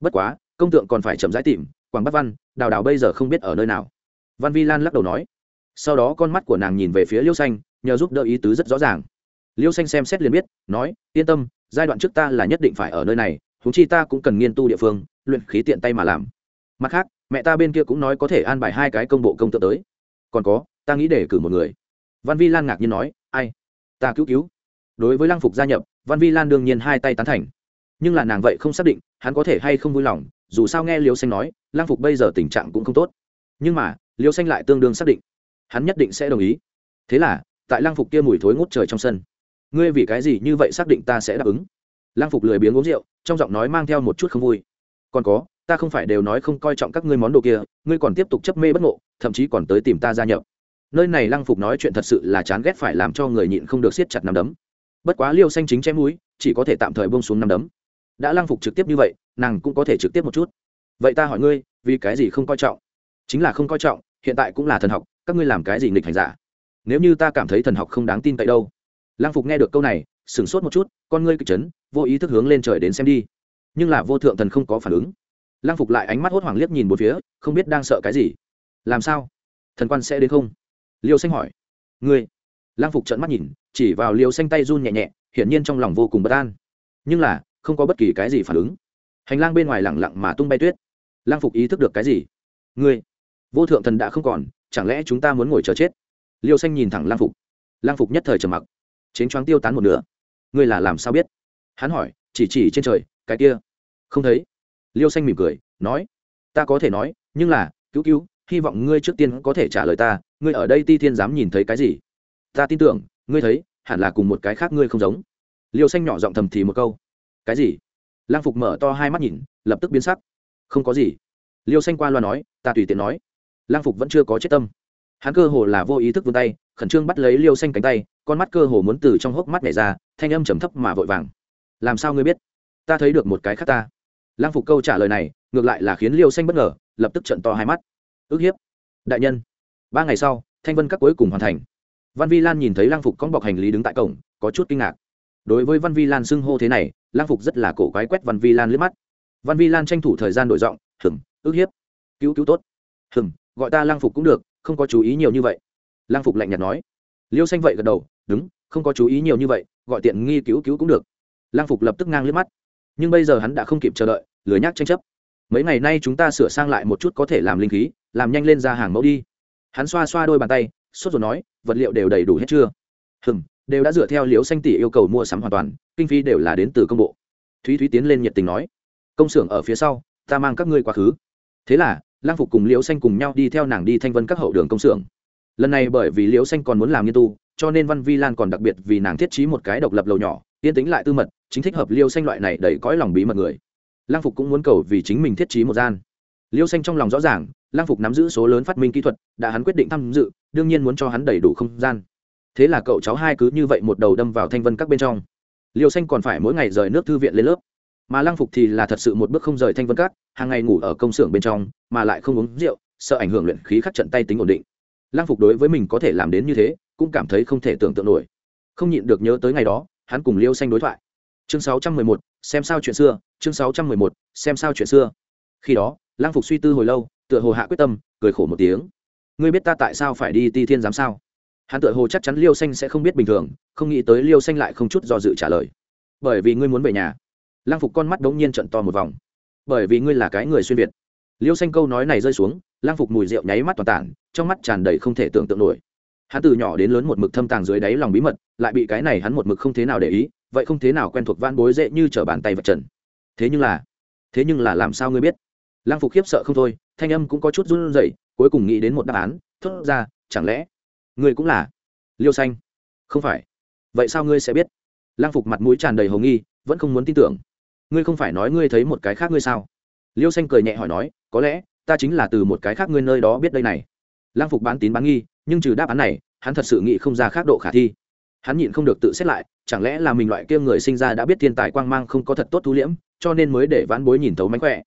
A: Bất quá, công tượng còn phải chậm rãi tìm, quảng bắc văn, đào đào bây giờ không biết ở nơi nào. Văn vi lan lắc đầu nói sau đó con mắt của nàng nhìn về phía liêu xanh, nhờ giúp đỡ ý tứ rất rõ ràng. Liêu xanh xem xét liền biết, nói, yên tâm, giai đoạn trước ta là nhất định phải ở nơi này thú chi ta cũng cần nghiên tu địa phương, luyện khí tiện tay mà làm. Mặt khác, mẹ ta bên kia cũng nói có thể an bài hai cái công bộ công tự tới. Còn có, ta nghĩ để cử một người. Văn vi lan ngạc nhiên nói, ai? Ta cứu cứu. Đối với lăng phục gia nhập, văn vi lan đương nhiên hai tay tán thành. Nhưng là nàng vậy không xác định, hắn có thể hay không vui lòng, dù sao nghe liêu xanh nói, lăng phục bây giờ tình trạng cũng không tốt. Nhưng mà, liêu xanh lại tương đương xác định hắn nhất định sẽ đồng ý. Thế là, tại Lang phục kia mùi thối ngút trời trong sân, ngươi vì cái gì như vậy xác định ta sẽ đáp ứng? Lang phục lười biếng uống rượu, trong giọng nói mang theo một chút không vui. Còn có, ta không phải đều nói không coi trọng các ngươi món đồ kia, ngươi còn tiếp tục chấp mê bất ngộ, thậm chí còn tới tìm ta gia nhập. Nơi này lăng phục nói chuyện thật sự là chán ghét phải làm cho người nhịn không được siết chặt nằm đấm. Bất quá liêu xanh chính chém núi chỉ có thể tạm thời bông xuống nằm đấm. Đã lăng phục trực tiếp như vậy, nàng cũng có thể trực tiếp một chút. Vậy ta hỏi ngươi, vì cái gì không coi trọng? Chính là không coi trọng, hiện tại cũng là thần học các ngươi làm cái gì nghịch hành giả? Nếu như ta cảm thấy thần học không đáng tin cậy đâu. Lang phục nghe được câu này, sửng sốt một chút, con ngươi kịch chấn, vô ý thức hướng lên trời đến xem đi. Nhưng là vô thượng thần không có phản ứng. Lang phục lại ánh mắt hốt hoảng liếc nhìn một phía, không biết đang sợ cái gì. Làm sao? Thần quan sẽ đến không? Liêu xanh hỏi. Ngươi. Lang phục trợn mắt nhìn, chỉ vào liêu xanh tay run nhẹ nhẹ, hiển nhiên trong lòng vô cùng bất an. Nhưng là, không có bất kỳ cái gì phản ứng. Hành lang bên ngoài lẳng lặng mà tung bay tuyết. Lang phục ý thức được cái gì? Ngươi. Vô thượng thần đã không còn chẳng lẽ chúng ta muốn ngồi chờ chết? Liêu xanh nhìn thẳng lang phục. Lang phục nhất thời trầm mặc. Chến choáng tiêu tán một nửa. Ngươi là làm sao biết? Hắn hỏi, chỉ chỉ trên trời, cái kia. Không thấy. Liêu xanh mỉm cười, nói, ta có thể nói, nhưng là, cứu cứu, hy vọng ngươi trước tiên có thể trả lời ta, ngươi ở đây ti thiên dám nhìn thấy cái gì? Ta tin tưởng, ngươi thấy, hẳn là cùng một cái khác ngươi không giống. Liêu xanh nhỏ giọng thầm thì một câu, cái gì? Lang phục mở to hai mắt nhìn, lập tức biến sắc. Không có gì. Liêu xanh qua loa nói, ta tùy tiện nói lang phục vẫn chưa có chết tâm. Hắn cơ hồ là vô ý thức vươn tay, khẩn trương bắt lấy liêu xanh cánh tay, con mắt cơ hồ muốn từ trong hốc mắt nhảy ra, thanh âm trầm thấp mà vội vàng. Làm sao ngươi biết? Ta thấy được một cái khác ta. Lang phục câu trả lời này, ngược lại là khiến liêu xanh bất ngờ, lập tức trận to hai mắt. Ức hiếp. Đại nhân. Ba ngày sau, thanh vân các cuối cùng hoàn thành. Văn vi lan nhìn thấy lang phục con bọc hành lý đứng tại cổng, có chút kinh ngạc. Đối với văn vi lan xưng hô thế này lang phục rất là cổ quái quét văn vi lan liếc mắt. Văn vi lan tranh thủ thời gian đổi giọng hừng ức hiếp. Cứu cứu tốt. Hừng gọi ta lang phục cũng được, không có chú ý nhiều như vậy. Lang phục lạnh nhạt nói. Liêu xanh vậy gật đầu, đúng, không có chú ý nhiều như vậy, gọi tiện nghi cứu cứu cũng được. Lang phục lập tức ngang liếc mắt. Nhưng bây giờ hắn đã không kịp chờ đợi, lười nhác tranh chấp. Mấy ngày nay chúng ta sửa sang lại một chút có thể làm linh khí, làm nhanh lên ra hàng mẫu đi. Hắn xoa xoa đôi bàn tay, sốt rồi nói, vật liệu đều đầy đủ hết chưa? Hừng đều đã dựa theo liếu xanh tỷ yêu cầu mua sắm hoàn toàn, kinh phí đều là đến từ công bộ. Thúy thúy tiến lên nhiệt tình nói, công xưởng ở phía sau, ta mang các ngươi quá khứ. Thế là lang phục cùng liễu xanh cùng nhau đi theo nàng đi thanh vân các hậu đường công xưởng. Lần này bởi vì liễu xanh còn muốn làm nghiên tu, cho nên văn vi lan còn đặc biệt vì nàng thiết trí một cái độc lập lầu nhỏ, yên tính lại tư mật, chính thích hợp liêu xanh loại này đầy cõi lòng bí mật người. Lang phục cũng muốn cầu vì chính mình thiết trí một gian. Liêu xanh trong lòng rõ ràng, lang phục nắm giữ số lớn phát minh kỹ thuật, đã hắn quyết định tham dự, đương nhiên muốn cho hắn đầy đủ không gian. Thế là cậu cháu hai cứ như vậy một đầu đâm vào thanh vân các bên trong. Liêu xanh còn phải mỗi ngày rời nước thư viện lên lớp mà lang phục thì là thật sự một bước không rời thanh vân cát, hàng ngày ngủ ở công xưởng bên trong mà lại không uống rượu sợ ảnh hưởng luyện khí khắc trận tay tính ổn định. Lang phục đối với mình có thể làm đến như thế cũng cảm thấy không thể tưởng tượng nổi. Không nhịn được nhớ tới ngày đó hắn cùng liêu xanh đối thoại. Chương 611, xem sao chuyện xưa chương 611, xem sao chuyện xưa. Khi đó lang phục suy tư hồi lâu tựa hồ hạ quyết tâm cười khổ một tiếng. Ngươi biết ta tại sao phải đi ti thiên giám sao? Hắn tựa hồ chắc chắn liêu xanh sẽ không biết bình thường không nghĩ tới liêu xanh lại không chút do dự trả lời. Bởi vì ngươi muốn về nhà lang phục con mắt đ ố n g nhiên trận to một vòng. Bởi vì ngươi là cái người xuyên việt. Liêu xanh câu nói này rơi xuống lang phục mùi rượu nháy mắt toàn tản, trong mắt tràn đầy không thể tưởng tượng nổi. Hắn từ nhỏ đến lớn một mực thâm tàng dưới đáy lòng bí mật, lại bị cái này hắn một mực không thế nào để ý, vậy không thế nào quen thuộc van bối dễ như t r ở bàn tay vật trần. Thế nhưng là, thế nhưng là làm sao ngươi biết? Lang phục khiếp sợ không thôi, thanh âm cũng có chút run rẩy, cuối cùng nghĩ đến một đáp án, thốt ra, chẳng lẽ ngươi cũng là liêu xanh? Không phải. Vậy sao ngươi sẽ biết? Lang phục mặt mũi tràn đầy hồng nghi, vẫn không muốn tin tưởng ngươi không phải nói ngươi thấy một cái khác ngươi sao? Liêu xanh cười nhẹ hỏi nói, có lẽ, ta chính là từ một cái khác ngươi nơi đó biết đây này. Lang phục bán tín bán nghi, nhưng trừ đáp án này, hắn thật sự nghĩ không ra khác độ khả thi. Hắn nhịn không được tự xét lại, chẳng lẽ là mình loại kia người sinh ra đã biết thiên tài quang mang không có thật tốt thu liễm, cho nên mới để ván bối nhìn thấu mánh khỏe.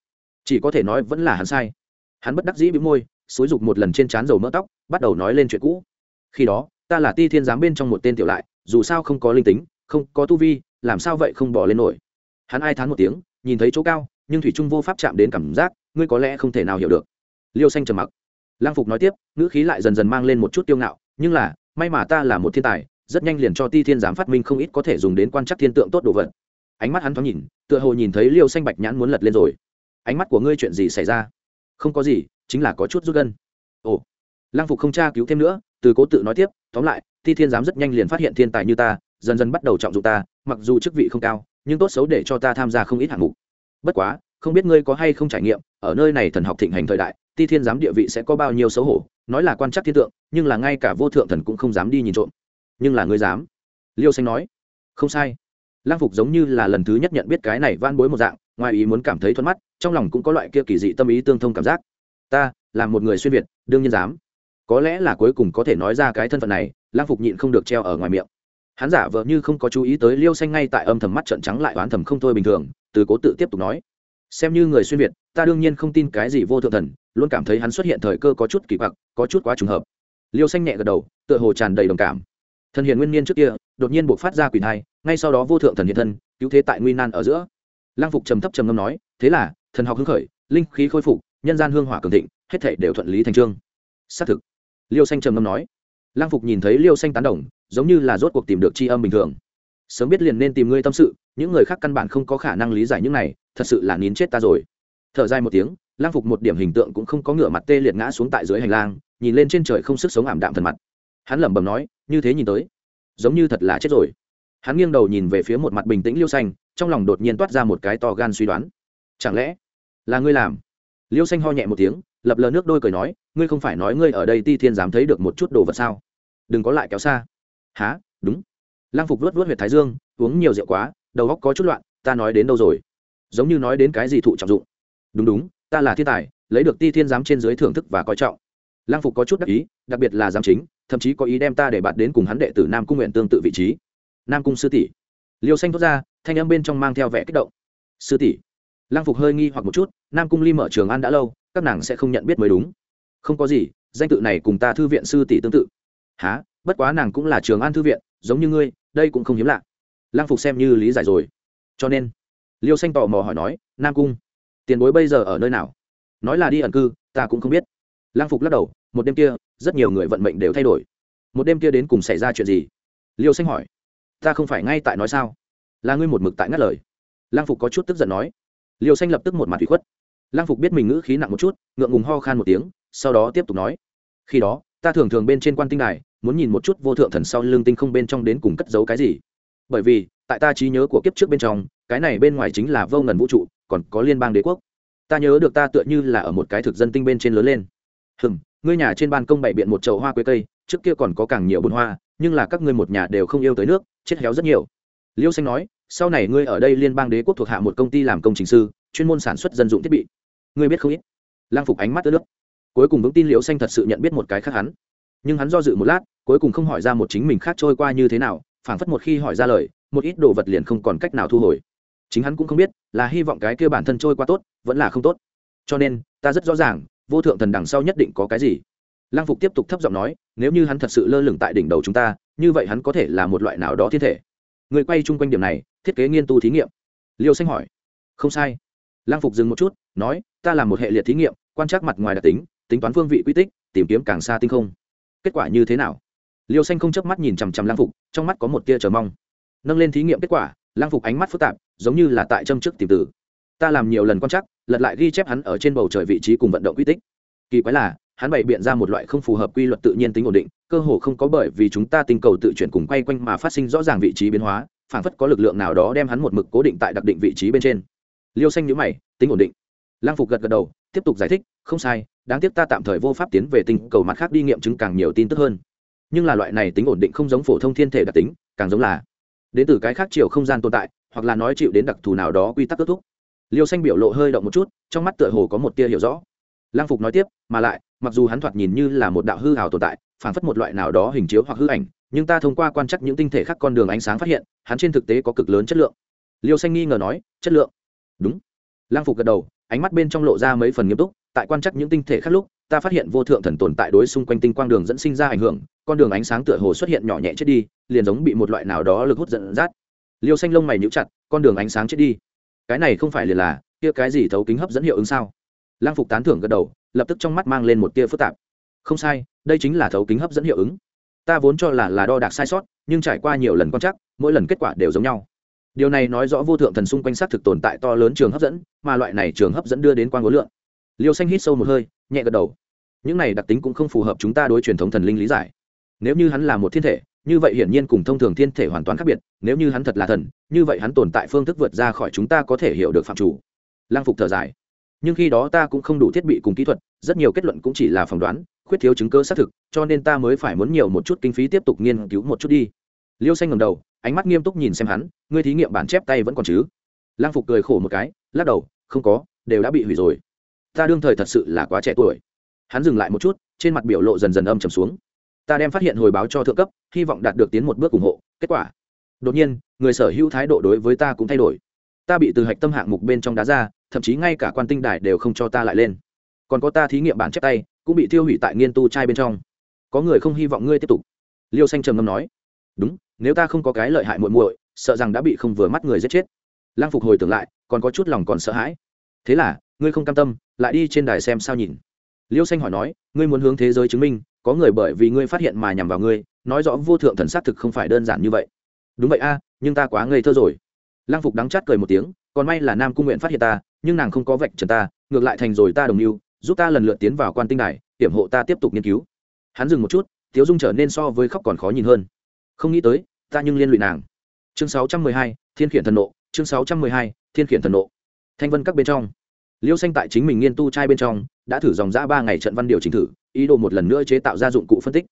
A: Chỉ có thể nói vẫn là hắn sai. Hắn bất đắc dĩ bị môi, xúi rục một lần trên trán dầu mỡ tóc, bắt đầu nói lên chuyện cũ. Khi đó, ta là ti thiên giám bên trong một tên tiểu lại, dù sao không có linh tính, không có tu vi, làm sao vậy không bỏ lên nổi? Hắn ai thán một tiếng, nhìn thấy chỗ cao, nhưng thủy trung vô pháp chạm đến cảm giác, ngươi có lẽ không thể nào hiểu được. Liêu xanh trầm mặc. Lang phục nói tiếp, ngữ khí lại dần dần mang lên một chút tiêu ngạo, nhưng là, may mà ta là một thiên tài, rất nhanh liền cho ti thiên giám phát minh không ít có thể dùng đến quan trắc thiên tượng tốt đồ vật. Ánh mắt hắn thoáng nhìn, tựa hồ nhìn thấy liêu xanh bạch nhãn muốn lật lên rồi. Ánh mắt của ngươi chuyện gì xảy ra? Không có gì, chính là có chút rút gân. Ồ. Lang phục không tra cứu thêm nữa, từ cố tự nói tiếp, tóm lại, ti thiên giám rất nhanh liền phát hiện thiên tài như ta, dần dần bắt đầu trọng dụng ta, mặc dù chức vị không cao nhưng tốt xấu để cho ta tham gia không ít hạng mục. Bất quá, không biết ngươi có hay không trải nghiệm, ở nơi này thần học thịnh hành thời đại, ti thiên giám địa vị sẽ có bao nhiêu xấu hổ, nói là quan chắc thiên tượng, nhưng là ngay cả vô thượng thần cũng không dám đi nhìn trộm. Nhưng là ngươi dám. Liêu xanh nói, không sai. Lang phục giống như là lần thứ nhất nhận biết cái này van bối một dạng, ngoài ý muốn cảm thấy thuận mắt, trong lòng cũng có loại kia kỳ dị tâm ý tương thông cảm giác. Ta, là một người xuyên việt, đương nhiên dám. Có lẽ là cuối cùng có thể nói ra cái thân phận này lang phục nhịn không được treo ở ngoài miệng hắn giả vờ như không có chú ý tới liêu xanh ngay tại âm thầm mắt trận trắng lại oán thầm không thôi bình thường, từ cố tự tiếp tục nói, xem như người xuyên việt, ta đương nhiên không tin cái gì vô thượng thần, luôn cảm thấy hắn xuất hiện thời cơ có chút kỳ quặc, có chút quá trùng hợp. Liêu xanh nhẹ gật đầu, tựa hồ tràn đầy đồng cảm. Thần hiền nguyên niên trước kia, đột nhiên buộc phát ra quỷ thai, ngay sau đó vô thượng thần hiện thân, cứu thế tại nguy nan ở giữa. Lang phục trầm thấp trầm ngâm nói, thế là, thần học hưng khởi, linh khí khôi phục, nhân gian hương hỏa cường thịnh, hết thể đều thuận lý thành trương. Xác thực. Liêu xanh trầm ngâm nói. Lang phục nhìn thấy liêu xanh tán đồng giống như là rốt cuộc tìm được c h i âm bình thường. Sớm biết liền nên tìm ngươi tâm sự, những người khác căn bản không có khả năng lý giải những này, thật sự là nín chết ta rồi. Thở dài một tiếng, lang phục một điểm hình tượng cũng không có ngửa mặt tê liệt ngã xuống tại dưới hành lang, nhìn lên trên trời không sức sống ảm đạm thần mặt. Hắn lẩm bẩm nói, như thế nhìn tới, giống như thật là chết rồi. Hắn nghiêng đầu nhìn về phía một mặt bình tĩnh liêu xanh, trong lòng đột nhiên toát ra một cái to gan suy đoán. Chẳng lẽ là ngươi làm? Liêu xanh ho nhẹ một tiếng, lập lờ nước đôi cười nói, ngươi không phải nói ngươi ở đây ti thiên dám thấy được một chút đồ vật sao? Đừng có lại kéo xa há, đúng. Lang phục vớt vớt huyệt thái dương, uống nhiều rượu quá, đầu óc có chút loạn, ta nói đến đâu rồi? Giống như nói đến cái gì thụ trọng dụng. Đúng đúng, ta là thiên tài, lấy được ti thiên giám trên dưới thưởng thức và coi trọng. Lang phục có chút đắc ý, đặc biệt là giám chính, thậm chí có ý đem ta để bạn đến cùng hắn đệ tử nam cung nguyện tương tự vị trí. Nam cung sư tỷ. Liêu xanh thốt ra, thanh âm bên trong mang theo vẻ kích động. Sư tỷ. Lang phục hơi nghi hoặc một chút, nam cung ly mở trường ăn đã lâu, các nàng sẽ không nhận biết mới đúng. Không có gì, danh tự này cùng ta thư viện sư tỷ tương tự. Há bất quá nàng cũng là trường an thư viện, giống như ngươi, đây cũng không hiếm lạ. Lang phục xem như lý giải rồi. Cho nên, liêu xanh tò mò hỏi nói, nam cung, tiền bối bây giờ ở nơi nào? Nói là đi ẩn cư, ta cũng không biết. Lang phục lắc đầu, một đêm kia, rất nhiều người vận mệnh đều thay đổi. Một đêm kia đến cùng xảy ra chuyện gì? Liêu xanh hỏi. Ta không phải ngay tại nói sao? Là ngươi một mực tại ngắt lời. Lang phục có chút tức giận nói. Liêu xanh lập tức một mặt thủy khuất. Lang phục biết mình ngữ khí nặng một chút, ngượng ngùng ho khan một tiếng, sau đó tiếp tục nói. Khi đó, ta thường thường bên trên quan tinh đài muốn nhìn một chút vô thượng thần sau lưng tinh không bên trong đến cùng cất giấu cái gì. Bởi vì, tại ta trí nhớ của kiếp trước bên trong, cái này bên ngoài chính là vô ngần vũ trụ, còn có liên bang đế quốc. Ta nhớ được ta tựa như là ở một cái thực dân tinh bên trên lớn lên. Hừm, ngươi nhà trên ban công bày biện một chậu hoa quế cây, trước kia còn có càng nhiều bồn hoa, nhưng là các ngươi một nhà đều không yêu tới nước, chết héo rất nhiều. Liêu xanh nói, sau này ngươi ở đây liên bang đế quốc thuộc hạ một công ty làm công trình sư, chuyên môn sản xuất dân dụng thiết bị. Ngươi biết không ít. Lang phục ánh mắt ướt nước. Cuối cùng vững tin liêu xanh thật sự nhận biết một cái khác hắn nhưng hắn do dự một lát, cuối cùng không hỏi ra một chính mình khác trôi qua như thế nào, phảng phất một khi hỏi ra lời, một ít đồ vật liền không còn cách nào thu hồi. Chính hắn cũng không biết là hy vọng cái kia bản thân trôi qua tốt, vẫn là không tốt. Cho nên, ta rất rõ ràng, vô thượng thần đằng sau nhất định có cái gì. Lăng phục tiếp tục thấp giọng nói, nếu như hắn thật sự lơ lửng tại đỉnh đầu chúng ta, như vậy hắn có thể là một loại nào đó thiên thể. Người quay chung quanh điểm này, thiết kế nghiên tu thí nghiệm. Liêu xanh hỏi. Không sai. Lăng phục dừng một chút, nói, ta làm một hệ liệt thí nghiệm, quan trắc mặt ngoài đặc tính tính toán phương vị quy tích, tìm kiếm càng xa tinh không kết quả như thế nào? Liêu xanh không chớp mắt nhìn chằm chằm lang phục, trong mắt có một tia chờ mong. Nâng lên thí nghiệm kết quả lang phục ánh mắt phức tạp, giống như là tại châm chức tìm tử ta làm nhiều lần quan chắc lật lại ghi chép hắn ở trên bầu trời vị trí cùng vận động quy tích. Kỳ quái là, hắn bày biện ra một loại không phù hợp quy luật tự nhiên tính ổn định, cơ hồ không có bởi vì chúng ta tinh cầu tự chuyển cùng quay quanh mà phát sinh rõ ràng vị trí biến hóa phản phất có lực lượng nào đó đem hắn một mực cố định tại đặc định vị trí bên trên. Liêu xanh nhữ mày, tính ổn định. Lang phục gật gật đầu, tiếp tục giải thích, không sai đáng tiếc ta tạm thời vô pháp tiến về tinh cầu mặt khác đi nghiệm chứng càng nhiều tin tức hơn. Nhưng là loại này tính ổn định không giống phổ thông thiên thể đặc tính, càng giống là đến từ cái khác chiều không gian tồn tại, hoặc là nói chịu đến đặc thù nào đó quy tắc kết thúc. Liêu xanh biểu lộ hơi động một chút, trong mắt tựa hồ có một tia hiểu rõ. Lang phục nói tiếp, mà lại, mặc dù hắn thoạt nhìn như là một đạo hư hào tồn tại, phản phất một loại nào đó hình chiếu hoặc hư ảnh, nhưng ta thông qua quan trắc những tinh thể khác con đường ánh sáng phát hiện, hắn trên thực tế có cực lớn chất lượng. Liêu xanh nghi ngờ nói, chất lượng? Đúng. Lang phục gật đầu, ánh mắt bên trong lộ ra mấy phần nghiêm túc tại quan trắc những tinh thể khác lúc, ta phát hiện vô thượng thần tồn tại đối xung quanh tinh quang đường dẫn sinh ra ảnh hưởng, con đường ánh sáng tựa hồ xuất hiện nhỏ nhẹ chết đi, liền giống bị một loại nào đó lực hút dẫn dắt. Liêu xanh lông mày nhíu chặt, con đường ánh sáng chết đi. Cái này không phải liền là, kia cái gì thấu kính hấp dẫn hiệu ứng sao? Lang phục tán thưởng gật đầu, lập tức trong mắt mang lên một tia phức tạp. Không sai, đây chính là thấu kính hấp dẫn hiệu ứng. Ta vốn cho là là đo đạc sai sót, nhưng trải qua nhiều lần quan trắc, mỗi lần kết quả đều giống nhau. Điều này nói rõ vô thượng thần xung quanh xác thực tồn tại to lớn trường hấp dẫn, mà loại này trường hấp dẫn đưa đến quan ngối lượng liêu xanh hít sâu một hơi, nhẹ gật đầu. Những này đặc tính cũng không phù hợp chúng ta đối truyền thống thần linh lý giải. Nếu như hắn là một thiên thể, như vậy hiển nhiên cùng thông thường thiên thể hoàn toàn khác biệt. Nếu như hắn thật là thần, như vậy hắn tồn tại phương thức vượt ra khỏi chúng ta có thể hiểu được phạm chủ. Lang phục thở dài. Nhưng khi đó ta cũng không đủ thiết bị cùng kỹ thuật, rất nhiều kết luận cũng chỉ là phỏng đoán, khuyết thiếu chứng cơ xác thực, cho nên ta mới phải muốn nhiều một chút kinh phí tiếp tục nghiên cứu một chút đi. Liêu xanh ngầm đầu, ánh mắt nghiêm túc nhìn xem hắn, ngươi thí nghiệm bản chép tay vẫn còn chứ? Lang phục cười khổ một cái, lắc đầu, không có, đều đã bị hủy rồi ta đương thời thật sự là quá trẻ tuổi. Hắn dừng lại một chút, trên mặt biểu lộ dần dần âm trầm xuống. Ta đem phát hiện hồi báo cho thượng cấp, hy vọng đạt được tiến một bước ủng hộ, kết quả. Đột nhiên, người sở hữu thái độ đối với ta cũng thay đổi. Ta bị từ hạch tâm hạng mục bên trong đá ra, thậm chí ngay cả quan tinh đài đều không cho ta lại lên. Còn có ta thí nghiệm bản chép tay, cũng bị tiêu hủy tại nghiên tu trai bên trong. Có người không hy vọng ngươi tiếp tục. Liêu xanh trầm ngâm nói. Đúng, nếu ta không có cái lợi hại muội muội, sợ rằng đã bị không vừa mắt người giết chết. Lăng phục hồi tưởng lại, còn có chút lòng còn sợ hãi. Thế là ngươi không cam tâm, lại đi trên đài xem sao nhìn. Liêu xanh hỏi nói, ngươi muốn hướng thế giới chứng minh, có người bởi vì ngươi phát hiện mà nhằm vào ngươi, nói rõ vô thượng thần s á t thực không phải đơn giản như vậy. Đúng vậy a, nhưng ta quá ngây thơ rồi. Lăng phục đắng chát cười một tiếng, còn may là nam cung nguyện phát hiện ta, nhưng nàng không có vạch trần ta, ngược lại thành rồi ta đồng mưu, giúp ta lần lượt tiến vào quan tinh đài, hiểm hộ ta tiếp tục nghiên cứu. Hắn dừng một chút, tiếu dung trở nên so với khóc còn khó nhìn hơn. Không nghĩ tới, ta nhưng liên lụy nàng. Chương sáu trăm mười hai, thiên khiển thần nộ, chương sáu trăm mười hai, thiên khiển thần nộ. Thanh vân các bên trong liêu xanh tại chính mình nghiên tu trai bên trong, đã thử dòng ra ba ngày trận văn điều chỉnh thử, ý đồ một lần nữa chế tạo ra dụng cụ phân tích.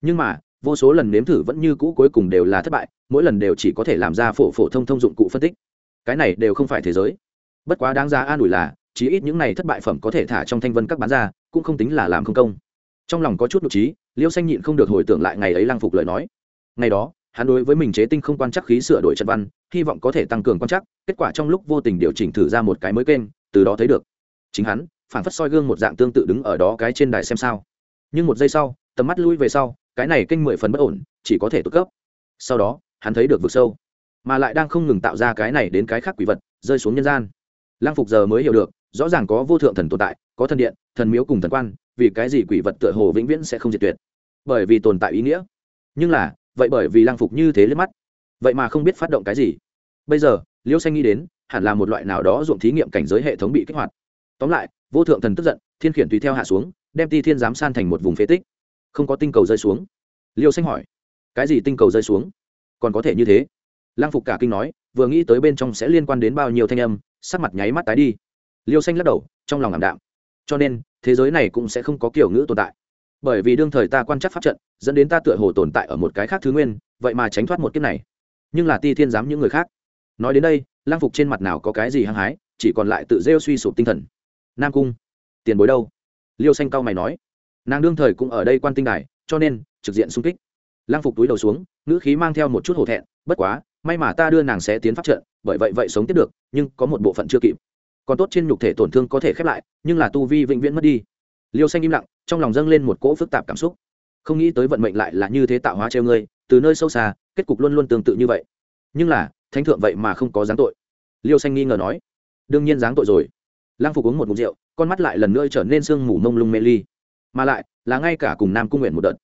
A: Nhưng mà, vô số lần nếm thử vẫn như cũ cuối cùng đều là thất bại, mỗi lần đều chỉ có thể làm ra phổ phổ thông thông dụng cụ phân tích. Cái này đều không phải thế giới. Bất quá đáng ra an ủi là, chí ít những này thất bại phẩm có thể thả trong thanh vân các bán ra, cũng không tính là làm không công. Trong lòng có chút nhục trí liêu xanh nhịn không được hồi tưởng lại ngày ấy lang phục lời nói. Ngày đó, hắn đối với mình chế tinh không quan chắc khí sửa đổi trận văn, hy vọng có thể tăng cường quan chắc kết quả trong lúc vô tình điều chỉnh thử ra một cái mới kênh từ đó thấy được. Chính hắn phản phất soi gương một dạng tương tự đứng ở đó cái trên đài xem sao. Nhưng một giây sau, tầm mắt lui về sau, cái này kênh mười phần bất ổn, chỉ có thể tốt cấp sau đó, hắn thấy được vực sâu, mà lại đang không ngừng tạo ra cái này đến cái khác quỷ vật, rơi xuống nhân gian. Lăng phục giờ mới hiểu được, rõ ràng có vô thượng thần tồn tại, có thần điện, thần miếu cùng thần quan, vì cái gì quỷ vật tựa hồ vĩnh viễn sẽ không diệt tuyệt? Bởi vì tồn tại ý nghĩa. Nhưng là, vậy bởi vì lăng phục như thế liếc mắt, vậy mà không biết phát động cái gì. Bây giờ liêu xanh nghĩ đến hẳn là một loại nào đó dụng thí nghiệm cảnh giới hệ thống bị kích hoạt. Tóm lại, vô thượng thần tức giận, thiên khiển tùy theo hạ xuống, đem ti thiên giám san thành một vùng phế tích. Không có tinh cầu rơi xuống. Liêu xanh hỏi, cái gì tinh cầu rơi xuống? Còn có thể như thế? Lăng phục cả kinh nói, vừa nghĩ tới bên trong sẽ liên quan đến bao nhiêu thanh âm, sắc mặt nháy mắt tái đi. Liêu xanh lắc đầu, trong lòng ảm đạm. Cho nên, thế giới này cũng sẽ không có kiểu ngữ tồn tại. Bởi vì đương thời ta quan trắc pháp trận, dẫn đến ta tựa hồ tồn tại ở một cái khác thứ nguyên, vậy mà tránh thoát một kiếp này. Nhưng là ti thiên giám những người khác. Nói đến đây lang phục trên mặt nào có cái gì hăng hái, chỉ còn lại tự rêu suy sụp tinh thần. Nam cung, tiền bối đâu? Liêu xanh cao mày nói. Nàng đương thời cũng ở đây quan tinh đài, cho nên trực diện xung kích. Lang phục túi đầu xuống, ngữ khí mang theo một chút hổ thẹn, bất quá, may mà ta đưa nàng sẽ tiến pháp trận, bởi vậy vậy sống tiếp được, nhưng có một bộ phận chưa kịp. Còn tốt trên nhục thể tổn thương có thể khép lại, nhưng là tu vi vĩnh viễn mất đi. Liêu xanh im lặng, trong lòng dâng lên một cỗ phức tạp cảm xúc. Không nghĩ tới vận mệnh lại là như thế tạo hóa treo ngươi, từ nơi sâu xa, kết cục luôn luôn tương tự như vậy. Nhưng là thánh thượng vậy mà không có dáng tội. Liêu xanh nghi ngờ nói, đương nhiên dáng tội rồi. Lang phục uống một mục rượu, con mắt lại lần nữa trở nên sương mù mông lung mê ly. Mà lại, là ngay cả cùng nam cung nguyện một đợt.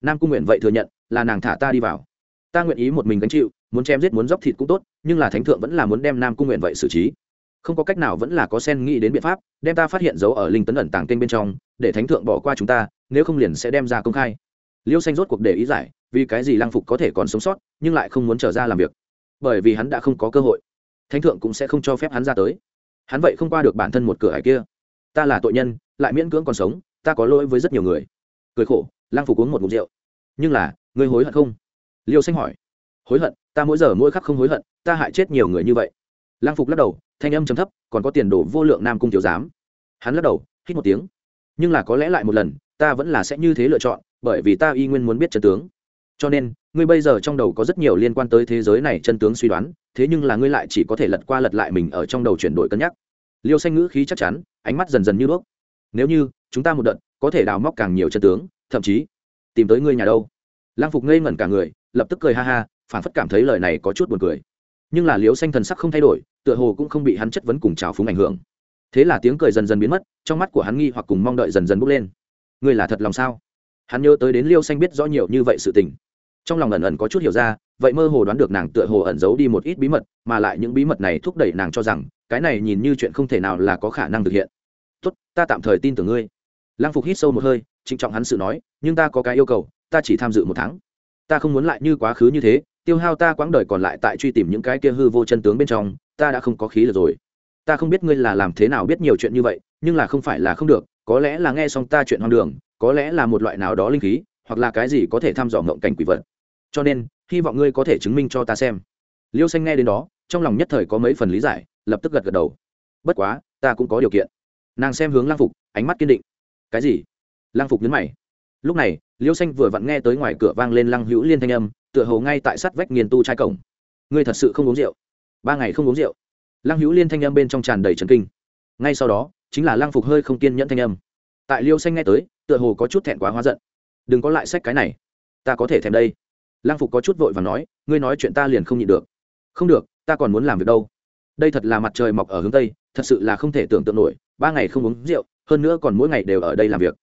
A: Nam cung nguyện vậy thừa nhận, là nàng thả ta đi vào. Ta nguyện ý một mình gánh chịu, muốn chém giết muốn dóc thịt cũng tốt, nhưng là thánh thượng vẫn là muốn đem nam cung nguyện vậy xử trí. Không có cách nào vẫn là có sen nghĩ đến biện pháp, đem ta phát hiện dấu ở linh tấn ẩn tàng kênh bên trong, để thánh thượng bỏ qua chúng ta, nếu không liền sẽ đem ra công khai. Liêu xanh rốt cuộc để ý giải, vì cái gì lang phục có thể còn sống sót, nhưng lại không muốn trở ra làm việc bởi vì hắn đã không có cơ hội. Thánh thượng cũng sẽ không cho phép hắn ra tới. Hắn vậy không qua được bản thân một cửa hải kia. Ta là tội nhân, lại miễn cưỡng còn sống, ta có lỗi với rất nhiều người. Cười khổ, lang phục uống một mục rượu. Nhưng là, ngươi hối hận không? Liêu xanh hỏi. Hối hận, ta mỗi giờ mỗi khắc không hối hận, ta hại chết nhiều người như vậy. Lang phục lắc đầu, thanh âm chấm thấp, còn có tiền đồ vô lượng nam cung tiểu giám. Hắn lắc đầu, hít một tiếng. Nhưng là có lẽ lại một lần, ta vẫn là sẽ như thế lựa chọn, bởi vì ta y nguyên muốn biết trần tướng cho nên, ngươi bây giờ trong đầu có rất nhiều liên quan tới thế giới này chân tướng suy đoán, thế nhưng là ngươi lại chỉ có thể lật qua lật lại mình ở trong đầu chuyển đổi cân nhắc. Liêu xanh ngữ khí chắc chắn, ánh mắt dần dần như đuốc. Nếu như, chúng ta một đợt, có thể đào móc càng nhiều chân tướng, thậm chí, tìm tới ngươi nhà đâu? Lang phục ngây ngẩn cả người, lập tức cười ha ha, phản phất cảm thấy lời này có chút buồn cười. Nhưng là liêu xanh thần sắc không thay đổi, tựa hồ cũng không bị hắn chất vấn cùng trào phúng ảnh hưởng. Thế là tiếng cười dần dần biến mất, trong mắt của hắn nghi hoặc cùng mong đợi dần dần bốc lên. Ngươi là thật lòng sao? Hắn nhớ tới đến liêu xanh biết rõ nhiều như vậy sự tình trong lòng ẩn ẩn có chút hiểu ra, vậy mơ hồ đoán được nàng tựa hồ ẩn giấu đi một ít bí mật, mà lại những bí mật này thúc đẩy nàng cho rằng, cái này nhìn như chuyện không thể nào là có khả năng thực hiện. Tốt, ta tạm thời tin tưởng ngươi. Lăng phục hít sâu một hơi, trịnh trọng hắn sự nói, nhưng ta có cái yêu cầu, ta chỉ tham dự một tháng. Ta không muốn lại như quá khứ như thế, tiêu hao ta quãng đời còn lại tại truy tìm những cái kia hư vô chân tướng bên trong, ta đã không có khí lực rồi. Ta không biết ngươi là làm thế nào biết nhiều chuyện như vậy, nhưng là không phải là không được, có lẽ là nghe xong ta chuyện hoang đường, có lẽ là một loại nào đó linh khí, hoặc là cái gì có thể thăm dò ngộng cảnh quỷ vật cho nên, hy vọng ngươi có thể chứng minh cho ta xem. Liêu xanh nghe đến đó, trong lòng nhất thời có mấy phần lý giải, lập tức gật gật đầu. Bất quá, ta cũng có điều kiện. Nàng xem hướng lang phục, ánh mắt kiên định. Cái gì? Lang phục nhấn mày. Lúc này, liêu xanh vừa vặn nghe tới ngoài cửa vang lên lăng hữu liên thanh âm, tựa hồ ngay tại sát vách nghiền tu trai cổng. Ngươi thật sự không uống rượu? Ba ngày không uống rượu? Lăng hữu liên thanh âm bên trong tràn đầy trần kinh. Ngay sau đó, chính là lăng phục hơi không kiên nhẫn thanh âm. Tại liêu xanh nghe tới, tựa hồ có chút thẹn quá hóa giận. Đừng có lại sách cái này. Ta có thể thèm đây. Lang phục có chút vội và nói, ngươi nói chuyện ta liền không nhịn được. Không được, ta còn muốn làm việc đâu. Đây thật là mặt trời mọc ở hướng tây, thật sự là không thể tưởng tượng nổi, ba ngày không uống rượu, hơn nữa còn mỗi ngày đều ở đây làm việc.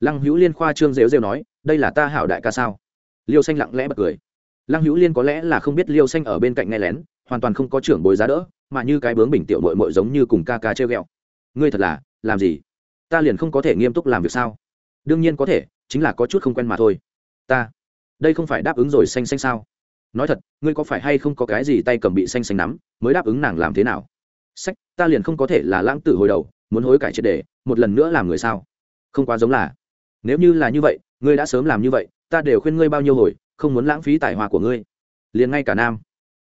A: Lăng hữu liên khoa trương rêu rêu nói, đây là ta hảo đại ca sao? Liêu xanh lặng lẽ bật cười. Lăng hữu liên có lẽ là không biết liêu xanh ở bên cạnh nghe lén, hoàn toàn không có trưởng bối giá đỡ, mà như cái bướng bình tiểu mội mội giống như cùng ca ca treo ghẹo. Ngươi thật là, làm gì? Ta liền không có thể nghiêm túc làm việc sao? Đương nhiên có thể, chính là có chút không quen mà thôi. Ta đây không phải đáp ứng rồi xanh xanh sao? Nói thật, ngươi có phải hay không có cái gì tay cầm bị xanh xanh nắm, mới đáp ứng nàng làm thế nào? Sách, ta liền không có thể là lãng tử hồi đầu, muốn hối cải triệt đề một lần nữa làm người sao? Không quá giống là. Nếu như là như vậy, ngươi đã sớm làm như vậy, ta đều khuyên ngươi bao nhiêu hồi, không muốn lãng phí tài hoa của ngươi. Liền ngay cả nam.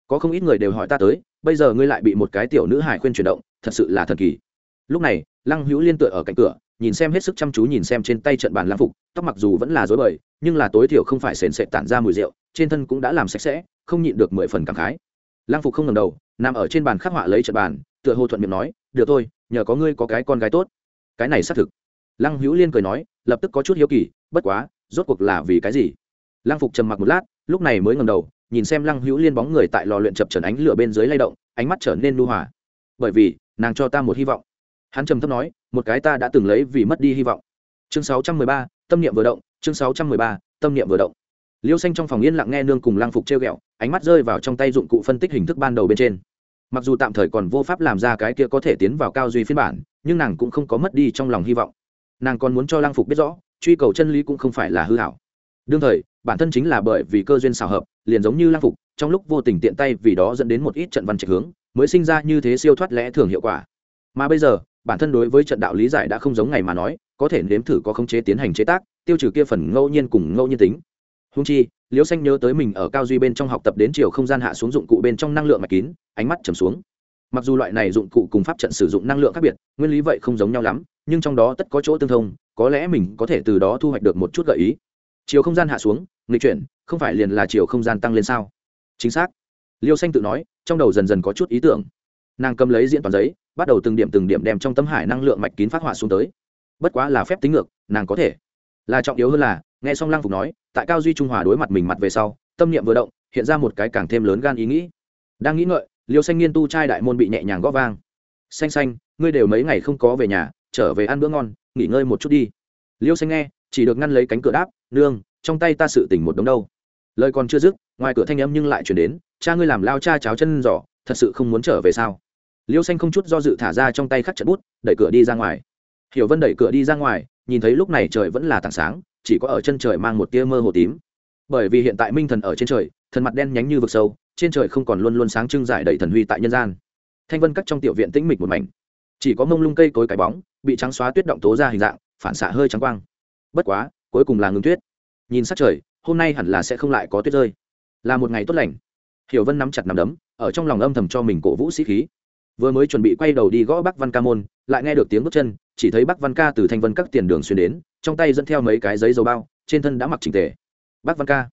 A: Có không ít người đều hỏi ta tới, bây giờ ngươi lại bị một cái tiểu nữ hải khuyên chuyển động, thật sự là thần kỳ. Lúc này, lăng hữu liên tựa ở cạnh cửa nhìn xem hết sức chăm chú nhìn xem trên tay trận bàn lang phục, tóc mặc dù vẫn là dối bời, nhưng là tối thiểu không phải sền sệt tản ra mùi rượu, trên thân cũng đã làm sạch sẽ, không nhịn được mười phần cảm khái. Lang phục không ngầm đầu, nằm ở trên bàn khắc họa lấy trận bàn, tựa hồ thuận miệng nói, được thôi, nhờ có ngươi có cái con gái tốt. Cái này xác thực. Lăng hữu liên cười nói, lập tức có chút hiếu kỳ, bất quá, rốt cuộc là vì cái gì? Lăng phục trầm mặc một lát, lúc này mới ngầm đầu, nhìn xem lăng hữu liên bóng người tại lò luyện chập trần ánh lửa bên dưới lay động, ánh mắt trở nên nu hòa. Bởi vì, nàng cho ta một hy vọng. Hắn trầm thấp nói một cái ta đã từng lấy vì mất đi hy vọng. Chương 613, tâm niệm vừa động chương 613, tâm niệm vừa động. Liêu xanh trong phòng yên lặng nghe nương cùng lang phục treo ghẹo ánh mắt rơi vào trong tay dụng cụ phân tích hình thức ban đầu bên trên. Mặc dù tạm thời còn vô pháp làm ra cái kia có thể tiến vào cao duy phiên bản nhưng nàng cũng không có mất đi trong lòng hy vọng. Nàng còn muốn cho lang phục biết rõ truy cầu chân lý cũng không phải là hư hảo. Đương thời bản thân chính là bởi vì cơ duyên xào hợp liền giống như lang phục trong lúc vô tình tiện tay vì đó dẫn đến một ít trận văn trạch hướng mới sinh ra như thế siêu thoát lẽ thường hiệu quả. Mà bây giờ bản thân đối với trận đạo lý giải đã không giống ngày mà nói, có thể nếm thử có khống chế tiến hành chế tác, tiêu trừ kia phần ngẫu nhiên cùng ngẫu nhiên tính. Húng chi, liễu xanh nhớ tới mình ở cao duy bên trong học tập đến chiều không gian hạ xuống dụng cụ bên trong năng lượng mạch kín, ánh mắt trầm xuống. Mặc dù loại này dụng cụ cùng pháp trận sử dụng năng lượng khác biệt, nguyên lý vậy không giống nhau lắm, nhưng trong đó tất có chỗ tương thông, có lẽ mình có thể từ đó thu hoạch được một chút gợi ý. Chiều không gian hạ xuống, nghịch chuyển, không phải liền là chiều không gian tăng lên sao? Chính xác. Liêu xanh tự nói, trong đầu dần dần có chút ý tưởng. Nàng cầm lấy diễn toàn giấy bắt đầu từng điểm từng điểm đem trong tâm hải năng lượng mạch kín phát họa xuống tới. Bất quá là phép tính ngược, nàng có thể. Là trọng yếu hơn là, nghe xong lăng phục nói, tại cao duy trung hòa đối mặt mình mặt về sau, tâm niệm vừa động, hiện ra một cái càng thêm lớn gan ý nghĩ. Đang nghĩ ngợi, liêu xanh niên tu trai đại môn bị nhẹ nhàng góp vang. Xanh xanh, ngươi đều mấy ngày không có về nhà, trở về ăn bữa ngon, nghỉ ngơi một chút đi. Liêu xanh nghe, chỉ được ngăn lấy cánh cửa đáp, nương, trong tay ta sự tỉnh một đống đâu. Lời còn chưa dứt, ngoài cửa thanh âm nhưng lại chuyển đến, cha ngươi làm lao cha cháo chân giỏ thật sự không muốn trở về sao? Liêu xanh không chút do dự thả ra trong tay khắc trận bút, đẩy cửa đi ra ngoài. Hiểu vân đẩy cửa đi ra ngoài, nhìn thấy lúc này trời vẫn là tảng sáng, chỉ có ở chân trời mang một tia mơ hồ tím. Bởi vì hiện tại minh thần ở trên trời, thần mặt đen nhánh như vực sâu, trên trời không còn luôn luôn sáng trưng giải đầy thần huy tại nhân gian. Thanh vân cắt trong tiểu viện tĩnh mịch một mảnh. Chỉ có mông lung cây cối cái bóng, bị trắng xóa tuyết động tố ra hình dạng, phản xạ hơi trắng quang. Bất quá, cuối cùng là ngừng tuyết. Nhìn sát trời, hôm nay hẳn là sẽ không lại có tuyết rơi. Là một ngày tốt lành. Hiểu vân nắm chặt nắm đấm, ở trong lòng âm thầm cho mình cổ vũ sĩ khí vừa mới chuẩn bị quay đầu đi gõ bắc văn ca môn, lại nghe được tiếng bước chân, chỉ thấy bắc văn ca từ thanh vân các tiền đường xuyên đến, trong tay dẫn theo mấy cái giấy dầu bao, trên thân đã mặc trình tề. Bắc văn ca.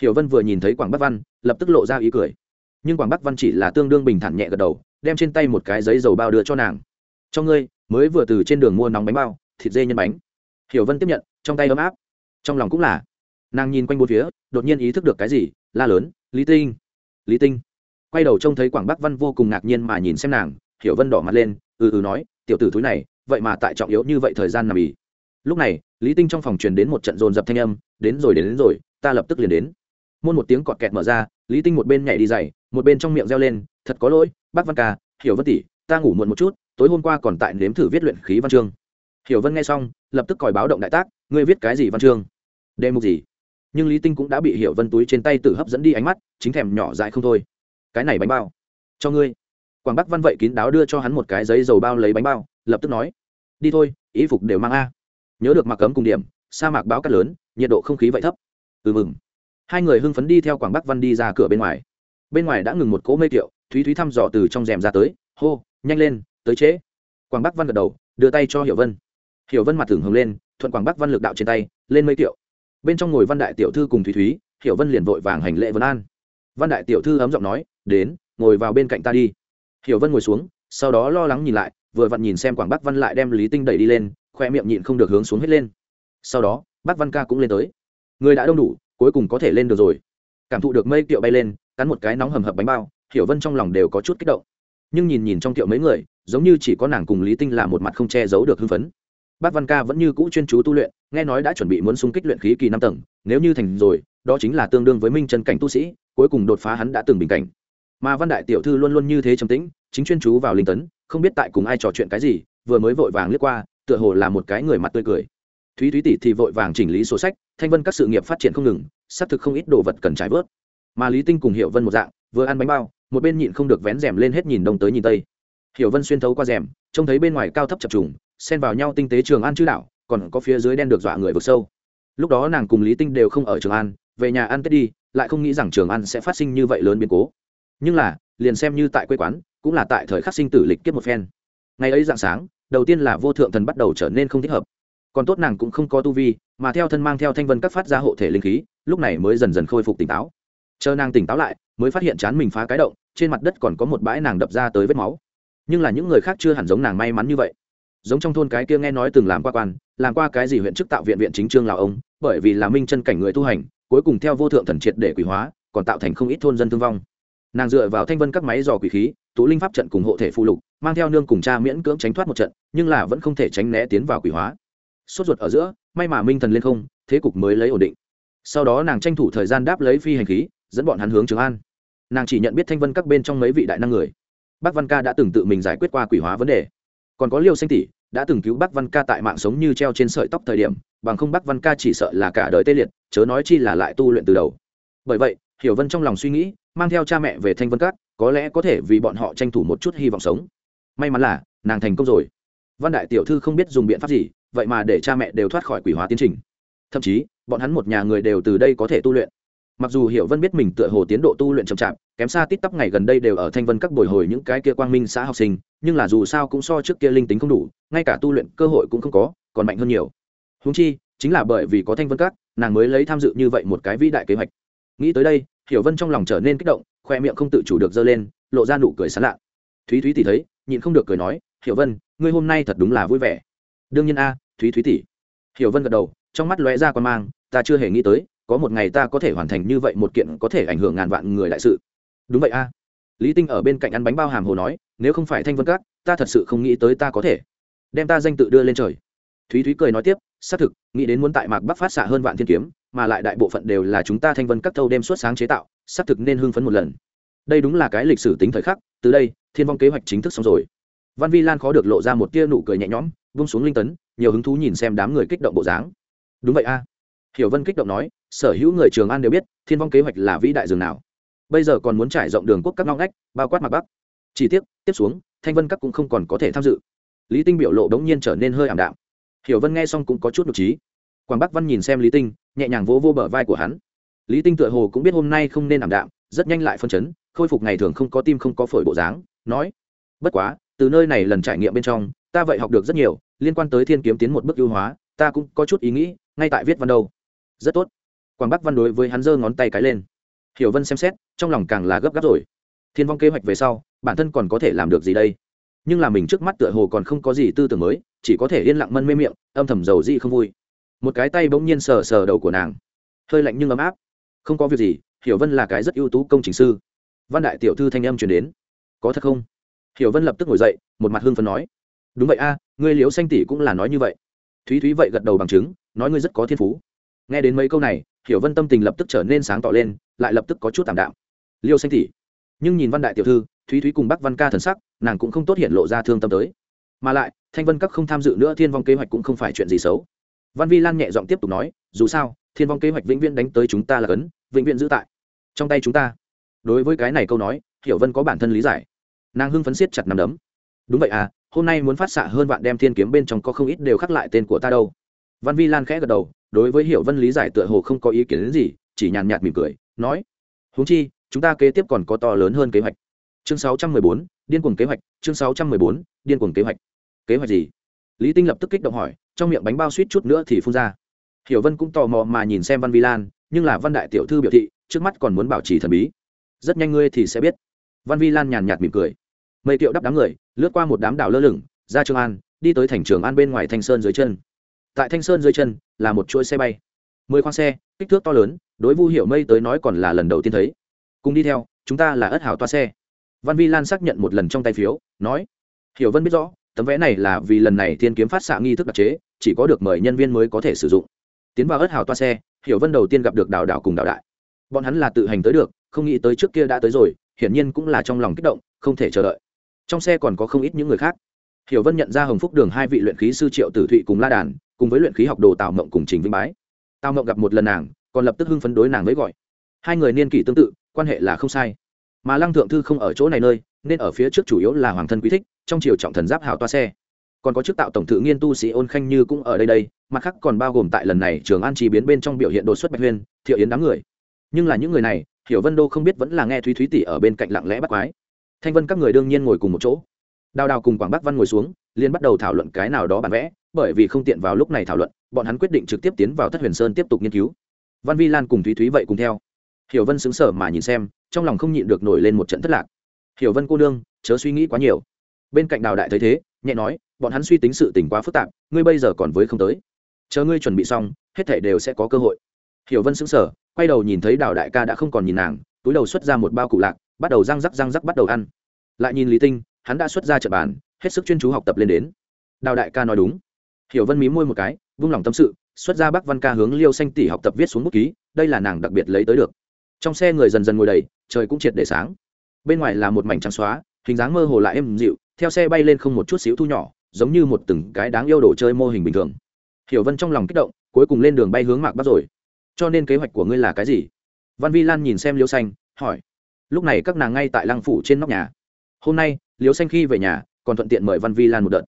A: Hiểu vân vừa nhìn thấy quảng bắc văn, lập tức lộ ra ý cười. Nhưng quảng bắc văn chỉ là tương đương bình thản nhẹ gật đầu, đem trên tay một cái giấy dầu bao đưa cho nàng. Cho ngươi, mới vừa từ trên đường mua nóng bánh bao, thịt dê nhân bánh. Hiểu vân tiếp nhận, trong tay ấm áp. Trong lòng cũng là. Nàng nhìn quanh bốn phía, đột nhiên ý thức được cái gì, la lớn, lý tinh lý tinh quay đầu trông thấy quảng bắc văn vô cùng ngạc nhiên mà nhìn xem nàng hiểu vân đỏ mặt lên ừ ừ nói tiểu tử thúi này vậy mà tại trọng yếu như vậy thời gian nằm ỉ. Lúc này lý tinh trong phòng truyền đến một trận dồn dập thanh âm đến rồi đến, đến rồi ta lập tức liền đến. Môn một tiếng cọt kẹt mở ra lý tinh một bên nhảy đi dày một bên trong miệng reo lên thật có lỗi bác văn ca hiểu vân tỷ ta ngủ muộn một chút tối hôm qua còn tại nếm thử viết luyện khí văn chương. Hiểu vân nghe xong lập tức còi báo động đại tác ngươi viết cái gì văn chương? Đề mục gì? Nhưng lý tinh cũng đã bị hiểu vân túi trên tay tự hấp dẫn đi ánh mắt chính thèm nhỏ dại không thôi cái này bánh bao. Cho ngươi. Quảng bắc văn vậy kín đáo đưa cho hắn một cái giấy dầu bao lấy bánh bao, lập tức nói, đi thôi ý phục đều mang a. Nhớ được mặc cấm cùng điểm, sa mạc báo cắt lớn, nhiệt độ không khí vậy thấp. Ừ mừng. Hai người hưng phấn đi theo quảng bắc văn đi ra cửa bên ngoài. Bên ngoài đã ngừng một cỗ mê kiệu, thúy thúy thăm dò từ trong rèm ra tới, hô, nhanh lên, tới trễ. Quảng bắc văn gật đầu, đưa tay cho hiểu vân. Hiểu vân mặt tưởng hồng lên, thuận quảng bắc văn lực đạo trên tay, lên mây kiệu. Bên trong ngồi văn đại tiểu thư cùng thúy thúy, hiểu vân liền vội vàng hành lệ vân an. Văn đại tiểu thư ấm giọng nói đến, ngồi vào bên cạnh ta đi. Hiểu vân ngồi xuống, sau đó lo lắng nhìn lại, vừa vặn nhìn xem quảng bắc văn lại đem lý tinh đẩy đi lên, khoe miệng nhịn không được hướng xuống hết lên. Sau đó bác văn ca cũng lên tới. Người đã đông đủ, cuối cùng có thể lên được rồi. Cảm thụ được mây kiệu bay lên, cắn một cái nóng hầm hập bánh bao, hiểu vân trong lòng đều có chút kích động. Nhưng nhìn nhìn trong kiệu mấy người, giống như chỉ có nàng cùng lý tinh là một mặt không che giấu được hưng phấn. Bác văn ca vẫn như cũ chuyên chú tu luyện, nghe nói đã chuẩn bị muốn xung kích luyện khí kỳ năm tầng, nếu như thành rồi, đó chính là tương đương với minh chân cảnh tu sĩ, cuối cùng đột phá hắn đã từng bình cảnh mà văn đại tiểu thư luôn luôn như thế trầm tĩnh, chính chuyên chú vào linh tấn, không biết tại cùng ai trò chuyện cái gì, vừa mới vội vàng liếc qua, tựa hồ là một cái người mặt tươi cười. Thúy thúy tỷ thì vội vàng chỉnh lý sổ sách, thanh vân các sự nghiệp phát triển không ngừng, xác thực không ít đồ vật cần trái vớt. Mà lý tinh cùng hiệu vân một dạng, vừa ăn bánh bao, một bên nhịn không được vén rèm lên hết nhìn đông tới nhìn tây. Hiểu vân xuyên thấu qua rèm, trông thấy bên ngoài cao thấp chập trùng, xen vào nhau tinh tế trường an chữ đạo còn có phía dưới đen được dọa người vực sâu. Lúc đó nàng cùng lý tinh đều không ở trường an, về nhà ăn tết đi, lại không nghĩ rằng trường an sẽ phát sinh như vậy lớn biến cố nhưng là, liền xem như tại quê quán, cũng là tại thời khắc sinh tử lịch kiếp một phen. Ngày ấy dạng sáng, đầu tiên là vô thượng thần bắt đầu trở nên không thích hợp. Còn tốt nàng cũng không có tu vi, mà theo thân mang theo thanh vân các phát ra hộ thể linh khí, lúc này mới dần dần khôi phục tỉnh táo. Chờ nàng tỉnh táo lại, mới phát hiện chán mình phá cái động, trên mặt đất còn có một bãi nàng đập ra tới vết máu. Nhưng là những người khác chưa hẳn giống nàng may mắn như vậy. Giống trong thôn cái kia nghe nói từng làm qua quan, làm qua cái gì huyện chức tạo viện viện chính trương lào ông, bởi vì là minh chân cảnh người tu hành, cuối cùng theo vô thượng thần triệt để quỷ hóa, còn tạo thành không ít thôn dân thương vong nàng dựa vào thanh vân các máy dò quỷ khí, tụ linh pháp trận cùng hộ thể phụ lục, mang theo nương cùng cha miễn cưỡng tránh thoát một trận, nhưng là vẫn không thể tránh né tiến vào quỷ hóa. Sốt ruột ở giữa, may mà minh thần lên không, thế cục mới lấy ổn định. Sau đó nàng tranh thủ thời gian đáp lấy phi hành khí, dẫn bọn hắn hướng trường an. Nàng chỉ nhận biết thanh vân các bên trong mấy vị đại năng người. Bác văn ca đã từng tự mình giải quyết qua quỷ hóa vấn đề. Còn có liêu xanh tỷ, đã từng cứu bác văn ca tại mạng sống như treo trên sợi tóc thời điểm, bằng không bác văn ca chỉ sợ là cả đời tê liệt, chớ nói chi là lại tu luyện từ đầu. Bởi vậy, hiểu vân trong lòng suy nghĩ mang theo cha mẹ về thanh vân các, có lẽ có thể vì bọn họ tranh thủ một chút hy vọng sống. May mắn là, nàng thành công rồi. Văn đại tiểu thư không biết dùng biện pháp gì, vậy mà để cha mẹ đều thoát khỏi quỷ hóa tiến trình. Thậm chí, bọn hắn một nhà người đều từ đây có thể tu luyện. Mặc dù hiểu vân biết mình tựa hồ tiến độ tu luyện chậm chạp, kém xa tít tắp ngày gần đây đều ở thanh vân các bồi hồi những cái kia quang minh xã học sinh, nhưng là dù sao cũng so trước kia linh tính không đủ, ngay cả tu luyện cơ hội cũng không có, còn mạnh hơn nhiều. Húng chi, chính là bởi vì có thanh vân các, nàng mới lấy tham dự như vậy một cái vĩ đại kế hoạch. Nghĩ tới đây hiểu vân trong lòng trở nên kích động, khoe miệng không tự chủ được dơ lên, lộ ra nụ cười sán lạ. Thúy thúy tỷ thấy, nhịn không được cười nói, hiểu vân, ngươi hôm nay thật đúng là vui vẻ. Đương nhiên a, thúy thúy tỷ. Hiểu vân gật đầu, trong mắt lóe ra quan mang, ta chưa hề nghĩ tới, có một ngày ta có thể hoàn thành như vậy một kiện có thể ảnh hưởng ngàn vạn người đại sự. Đúng vậy a. Lý tinh ở bên cạnh ăn bánh bao hàm hồ nói, nếu không phải thanh vân các, ta thật sự không nghĩ tới ta có thể đem ta danh tự đưa lên trời. Thúy thúy cười nói tiếp, xác thực, nghĩ đến muốn tại mạc bắc phát xạ hơn vạn thiên kiếm mà lại đại bộ phận đều là chúng ta thanh vân các thâu đêm suốt sáng chế tạo xác thực nên hưng phấn một lần. Đây đúng là cái lịch sử tính thời khắc, từ đây, thiên vong kế hoạch chính thức xong rồi. Văn vi lan khó được lộ ra một tia nụ cười nhẹ nhõm vung xuống linh tấn, nhiều hứng thú nhìn xem đám người kích động bộ dáng. Đúng vậy a. Hiểu vân kích động nói, sở hữu người trường an đều biết, thiên vong kế hoạch là vĩ đại dường nào. Bây giờ còn muốn trải rộng đường quốc các ngõ ngách, bao quát mặt bắc. Chỉ tiếc, tiếp xuống, thanh vân các cũng không còn có thể tham dự. Lý tinh biểu lộ đống nhiên trở nên hơi ảm đạm. Hiểu vân nghe xong cũng có chút nhục trí quảng bắc văn nhìn xem lý tinh, nhẹ nhàng vỗ vô bờ vai của hắn. Lý tinh tựa hồ cũng biết hôm nay không nên ảm đạm, rất nhanh lại phân chấn, khôi phục ngày thường không có tim không có phổi bộ dáng, nói, bất quá, từ nơi này lần trải nghiệm bên trong, ta vậy học được rất nhiều, liên quan tới thiên kiếm tiến một bước ưu hóa, ta cũng có chút ý nghĩ, ngay tại viết văn đâu. Rất tốt. Quảng bắc văn đối với hắn giơ ngón tay cái lên. Hiểu vân xem xét, trong lòng càng là gấp gáp rồi. Thiên vong kế hoạch về sau, bản thân còn có thể làm được gì đây? Nhưng là mình trước mắt tựa hồ còn không có gì tư tưởng mới, chỉ có thể yên lặng mân mê miệng, âm thầm dầu gì không vui một cái tay bỗng nhiên sờ sờ đầu của nàng. Hơi lạnh nhưng ấm áp. Không có việc gì hiểu vân là cái rất ưu tú công trình sư. Văn đại tiểu thư thanh âm chuyển đến. Có thật không? Hiểu vân lập tức ngồi dậy một mặt hưng phấn nói. Đúng vậy a à, ngươi liếu xanh tỷ cũng là nói như vậy. Thúy thúy vậy gật đầu bằng chứng nói ngươi rất có thiên phú. Nghe đến mấy câu này hiểu vân tâm tình lập tức trở nên sáng tỏ lên lại lập tức có chút tảm đạm. Liêu xanh tỷ. Nhưng nhìn văn đại tiểu thư thúy thúy cùng bác văn ca thần sắc nàng cũng không tốt hiện lộ ra thương tâm tới. Mà lại thanh vân các không tham dự nữa thiên vong kế hoạch cũng không phải chuyện gì xấu văn vi lan nhẹ giọng tiếp tục nói dù sao thiên vong kế hoạch vĩnh viễn đánh tới chúng ta là cấn vĩnh viễn giữ tại trong tay chúng ta. Đối với cái này câu nói hiểu vân có bản thân lý giải. Nàng hưng phấn siết chặt nằm đấm. Đúng vậy à hôm nay muốn phát xạ hơn vạn đem thiên kiếm bên trong có không ít đều khắc lại tên của ta đâu. Văn vi lan khẽ gật đầu đối với hiểu vân lý giải tựa hồ không có ý kiến đến gì chỉ nhàn nhạt mỉm cười nói huống chi chúng ta kế tiếp còn có to lớn hơn kế hoạch. Chương 614, điên cuồng kế hoạch chương 614, điên cuồng kế hoạch. Kế hoạch gì? Lý tinh lập tức kích động hỏi, trong miệng bánh bao suýt chút nữa thì phun ra. Hiểu vân cũng tò mò mà nhìn xem văn vi lan, nhưng là văn đại tiểu thư biểu thị, trước mắt còn muốn bảo trì thần bí. Rất nhanh ngươi thì sẽ biết. Văn vi lan nhàn nhạt mỉm cười. Mây tiệu đắp đám người, lướt qua một đám đảo lơ lửng, ra trường an, đi tới thành trường an bên ngoài thanh sơn dưới chân. Tại thanh sơn dưới chân, là một chuỗi xe bay. Mười khoang xe, kích thước to lớn, đối vu hiểu mây tới nói còn là lần đầu tiên thấy. Cùng đi theo, chúng ta là ất hảo toa xe. Văn vi lan xác nhận một lần trong tay phiếu, nói, hiểu vân biết rõ tấm vé này là vì lần này thiên kiếm phát xạ nghi thức đặc chế, chỉ có được mời nhân viên mới có thể sử dụng. Tiến vào ớt hào toa xe, hiểu vân đầu tiên gặp được đào đảo cùng đào đại. Bọn hắn là tự hành tới được, không nghĩ tới trước kia đã tới rồi, hiển nhiên cũng là trong lòng kích động, không thể chờ đợi. Trong xe còn có không ít những người khác. Hiểu vân nhận ra hồng phúc đường hai vị luyện khí sư triệu tử thụy cùng la đàn, cùng với luyện khí học đồ tào mộng cùng trình vinh bái. Tào mộng gặp một lần nàng, còn lập tức hưng phấn đối nàng với gọi. Hai người niên kỷ tương tự, quan hệ là không sai. Mà lăng thượng thư không ở chỗ này nơi nên ở phía trước chủ yếu là hoàng thân quý thích, trong triều trọng thần giáp hào toa xe. Còn có chức tạo tổng thự nghiên tu sĩ ôn khanh như cũng ở đây đây, mặt khác còn bao gồm tại lần này trường an chi biến bên trong biểu hiện đột xuất bạch huyên, thiệu yến đám người. Nhưng là những người này, hiểu vân đô không biết vẫn là nghe thúy thúy tỷ ở bên cạnh lặng lẽ bắt quái. Thanh vân các người đương nhiên ngồi cùng một chỗ. Đào đào cùng quảng bắc văn ngồi xuống liên bắt đầu thảo luận cái nào đó bản vẽ, bởi vì không tiện vào lúc này thảo luận, bọn hắn quyết định trực tiếp tiến vào thất huyền sơn tiếp tục nghiên cứu. Văn vi lan cùng thúy thúy vậy cùng theo. Hiểu vân xứng sở mà nhìn xem, trong lòng không nhịn được nổi lên một trận thất lạc hiểu vân cô nương, chớ suy nghĩ quá nhiều. Bên cạnh đào đại thấy thế, nhẹ nói, bọn hắn suy tính sự tình quá phức tạp, ngươi bây giờ còn với không tới. Chờ ngươi chuẩn bị xong, hết thể đều sẽ có cơ hội. Hiểu vân xứng sở quay đầu nhìn thấy đào đại ca đã không còn nhìn nàng, túi đầu xuất ra một bao cụ lạc, bắt đầu răng rắc răng rắc bắt đầu ăn. Lại nhìn lý tinh, hắn đã xuất ra trận bàn, hết sức chuyên chú học tập lên đến. Đào đại ca nói đúng. Hiểu vân mí môi một cái, vung lòng tâm sự, xuất ra bắc văn ca hướng liêu xanh tỷ học tập viết xuống bút ký, đây là nàng đặc biệt lấy tới được. Trong xe người dần dần ngồi đầy, trời cũng triệt để sáng bên ngoài là một mảnh trắng xóa, hình dáng mơ hồ lại êm dịu, theo xe bay lên không một chút xíu thu nhỏ, giống như một từng cái đáng yêu đồ chơi mô hình bình thường. Hiểu vân trong lòng kích động, cuối cùng lên đường bay hướng mạc bắc rồi. Cho nên kế hoạch của ngươi là cái gì? Văn vi lan nhìn xem liêu xanh, hỏi. Lúc này các nàng ngay tại lăng phủ trên nóc nhà. Hôm nay liêu xanh khi về nhà, còn thuận tiện mời văn vi lan một đợt.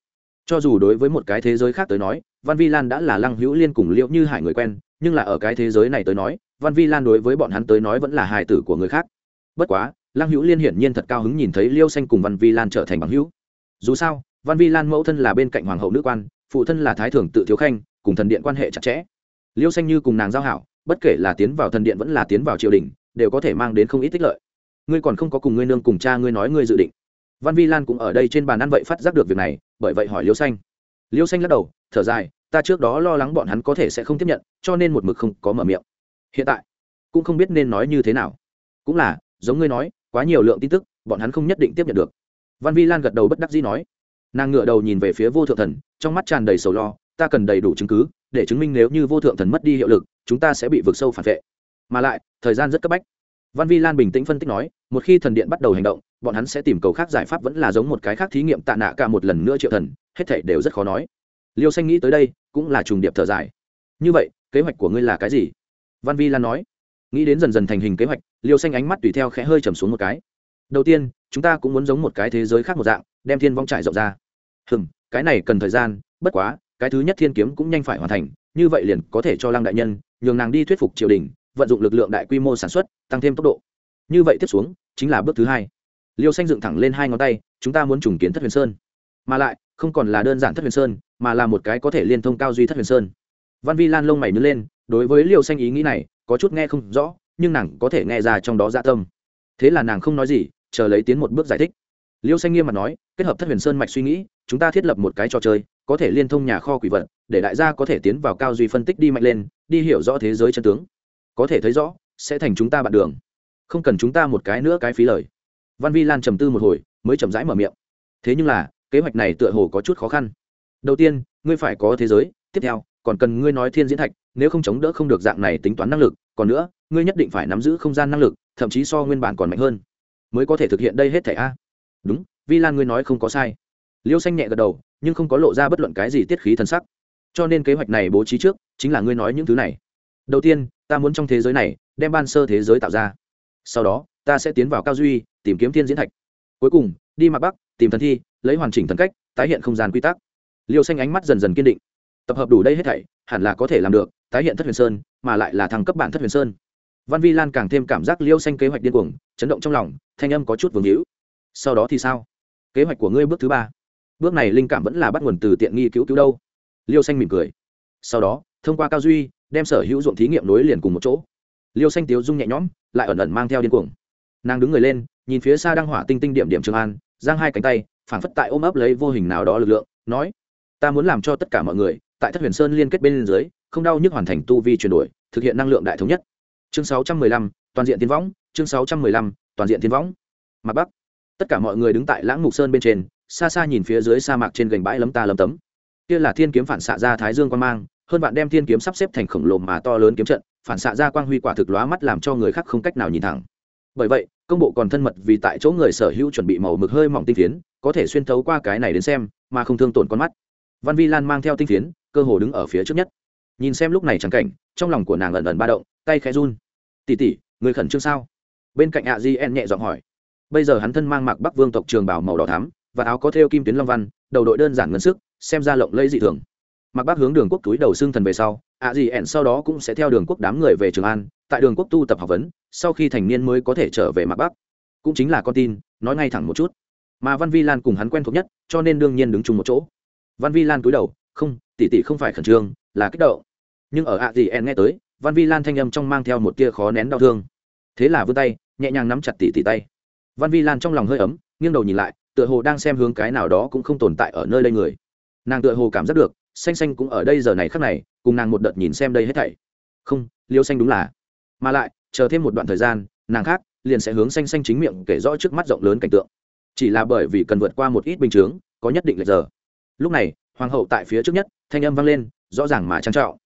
A: Cho dù đối với một cái thế giới khác tới nói, văn vi lan đã là lăng hữu liên cùng liễu như hải người quen, nhưng là ở cái thế giới này tới nói, văn vi lan đối với bọn hắn tới nói vẫn là hài tử của người khác. Bất quá lăng hữu liên hiển nhiên thật cao hứng nhìn thấy liêu xanh cùng văn vi lan trở thành bằng hữu. Dù sao, văn vi lan mẫu thân là bên cạnh hoàng hậu nữ quan, phụ thân là thái thường tự thiếu khanh, cùng thần điện quan hệ chặt chẽ. Liêu xanh như cùng nàng giao hảo, bất kể là tiến vào thần điện vẫn là tiến vào triều đình, đều có thể mang đến không ít tích lợi. Ngươi còn không có cùng ngươi nương cùng cha ngươi nói ngươi dự định. Văn vi lan cũng ở đây trên bàn ăn vậy phát giác được việc này, bởi vậy hỏi liêu xanh. Liêu xanh lắc đầu, thở dài, ta trước đó lo lắng bọn hắn có thể sẽ không tiếp nhận, cho nên một mực không có mở miệng. Hiện tại, cũng không biết nên nói như thế nào. Cũng là, giống ngươi nói quá nhiều lượng tin tức, bọn hắn không nhất định tiếp nhận được. Văn vi lan gật đầu bất đắc dĩ nói. Nàng ngựa đầu nhìn về phía vô thượng thần, trong mắt tràn đầy sầu lo, ta cần đầy đủ chứng cứ, để chứng minh nếu như vô thượng thần mất đi hiệu lực, chúng ta sẽ bị vượt sâu phản vệ. Mà lại, thời gian rất cấp bách. Văn vi lan bình tĩnh phân tích nói, một khi thần điện bắt đầu hành động, bọn hắn sẽ tìm cầu khác giải pháp vẫn là giống một cái khác thí nghiệm tạ nạ cả một lần nữa triệu thần, hết thể đều rất khó nói. Liêu xanh nghĩ tới đây, cũng là trùng điệp thở dài. Như vậy, kế hoạch của ngươi là cái gì? Văn vi lan nói nghĩ đến dần dần thành hình kế hoạch, liêu xanh ánh mắt tùy theo khẽ hơi trầm xuống một cái. Đầu tiên, chúng ta cũng muốn giống một cái thế giới khác một dạng, đem thiên vong trải rộng ra. Hừng cái này cần thời gian, bất quá, cái thứ nhất thiên kiếm cũng nhanh phải hoàn thành, như vậy liền có thể cho lăng đại nhân nhường nàng đi thuyết phục triều đình, vận dụng lực lượng đại quy mô sản xuất, tăng thêm tốc độ. Như vậy tiếp xuống, chính là bước thứ hai. Liêu xanh dựng thẳng lên hai ngón tay, chúng ta muốn trùng kiến thất huyền sơn. Mà lại, không còn là đơn giản thất huyền sơn, mà là một cái có thể liên thông cao duy thất huyền sơn. Văn vi lan lông mày nứt lên, đối với liêu xanh ý nghĩ này có chút nghe không rõ, nhưng nàng có thể nghe ra trong đó dạ tâm. Thế là nàng không nói gì, chờ lấy tiến một bước giải thích. Liêu xanh nghiêm mặt nói, kết hợp thất huyền sơn mạch suy nghĩ, chúng ta thiết lập một cái trò chơi, có thể liên thông nhà kho quỷ vật, để đại gia có thể tiến vào cao duy phân tích đi mạnh lên, đi hiểu rõ thế giới chân tướng. Có thể thấy rõ, sẽ thành chúng ta bạn đường. Không cần chúng ta một cái nữa cái phí lời. Văn vi lan trầm tư một hồi, mới chậm rãi mở miệng. Thế nhưng là, kế hoạch này tựa hồ có chút khó khăn. Đầu tiên, ngươi phải có thế giới, tiếp theo, còn cần ngươi nói thiên diễn thạch nếu không chống đỡ không được dạng này tính toán năng lực, còn nữa, ngươi nhất định phải nắm giữ không gian năng lực, thậm chí so nguyên bản còn mạnh hơn. Mới có thể thực hiện đây hết thảy a. Đúng, vi lan ngươi nói không có sai. Liêu xanh nhẹ gật đầu, nhưng không có lộ ra bất luận cái gì tiết khí thân sắc. Cho nên kế hoạch này bố trí trước, chính là ngươi nói những thứ này. Đầu tiên, ta muốn trong thế giới này, đem ban sơ thế giới tạo ra. Sau đó, ta sẽ tiến vào cao duy, tìm kiếm thiên diễn thạch. Cuối cùng, đi mặt bắc, tìm thần thi, lấy hoàn chỉnh thần cách, tái hiện không gian quy tắc. Liêu xanh ánh mắt dần dần kiên định tập hợp đủ đây hết thảy, hẳn là có thể làm được, tái hiện thất huyền sơn, mà lại là thăng cấp bản thất huyền sơn. Văn vi lan càng thêm cảm giác liêu xanh kế hoạch điên cuồng, chấn động trong lòng, thanh âm có chút vương hữu. Sau đó thì sao? Kế hoạch của ngươi bước thứ ba. Bước này linh cảm vẫn là bắt nguồn từ tiện nghi cứu cứu đâu. Liêu xanh mỉm cười. Sau đó, thông qua cao duy, đem sở hữu ruộng thí nghiệm nối liền cùng một chỗ. Liêu xanh tiếu dung nhẹ nhõm, lại ẩn ẩn mang theo điên cuồng. Nàng đứng người lên, nhìn phía xa đang hỏa tinh tinh điểm điểm trường an, giang hai cánh tay, phảng phất tại ôm ấp lấy vô hình nào đó lực lượng, nói, ta muốn làm cho tất cả mọi người tại thất huyền sơn liên kết bên dưới không đau nhức hoàn thành tu vi chuyển đổi thực hiện năng lượng đại thống nhất. Chương 615, toàn diện tiến võng chương 615, toàn diện tiến võng. Mặt bắc. Tất cả mọi người đứng tại lãng mục sơn bên trên xa xa nhìn phía dưới sa mạc trên gành bãi lấm ta lấm tấm. Kia là thiên kiếm phản xạ ra thái dương quan mang hơn bạn đem thiên kiếm sắp xếp thành khổng lồ mà to lớn kiếm trận phản xạ ra quang huy quả thực lóa mắt làm cho người khác không cách nào nhìn thẳng. Bởi vậy công bộ còn thân mật vì tại chỗ người sở hữu chuẩn bị màu mực hơi mỏng tinh tiến có thể xuyên thấu qua cái này đến xem mà không thương tổn con mắt văn vi lan mang theo tinh phiến, cơ hồ đứng ở phía trước nhất. Nhìn xem lúc này trắng cảnh, trong lòng của nàng ẩn ẩn ba động, tay khẽ run. Tỉ tỉ người khẩn trương sao? Bên cạnh ạ di en nhẹ giọng hỏi. Bây giờ hắn thân mang mặc bắc vương tộc trường bảo màu đỏ thắm, và áo có thêu kim tuyến long văn, đầu đội đơn giản ngân sức, xem ra lộng lẫy dị thường. Mặc bắc hướng đường quốc túi đầu xương thần về sau ạ di ẻn sau đó cũng sẽ theo đường quốc đám người về trường an, tại đường quốc tu tập học vấn, sau khi thành niên mới có thể trở về mặc bắc. Cũng chính là con tin, nói ngay thẳng một chút. Mà văn vi lan cùng hắn quen thuộc nhất, cho nên đương nhiên đứng chung một chỗ văn vi lan cúi đầu, không, tỷ tỷ không phải khẩn trương, là kích động. Nhưng ở ạ gì en nghe tới, văn vi lan thanh âm trong mang theo một tia khó nén đau thương. Thế là vươn tay, nhẹ nhàng nắm chặt tỷ tỷ tay. Văn vi lan trong lòng hơi ấm, nghiêng đầu nhìn lại, tựa hồ đang xem hướng cái nào đó cũng không tồn tại ở nơi đây người. Nàng tựa hồ cảm giác được, xanh xanh cũng ở đây giờ này khắc này, cùng nàng một đợt nhìn xem đây hết thảy. Không, liêu xanh đúng là. Mà lại, chờ thêm một đoạn thời gian, nàng khác, liền sẽ hướng xanh xanh chính miệng kể rõ trước mắt rộng lớn cảnh tượng. Chỉ là bởi vì cần vượt qua một ít bình chướng, có nhất định lệch giờ lúc này, hoàng hậu tại phía trước nhất, thanh âm vang lên, rõ ràng mà trang trọng.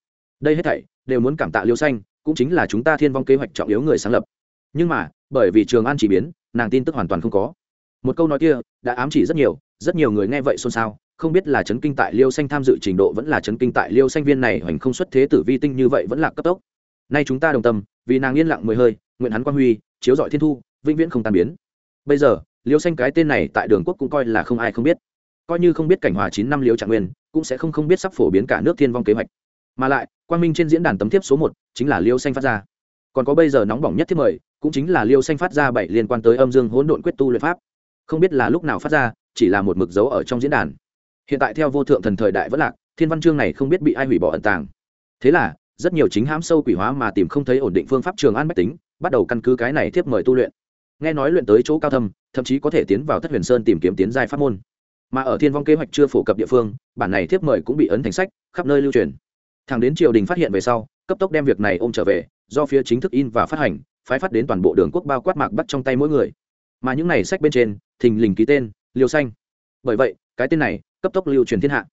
A: Đây hết thảy đều muốn cảm tạ liêu xanh, cũng chính là chúng ta thiên vong kế hoạch trọng yếu người sáng lập. Nhưng mà, bởi vì trường an chỉ biến, nàng tin tức hoàn toàn không có. Một câu nói kia đã ám chỉ rất nhiều rất nhiều người nghe vậy xôn xao, không biết là chấn kinh tại liêu xanh tham dự trình độ vẫn là chấn kinh tại liêu xanh viên này hoành không xuất thế tử vi tinh như vậy vẫn là cấp tốc. Nay chúng ta đồng tâm, vì nàng yên lặng mười hơi, nguyện hắn quan huy, chiếu dọi thiên thu, vĩnh viễn không tan biến. Bây giờ, liêu xanh cái tên này tại đường quốc cũng coi là không ai không biết coi như không biết cảnh hòa chín năm liễu trạng nguyên, cũng sẽ không không biết sắp phổ biến cả nước thiên vong kế hoạch. Mà lại, quang minh trên diễn đàn tấm thiếp số một chính là liêu xanh phát ra. Còn có bây giờ nóng bỏng nhất thiếp mời, cũng chính là liêu xanh phát ra bảy liên quan tới âm dương hỗn độn quyết tu luyện pháp. Không biết là lúc nào phát ra, chỉ là một mực dấu ở trong diễn đàn. Hiện tại theo vô thượng thần thời đại vẫn lạc, thiên văn chương này không biết bị ai hủy bỏ ẩn tàng. Thế là, rất nhiều chính hãm sâu quỷ hóa mà tìm không thấy ổn định phương pháp trường an bách tính, bắt đầu căn cứ cái này tiếp mời tu luyện. Nghe nói luyện tới chỗ cao thâm, thậm chí có thể tiến vào thất huyền sơn tìm kiếm tiến giai pháp môn mà ở thiên vong kế hoạch chưa phổ cập địa phương, bản này tiếp mời cũng bị ấn thành sách, khắp nơi lưu truyền. Thằng đến triều đình phát hiện về sau, cấp tốc đem việc này ôm trở về, do phía chính thức in và phát hành, phái phát đến toàn bộ đường quốc bao quát mạc bắt trong tay mỗi người. Mà những này sách bên trên, thình lình ký tên, liêu xanh. Bởi vậy, cái tên này, cấp tốc lưu truyền thiên hạ.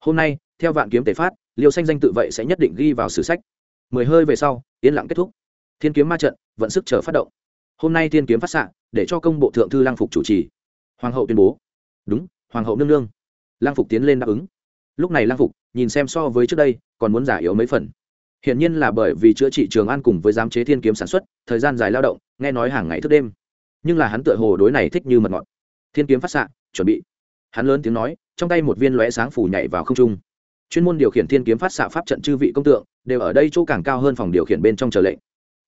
A: Hôm nay, theo vạn kiếm tề phát, liêu xanh danh tự vậy sẽ nhất định ghi vào sử sách. Mười hơi về sau, yên lặng kết thúc. Thiên kiếm ma trận, vận sức chờ phát động. Hôm nay thiên kiếm phát xạ, để cho công bộ thượng thư lang phục chủ trì. Hoàng hậu tuyên bố. Đúng hoàng hậu nương nương. Lang phục tiến lên đáp ứng. Lúc này lang phục, nhìn xem so với trước đây, còn muốn giả yếu mấy phần. Hiển nhiên là bởi vì chữa trị trường an cùng với giám chế thiên kiếm sản xuất, thời gian dài lao động, nghe nói hàng ngày thức đêm. Nhưng là hắn tựa hồ đối này thích như mật ngọt. Thiên kiếm phát xạ, chuẩn bị. Hắn lớn tiếng nói, trong tay một viên lóe sáng phủ nhảy vào không trung. Chuyên môn điều khiển thiên kiếm phát xạ pháp trận chư vị công tượng, đều ở đây chỗ càng cao hơn phòng điều khiển bên trong chờ lệnh.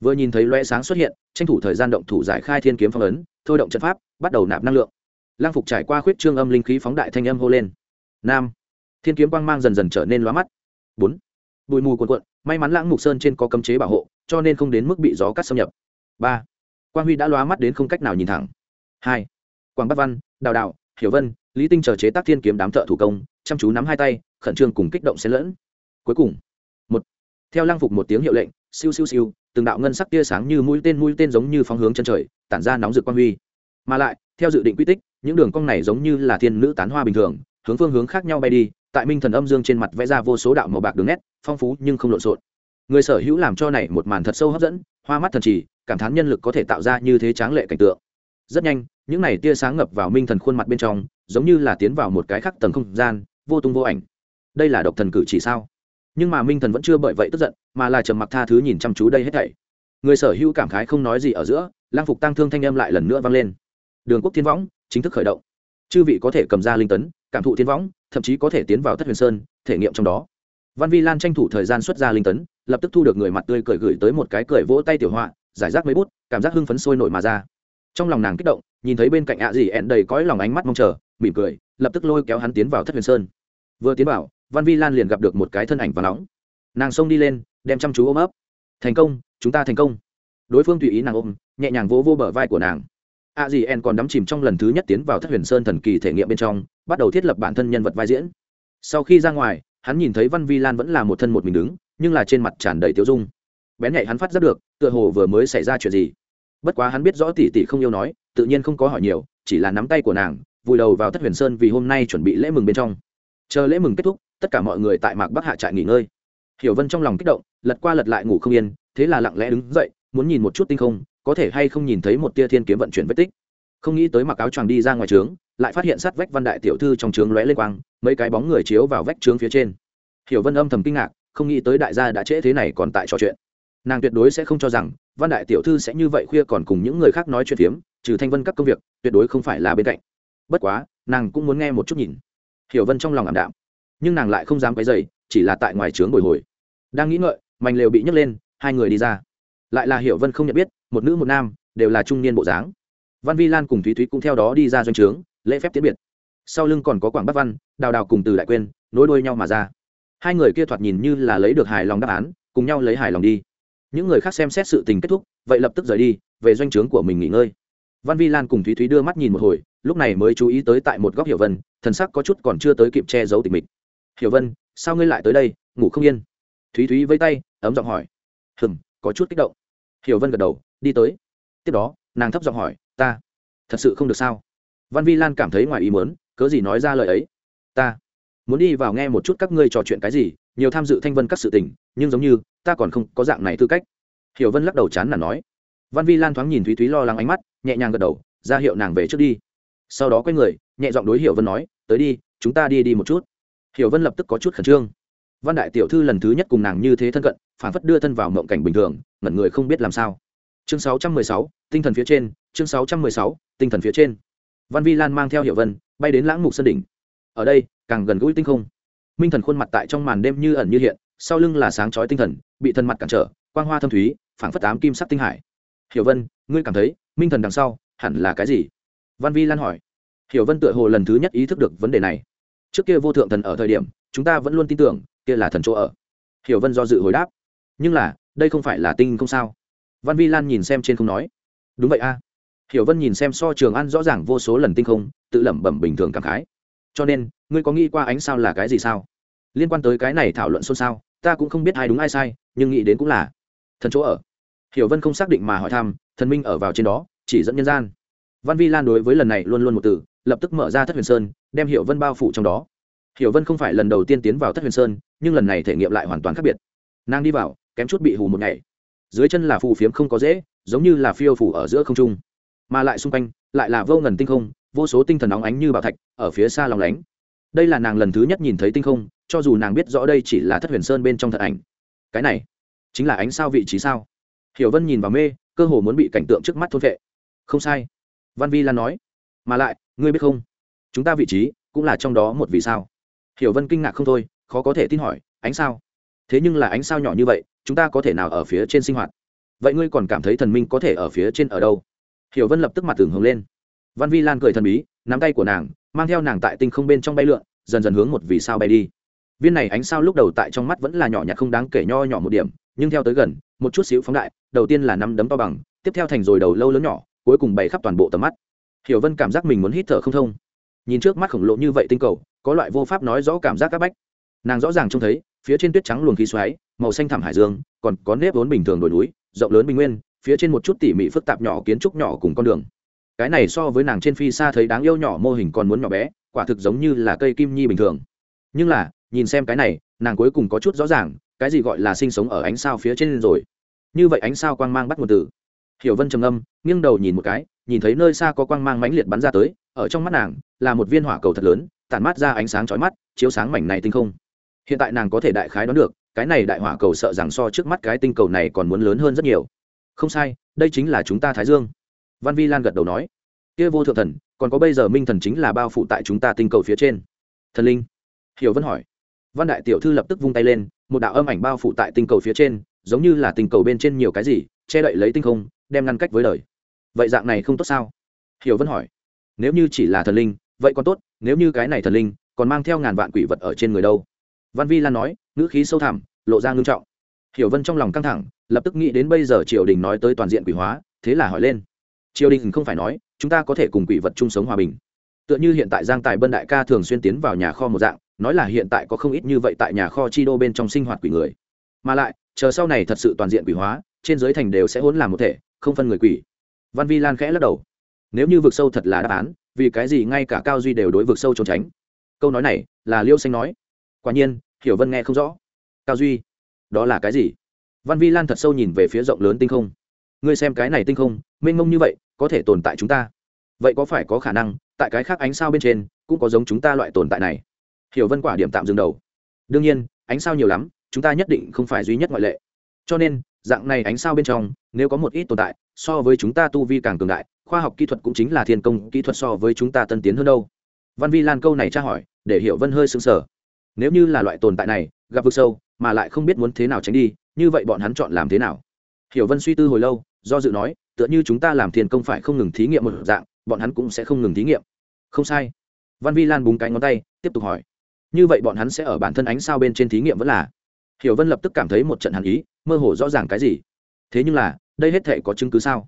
A: Vừa nhìn thấy lóe sáng xuất hiện, tranh thủ thời gian động thủ giải khai thiên kiếm phong ấn, thôi động trận pháp, bắt đầu nạp năng lượng lang phục trải qua khuyết trương âm linh khí phóng đại thanh âm hô lên. Nam. Thiên kiếm quang mang dần dần trở nên lóa mắt. Bốn. Bụi mù cuồn cuộn, may mắn lãng mục sơn trên có cấm chế bảo hộ, cho nên không đến mức bị gió cắt xâm nhập. Ba. Quang huy đã lóa mắt đến không cách nào nhìn thẳng. Hai. Quang bắc văn, đào đạo, hiểu vân, lý tinh chờ chế tác thiên kiếm đám thợ thủ công, chăm chú nắm hai tay, khẩn trương cùng kích động xen lẫn. Cuối cùng. Một. Theo lang phục một tiếng hiệu lệnh, siêu siêu siêu, từng đạo ngân sắc tia sáng như mũi tên mũi tên giống như phóng hướng chân trời, tản ra nóng rực quang huy mà lại, theo dự định quy tích, những đường cong này giống như là thiên nữ tán hoa bình thường, hướng phương hướng khác nhau bay đi, tại minh thần âm dương trên mặt vẽ ra vô số đạo màu bạc đường nét, phong phú nhưng không lộn xộn. Người sở hữu làm cho này một màn thật sâu hấp dẫn, hoa mắt thần trì, cảm thán nhân lực có thể tạo ra như thế tráng lệ cảnh tượng. Rất nhanh, những này tia sáng ngập vào minh thần khuôn mặt bên trong, giống như là tiến vào một cái khắc tầng không gian, vô tung vô ảnh. Đây là độc thần cử chỉ sao? Nhưng mà minh thần vẫn chưa bởi vậy tức giận, mà là trầm mặc tha thứ nhìn chăm chú đây hết thảy. Người sở hữu cảm khái không nói gì ở giữa, lang phục tăng thương thanh âm lại lần nữa vang lên đường quốc thiên võng chính thức khởi động. Chư vị có thể cầm ra linh tấn, cảm thụ thiên võng, thậm chí có thể tiến vào thất huyền sơn, thể nghiệm trong đó. Văn vi lan tranh thủ thời gian xuất ra linh tấn, lập tức thu được người mặt tươi cười gửi tới một cái cười vỗ tay tiểu họa, giải rác mấy bút, cảm giác hưng phấn sôi nổi mà ra. Trong lòng nàng kích động, nhìn thấy bên cạnh ạ dì ẹn đầy cõi lòng ánh mắt mong chờ, mỉm cười, lập tức lôi kéo hắn tiến vào thất huyền sơn. Vừa tiến vào, văn vi lan liền gặp được một cái thân ảnh và nóng. Nàng xông đi lên, đem chăm chú ôm ấp. Thành công, chúng ta thành công. Đối phương tùy ý nàng ôm, nhẹ nhàng vỗ vô bờ vai của nàng a dì en còn đắm chìm trong lần thứ nhất tiến vào thất huyền sơn thần kỳ thể nghiệm bên trong, bắt đầu thiết lập bản thân nhân vật vai diễn. Sau khi ra ngoài, hắn nhìn thấy văn vi lan vẫn là một thân một mình đứng, nhưng là trên mặt tràn đầy tiêu dung. Bén nhạy hắn phát giác được, tựa hồ vừa mới xảy ra chuyện gì. Bất quá hắn biết rõ tỷ tỷ không yêu nói, tự nhiên không có hỏi nhiều, chỉ là nắm tay của nàng, vùi đầu vào thất huyền sơn vì hôm nay chuẩn bị lễ mừng bên trong. Chờ lễ mừng kết thúc, tất cả mọi người tại mạc bắc hạ trại nghỉ ngơi. Hiểu vân trong lòng kích động, lật qua lật lại ngủ không yên, thế là lặng lẽ đứng dậy, muốn nhìn một chút tinh không có thể hay không nhìn thấy một tia thiên kiếm vận chuyển vết tích. Không nghĩ tới mặc áo choàng đi ra ngoài trướng, lại phát hiện sát vách văn đại tiểu thư trong trướng lóe lên quang, mấy cái bóng người chiếu vào vách trướng phía trên. Hiểu vân âm thầm kinh ngạc, không nghĩ tới đại gia đã trễ thế này còn tại trò chuyện. Nàng tuyệt đối sẽ không cho rằng, văn đại tiểu thư sẽ như vậy khuya còn cùng những người khác nói chuyện phiếm, trừ thanh vân các công việc, tuyệt đối không phải là bên cạnh. Bất quá, nàng cũng muốn nghe một chút nhìn. Hiểu vân trong lòng ảm đạm, nhưng nàng lại không dám cái dày chỉ là tại ngoài trướng bồi hồi. Đang nghĩ ngợi, mảnh lều bị nhấc lên, hai người đi ra. Lại là hiểu vân không nhận biết một nữ một nam, đều là trung niên bộ dáng. Văn vi lan cùng thúy thúy cũng theo đó đi ra doanh trướng, lễ phép tiễn biệt. Sau lưng còn có quảng bắc văn, đào đào cùng từ đại quên nối đuôi nhau mà ra. Hai người kia thoạt nhìn như là lấy được hài lòng đáp án, cùng nhau lấy hài lòng đi. Những người khác xem xét sự tình kết thúc, vậy lập tức rời đi, về doanh trướng của mình nghỉ ngơi. Văn vi lan cùng thúy thúy đưa mắt nhìn một hồi, lúc này mới chú ý tới tại một góc hiểu vân, thần sắc có chút còn chưa tới kịp che giấu tình mình hiểu vân, sao ngươi lại tới đây, ngủ không yên? Thúy thúy vây tay, ấm giọng hỏi. Hừng có chút kích động. Hiểu vân gật đầu đi tới. Tiếp đó, nàng thấp giọng hỏi, ta, thật sự không được sao? Văn vi lan cảm thấy ngoài ý muốn, cớ gì nói ra lời ấy. Ta muốn đi vào nghe một chút các ngươi trò chuyện cái gì, nhiều tham dự thanh vân các sự tình, nhưng giống như, ta còn không có dạng này tư cách. Hiểu vân lắc đầu chán là nói. Văn vi lan thoáng nhìn thúy thúy lo lắng ánh mắt, nhẹ nhàng gật đầu, ra hiệu nàng về trước đi. Sau đó quay người, nhẹ giọng đối hiểu vân nói, tới đi, chúng ta đi đi một chút. Hiểu vân lập tức có chút khẩn trương. Văn đại tiểu thư lần thứ nhất cùng nàng như thế thân cận phản phất đưa thân vào mộng cảnh bình thường, ngẩn người không biết làm sao chương 616, tinh thần phía trên chương 616, tinh thần phía trên. Văn vi lan mang theo hiệu vân bay đến lãng mục sân đỉnh. Ở đây càng gần gũi tinh không. Minh thần khuôn mặt tại trong màn đêm như ẩn như hiện sau lưng là sáng chói tinh thần bị thần mặt cản trở quang hoa thâm thúy phảng phất ám kim sắc tinh hải. Hiểu vân ngươi cảm thấy minh thần đằng sau hẳn là cái gì? Văn vi lan hỏi. Hiểu vân tựa hồ lần thứ nhất ý thức được vấn đề này. Trước kia vô thượng thần ở thời điểm chúng ta vẫn luôn tin tưởng kia là thần chỗ ở. Hiểu vân do dự hồi đáp. Nhưng là đây không phải là tinh không sao văn vi lan nhìn xem trên không nói. Đúng vậy a. Hiểu vân nhìn xem so trường an rõ ràng vô số lần tinh không, tự lẩm bẩm bình thường cảm khái. Cho nên, ngươi có nghĩ qua ánh sao là cái gì sao? Liên quan tới cái này thảo luận xôn xao, ta cũng không biết ai đúng ai sai, nhưng nghĩ đến cũng là thần chỗ ở. Hiểu vân không xác định mà hỏi thăm, thần minh ở vào trên đó, chỉ dẫn nhân gian. Văn vi lan đối với lần này luôn luôn một từ, lập tức mở ra thất huyền sơn, đem hiểu vân bao phủ trong đó. Hiểu vân không phải lần đầu tiên tiến vào thất huyền sơn, nhưng lần này thể nghiệm lại hoàn toàn khác biệt. Nàng đi vào, kém chút bị hù một ngày dưới chân là phù phiếm không có dễ, giống như là phiêu phủ ở giữa không trung. Mà lại xung quanh, lại là vô ngần tinh không, vô số tinh thần óng ánh như bảo thạch, ở phía xa lòng lánh. Đây là nàng lần thứ nhất nhìn thấy tinh không, cho dù nàng biết rõ đây chỉ là thất huyền sơn bên trong thật ảnh. Cái này, chính là ánh sao vị trí sao? Hiểu vân nhìn vào mê, cơ hồ muốn bị cảnh tượng trước mắt thôn vệ. Không sai. Văn vi lan nói. Mà lại, ngươi biết không? Chúng ta vị trí, cũng là trong đó một vì sao. Hiểu vân kinh ngạc không thôi, khó có thể tin hỏi, ánh sao? Thế nhưng là ánh sao nhỏ như vậy chúng ta có thể nào ở phía trên sinh hoạt? Vậy ngươi còn cảm thấy thần minh có thể ở phía trên ở đâu? Hiểu vân lập tức mặt tưởng hướng lên. Văn vi lan cười thần bí, nắm tay của nàng, mang theo nàng tại tinh không bên trong bay lượn, dần dần hướng một vì sao bay đi. Viên này ánh sao lúc đầu tại trong mắt vẫn là nhỏ nhặt không đáng kể nho nhỏ một điểm, nhưng theo tới gần, một chút xíu phóng đại, đầu tiên là năm đấm to bằng, tiếp theo thành rồi đầu lâu lớn nhỏ, cuối cùng bày khắp toàn bộ tầm mắt. Hiểu vân cảm giác mình muốn hít thở không thông. Nhìn trước mắt khổng lồ như vậy tinh cầu, có loại vô pháp nói rõ cảm giác các bách. Nàng rõ ràng trông thấy phía trên tuyết trắng luồng khí xoáy, màu xanh thẳm hải dương, còn có nếp vốn bình thường đồi núi, rộng lớn bình nguyên, phía trên một chút tỉ mỉ phức tạp nhỏ kiến trúc nhỏ cùng con đường. Cái này so với nàng trên phi xa thấy đáng yêu nhỏ mô hình còn muốn nhỏ bé, quả thực giống như là cây kim nhi bình thường. Nhưng là, nhìn xem cái này, nàng cuối cùng có chút rõ ràng, cái gì gọi là sinh sống ở ánh sao phía trên rồi. Như vậy ánh sao quang mang bắt nguồn từ. Hiểu vân trầm âm nghiêng đầu nhìn một cái, nhìn thấy nơi xa có quang mang mãnh liệt bắn ra tới, ở trong mắt nàng, là một viên hỏa cầu thật lớn, tản mát ra ánh sáng chói mắt, chiếu sáng mảnh này tinh không hiện tại nàng có thể đại khái đoán được, cái này đại hỏa cầu sợ rằng so trước mắt cái tinh cầu này còn muốn lớn hơn rất nhiều. Không sai, đây chính là chúng ta thái dương. Văn vi lan gật đầu nói. Kia vô thượng thần, còn có bây giờ minh thần chính là bao phủ tại chúng ta tinh cầu phía trên. Thần linh. Hiểu vân hỏi. Văn đại tiểu thư lập tức vung tay lên, một đạo âm ảnh bao phủ tại tinh cầu phía trên, giống như là tinh cầu bên trên nhiều cái gì, che đậy lấy tinh không, đem ngăn cách với đời. Vậy dạng này không tốt sao? Hiểu vân hỏi. Nếu như chỉ là thần linh, vậy còn tốt, nếu như cái này thần linh, còn mang theo ngàn vạn quỷ vật ở trên người đâu? Văn vi lan nói, ngữ khí sâu thẳm, lộ ra ngưng trọng. Hiểu vân trong lòng căng thẳng, lập tức nghĩ đến bây giờ triều đình nói tới toàn diện quỷ hóa, thế là hỏi lên. Triều đình không phải nói, chúng ta có thể cùng quỷ vật chung sống hòa bình. Tựa như hiện tại giang tài bân đại ca thường xuyên tiến vào nhà kho một dạng, nói là hiện tại có không ít như vậy tại nhà kho chi đô bên trong sinh hoạt quỷ người. Mà lại, chờ sau này thật sự toàn diện quỷ hóa, trên giới thành đều sẽ hỗn làm một thể, không phân người quỷ. Văn vi lan khẽ lắc đầu. Nếu như vực sâu thật là đáp án, vì cái gì ngay cả cao duy đều đối vực sâu trốn tránh? Câu nói này là liêu xanh nói quả nhiên, hiểu vân nghe không rõ. Cao duy, đó là cái gì? Văn vi lan thật sâu nhìn về phía rộng lớn tinh không. Ngươi xem cái này tinh không, mênh mông như vậy, có thể tồn tại chúng ta. Vậy có phải có khả năng, tại cái khác ánh sao bên trên, cũng có giống chúng ta loại tồn tại này? Hiểu vân quả điểm tạm dừng đầu. Đương nhiên, ánh sao nhiều lắm, chúng ta nhất định không phải duy nhất ngoại lệ. Cho nên, dạng này ánh sao bên trong, nếu có một ít tồn tại, so với chúng ta tu vi càng cường đại, khoa học kỹ thuật cũng chính là thiên công, kỹ thuật so với chúng ta tân tiến hơn đâu. Văn vi lan câu này tra hỏi, để hiểu vân hơi sững sờ nếu như là loại tồn tại này, gặp vực sâu, mà lại không biết muốn thế nào tránh đi, như vậy bọn hắn chọn làm thế nào? Hiểu vân suy tư hồi lâu, do dự nói, tựa như chúng ta làm thiền công phải không ngừng thí nghiệm một dạng, bọn hắn cũng sẽ không ngừng thí nghiệm. Không sai. Văn vi lan búng cái ngón tay, tiếp tục hỏi. Như vậy bọn hắn sẽ ở bản thân ánh sao bên trên thí nghiệm vẫn là? Hiểu vân lập tức cảm thấy một trận hàn ý, mơ hồ rõ ràng cái gì. Thế nhưng là, đây hết thể có chứng cứ sao?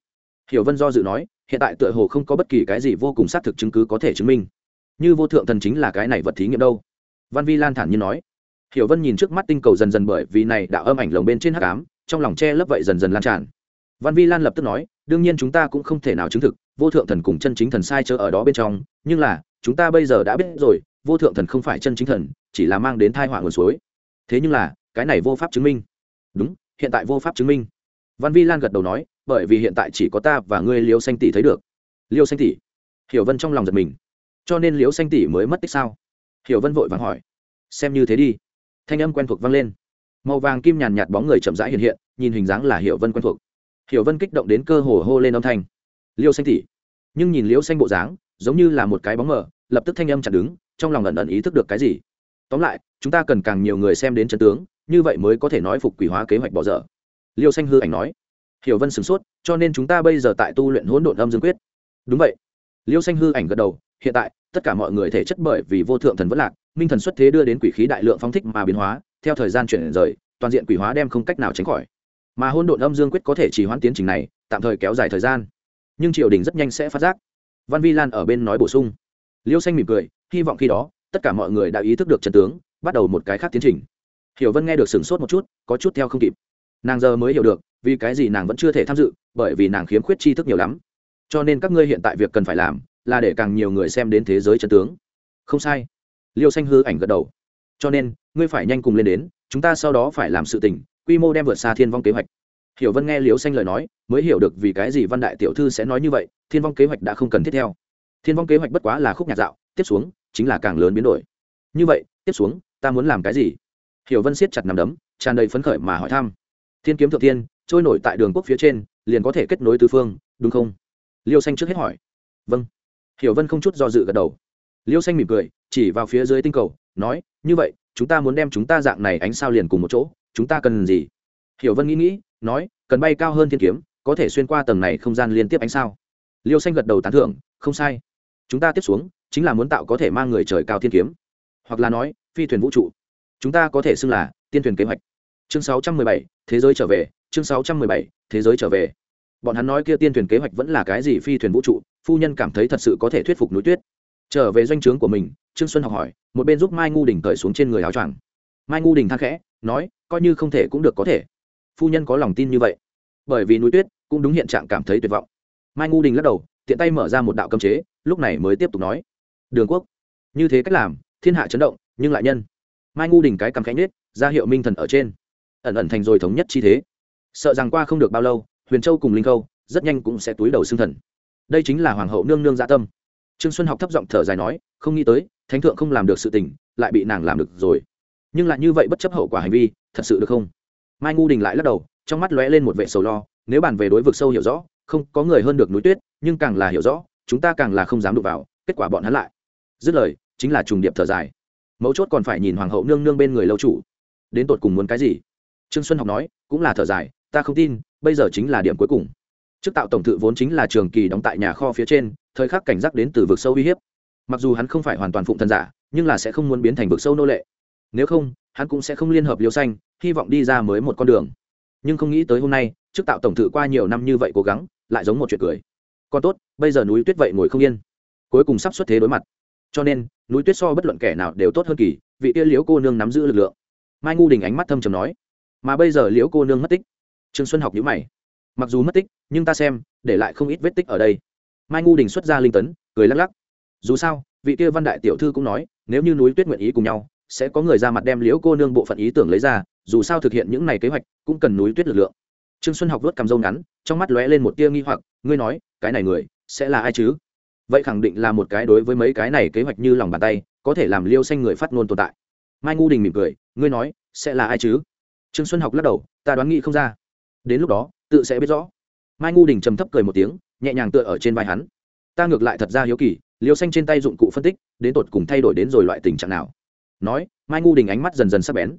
A: Hiểu vân do dự nói, hiện tại tựa hồ không có bất kỳ cái gì vô cùng xác thực chứng cứ có thể chứng minh. Như vô thượng thần chính là cái này vật thí nghiệm đâu? Văn vi lan thản nhiên nói. Hiểu vân nhìn trước mắt tinh cầu dần dần bởi vì này đạo âm ảnh lồng bên trên hắc ám, trong lòng che lấp vậy dần dần lan tràn. Văn vi lan lập tức nói, đương nhiên chúng ta cũng không thể nào chứng thực, vô thượng thần cùng chân chính thần sai chớ ở đó bên trong, nhưng là, chúng ta bây giờ đã biết rồi, vô thượng thần không phải chân chính thần, chỉ là mang đến thai họa nguồn suối. Thế nhưng là, cái này vô pháp chứng minh. Đúng, hiện tại vô pháp chứng minh. Văn vi lan gật đầu nói, bởi vì hiện tại chỉ có ta và ngươi liêu xanh tỷ thấy được. Liêu xanh tỷ? Hiểu vân trong lòng giật mình. Cho nên liêu xanh tỷ mới mất tích sao? Hiểu vân vội vàng hỏi, xem như thế đi. Thanh âm quen thuộc vang lên. Màu vàng kim nhàn nhạt bóng người chậm rãi hiện hiện, nhìn hình dáng là hiểu vân quen thuộc. Hiểu vân kích động đến cơ hồ hô lên âm thanh. Liêu xanh tỉ nhưng nhìn liêu xanh bộ dáng, giống như là một cái bóng mờ, lập tức thanh âm chặt đứng, trong lòng ẩn ẩn ý thức được cái gì. Tóm lại, chúng ta cần càng nhiều người xem đến chân tướng, như vậy mới có thể nói phục quỷ hóa kế hoạch bỏ dở. Liêu xanh hư ảnh nói. Hiểu vân sửng sốt, cho nên chúng ta bây giờ tại tu luyện hỗn độn âm dương quyết. Đúng vậy. Liêu xanh hư ảnh gật đầu hiện tại, tất cả mọi người thể chất bởi vì vô thượng thần vẫn lạc, minh thần xuất thế đưa đến quỷ khí đại lượng phong thích mà biến hóa, theo thời gian chuyển rời, toàn diện quỷ hóa đem không cách nào tránh khỏi. Mà hôn độn âm dương quyết có thể chỉ hoãn tiến trình này, tạm thời kéo dài thời gian. Nhưng triều đình rất nhanh sẽ phát giác. Văn vi lan ở bên nói bổ sung. Liêu xanh mỉm cười, hy vọng khi đó, tất cả mọi người đã ý thức được trần tướng, bắt đầu một cái khác tiến trình. Hiểu vân nghe được sửng sốt một chút, có chút theo không kịp. Nàng giờ mới hiểu được, vì cái gì nàng vẫn chưa thể tham dự, bởi vì nàng khiếm khuyết tri thức nhiều lắm. Cho nên các ngươi hiện tại việc cần phải làm là để càng nhiều người xem đến thế giới chân tướng. Không sai. Liêu xanh hư ảnh gật đầu. Cho nên, ngươi phải nhanh cùng lên đến, chúng ta sau đó phải làm sự tình, quy mô đem vượt xa thiên vong kế hoạch. Hiểu vân nghe liêu xanh lời nói, mới hiểu được vì cái gì văn đại tiểu thư sẽ nói như vậy, thiên vong kế hoạch đã không cần thiết theo. Thiên vong kế hoạch bất quá là khúc nhạc dạo, tiếp xuống, chính là càng lớn biến đổi. Như vậy, tiếp xuống, ta muốn làm cái gì? Hiểu vân siết chặt nằm đấm, tràn đầy phấn khởi mà hỏi thăm. Thiên kiếm thượng thiên, trôi nổi tại đường quốc phía trên, liền có thể kết nối tư phương, đúng không? Liêu xanh trước hết hỏi. Vâng hiểu vân không chút do dự gật đầu. Liêu xanh mỉm cười chỉ vào phía dưới tinh cầu nói như vậy chúng ta muốn đem chúng ta dạng này ánh sao liền cùng một chỗ chúng ta cần gì? Hiểu vân nghĩ nghĩ nói cần bay cao hơn thiên kiếm có thể xuyên qua tầng này không gian liên tiếp ánh sao. Liêu xanh gật đầu tán thưởng không sai. Chúng ta tiếp xuống chính là muốn tạo có thể mang người trời cao thiên kiếm. Hoặc là nói phi thuyền vũ trụ. Chúng ta có thể xưng là tiên thuyền kế hoạch. Chương 617, thế giới trở về chương 617, thế giới trở về bọn hắn nói kia tiên thuyền kế hoạch vẫn là cái gì phi thuyền vũ trụ, phu nhân cảm thấy thật sự có thể thuyết phục núi tuyết. Trở về doanh trướng của mình, trương xuân học hỏi, một bên giúp mai ngu đình cởi xuống trên người áo choàng. Mai ngu đình thang khẽ, nói, coi như không thể cũng được có thể. Phu nhân có lòng tin như vậy. Bởi vì núi tuyết cũng đúng hiện trạng cảm thấy tuyệt vọng. Mai ngu đình lắc đầu, tiện tay mở ra một đạo cấm chế, lúc này mới tiếp tục nói, đường quốc, như thế cách làm, thiên hạ chấn động, nhưng lại nhân. Mai ngu đình cái cầm khẽ nết ra hiệu minh thần ở trên. Ẩn ẩn thành rồi thống nhất chi thế. Sợ rằng qua không được bao lâu huyền châu cùng linh khâu, rất nhanh cũng sẽ túi đầu xương thần. Đây chính là hoàng hậu nương nương dạ tâm. Trương xuân học thấp giọng thở dài nói, không nghĩ tới, thánh thượng không làm được sự tình, lại bị nàng làm được rồi. Nhưng lại như vậy bất chấp hậu quả hành vi, thật sự được không? Mai ngu đình lại lắc đầu, trong mắt lóe lên một vệ sầu lo, nếu bàn về đối vực sâu hiểu rõ, không có người hơn được núi tuyết, nhưng càng là hiểu rõ, chúng ta càng là không dám đụng vào, kết quả bọn hắn lại. Dứt lời, chính là trùng điệp thở dài. Mấu chốt còn phải nhìn hoàng hậu nương nương bên người lâu chủ. Đến tột cùng muốn cái gì? Trương xuân học nói, cũng là thở dài ta không tin, bây giờ chính là điểm cuối cùng. Chức tạo tổng thự vốn chính là trường kỳ đóng tại nhà kho phía trên, thời khắc cảnh giác đến từ vực sâu uy hiếp. Mặc dù hắn không phải hoàn toàn phụng thần giả, nhưng là sẽ không muốn biến thành vực sâu nô lệ. Nếu không, hắn cũng sẽ không liên hợp liêu xanh, hy vọng đi ra mới một con đường. Nhưng không nghĩ tới hôm nay chức tạo tổng thự qua nhiều năm như vậy cố gắng, lại giống một chuyện cười. Còn tốt, bây giờ núi tuyết vậy ngồi không yên. Cuối cùng sắp xuất thế đối mặt. Cho nên, núi tuyết so bất luận kẻ nào đều tốt hơn kỳ, vị kia liễu cô nương nắm giữ lực lượng. Mai ngu đình ánh mắt thâm trầm nói, mà bây giờ liễu cô nương mất tích trương xuân học nhữ mày. Mặc dù mất tích, nhưng ta xem, để lại không ít vết tích ở đây. Mai ngu đình xuất ra linh tấn, cười lắc lắc. Dù sao, vị kia văn đại tiểu thư cũng nói, nếu như núi tuyết nguyện ý cùng nhau, sẽ có người ra mặt đem liễu cô nương bộ phận ý tưởng lấy ra, dù sao thực hiện những này kế hoạch, cũng cần núi tuyết lực lượng. Trương xuân học vớt cầm râu ngắn, trong mắt lóe lên một tia nghi hoặc, ngươi nói, cái này người, sẽ là ai chứ? Vậy khẳng định là một cái đối với mấy cái này kế hoạch như lòng bàn tay, có thể làm liêu xanh người phát ngôn tồn tại. Mai ngu đình mỉm cười, ngươi nói, sẽ là ai chứ? Trương xuân học lắc đầu, ta đoán nghĩ không ra đến lúc đó, tự sẽ biết rõ. Mai ngu đình trầm thấp cười một tiếng, nhẹ nhàng tựa ở trên vai hắn. Ta ngược lại thật ra hiếu kỳ liều xanh trên tay dụng cụ phân tích, đến tột cùng thay đổi đến rồi loại tình trạng nào? Nói, mai ngu đình ánh mắt dần dần sắp bén.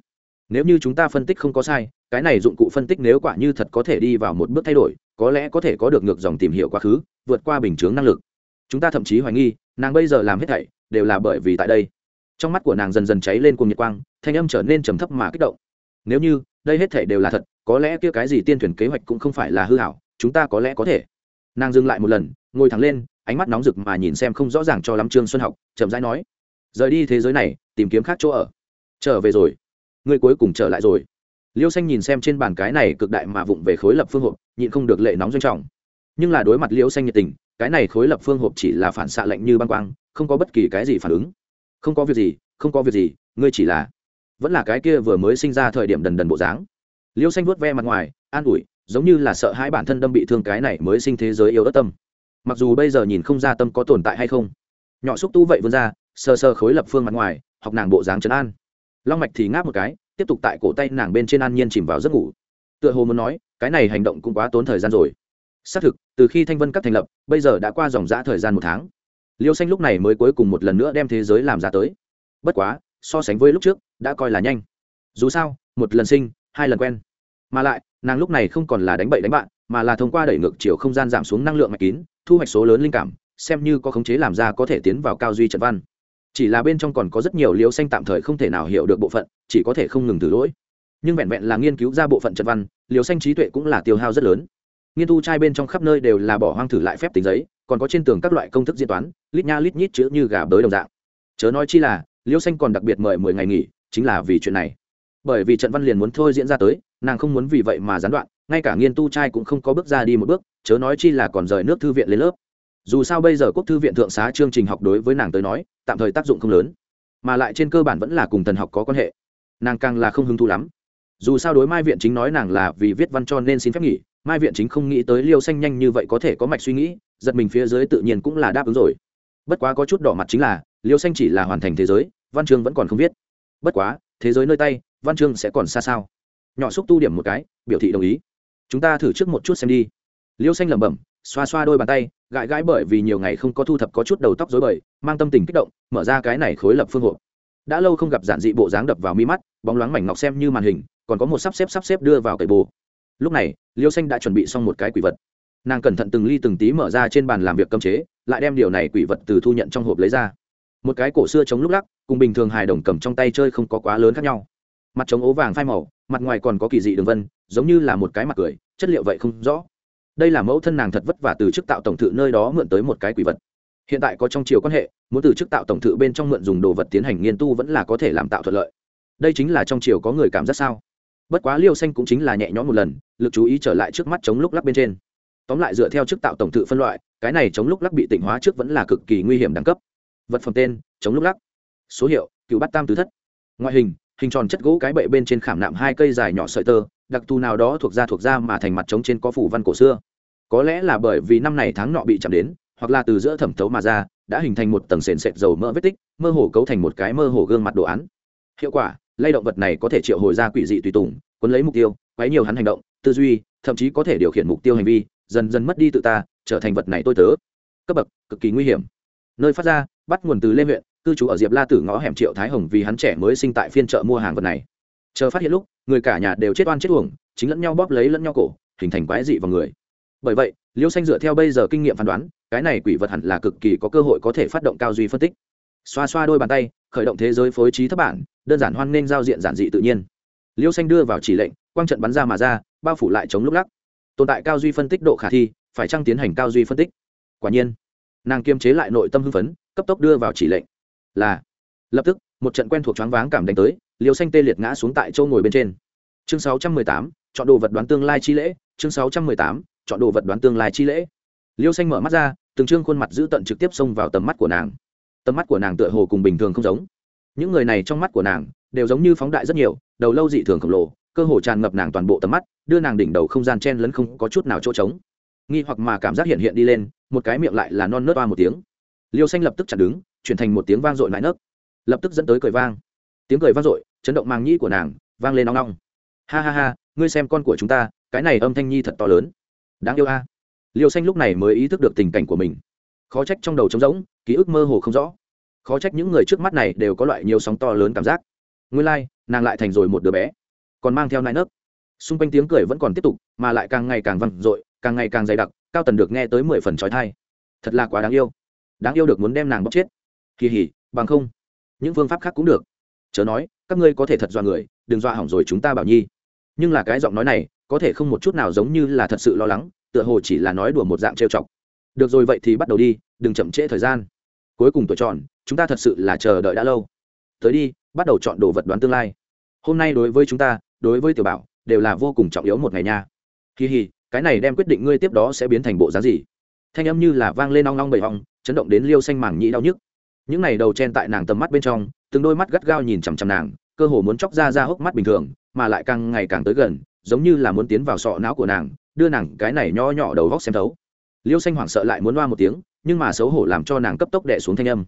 A: Nếu như chúng ta phân tích không có sai, cái này dụng cụ phân tích nếu quả như thật có thể đi vào một bước thay đổi, có lẽ có thể có được ngược dòng tìm hiểu quá khứ, vượt qua bình chướng năng lực. Chúng ta thậm chí hoài nghi, nàng bây giờ làm hết thảy, đều là bởi vì tại đây. Trong mắt của nàng dần dần cháy lên cùng nhiệt quang, thanh âm trở nên trầm thấp mà kích động. Nếu như, đây hết thảy đều là thật có lẽ kia cái gì tiên thuyền kế hoạch cũng không phải là hư hảo, chúng ta có lẽ có thể. Nàng dừng lại một lần, ngồi thẳng lên, ánh mắt nóng rực mà nhìn xem không rõ ràng cho lắm trương xuân học, chậm rãi nói, rời đi thế giới này, tìm kiếm khác chỗ ở. Trở về rồi. Ngươi cuối cùng trở lại rồi. Liêu xanh nhìn xem trên bàn cái này cực đại mà vụng về khối lập phương hộp, nhịn không được lệ nóng doanh trọng. Nhưng là đối mặt liêu xanh nhiệt tình, cái này khối lập phương hộp chỉ là phản xạ lạnh như băng quang, không có bất kỳ cái gì phản ứng. Không có việc gì, không có việc gì, ngươi chỉ là vẫn là cái kia vừa mới sinh ra thời điểm đần đần bộ dáng liêu xanh vuốt ve mặt ngoài, an ủi, giống như là sợ hai bản thân đâm bị thương cái này mới sinh thế giới yêu ớt tâm. Mặc dù bây giờ nhìn không ra tâm có tồn tại hay không. Nhỏ xúc tu vậy vươn ra, sờ sờ khối lập phương mặt ngoài, học nàng bộ dáng trấn an. Long mạch thì ngáp một cái, tiếp tục tại cổ tay nàng bên trên an nhiên chìm vào giấc ngủ. Tựa hồ muốn nói, cái này hành động cũng quá tốn thời gian rồi. Xác thực, từ khi thanh vân các thành lập, bây giờ đã qua dòng g thời gian một tháng. Liêu xanh lúc này mới cuối cùng một lần nữa đem thế giới làm ra tới. Bất quá, so sánh với lúc trước, đã coi là nhanh. Dù sao, một lần sinh hai lần quen. Mà lại, nàng lúc này không còn là đánh bậy đánh bạn, mà là thông qua đẩy ngược chiều không gian giảm xuống năng lượng mạch kín, thu hoạch số lớn linh cảm, xem như có khống chế làm ra có thể tiến vào cao duy trận văn. Chỉ là bên trong còn có rất nhiều liều xanh tạm thời không thể nào hiểu được bộ phận, chỉ có thể không ngừng thử lỗi. Nhưng vẹn vẹn là nghiên cứu ra bộ phận trận văn liều xanh trí tuệ cũng là tiêu hao rất lớn. Nghiên thu trai bên trong khắp nơi đều là bỏ hoang thử lại phép tính giấy, còn có trên tường các loại công thức diễn toán, lít nha lít nhít chữ như gà bới đồng dạng. Chớ nói chi là, liêu xanh còn đặc biệt mời mười ngày nghỉ, chính là vì chuyện này bởi vì trận văn liền muốn thôi diễn ra tới, nàng không muốn vì vậy mà gián đoạn, ngay cả nghiên tu trai cũng không có bước ra đi một bước, chớ nói chi là còn rời nước thư viện lên lớp. Dù sao bây giờ quốc thư viện thượng xá chương trình học đối với nàng tới nói, tạm thời tác dụng không lớn, mà lại trên cơ bản vẫn là cùng thần học có quan hệ. Nàng càng là không hứng thú lắm. Dù sao đối mai viện chính nói nàng là vì viết văn cho nên xin phép nghỉ, mai viện chính không nghĩ tới liêu xanh nhanh như vậy có thể có mạch suy nghĩ, giật mình phía dưới tự nhiên cũng là đáp ứng rồi. Bất quá có chút đỏ mặt chính là, liêu xanh chỉ là hoàn thành thế giới, văn chương vẫn còn không viết. Bất quá, thế giới nơi tay văn chương sẽ còn xa sao? Nhỏ xúc tu điểm một cái, biểu thị đồng ý. Chúng ta thử trước một chút xem đi. Liêu xanh lẩm bẩm, xoa xoa đôi bàn tay, gãi gãi bởi vì nhiều ngày không có thu thập có chút đầu tóc dối bời, mang tâm tình kích động, mở ra cái này khối lập phương hộp. Đã lâu không gặp giản dị bộ dáng đập vào mi mắt, bóng loáng mảnh ngọc xem như màn hình, còn có một sắp xếp sắp xếp đưa vào cậy bồ lúc này, liêu xanh đã chuẩn bị xong một cái quỷ vật. Nàng cẩn thận từng ly từng tí mở ra trên bàn làm việc cấm chế, lại đem điều này quỷ vật từ thu nhận trong hộp lấy ra. Một cái cổ xưa chống lúc lắc, cùng bình thường hài đồng cầm trong tay chơi không có quá lớn khác nhau mặt trống ố vàng phai màu, mặt ngoài còn có kỳ dị đường vân, giống như là một cái mặt cười, chất liệu vậy không rõ. Đây là mẫu thân nàng thật vất vả từ chức tạo tổng thự nơi đó mượn tới một cái quỷ vật. Hiện tại có trong chiều quan hệ, muốn từ chức tạo tổng thự bên trong mượn dùng đồ vật tiến hành nghiên tu vẫn là có thể làm tạo thuận lợi. Đây chính là trong chiều có người cảm giác sao? Bất quá liêu xanh cũng chính là nhẹ nhõm một lần, lực chú ý trở lại trước mắt chống lúc lắc bên trên. Tóm lại dựa theo chức tạo tổng thự phân loại, cái này chống lúc lắc bị tịnh hóa trước vẫn là cực kỳ nguy hiểm đẳng cấp. Vật phẩm tên chống lúc lắc. Số hiệu, cựu bắt tam tứ thất. Ngoại hình hình tròn chất gỗ cái bệ bên trên khảm nạm hai cây dài nhỏ sợi tơ, đặc thù nào đó thuộc ra thuộc ra mà thành mặt trống trên có phủ văn cổ xưa. Có lẽ là bởi vì năm này tháng nọ bị chạm đến, hoặc là từ giữa thẩm thấu mà ra, đã hình thành một tầng sền sệt dầu mỡ vết tích, mơ hồ cấu thành một cái mơ hồ gương mặt đồ án. Hiệu quả, lay động vật này có thể triệu hồi ra quỷ dị tùy tùng quấn lấy mục tiêu, quấy nhiều hắn hành động, tư duy, thậm chí có thể điều khiển mục tiêu hành vi, dần dần mất đi tự ta, trở thành vật này tôi tớ. Cấp bậc, cực kỳ nguy hiểm. Nơi phát ra, bắt nguồn từ lê huyện cư trú ở diệp la tử ngõ hẻm triệu thái hồng vì hắn trẻ mới sinh tại phiên chợ mua hàng vật này. Chờ phát hiện lúc, người cả nhà đều chết oan chết uổng, chính lẫn nhau bóp lấy lẫn nhau cổ, hình thành quái dị vào người. Bởi vậy, liêu xanh dựa theo bây giờ kinh nghiệm phán đoán, cái này quỷ vật hẳn là cực kỳ có cơ hội có thể phát động cao duy phân tích. Xoa xoa đôi bàn tay, khởi động thế giới phối trí thấp bản, đơn giản hoan nghênh giao diện giản dị tự nhiên. Liêu xanh đưa vào chỉ lệnh, quang trận bắn ra mà ra, bao phủ lại chống lúc lắc. Tồn tại cao duy phân tích độ khả thi, phải chăng tiến hành cao duy phân tích? Quả nhiên, nàng kiềm chế lại nội tâm hưng phấn, cấp tốc đưa vào chỉ lệnh là lập tức một trận quen thuộc choáng váng cảm đánh tới liều xanh tê liệt ngã xuống tại châu ngồi bên trên. Chương 618, chọn đồ vật đoán tương lai chi lễ. Chương 618, chọn đồ vật đoán tương lai chi lễ. Liêu xanh mở mắt ra từng trương khuôn mặt giữ tận trực tiếp xông vào tầm mắt của nàng. Tầm mắt của nàng tựa hồ cùng bình thường không giống. Những người này trong mắt của nàng đều giống như phóng đại rất nhiều đầu lâu dị thường khổng lồ cơ hồ tràn ngập nàng toàn bộ tầm mắt đưa nàng đỉnh đầu không gian chen lấn không có chút nào chỗ trống. Nghi hoặc mà cảm giác hiện hiện đi lên một cái miệng lại là non nớt oa một tiếng liêu xanh lập tức chặn đứng chuyển thành một tiếng vang dội nại nấc. Lập tức dẫn tới cười vang. Tiếng cười vang dội chấn động màng nhĩ của nàng vang lên nóng nóng ha ha ha ngươi xem con của chúng ta cái này âm thanh nhi thật to lớn. Đáng yêu a. Liêu xanh lúc này mới ý thức được tình cảnh của mình. Khó trách trong đầu trống rỗng ký ức mơ hồ không rõ. Khó trách những người trước mắt này đều có loại nhiều sóng to lớn cảm giác. Ngươi lai、like, nàng lại thành rồi một đứa bé. Còn mang theo nai nấc. Xung quanh tiếng cười vẫn còn tiếp tục mà lại càng ngày càng văng r càng ngày càng dày đặc cao tần được nghe tới mười phần trói thai. Thật là quá đáng yêu đáng yêu được muốn đem nàng bóc chết. Kỳ hỉ, bằng không, những phương pháp khác cũng được. Chớ nói, các ngươi có thể thật dọa người, đừng dọa hỏng rồi chúng ta bảo nhi. Nhưng là cái giọng nói này, có thể không một chút nào giống như là thật sự lo lắng, tựa hồ chỉ là nói đùa một dạng trêu chọc. Được rồi vậy thì bắt đầu đi, đừng chậm trễ thời gian. Cuối cùng tuổi chọn chúng ta thật sự là chờ đợi đã lâu. Tới đi, bắt đầu chọn đồ vật đoán tương lai. Hôm nay đối với chúng ta, đối với tiểu bảo, đều là vô cùng trọng yếu một ngày nha. Kỳ hì cái này đem quyết định ngươi tiếp đó sẽ biến thành bộ giá gì? Thanh âm như là vang lên nong nong bầy hong chấn động đến liêu xanh mảng nhĩ đau nhức. Những này đầu chen tại nàng tầm mắt bên trong, từng đôi mắt gắt gao nhìn chằm chằm nàng, cơ hồ muốn chóc ra ra hốc mắt bình thường, mà lại càng ngày càng tới gần, giống như là muốn tiến vào sọ não của nàng, đưa nàng cái này nho nhỏ đầu góc xem thấu. Liêu xanh hoảng sợ lại muốn loa một tiếng, nhưng mà xấu hổ làm cho nàng cấp tốc đẻ xuống thanh âm.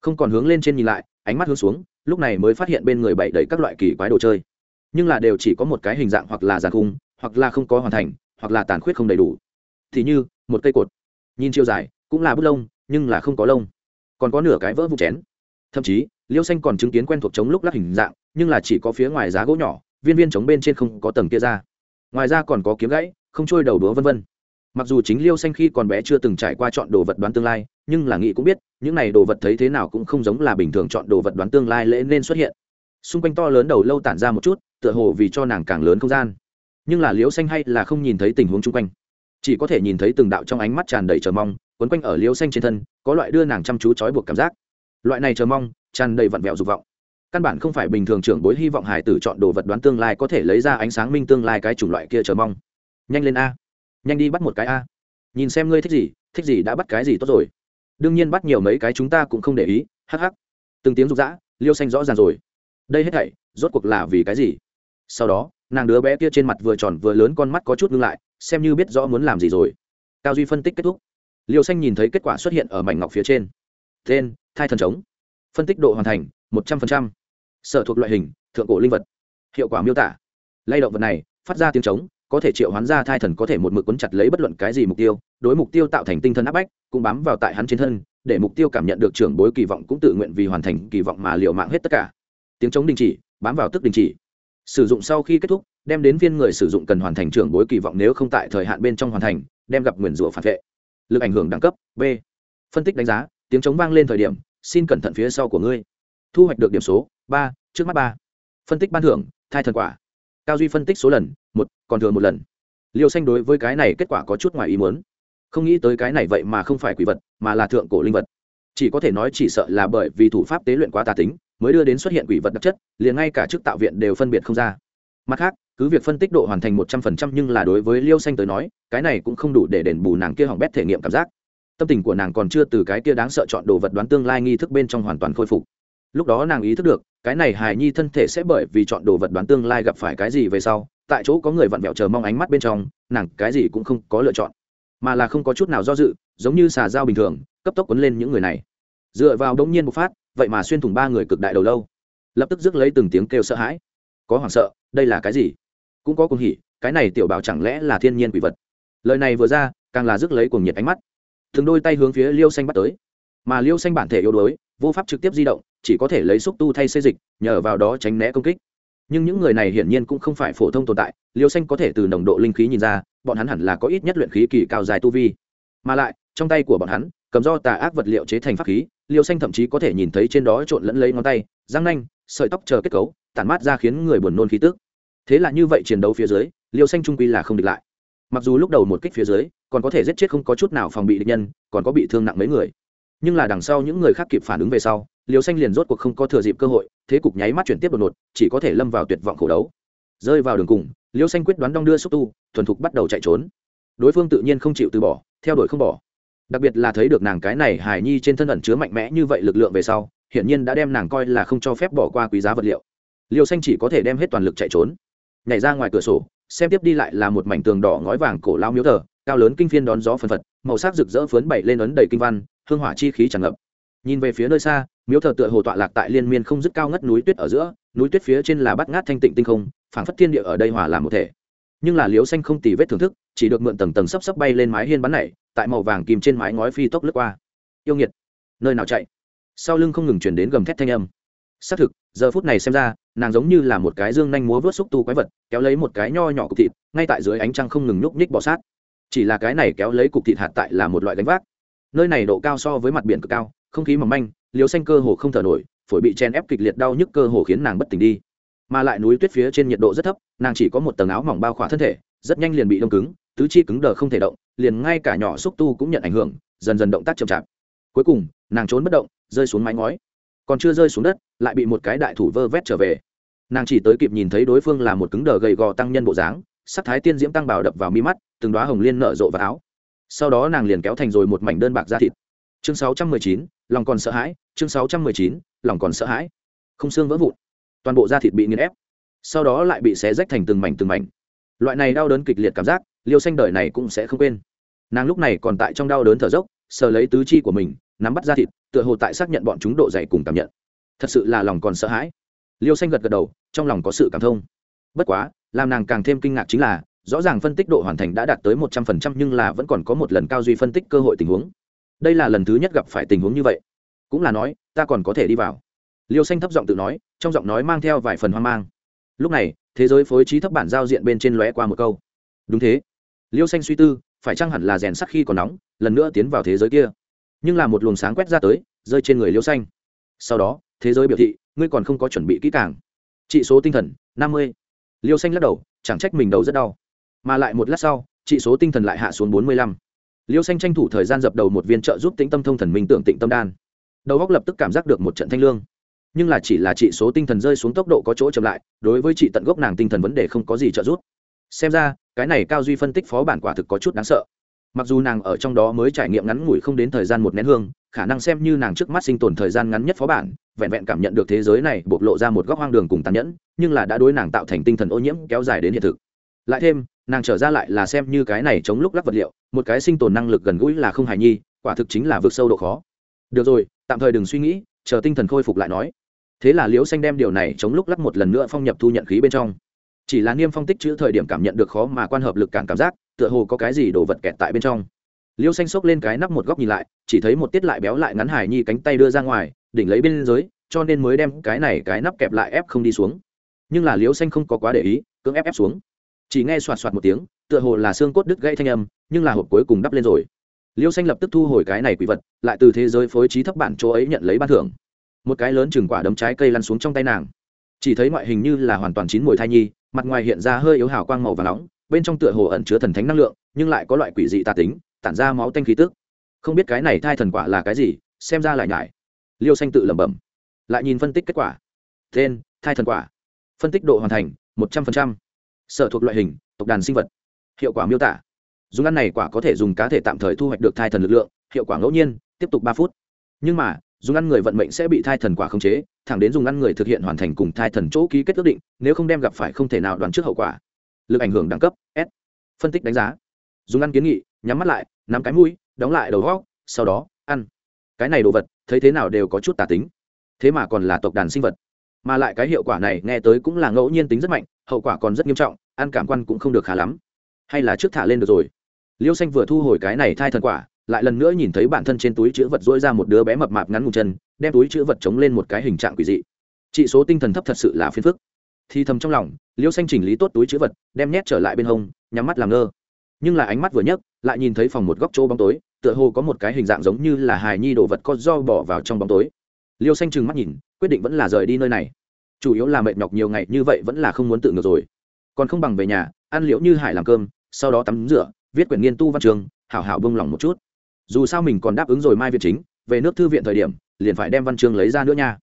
A: Không còn hướng lên trên nhìn lại, ánh mắt hướng xuống, lúc này mới phát hiện bên người bậy đầy các loại kỳ quái đồ chơi. Nhưng là đều chỉ có một cái hình dạng hoặc là giàn khung, hoặc là không có hoàn thành, hoặc là tàn khuyết không đầy đủ. Thì như, một cây cột. Nhìn chiều dài, cũng là bút lông nhưng là không có lông. Còn có nửa cái vỡ vụ chén. Thậm chí, liêu xanh còn chứng kiến quen thuộc chống lúc lắc hình dạng, nhưng là chỉ có phía ngoài giá gỗ nhỏ, viên viên chống bên trên không có tầng kia ra. Ngoài ra còn có kiếm gãy, không trôi đầu đúa vân vân. Mặc dù chính liêu xanh khi còn bé chưa từng trải qua chọn đồ vật đoán tương lai, nhưng là nghĩ cũng biết, những này đồ vật thấy thế nào cũng không giống là bình thường chọn đồ vật đoán tương lai lễ nên xuất hiện. Xung quanh to lớn đầu lâu tản ra một chút, tựa hồ vì cho nàng càng lớn không gian. Nhưng là liêu xanh hay là không nhìn thấy tình huống chung quanh. Chỉ có thể nhìn thấy từng đạo trong ánh mắt tràn đầy chờ mong quấn quanh ở liêu xanh trên thân có loại đưa nàng chăm chú trói buộc cảm giác. Loại này chờ mong tràn đầy vặn vẹo dục vọng. Căn bản không phải bình thường trưởng bối hy vọng hải tử chọn đồ vật đoán tương lai có thể lấy ra ánh sáng minh tương lai cái chủng loại kia chờ mong. Nhanh lên a. Nhanh đi bắt một cái a. Nhìn xem ngươi thích gì thích gì đã bắt cái gì tốt rồi. Đương nhiên bắt nhiều mấy cái chúng ta cũng không để ý hắc hắc, từng tiếng rục rã liêu xanh rõ ràng rồi. Đây hết thảy rốt cuộc là vì cái gì? Sau đó nàng đứa bé kia trên mặt vừa tròn vừa lớn con mắt có chút ngưng lại xem như biết rõ muốn làm gì rồi. Cao duy phân tích kết thúc liêu xanh nhìn thấy kết quả xuất hiện ở mảnh ngọc phía trên. Tên, thai thần trống. Phân tích độ hoàn thành, một trăm linh sở thuộc loại hình, thượng cổ linh vật. Hiệu quả miêu tả. Lay động vật này, phát ra tiếng trống, có thể triệu hoán ra thai thần có thể một mực quấn chặt lấy bất luận cái gì mục tiêu, đối mục tiêu tạo thành tinh thần áp bách, cũng bám vào tại hắn trên thân, để mục tiêu cảm nhận được trưởng bối kỳ vọng cũng tự nguyện vì hoàn thành kỳ vọng mà liệu mạng hết tất cả. Tiếng trống đình chỉ, bám vào tức đình chỉ. Sử dụng sau khi kết thúc, đem đến viên người sử dụng cần hoàn thành trưởng bối kỳ vọng nếu không tại thời hạn bên trong hoàn thành, đem gặp nguyền rủa phản vệ lực ảnh hưởng đẳng cấp, b. Phân tích đánh giá, tiếng chống vang lên thời điểm, xin cẩn thận phía sau của ngươi. Thu hoạch được điểm số, ba, trước mắt ba. Phân tích ban thưởng, thai thần quả. Cao duy phân tích số lần, một, còn thừa một lần. Liêu xanh đối với cái này kết quả có chút ngoài ý muốn. Không nghĩ tới cái này vậy mà không phải quỷ vật, mà là thượng cổ linh vật. Chỉ có thể nói chỉ sợ là bởi vì thủ pháp tế luyện quá tà tính, mới đưa đến xuất hiện quỷ vật đặc chất, liền ngay cả chức tạo viện đều phân biệt không ra. Mặt khác cứ việc phân tích độ hoàn thành một trăm phần trăm nhưng là đối với liêu xanh tới nói, cái này cũng không đủ để đền bù nàng kia hỏng bét thể nghiệm cảm giác. Tâm tình của nàng còn chưa từ cái kia đáng sợ chọn đồ vật đoán tương lai nghi thức bên trong hoàn toàn khôi phục. Lúc đó nàng ý thức được, cái này hài nhi thân thể sẽ bởi vì chọn đồ vật đoán tương lai gặp phải cái gì về sau, tại chỗ có người vặn vẹo chờ mong ánh mắt bên trong, nàng cái gì cũng không có lựa chọn, mà là không có chút nào do dự, giống như xà dao bình thường, cấp tốc quấn lên những người này. Dựa vào đống nhiên bộc phát, vậy mà xuyên thủng ba người cực đại đầu lâu. Lập tức rước lấy từng tiếng kêu sợ hãi. Có hoảng sợ, đây là cái gì? Cũng có cuồng hỉ, cái này tiểu bảo chẳng lẽ là thiên nhiên quỷ vật? Lời này vừa ra, càng là rước lấy cuồng nhiệt ánh mắt. Thường đôi tay hướng phía liêu xanh bắt tới. Mà liêu xanh bản thể yếu đuối, vô pháp trực tiếp di động, chỉ có thể lấy xúc tu thay xê dịch, nhờ vào đó tránh né công kích. Nhưng những người này hiển nhiên cũng không phải phổ thông tồn tại, liêu xanh có thể từ nồng độ linh khí nhìn ra, bọn hắn hẳn là có ít nhất luyện khí kỳ cao dài tu vi. Mà lại, trong tay của bọn hắn, cầm do tà ác vật liệu chế thành pháp khí, liêu xanh thậm chí có thể nhìn thấy trên đó trộn lẫn lấy ngón tay, răng nanh, sợi tóc chờ kết cấu, tản mát ra khiến người buồn nôn khí tức thế là như vậy chiến đấu phía dưới, liêu xanh trung quy là không địch lại. Mặc dù lúc đầu một kích phía dưới, còn có thể giết chết không có chút nào phòng bị địch nhân, còn có bị thương nặng mấy người. Nhưng là đằng sau những người khác kịp phản ứng về sau liều xanh liền rốt cuộc không có thừa dịp cơ hội, thế cục nháy mắt chuyển tiếp đột ngột, chỉ có thể lâm vào tuyệt vọng khổ đấu. Rơi vào đường cùng, liêu xanh quyết đoán đong đưa xúc tu, thuần thục bắt đầu chạy trốn. Đối phương tự nhiên không chịu từ bỏ, theo đuổi không bỏ. Đặc biệt là thấy được nàng cái này hài nhi trên thân ẩn chứa mạnh mẽ như vậy lực lượng về sau, hiển nhiên đã đem nàng coi là không cho phép bỏ qua quý giá vật liệu. Liêu xanh chỉ có thể đem hết toàn lực chạy trốn nhảy ra ngoài cửa sổ, xem tiếp đi lại là một mảnh tường đỏ ngói vàng cổ lao miếu thờ, cao lớn kinh phiên đón gió phân phật, màu sắc rực rỡ phấn bảy lên ấn đầy kinh văn, hương hỏa chi khí tràn ngập. Nhìn về phía nơi xa, miếu thờ tựa hồ tọa lạc tại liên miên không dứt cao ngất núi tuyết ở giữa, núi tuyết phía trên là bát ngát thanh tịnh tinh không, phảng phất thiên địa ở đây hòa làm một thể. Nhưng là liếu xanh không tì vết thưởng thức, chỉ được mượn tầng tầng sấp sấp bay lên mái hiên bắn này, tại màu vàng kìm trên mái ngói phi tốc lướt qua. Yêu nghiệt, nơi nào chạy? Sau lưng không ngừng chuyển đến gầm thét thanh âm xác thực, giờ phút này xem ra, nàng giống như là một cái dương nhanh múa vớt xúc tu quái vật, kéo lấy một cái nho nhỏ cục thịt, ngay tại dưới ánh trăng không ngừng nhúc nhích bọ sát. Chỉ là cái này kéo lấy cục thịt hạt tại là một loại gánh vác. Nơi này độ cao so với mặt biển cực cao, không khí mỏng manh, liều xanh cơ hồ không thở nổi, phổi bị chen ép kịch liệt đau nhức cơ hồ khiến nàng bất tỉnh đi. Mà lại núi tuyết phía trên nhiệt độ rất thấp, nàng chỉ có một tầng áo mỏng bao khỏa thân thể, rất nhanh liền bị đông cứng, tứ chi cứng đờ không thể động, liền ngay cả nhỏ xúc tu cũng nhận ảnh hưởng, dần dần động tác chậm chạp. Cuối cùng, nàng trốn bất động, rơi xuống mái ngói còn chưa rơi xuống đất lại bị một cái đại thủ vơ vét trở về. Nàng chỉ tới kịp nhìn thấy đối phương là một cứng đờ gầy gò tăng nhân bộ dáng sắc thái tiên diễm tăng bảo đập vào mi mắt từng đoá hồng liên nở rộ vào áo. Sau đó nàng liền kéo thành rồi một mảnh đơn bạc da thịt. Chương 619, lòng còn sợ hãi chương 619, lòng còn sợ hãi. Không xương vỡ vụn. Toàn bộ da thịt bị nghiền ép. Sau đó lại bị xé rách thành từng mảnh từng mảnh. Loại này đau đớn kịch liệt cảm giác liêu xanh đời này cũng sẽ không quên. Nàng lúc này còn tại trong đau đớn thở dốc sờ lấy tứ chi của mình nắm bắt da thịt tựa hồ tại xác nhận bọn chúng độ dày cùng cảm nhận. Thật sự là lòng còn sợ hãi. Liêu xanh gật gật đầu, trong lòng có sự cảm thông. Bất quá, làm nàng càng thêm kinh ngạc chính là, rõ ràng phân tích độ hoàn thành đã đạt tới một trăm phần trăm nhưng là vẫn còn có một lần cao duy phân tích cơ hội tình huống. Đây là lần thứ nhất gặp phải tình huống như vậy. Cũng là nói, ta còn có thể đi vào. Liêu xanh thấp giọng tự nói, trong giọng nói mang theo vài phần hoang mang. Lúc này, thế giới phối trí thấp bản giao diện bên trên lóe qua một câu. Đúng thế. Liêu xanh suy tư, phải chăng hẳn là rèn sắc khi còn nóng, lần nữa tiến vào thế giới kia? Nhưng là một luồng sáng quét ra tới, rơi trên người liêu xanh. Sau đó, thế giới biểu thị, ngươi còn không có chuẩn bị kỹ càng. Trị số tinh thần, năm mươi. Liêu xanh lắc đầu, chẳng trách mình đầu rất đau. Mà lại một lát sau, trị số tinh thần lại hạ xuống bốn mươi lăm. Liêu xanh tranh thủ thời gian dập đầu một viên trợ giúp tĩnh tâm thông thần minh tưởng tịnh tâm đan. Đầu góc lập tức cảm giác được một trận thanh lương. Nhưng là chỉ là trị số tinh thần rơi xuống tốc độ có chỗ chậm lại, đối với trị tận gốc nàng tinh thần vấn đề không có gì trợ giúp. Xem ra, cái này cao duy phân tích phó bản quả thực có chút đáng sợ mặc dù nàng ở trong đó mới trải nghiệm ngắn ngủi không đến thời gian một nén hương, khả năng xem như nàng trước mắt sinh tồn thời gian ngắn nhất phó bản, vẹn vẹn cảm nhận được thế giới này bộc lộ ra một góc hoang đường cùng tàn nhẫn, nhưng là đã đối nàng tạo thành tinh thần ô nhiễm kéo dài đến hiện thực. Lại thêm, nàng trở ra lại là xem như cái này chống lúc lắc vật liệu, một cái sinh tồn năng lực gần gũi là không hài nhi, quả thực chính là vượt sâu độ khó. Được rồi, tạm thời đừng suy nghĩ, chờ tinh thần khôi phục lại nói. Thế là liễu xanh đem điều này chống lúc lắc một lần nữa phong nhập thu nhận khí bên trong. Chỉ là niêm phong tích chữ thời điểm cảm nhận được khó mà quan hợp lực cản cảm giác tựa hồ có cái gì đồ vật kẹt tại bên trong. Liêu xanh xốc lên cái nắp một góc nhìn lại, chỉ thấy một tiết lại béo lại ngắn hải nhi cánh tay đưa ra ngoài, đỉnh lấy bên dưới, cho nên mới đem cái này cái nắp kẹp lại ép không đi xuống. Nhưng là liêu xanh không có quá để ý, cưỡng ép ép xuống. Chỉ nghe soạt soạt một tiếng, tựa hồ là xương cốt đứt gãy thanh âm, nhưng là hộp cuối cùng đắp lên rồi. Liêu xanh lập tức thu hồi cái này quỷ vật, lại từ thế giới phối trí thấp bản chỗ ấy nhận lấy ban thưởng. Một cái lớn chừng quả đấm trái cây lăn xuống trong tay nàng. Chỉ thấy ngoại hình như là hoàn toàn chín mùi thai nhi, mặt ngoài hiện ra hơi yếu hào quang màu và nóng bên trong tựa hồ ẩn chứa thần thánh năng lượng, nhưng lại có loại quỷ dị tà tính, tản ra máu tanh khí tức. Không biết cái này thai thần quả là cái gì, xem ra lại nhải. Liêu xanh tự lẩm bẩm. Lại nhìn phân tích kết quả. Tên, thai thần quả. Phân tích độ hoàn thành, một trăm linh sở thuộc loại hình, tộc đàn sinh vật. Hiệu quả miêu tả. Dùng ăn này quả có thể dùng cá thể tạm thời thu hoạch được thai thần lực lượng, hiệu quả ngẫu nhiên, tiếp tục ba phút. Nhưng mà, dùng ăn người vận mệnh sẽ bị thai thần quả khống chế, thẳng đến dùng ăn người thực hiện hoàn thành cùng thai thần chỗ ký kết ước định, nếu không đem gặp phải không thể nào đoán trước hậu quả lực ảnh hưởng đẳng cấp, s. Phân tích đánh giá. Dùng ăn kiến nghị, nhắm mắt lại, nắm cái mũi, đóng lại đầu góc, sau đó, ăn. Cái này đồ vật, thấy thế nào đều có chút tà tính. Thế mà còn là tộc đàn sinh vật. Mà lại cái hiệu quả này nghe tới cũng là ngẫu nhiên tính rất mạnh, hậu quả còn rất nghiêm trọng, ăn cảm quan cũng không được khá lắm. Hay là trước thả lên được rồi. Liêu xanh vừa thu hồi cái này thai thần quả, lại lần nữa nhìn thấy bản thân trên túi chữ vật dỗi ra một đứa bé mập mạp ngắn một chân, đem túi chữ vật chống lên một cái hình trạng quỷ dị. Trị số tinh thần thấp thật sự là phiền phức thì thầm trong lòng, liêu xanh chỉnh lý tốt túi chữ vật, đem nhét trở lại bên hông, nhắm mắt làm ngơ. Nhưng là ánh mắt vừa nhấc, lại nhìn thấy phòng một góc chỗ bóng tối, tựa hồ có một cái hình dạng giống như là hài nhi đồ vật có do bỏ vào trong bóng tối. Liêu xanh trừng mắt nhìn, quyết định vẫn là rời đi nơi này. Chủ yếu là mệt nhọc nhiều ngày, như vậy vẫn là không muốn tự ngược rồi. Còn không bằng về nhà, ăn liễu như hải làm cơm, sau đó tắm rửa, viết quyển nghiên tu văn trường, hảo hảo bông lòng một chút. Dù sao mình còn đáp ứng rồi mai viện chính, về nước thư viện thời điểm, liền phải đem văn chương lấy ra nữa nha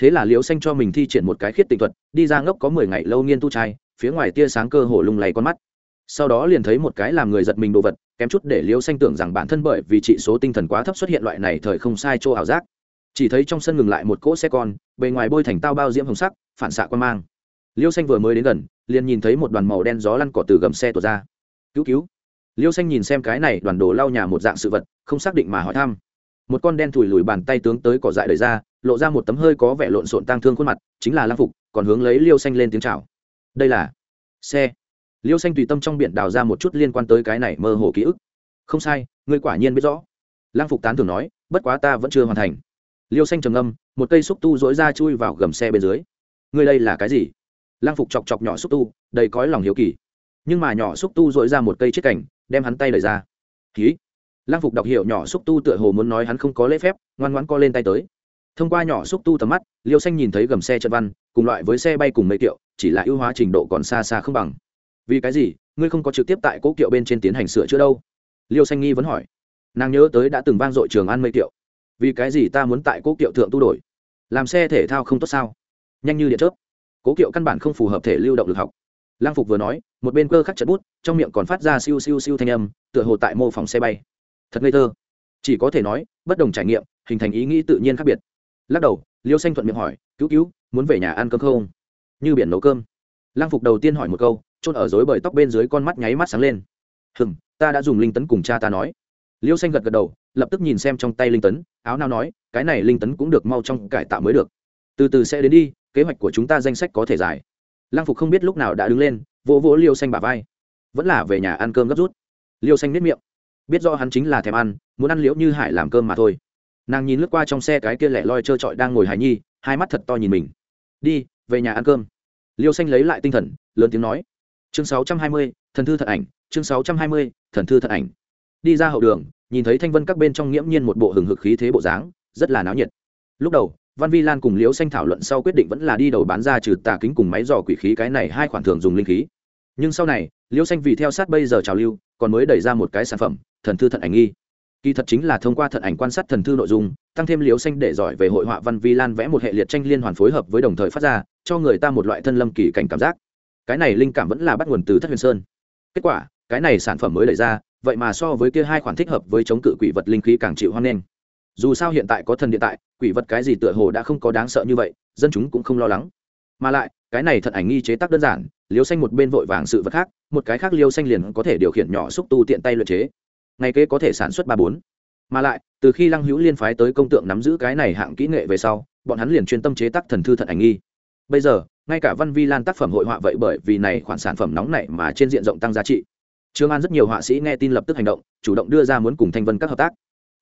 A: thế là liễu xanh cho mình thi triển một cái khiết tịnh thuật, đi ra ngốc có mười ngày lâu nghiên tu trai, phía ngoài tia sáng cơ hồ lung lay con mắt. Sau đó liền thấy một cái làm người giật mình đồ vật, kém chút để liễu xanh tưởng rằng bản thân bởi vì trị số tinh thần quá thấp xuất hiện loại này thời không sai chỗ ảo giác. Chỉ thấy trong sân ngừng lại một cỗ xe con, bề ngoài bôi thành tao bao diễm hồng sắc, phản xạ quan mang. Liêu xanh vừa mới đến gần, liền nhìn thấy một đoàn màu đen gió lăn cỏ từ gầm xe tuột ra. Cứu cứu. Liêu xanh nhìn xem cái này đoàn đồ lau nhà một dạng sự vật, không xác định mà hỏi thăm một con đen thùi lùi bàn tay tướng tới cỏ dại đời ra, lộ ra một tấm hơi có vẻ lộn xộn tang thương khuôn mặt, chính là lang phục, còn hướng lấy liêu xanh lên tiếng chào. Đây là xe. Liêu xanh tùy tâm trong biển đào ra một chút liên quan tới cái này mơ hồ ký ức. Không sai, ngươi quả nhiên biết rõ. Lang phục tán thường nói, bất quá ta vẫn chưa hoàn thành. Liêu xanh trầm âm một cây xúc tu dỗi ra chui vào gầm xe bên dưới. Ngươi đây là cái gì? Lang phục chọc chọc nhỏ xúc tu, đầy cõi lòng hiếu kỳ. Nhưng mà nhỏ xúc tu dội ra một cây chiếc cảnh đem hắn tay lời ra. Ký lang phục đọc hiểu nhỏ xúc tu tựa hồ muốn nói hắn không có lễ phép, ngoan ngoãn co lên tay tới. Thông qua nhỏ xúc tu tầm mắt, liêu xanh nhìn thấy gầm xe trận văn, cùng loại với xe bay cùng mấy kiệu, chỉ là ưu hóa trình độ còn xa xa không bằng. Vì cái gì? Ngươi không có trực tiếp tại cố kiệu bên trên tiến hành sửa chữa đâu? Liêu xanh nghi vẫn hỏi. Nàng nhớ tới đã từng vang dội trường an mấy kiệu. Vì cái gì ta muốn tại cố kiệu thượng tu đổi? Làm xe thể thao không tốt sao? Nhanh như điện chớp. Cố kiệu căn bản không phù hợp thể lưu động lực học. Lang phục vừa nói, một bên cơ khắc chật bút, trong miệng còn phát ra siêu siêu siêu thanh âm, tựa hồ tại mô phỏng xe bay thật ngây thơ. Chỉ có thể nói, bất đồng trải nghiệm, hình thành ý nghĩ tự nhiên khác biệt. Lắc đầu, liêu xanh thuận miệng hỏi, cứu cứu, muốn về nhà ăn cơm không? Như biển nấu cơm. Lang phục đầu tiên hỏi một câu trôn ở dối bởi tóc bên dưới con mắt nháy mắt sáng lên. Hừng ta đã dùng linh tấn cùng cha ta nói. Liêu xanh gật gật đầu, lập tức nhìn xem trong tay linh tấn, áo nào nói, cái này linh tấn cũng được, mau trong cải tạo mới được. Từ từ sẽ đến đi, kế hoạch của chúng ta danh sách có thể dài. Lang phục không biết lúc nào đã đứng lên, vỗ vỗ liêu xanh bà vai. Vẫn là về nhà ăn cơm gấp rút. Liêu xanh nếp miệng biết do hắn chính là thèm ăn, muốn ăn liễu như hải làm cơm mà thôi. Nàng nhìn lướt qua trong xe cái kia lẻ loi trơ trọi đang ngồi hải nhi, hai mắt thật to nhìn mình. Đi, về nhà ăn cơm. Liêu xanh lấy lại tinh thần, lớn tiếng nói. Chương sáu trăm hai mươi, thần thư thật ảnh, chương sáu trăm hai mươi, thần thư thật ảnh. Đi ra hậu đường, nhìn thấy thanh vân các bên trong nghiễm nhiên một bộ hừng hực khí thế bộ dáng, rất là náo nhiệt. Lúc đầu, văn vi lan cùng liễu xanh thảo luận sau quyết định vẫn là đi đầu bán ra trừ tà kính cùng máy dò quỷ khí cái này hai khoản thường dùng linh khí. Nhưng sau này liễu xanh vì theo sát bây giờ trào lưu, còn mới đẩy ra một cái sản phẩm thần thư thận ảnh nghi. Kỳ thật chính là thông qua thận ảnh quan sát thần thư nội dung, tăng thêm liếu xanh để giỏi về hội họa văn vi lan vẽ một hệ liệt tranh liên hoàn phối hợp với đồng thời phát ra, cho người ta một loại thân lâm kỳ cảnh cảm giác. Cái này linh cảm vẫn là bắt nguồn từ thất huyền sơn. Kết quả, cái này sản phẩm mới đẩy ra, vậy mà so với kia hai khoản thích hợp với chống cự quỷ vật linh khí càng chịu hoan nghênh. Dù sao hiện tại có thần điện tại, quỷ vật cái gì tựa hồ đã không có đáng sợ như vậy, dân chúng cũng không lo lắng. Mà lại, cái này thật ảnh nghi chế tác đơn giản liêu xanh một bên vội vàng sự vật khác, một cái khác liêu xanh liền có thể điều khiển nhỏ xúc tu tiện tay luyện chế ngày kế có thể sản xuất ba bốn. Mà lại, từ khi lăng hữu liên phái tới công tượng nắm giữ cái này hạng kỹ nghệ về sau, bọn hắn liền chuyên tâm chế tác thần thư thận ảnh nghi. Bây giờ, ngay cả văn vi lan tác phẩm hội họa vậy bởi vì này khoản sản phẩm nóng này mà trên diện rộng tăng giá trị. Trương an rất nhiều họa sĩ nghe tin lập tức hành động, chủ động đưa ra muốn cùng thanh vân các hợp tác.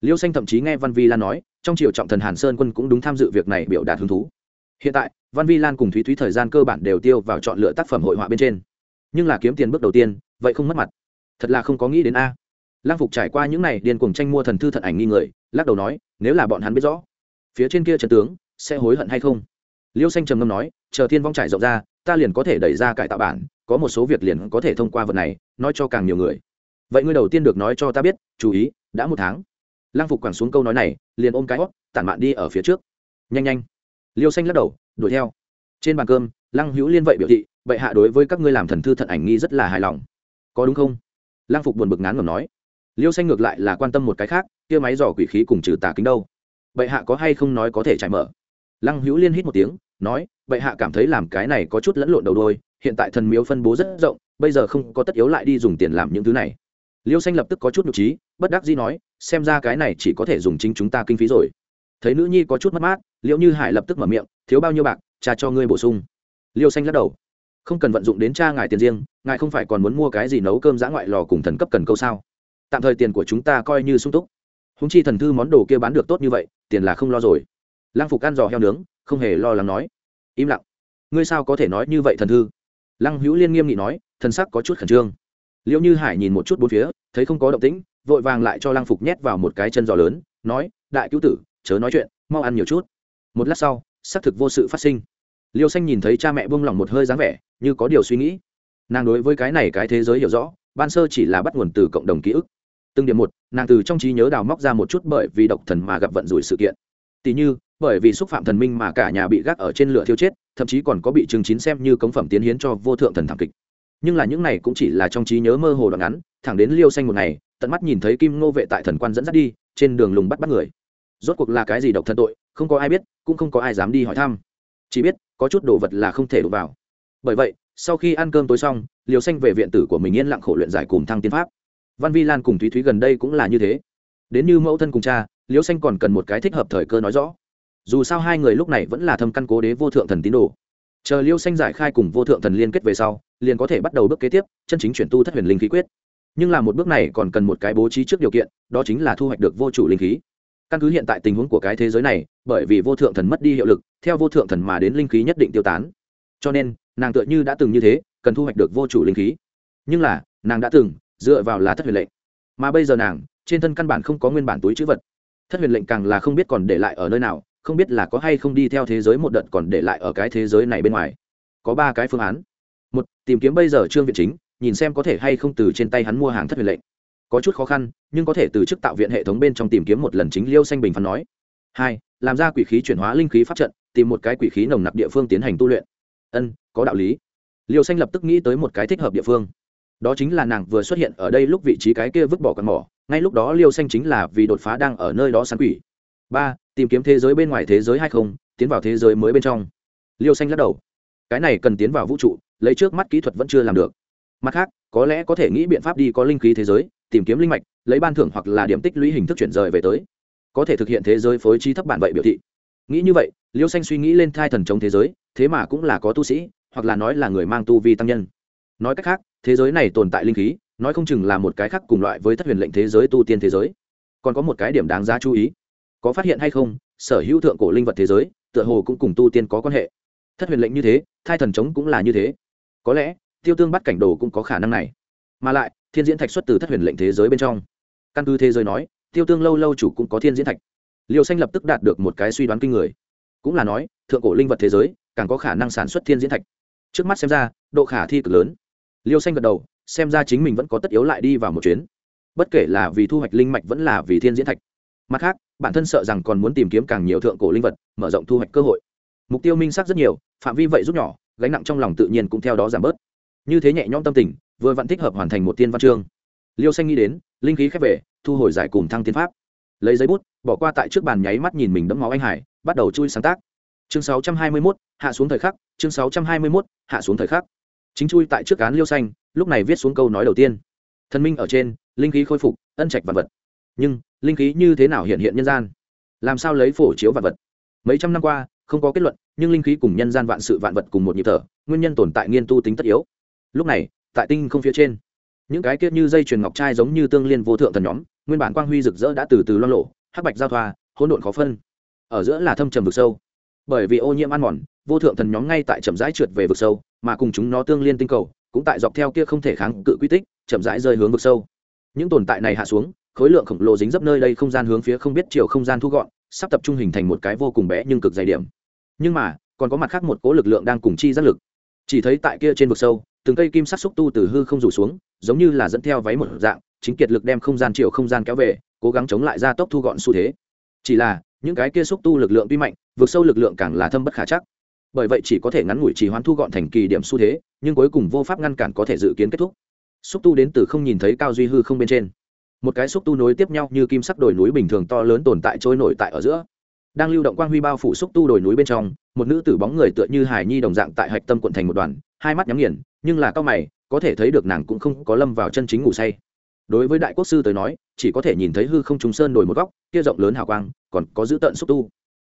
A: Liêu xanh thậm chí nghe văn vi lan nói, trong triều trọng thần hàn sơn quân cũng đúng tham dự việc này biểu đạt hứng thú. Hiện tại, văn vi lan cùng thúy thúy thời gian cơ bản đều tiêu vào chọn lựa tác phẩm hội họa bên trên. Nhưng là kiếm tiền bước đầu tiên, vậy không mất mặt. Thật là không có nghĩ đến a lang phục trải qua những này điên cuồng tranh mua thần thư thận ảnh nghi người, lắc đầu nói, nếu là bọn hắn biết rõ, phía trên kia trần tướng sẽ hối hận hay không? Liêu xanh trầm ngâm nói, chờ thiên vong trải rộng ra, ta liền có thể đẩy ra cải tạo bản, có một số việc liền có thể thông qua vật này, nói cho càng nhiều người. Vậy ngươi đầu tiên được nói cho ta biết, chú ý, đã một tháng. Lang phục quẳng xuống câu nói này, liền ôm cái hót, tản mạn đi ở phía trước. Nhanh nhanh. Liêu xanh lắc đầu, đuổi theo. Trên bàn cơm, lăng hữu liên vậy biểu thị vậy hạ đối với các ngươi làm thần thư thận ảnh nghi rất là hài lòng. Có đúng không? Lăng phục buồn bực ngán ngầm nói liêu xanh ngược lại là quan tâm một cái khác, kia máy dò quỷ khí cùng trừ tà kính đâu? Bệ hạ có hay không nói có thể trải mở? Lăng hữu liên hít một tiếng, nói, bệ hạ cảm thấy làm cái này có chút lẫn lộn đầu đôi, hiện tại thần miếu phân bố rất rộng, bây giờ không có tất yếu lại đi dùng tiền làm những thứ này. Liêu xanh lập tức có chút nhục trí, bất đắc dĩ nói, xem ra cái này chỉ có thể dùng chính chúng ta kinh phí rồi. Thấy nữ nhi có chút mất mát liệu như hải lập tức mở miệng, thiếu bao nhiêu bạc, cha cho ngươi bổ sung. Liêu xanh lắc đầu, không cần vận dụng đến cha ngài tiền riêng, ngài không phải còn muốn mua cái gì nấu cơm giã ngoại lò cùng thần cấp cần câu sao? Tạm thời tiền của chúng ta coi như sung túc. Húng chi thần thư món đồ kia bán được tốt như vậy, tiền là không lo rồi. Lăng phục ăn giò heo nướng, không hề lo lắng nói. Im lặng. Ngươi sao có thể nói như vậy thần thư? Lăng hữu liên nghiêm nghị nói, thần sắc có chút khẩn trương. Liệu như hải nhìn một chút bốn phía, thấy không có động tĩnh, vội vàng lại cho lăng phục nhét vào một cái chân giò lớn, nói, đại cứu tử, chớ nói chuyện, mau ăn nhiều chút. Một lát sau, xác thực vô sự phát sinh. Liêu xanh nhìn thấy cha mẹ buông lỏng một hơi dáng vẻ, như có điều suy nghĩ. Nàng đối với cái này cái thế giới hiểu rõ, ban sơ chỉ là bắt nguồn từ cộng đồng ký ức từng điểm một, nàng từ trong trí nhớ đào móc ra một chút bởi vì độc thần mà gặp vận rủi sự kiện. Tỷ như, bởi vì xúc phạm thần minh mà cả nhà bị gác ở trên lửa thiêu chết, thậm chí còn có bị chứng chín xem như cống phẩm tiến hiến cho vô thượng thần thảm kịch. Nhưng là những này cũng chỉ là trong trí nhớ mơ hồ đoạn ngắn, thẳng đến liêu xanh một ngày, tận mắt nhìn thấy kim ngô vệ tại thần quan dẫn dắt đi, trên đường lùng bắt bắt người. Rốt cuộc là cái gì độc thân tội, không có ai biết, cũng không có ai dám đi hỏi thăm. Chỉ biết, có chút đồ vật là không thể đụng vào. Bởi vậy, sau khi ăn cơm tối xong liều xanh về viện tử của mình yên lặng khổ luyện giải cùng thăng tiên pháp văn vi lan cùng thúy thúy gần đây cũng là như thế. Đến như mẫu thân cùng cha, Liễu xanh còn cần một cái thích hợp thời cơ nói rõ. Dù sao hai người lúc này vẫn là thâm căn cố đế vô thượng thần tín đồ. Chờ liêu xanh giải khai cùng vô thượng thần liên kết về sau, liền có thể bắt đầu bước kế tiếp, chân chính chuyển tu thất huyền linh khí quyết. Nhưng là một bước này còn cần một cái bố trí trước điều kiện, đó chính là thu hoạch được vô chủ linh khí. Căn cứ hiện tại tình huống của cái thế giới này, bởi vì vô thượng thần mất đi hiệu lực, theo vô thượng thần mà đến linh khí nhất định tiêu tán. Cho nên, nàng tựa như đã từng như thế, cần thu hoạch được vô chủ linh khí. Nhưng là, nàng đã từng dựa vào là thất huyền lệnh. Mà bây giờ nàng, trên thân căn bản không có nguyên bản túi chữ vật. Thất huyền lệnh càng là không biết còn để lại ở nơi nào, không biết là có hay không đi theo thế giới một đợt còn để lại ở cái thế giới này bên ngoài. Có ba cái phương án. Một, tìm kiếm bây giờ trương viện chính, nhìn xem có thể hay không từ trên tay hắn mua hàng thất huyền lệnh. Có chút khó khăn, nhưng có thể từ chức tạo viện hệ thống bên trong tìm kiếm một lần chính liêu xanh bình phán nói. Hai, làm ra quỷ khí chuyển hóa linh khí pháp trận, tìm một cái quỷ khí nồng nặc địa phương tiến hành tu luyện. Ân, có đạo lý. Liêu xanh lập tức nghĩ tới một cái thích hợp địa phương đó chính là nàng vừa xuất hiện ở đây lúc vị trí cái kia vứt bỏ con mỏ, ngay lúc đó liêu xanh chính là vì đột phá đang ở nơi đó sán quỷ. Ba, tìm kiếm thế giới bên ngoài thế giới hay không, tiến vào thế giới mới bên trong. Liêu xanh lắc đầu. Cái này cần tiến vào vũ trụ, lấy trước mắt kỹ thuật vẫn chưa làm được. Mặt khác, có lẽ có thể nghĩ biện pháp đi có linh khí thế giới, tìm kiếm linh mạch, lấy ban thưởng hoặc là điểm tích lũy hình thức chuyển rời về tới. Có thể thực hiện thế giới phối trí thấp bản vậy biểu thị. Nghĩ như vậy, liêu xanh suy nghĩ lên thai thần chống thế giới, thế mà cũng là có tu sĩ, hoặc là nói là người mang tu vi tăng nhân nói cách khác, thế giới này tồn tại linh khí, nói không chừng là một cái khác cùng loại với thất huyền lệnh thế giới tu tiên thế giới. Còn có một cái điểm đáng giá chú ý. Có phát hiện hay không, sở hữu thượng cổ linh vật thế giới, tựa hồ cũng cùng tu tiên có quan hệ. Thất huyền lệnh như thế, thai thần trống cũng là như thế. Có lẽ, tiêu tương bắt cảnh đồ cũng có khả năng này. Mà lại, thiên diễn thạch xuất từ thất huyền lệnh thế giới bên trong. Căn cứ thế giới nói, tiêu tương lâu lâu chủ cũng có thiên diễn thạch. Liều xanh lập tức đạt được một cái suy đoán kinh người. Cũng là nói, thượng cổ linh vật thế giới, càng có khả năng sản xuất thiên diễn thạch. Trước mắt xem ra, độ khả thi cực lớn liêu xanh gật đầu xem ra chính mình vẫn có tất yếu lại đi vào một chuyến. Bất kể là vì thu hoạch linh mạch vẫn là vì thiên diễn thạch. Mặt khác bản thân sợ rằng còn muốn tìm kiếm càng nhiều thượng cổ linh vật mở rộng thu hoạch cơ hội. Mục tiêu minh xác rất nhiều phạm vi vậy rút nhỏ gánh nặng trong lòng tự nhiên cũng theo đó giảm bớt. Như thế nhẹ nhõm tâm tình vừa vẫn thích hợp hoàn thành một tiên văn chương. Liêu xanh nghĩ đến linh khí khép về thu hồi giải cùng thăng tiến pháp. Lấy giấy bút bỏ qua tại trước bàn nháy mắt nhìn mình đẫm máu anh hải bắt đầu chui sáng tác. Chương 621, hạ xuống thời khắc chương 621, hạ xuống thời khắc chính chui tại trước cán liêu xanh, lúc này viết xuống câu nói đầu tiên. Thần minh ở trên, linh khí khôi phục, ân trạch vật vật. Nhưng, linh khí như thế nào hiện hiện nhân gian? Làm sao lấy phổ chiếu vật vật? Mấy trăm năm qua, không có kết luận, nhưng linh khí cùng nhân gian vạn sự vạn vật cùng một nhịp thở, nguyên nhân tồn tại nghiên tu tính tất yếu. Lúc này, tại tinh không phía trên, những cái kết như dây chuyền ngọc trai giống như tương liên vô thượng thần nhóm, nguyên bản quang huy rực rỡ đã từ từ loan lộ hắc bạch giao thoa, hỗn độn khó phân. Ở giữa là thâm trầm vực sâu. Bởi vì ô nhiễm ăn mòn vô thượng thần nhóm ngay tại chậm rãi trượt về vực sâu, mà cùng chúng nó tương liên tinh cầu, cũng tại dọc theo kia không thể kháng cự quy tích, chậm rãi rơi hướng vực sâu. Những tồn tại này hạ xuống, khối lượng khổng lồ dính dấp nơi đây không gian hướng phía không biết chiều không gian thu gọn, sắp tập trung hình thành một cái vô cùng bé nhưng cực dày điểm. Nhưng mà, còn có mặt khác một cố lực lượng đang cùng chi giác lực. Chỉ thấy tại kia trên vực sâu, từng cây kim sắc xúc tu từ hư không rủ xuống, giống như là dẫn theo váy một dạng, chính kiệt lực đem không gian chiều không gian kéo về, cố gắng chống lại gia tốc thu gọn xu thế. Chỉ là, những cái kia xúc tu lực lượng tuy mạnh vượt sâu lực lượng càng là thâm bất khả chắc bởi vậy chỉ có thể ngắn ngủi trì hoãn thu gọn thành kỳ điểm xu thế, nhưng cuối cùng vô pháp ngăn cản có thể dự kiến kết thúc. Xúc tu đến từ không nhìn thấy cao duy hư không bên trên. Một cái xúc tu nối tiếp nhau như kim sắc đồi núi bình thường to lớn tồn tại trôi nổi tại ở giữa. Đang lưu động quang huy bao phủ xúc tu đồi núi bên trong, một nữ tử bóng người tựa như hải nhi đồng dạng tại hạch tâm quận thành một đoàn, hai mắt nhắm nghiền, nhưng là cao mày, có thể thấy được nàng cũng không có lâm vào chân chính ngủ say. Đối với đại quốc sư tới nói, chỉ có thể nhìn thấy hư không trùng sơn đổi một góc, kia rộng lớn hào quang, còn có giữ tận xúc tu.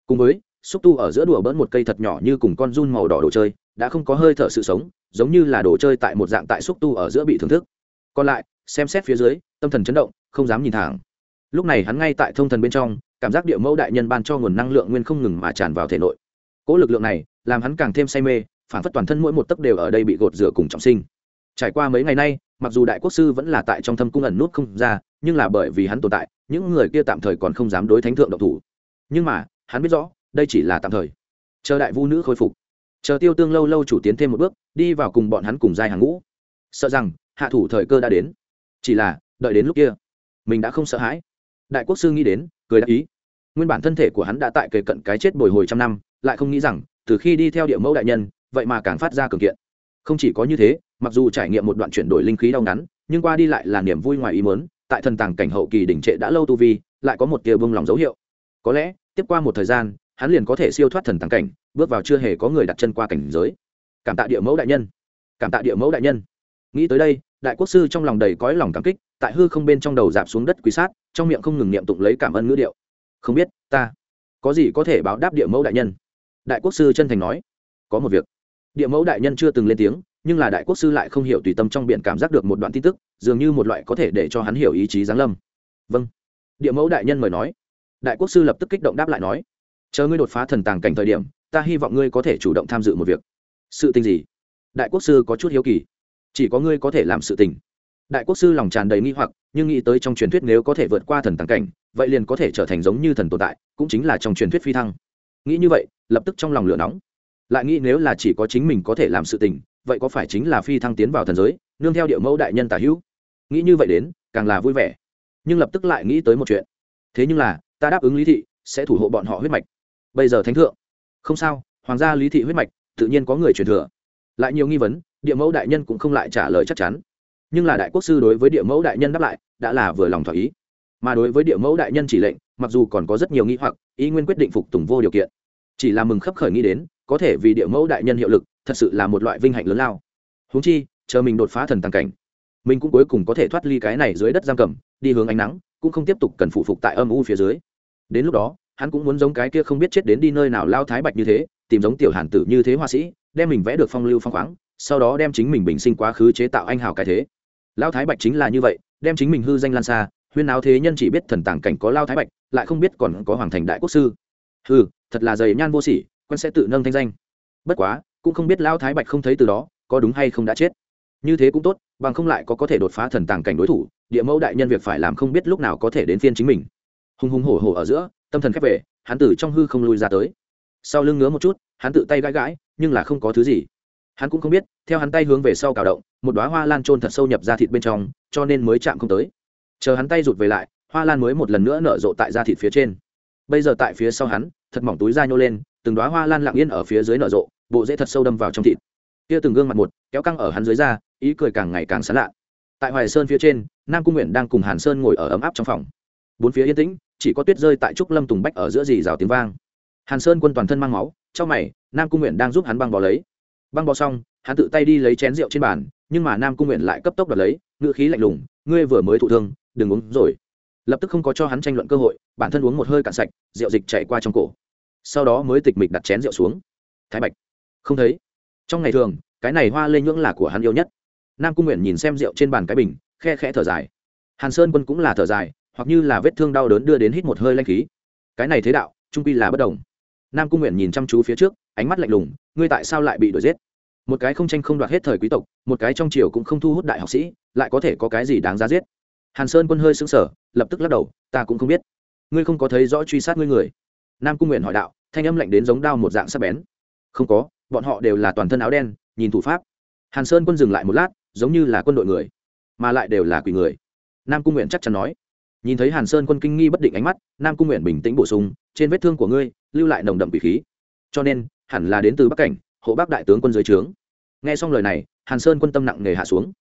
A: Cùng với xúc tu ở giữa đùa bỡn một cây thật nhỏ như cùng con run màu đỏ đồ chơi, đã không có hơi thở sự sống, giống như là đồ chơi tại một dạng tại xúc tu ở giữa bị thưởng thức. Còn lại, xem xét phía dưới, tâm thần chấn động, không dám nhìn thẳng. Lúc này hắn ngay tại thông thần bên trong, cảm giác địa mẫu đại nhân ban cho nguồn năng lượng nguyên không ngừng mà tràn vào thể nội. Cỗ lực lượng này, làm hắn càng thêm say mê, phản phất toàn thân mỗi một tấc đều ở đây bị gột rửa cùng trọng sinh. Trải qua mấy ngày nay, mặc dù đại quốc sư vẫn là tại trong thâm cung ẩn nút không ra, nhưng là bởi vì hắn tồn tại, những người kia tạm thời còn không dám đối thánh thượng độc thủ. Nhưng mà, hắn biết rõ đây chỉ là tạm thời. Chờ đại vu nữ khôi phục. Chờ tiêu tương lâu lâu chủ tiến thêm một bước, đi vào cùng bọn hắn cùng giai hàng ngũ. Sợ rằng, hạ thủ thời cơ đã đến. Chỉ là, đợi đến lúc kia, mình đã không sợ hãi. Đại quốc sư nghĩ đến, cười đáp ý. Nguyên bản thân thể của hắn đã tại kề cận cái chết bồi hồi trăm năm, lại không nghĩ rằng, từ khi đi theo địa mẫu đại nhân, vậy mà càng phát ra cường kiện. Không chỉ có như thế, mặc dù trải nghiệm một đoạn chuyển đổi linh khí đau ngắn, nhưng qua đi lại là niềm vui ngoài ý mớn tại thần tàng cảnh hậu kỳ đỉnh trệ đã lâu tu vi, lại có một tia bông lòng dấu hiệu. Có lẽ, tiếp qua một thời gian hắn liền có thể siêu thoát thần tàng cảnh, bước vào chưa hề có người đặt chân qua cảnh giới. Cảm tạ địa mẫu đại nhân. Cảm tạ địa mẫu đại nhân. Nghĩ tới đây, đại quốc sư trong lòng đầy cõi lòng cảm kích, tại hư không bên trong đầu dạp xuống đất quý sát, trong miệng không ngừng niệm tụng lấy cảm ơn ngữ điệu. Không biết, ta có gì có thể báo đáp địa mẫu đại nhân? Đại quốc sư chân thành nói. Có một việc. Địa mẫu đại nhân chưa từng lên tiếng, nhưng là đại quốc sư lại không hiểu tùy tâm trong biển cảm giác được một đoạn tin tức, dường như một loại có thể để cho hắn hiểu ý chí giáng lâm. Vâng. Địa mẫu đại nhân mời nói. Đại quốc sư lập tức kích động đáp lại nói chờ ngươi đột phá thần tàng cảnh thời điểm, ta hy vọng ngươi có thể chủ động tham dự một việc. Sự tình gì? Đại quốc sư có chút hiếu kỳ. Chỉ có ngươi có thể làm sự tình. Đại quốc sư lòng tràn đầy nghi hoặc, nhưng nghĩ tới trong truyền thuyết nếu có thể vượt qua thần tàng cảnh, vậy liền có thể trở thành giống như thần tồn tại, cũng chính là trong truyền thuyết phi thăng. Nghĩ như vậy, lập tức trong lòng lửa nóng. Lại nghĩ nếu là chỉ có chính mình có thể làm sự tình, vậy có phải chính là phi thăng tiến vào thần giới, nương theo địa mẫu đại nhân tả hữu? Nghĩ như vậy đến, càng là vui vẻ. Nhưng lập tức lại nghĩ tới một chuyện. Thế nhưng là, ta đáp ứng lý thị, sẽ thủ hộ bọn họ huyết mạch bây giờ thánh thượng. Không sao, hoàng gia lý thị huyết mạch, tự nhiên có người truyền thừa. Lại nhiều nghi vấn, địa mẫu đại nhân cũng không lại trả lời chắc chắn. Nhưng là đại quốc sư đối với địa mẫu đại nhân đáp lại, đã là vừa lòng thỏa ý. Mà đối với địa mẫu đại nhân chỉ lệnh, mặc dù còn có rất nhiều nghi hoặc, ý nguyên quyết định phục tùng vô điều kiện. Chỉ là mừng khấp khởi nghĩ đến, có thể vì địa mẫu đại nhân hiệu lực, thật sự là một loại vinh hạnh lớn lao. Húng chi, chờ mình đột phá thần tăng cảnh, mình cũng cuối cùng có thể thoát ly cái này dưới đất giam cầm, đi hướng ánh nắng, cũng không tiếp tục cần phụ phục tại âm u phía dưới. Đến lúc đó hắn cũng muốn giống cái kia không biết chết đến đi nơi nào lao thái bạch như thế, tìm giống tiểu hàn tử như thế họa sĩ, đem mình vẽ được phong lưu phong khoáng, sau đó đem chính mình bình sinh quá khứ chế tạo anh hào cái thế. Lao thái bạch chính là như vậy, đem chính mình hư danh lan xa, huyên áo thế nhân chỉ biết thần tàng cảnh có lao thái bạch, lại không biết còn có hoàng thành đại quốc sư. Hư thật là dày nhan vô sỉ, quân sẽ tự nâng thanh danh. Bất quá, cũng không biết lao thái bạch không thấy từ đó, có đúng hay không đã chết. Như thế cũng tốt, bằng không lại có có thể đột phá thần tàng cảnh đối thủ, địa mẫu đại nhân việc phải làm không biết lúc nào có thể đến phiên chính mình. Hùng hùng hổ hổ ở giữa tâm thần khép về, hắn tử trong hư không lui ra tới. Sau lưng ngứa một chút, hắn tự tay gãi gãi, nhưng là không có thứ gì. Hắn cũng không biết, theo hắn tay hướng về sau cào động, một đoá hoa lan trôn thật sâu nhập ra thịt bên trong, cho nên mới chạm không tới. Chờ hắn tay rụt về lại, hoa lan mới một lần nữa nở rộ tại da thịt phía trên. Bây giờ tại phía sau hắn, thật mỏng túi da nhô lên, từng đoá hoa lan lặng yên ở phía dưới nở rộ, bộ dễ thật sâu đâm vào trong thịt. Kia từng gương mặt một, kéo căng ở hắn dưới da, ý cười càng ngày càng sán lạ. Tại hoài sơn phía trên, nam cung nguyện đang cùng hàn sơn ngồi ở ấm áp trong phòng bốn phía yên tĩnh, chỉ có tuyết rơi tại trúc lâm tùng bách ở giữa dì rào tiếng vang. Hàn sơn quân toàn thân mang máu, trong mày, nam cung nguyện đang giúp hắn băng bò lấy. Băng bò xong, hắn tự tay đi lấy chén rượu trên bàn, nhưng mà nam cung nguyện lại cấp tốc đoạt lấy ngựa khí lạnh lùng, ngươi vừa mới thụ thương, đừng uống rồi. Lập tức không có cho hắn tranh luận cơ hội, bản thân uống một hơi cạn sạch, rượu dịch chạy qua trong cổ. Sau đó mới tịch mịch đặt chén rượu xuống. Thái bạch, không thấy. Trong ngày thường, cái này hoa lê nhưỡng là của hắn yêu nhất. Nam cung nguyện nhìn xem rượu trên bàn cái bình, khe khẽ thở dài. Hàn sơn quân cũng là thở dài hoặc như là vết thương đau đớn đưa đến hít một hơi lanh khí. Cái này thế đạo, trung pi là bất đồng. Nam cung nguyện nhìn chăm chú phía trước, ánh mắt lạnh lùng, ngươi tại sao lại bị đuổi giết? Một cái không tranh không đoạt hết thời quý tộc, một cái trong triều cũng không thu hút đại học sĩ, lại có thể có cái gì đáng giá giết? Hàn sơn quân hơi xứng sở lập tức lắc đầu, ta cũng không biết. Ngươi không có thấy rõ truy sát ngươi người. Nam cung nguyện hỏi đạo, thanh âm lạnh đến giống đao một dạng sắc bén. Không có, bọn họ đều là toàn thân áo đen, nhìn thủ pháp. Hàn sơn quân dừng lại một lát, giống như là quân đội người, mà lại đều là quỷ người. Nam cung nguyện chắc chắn nói nhìn thấy hàn sơn quân kinh nghi bất định ánh mắt, nam cung nguyện bình tĩnh bổ sung, trên vết thương của ngươi, lưu lại nồng đậm quỷ khí. Cho nên, hẳn là đến từ bắc cảnh, hộ bác đại tướng quân dưới trướng. Nghe xong lời này, hàn sơn quân tâm nặng nề hạ xuống.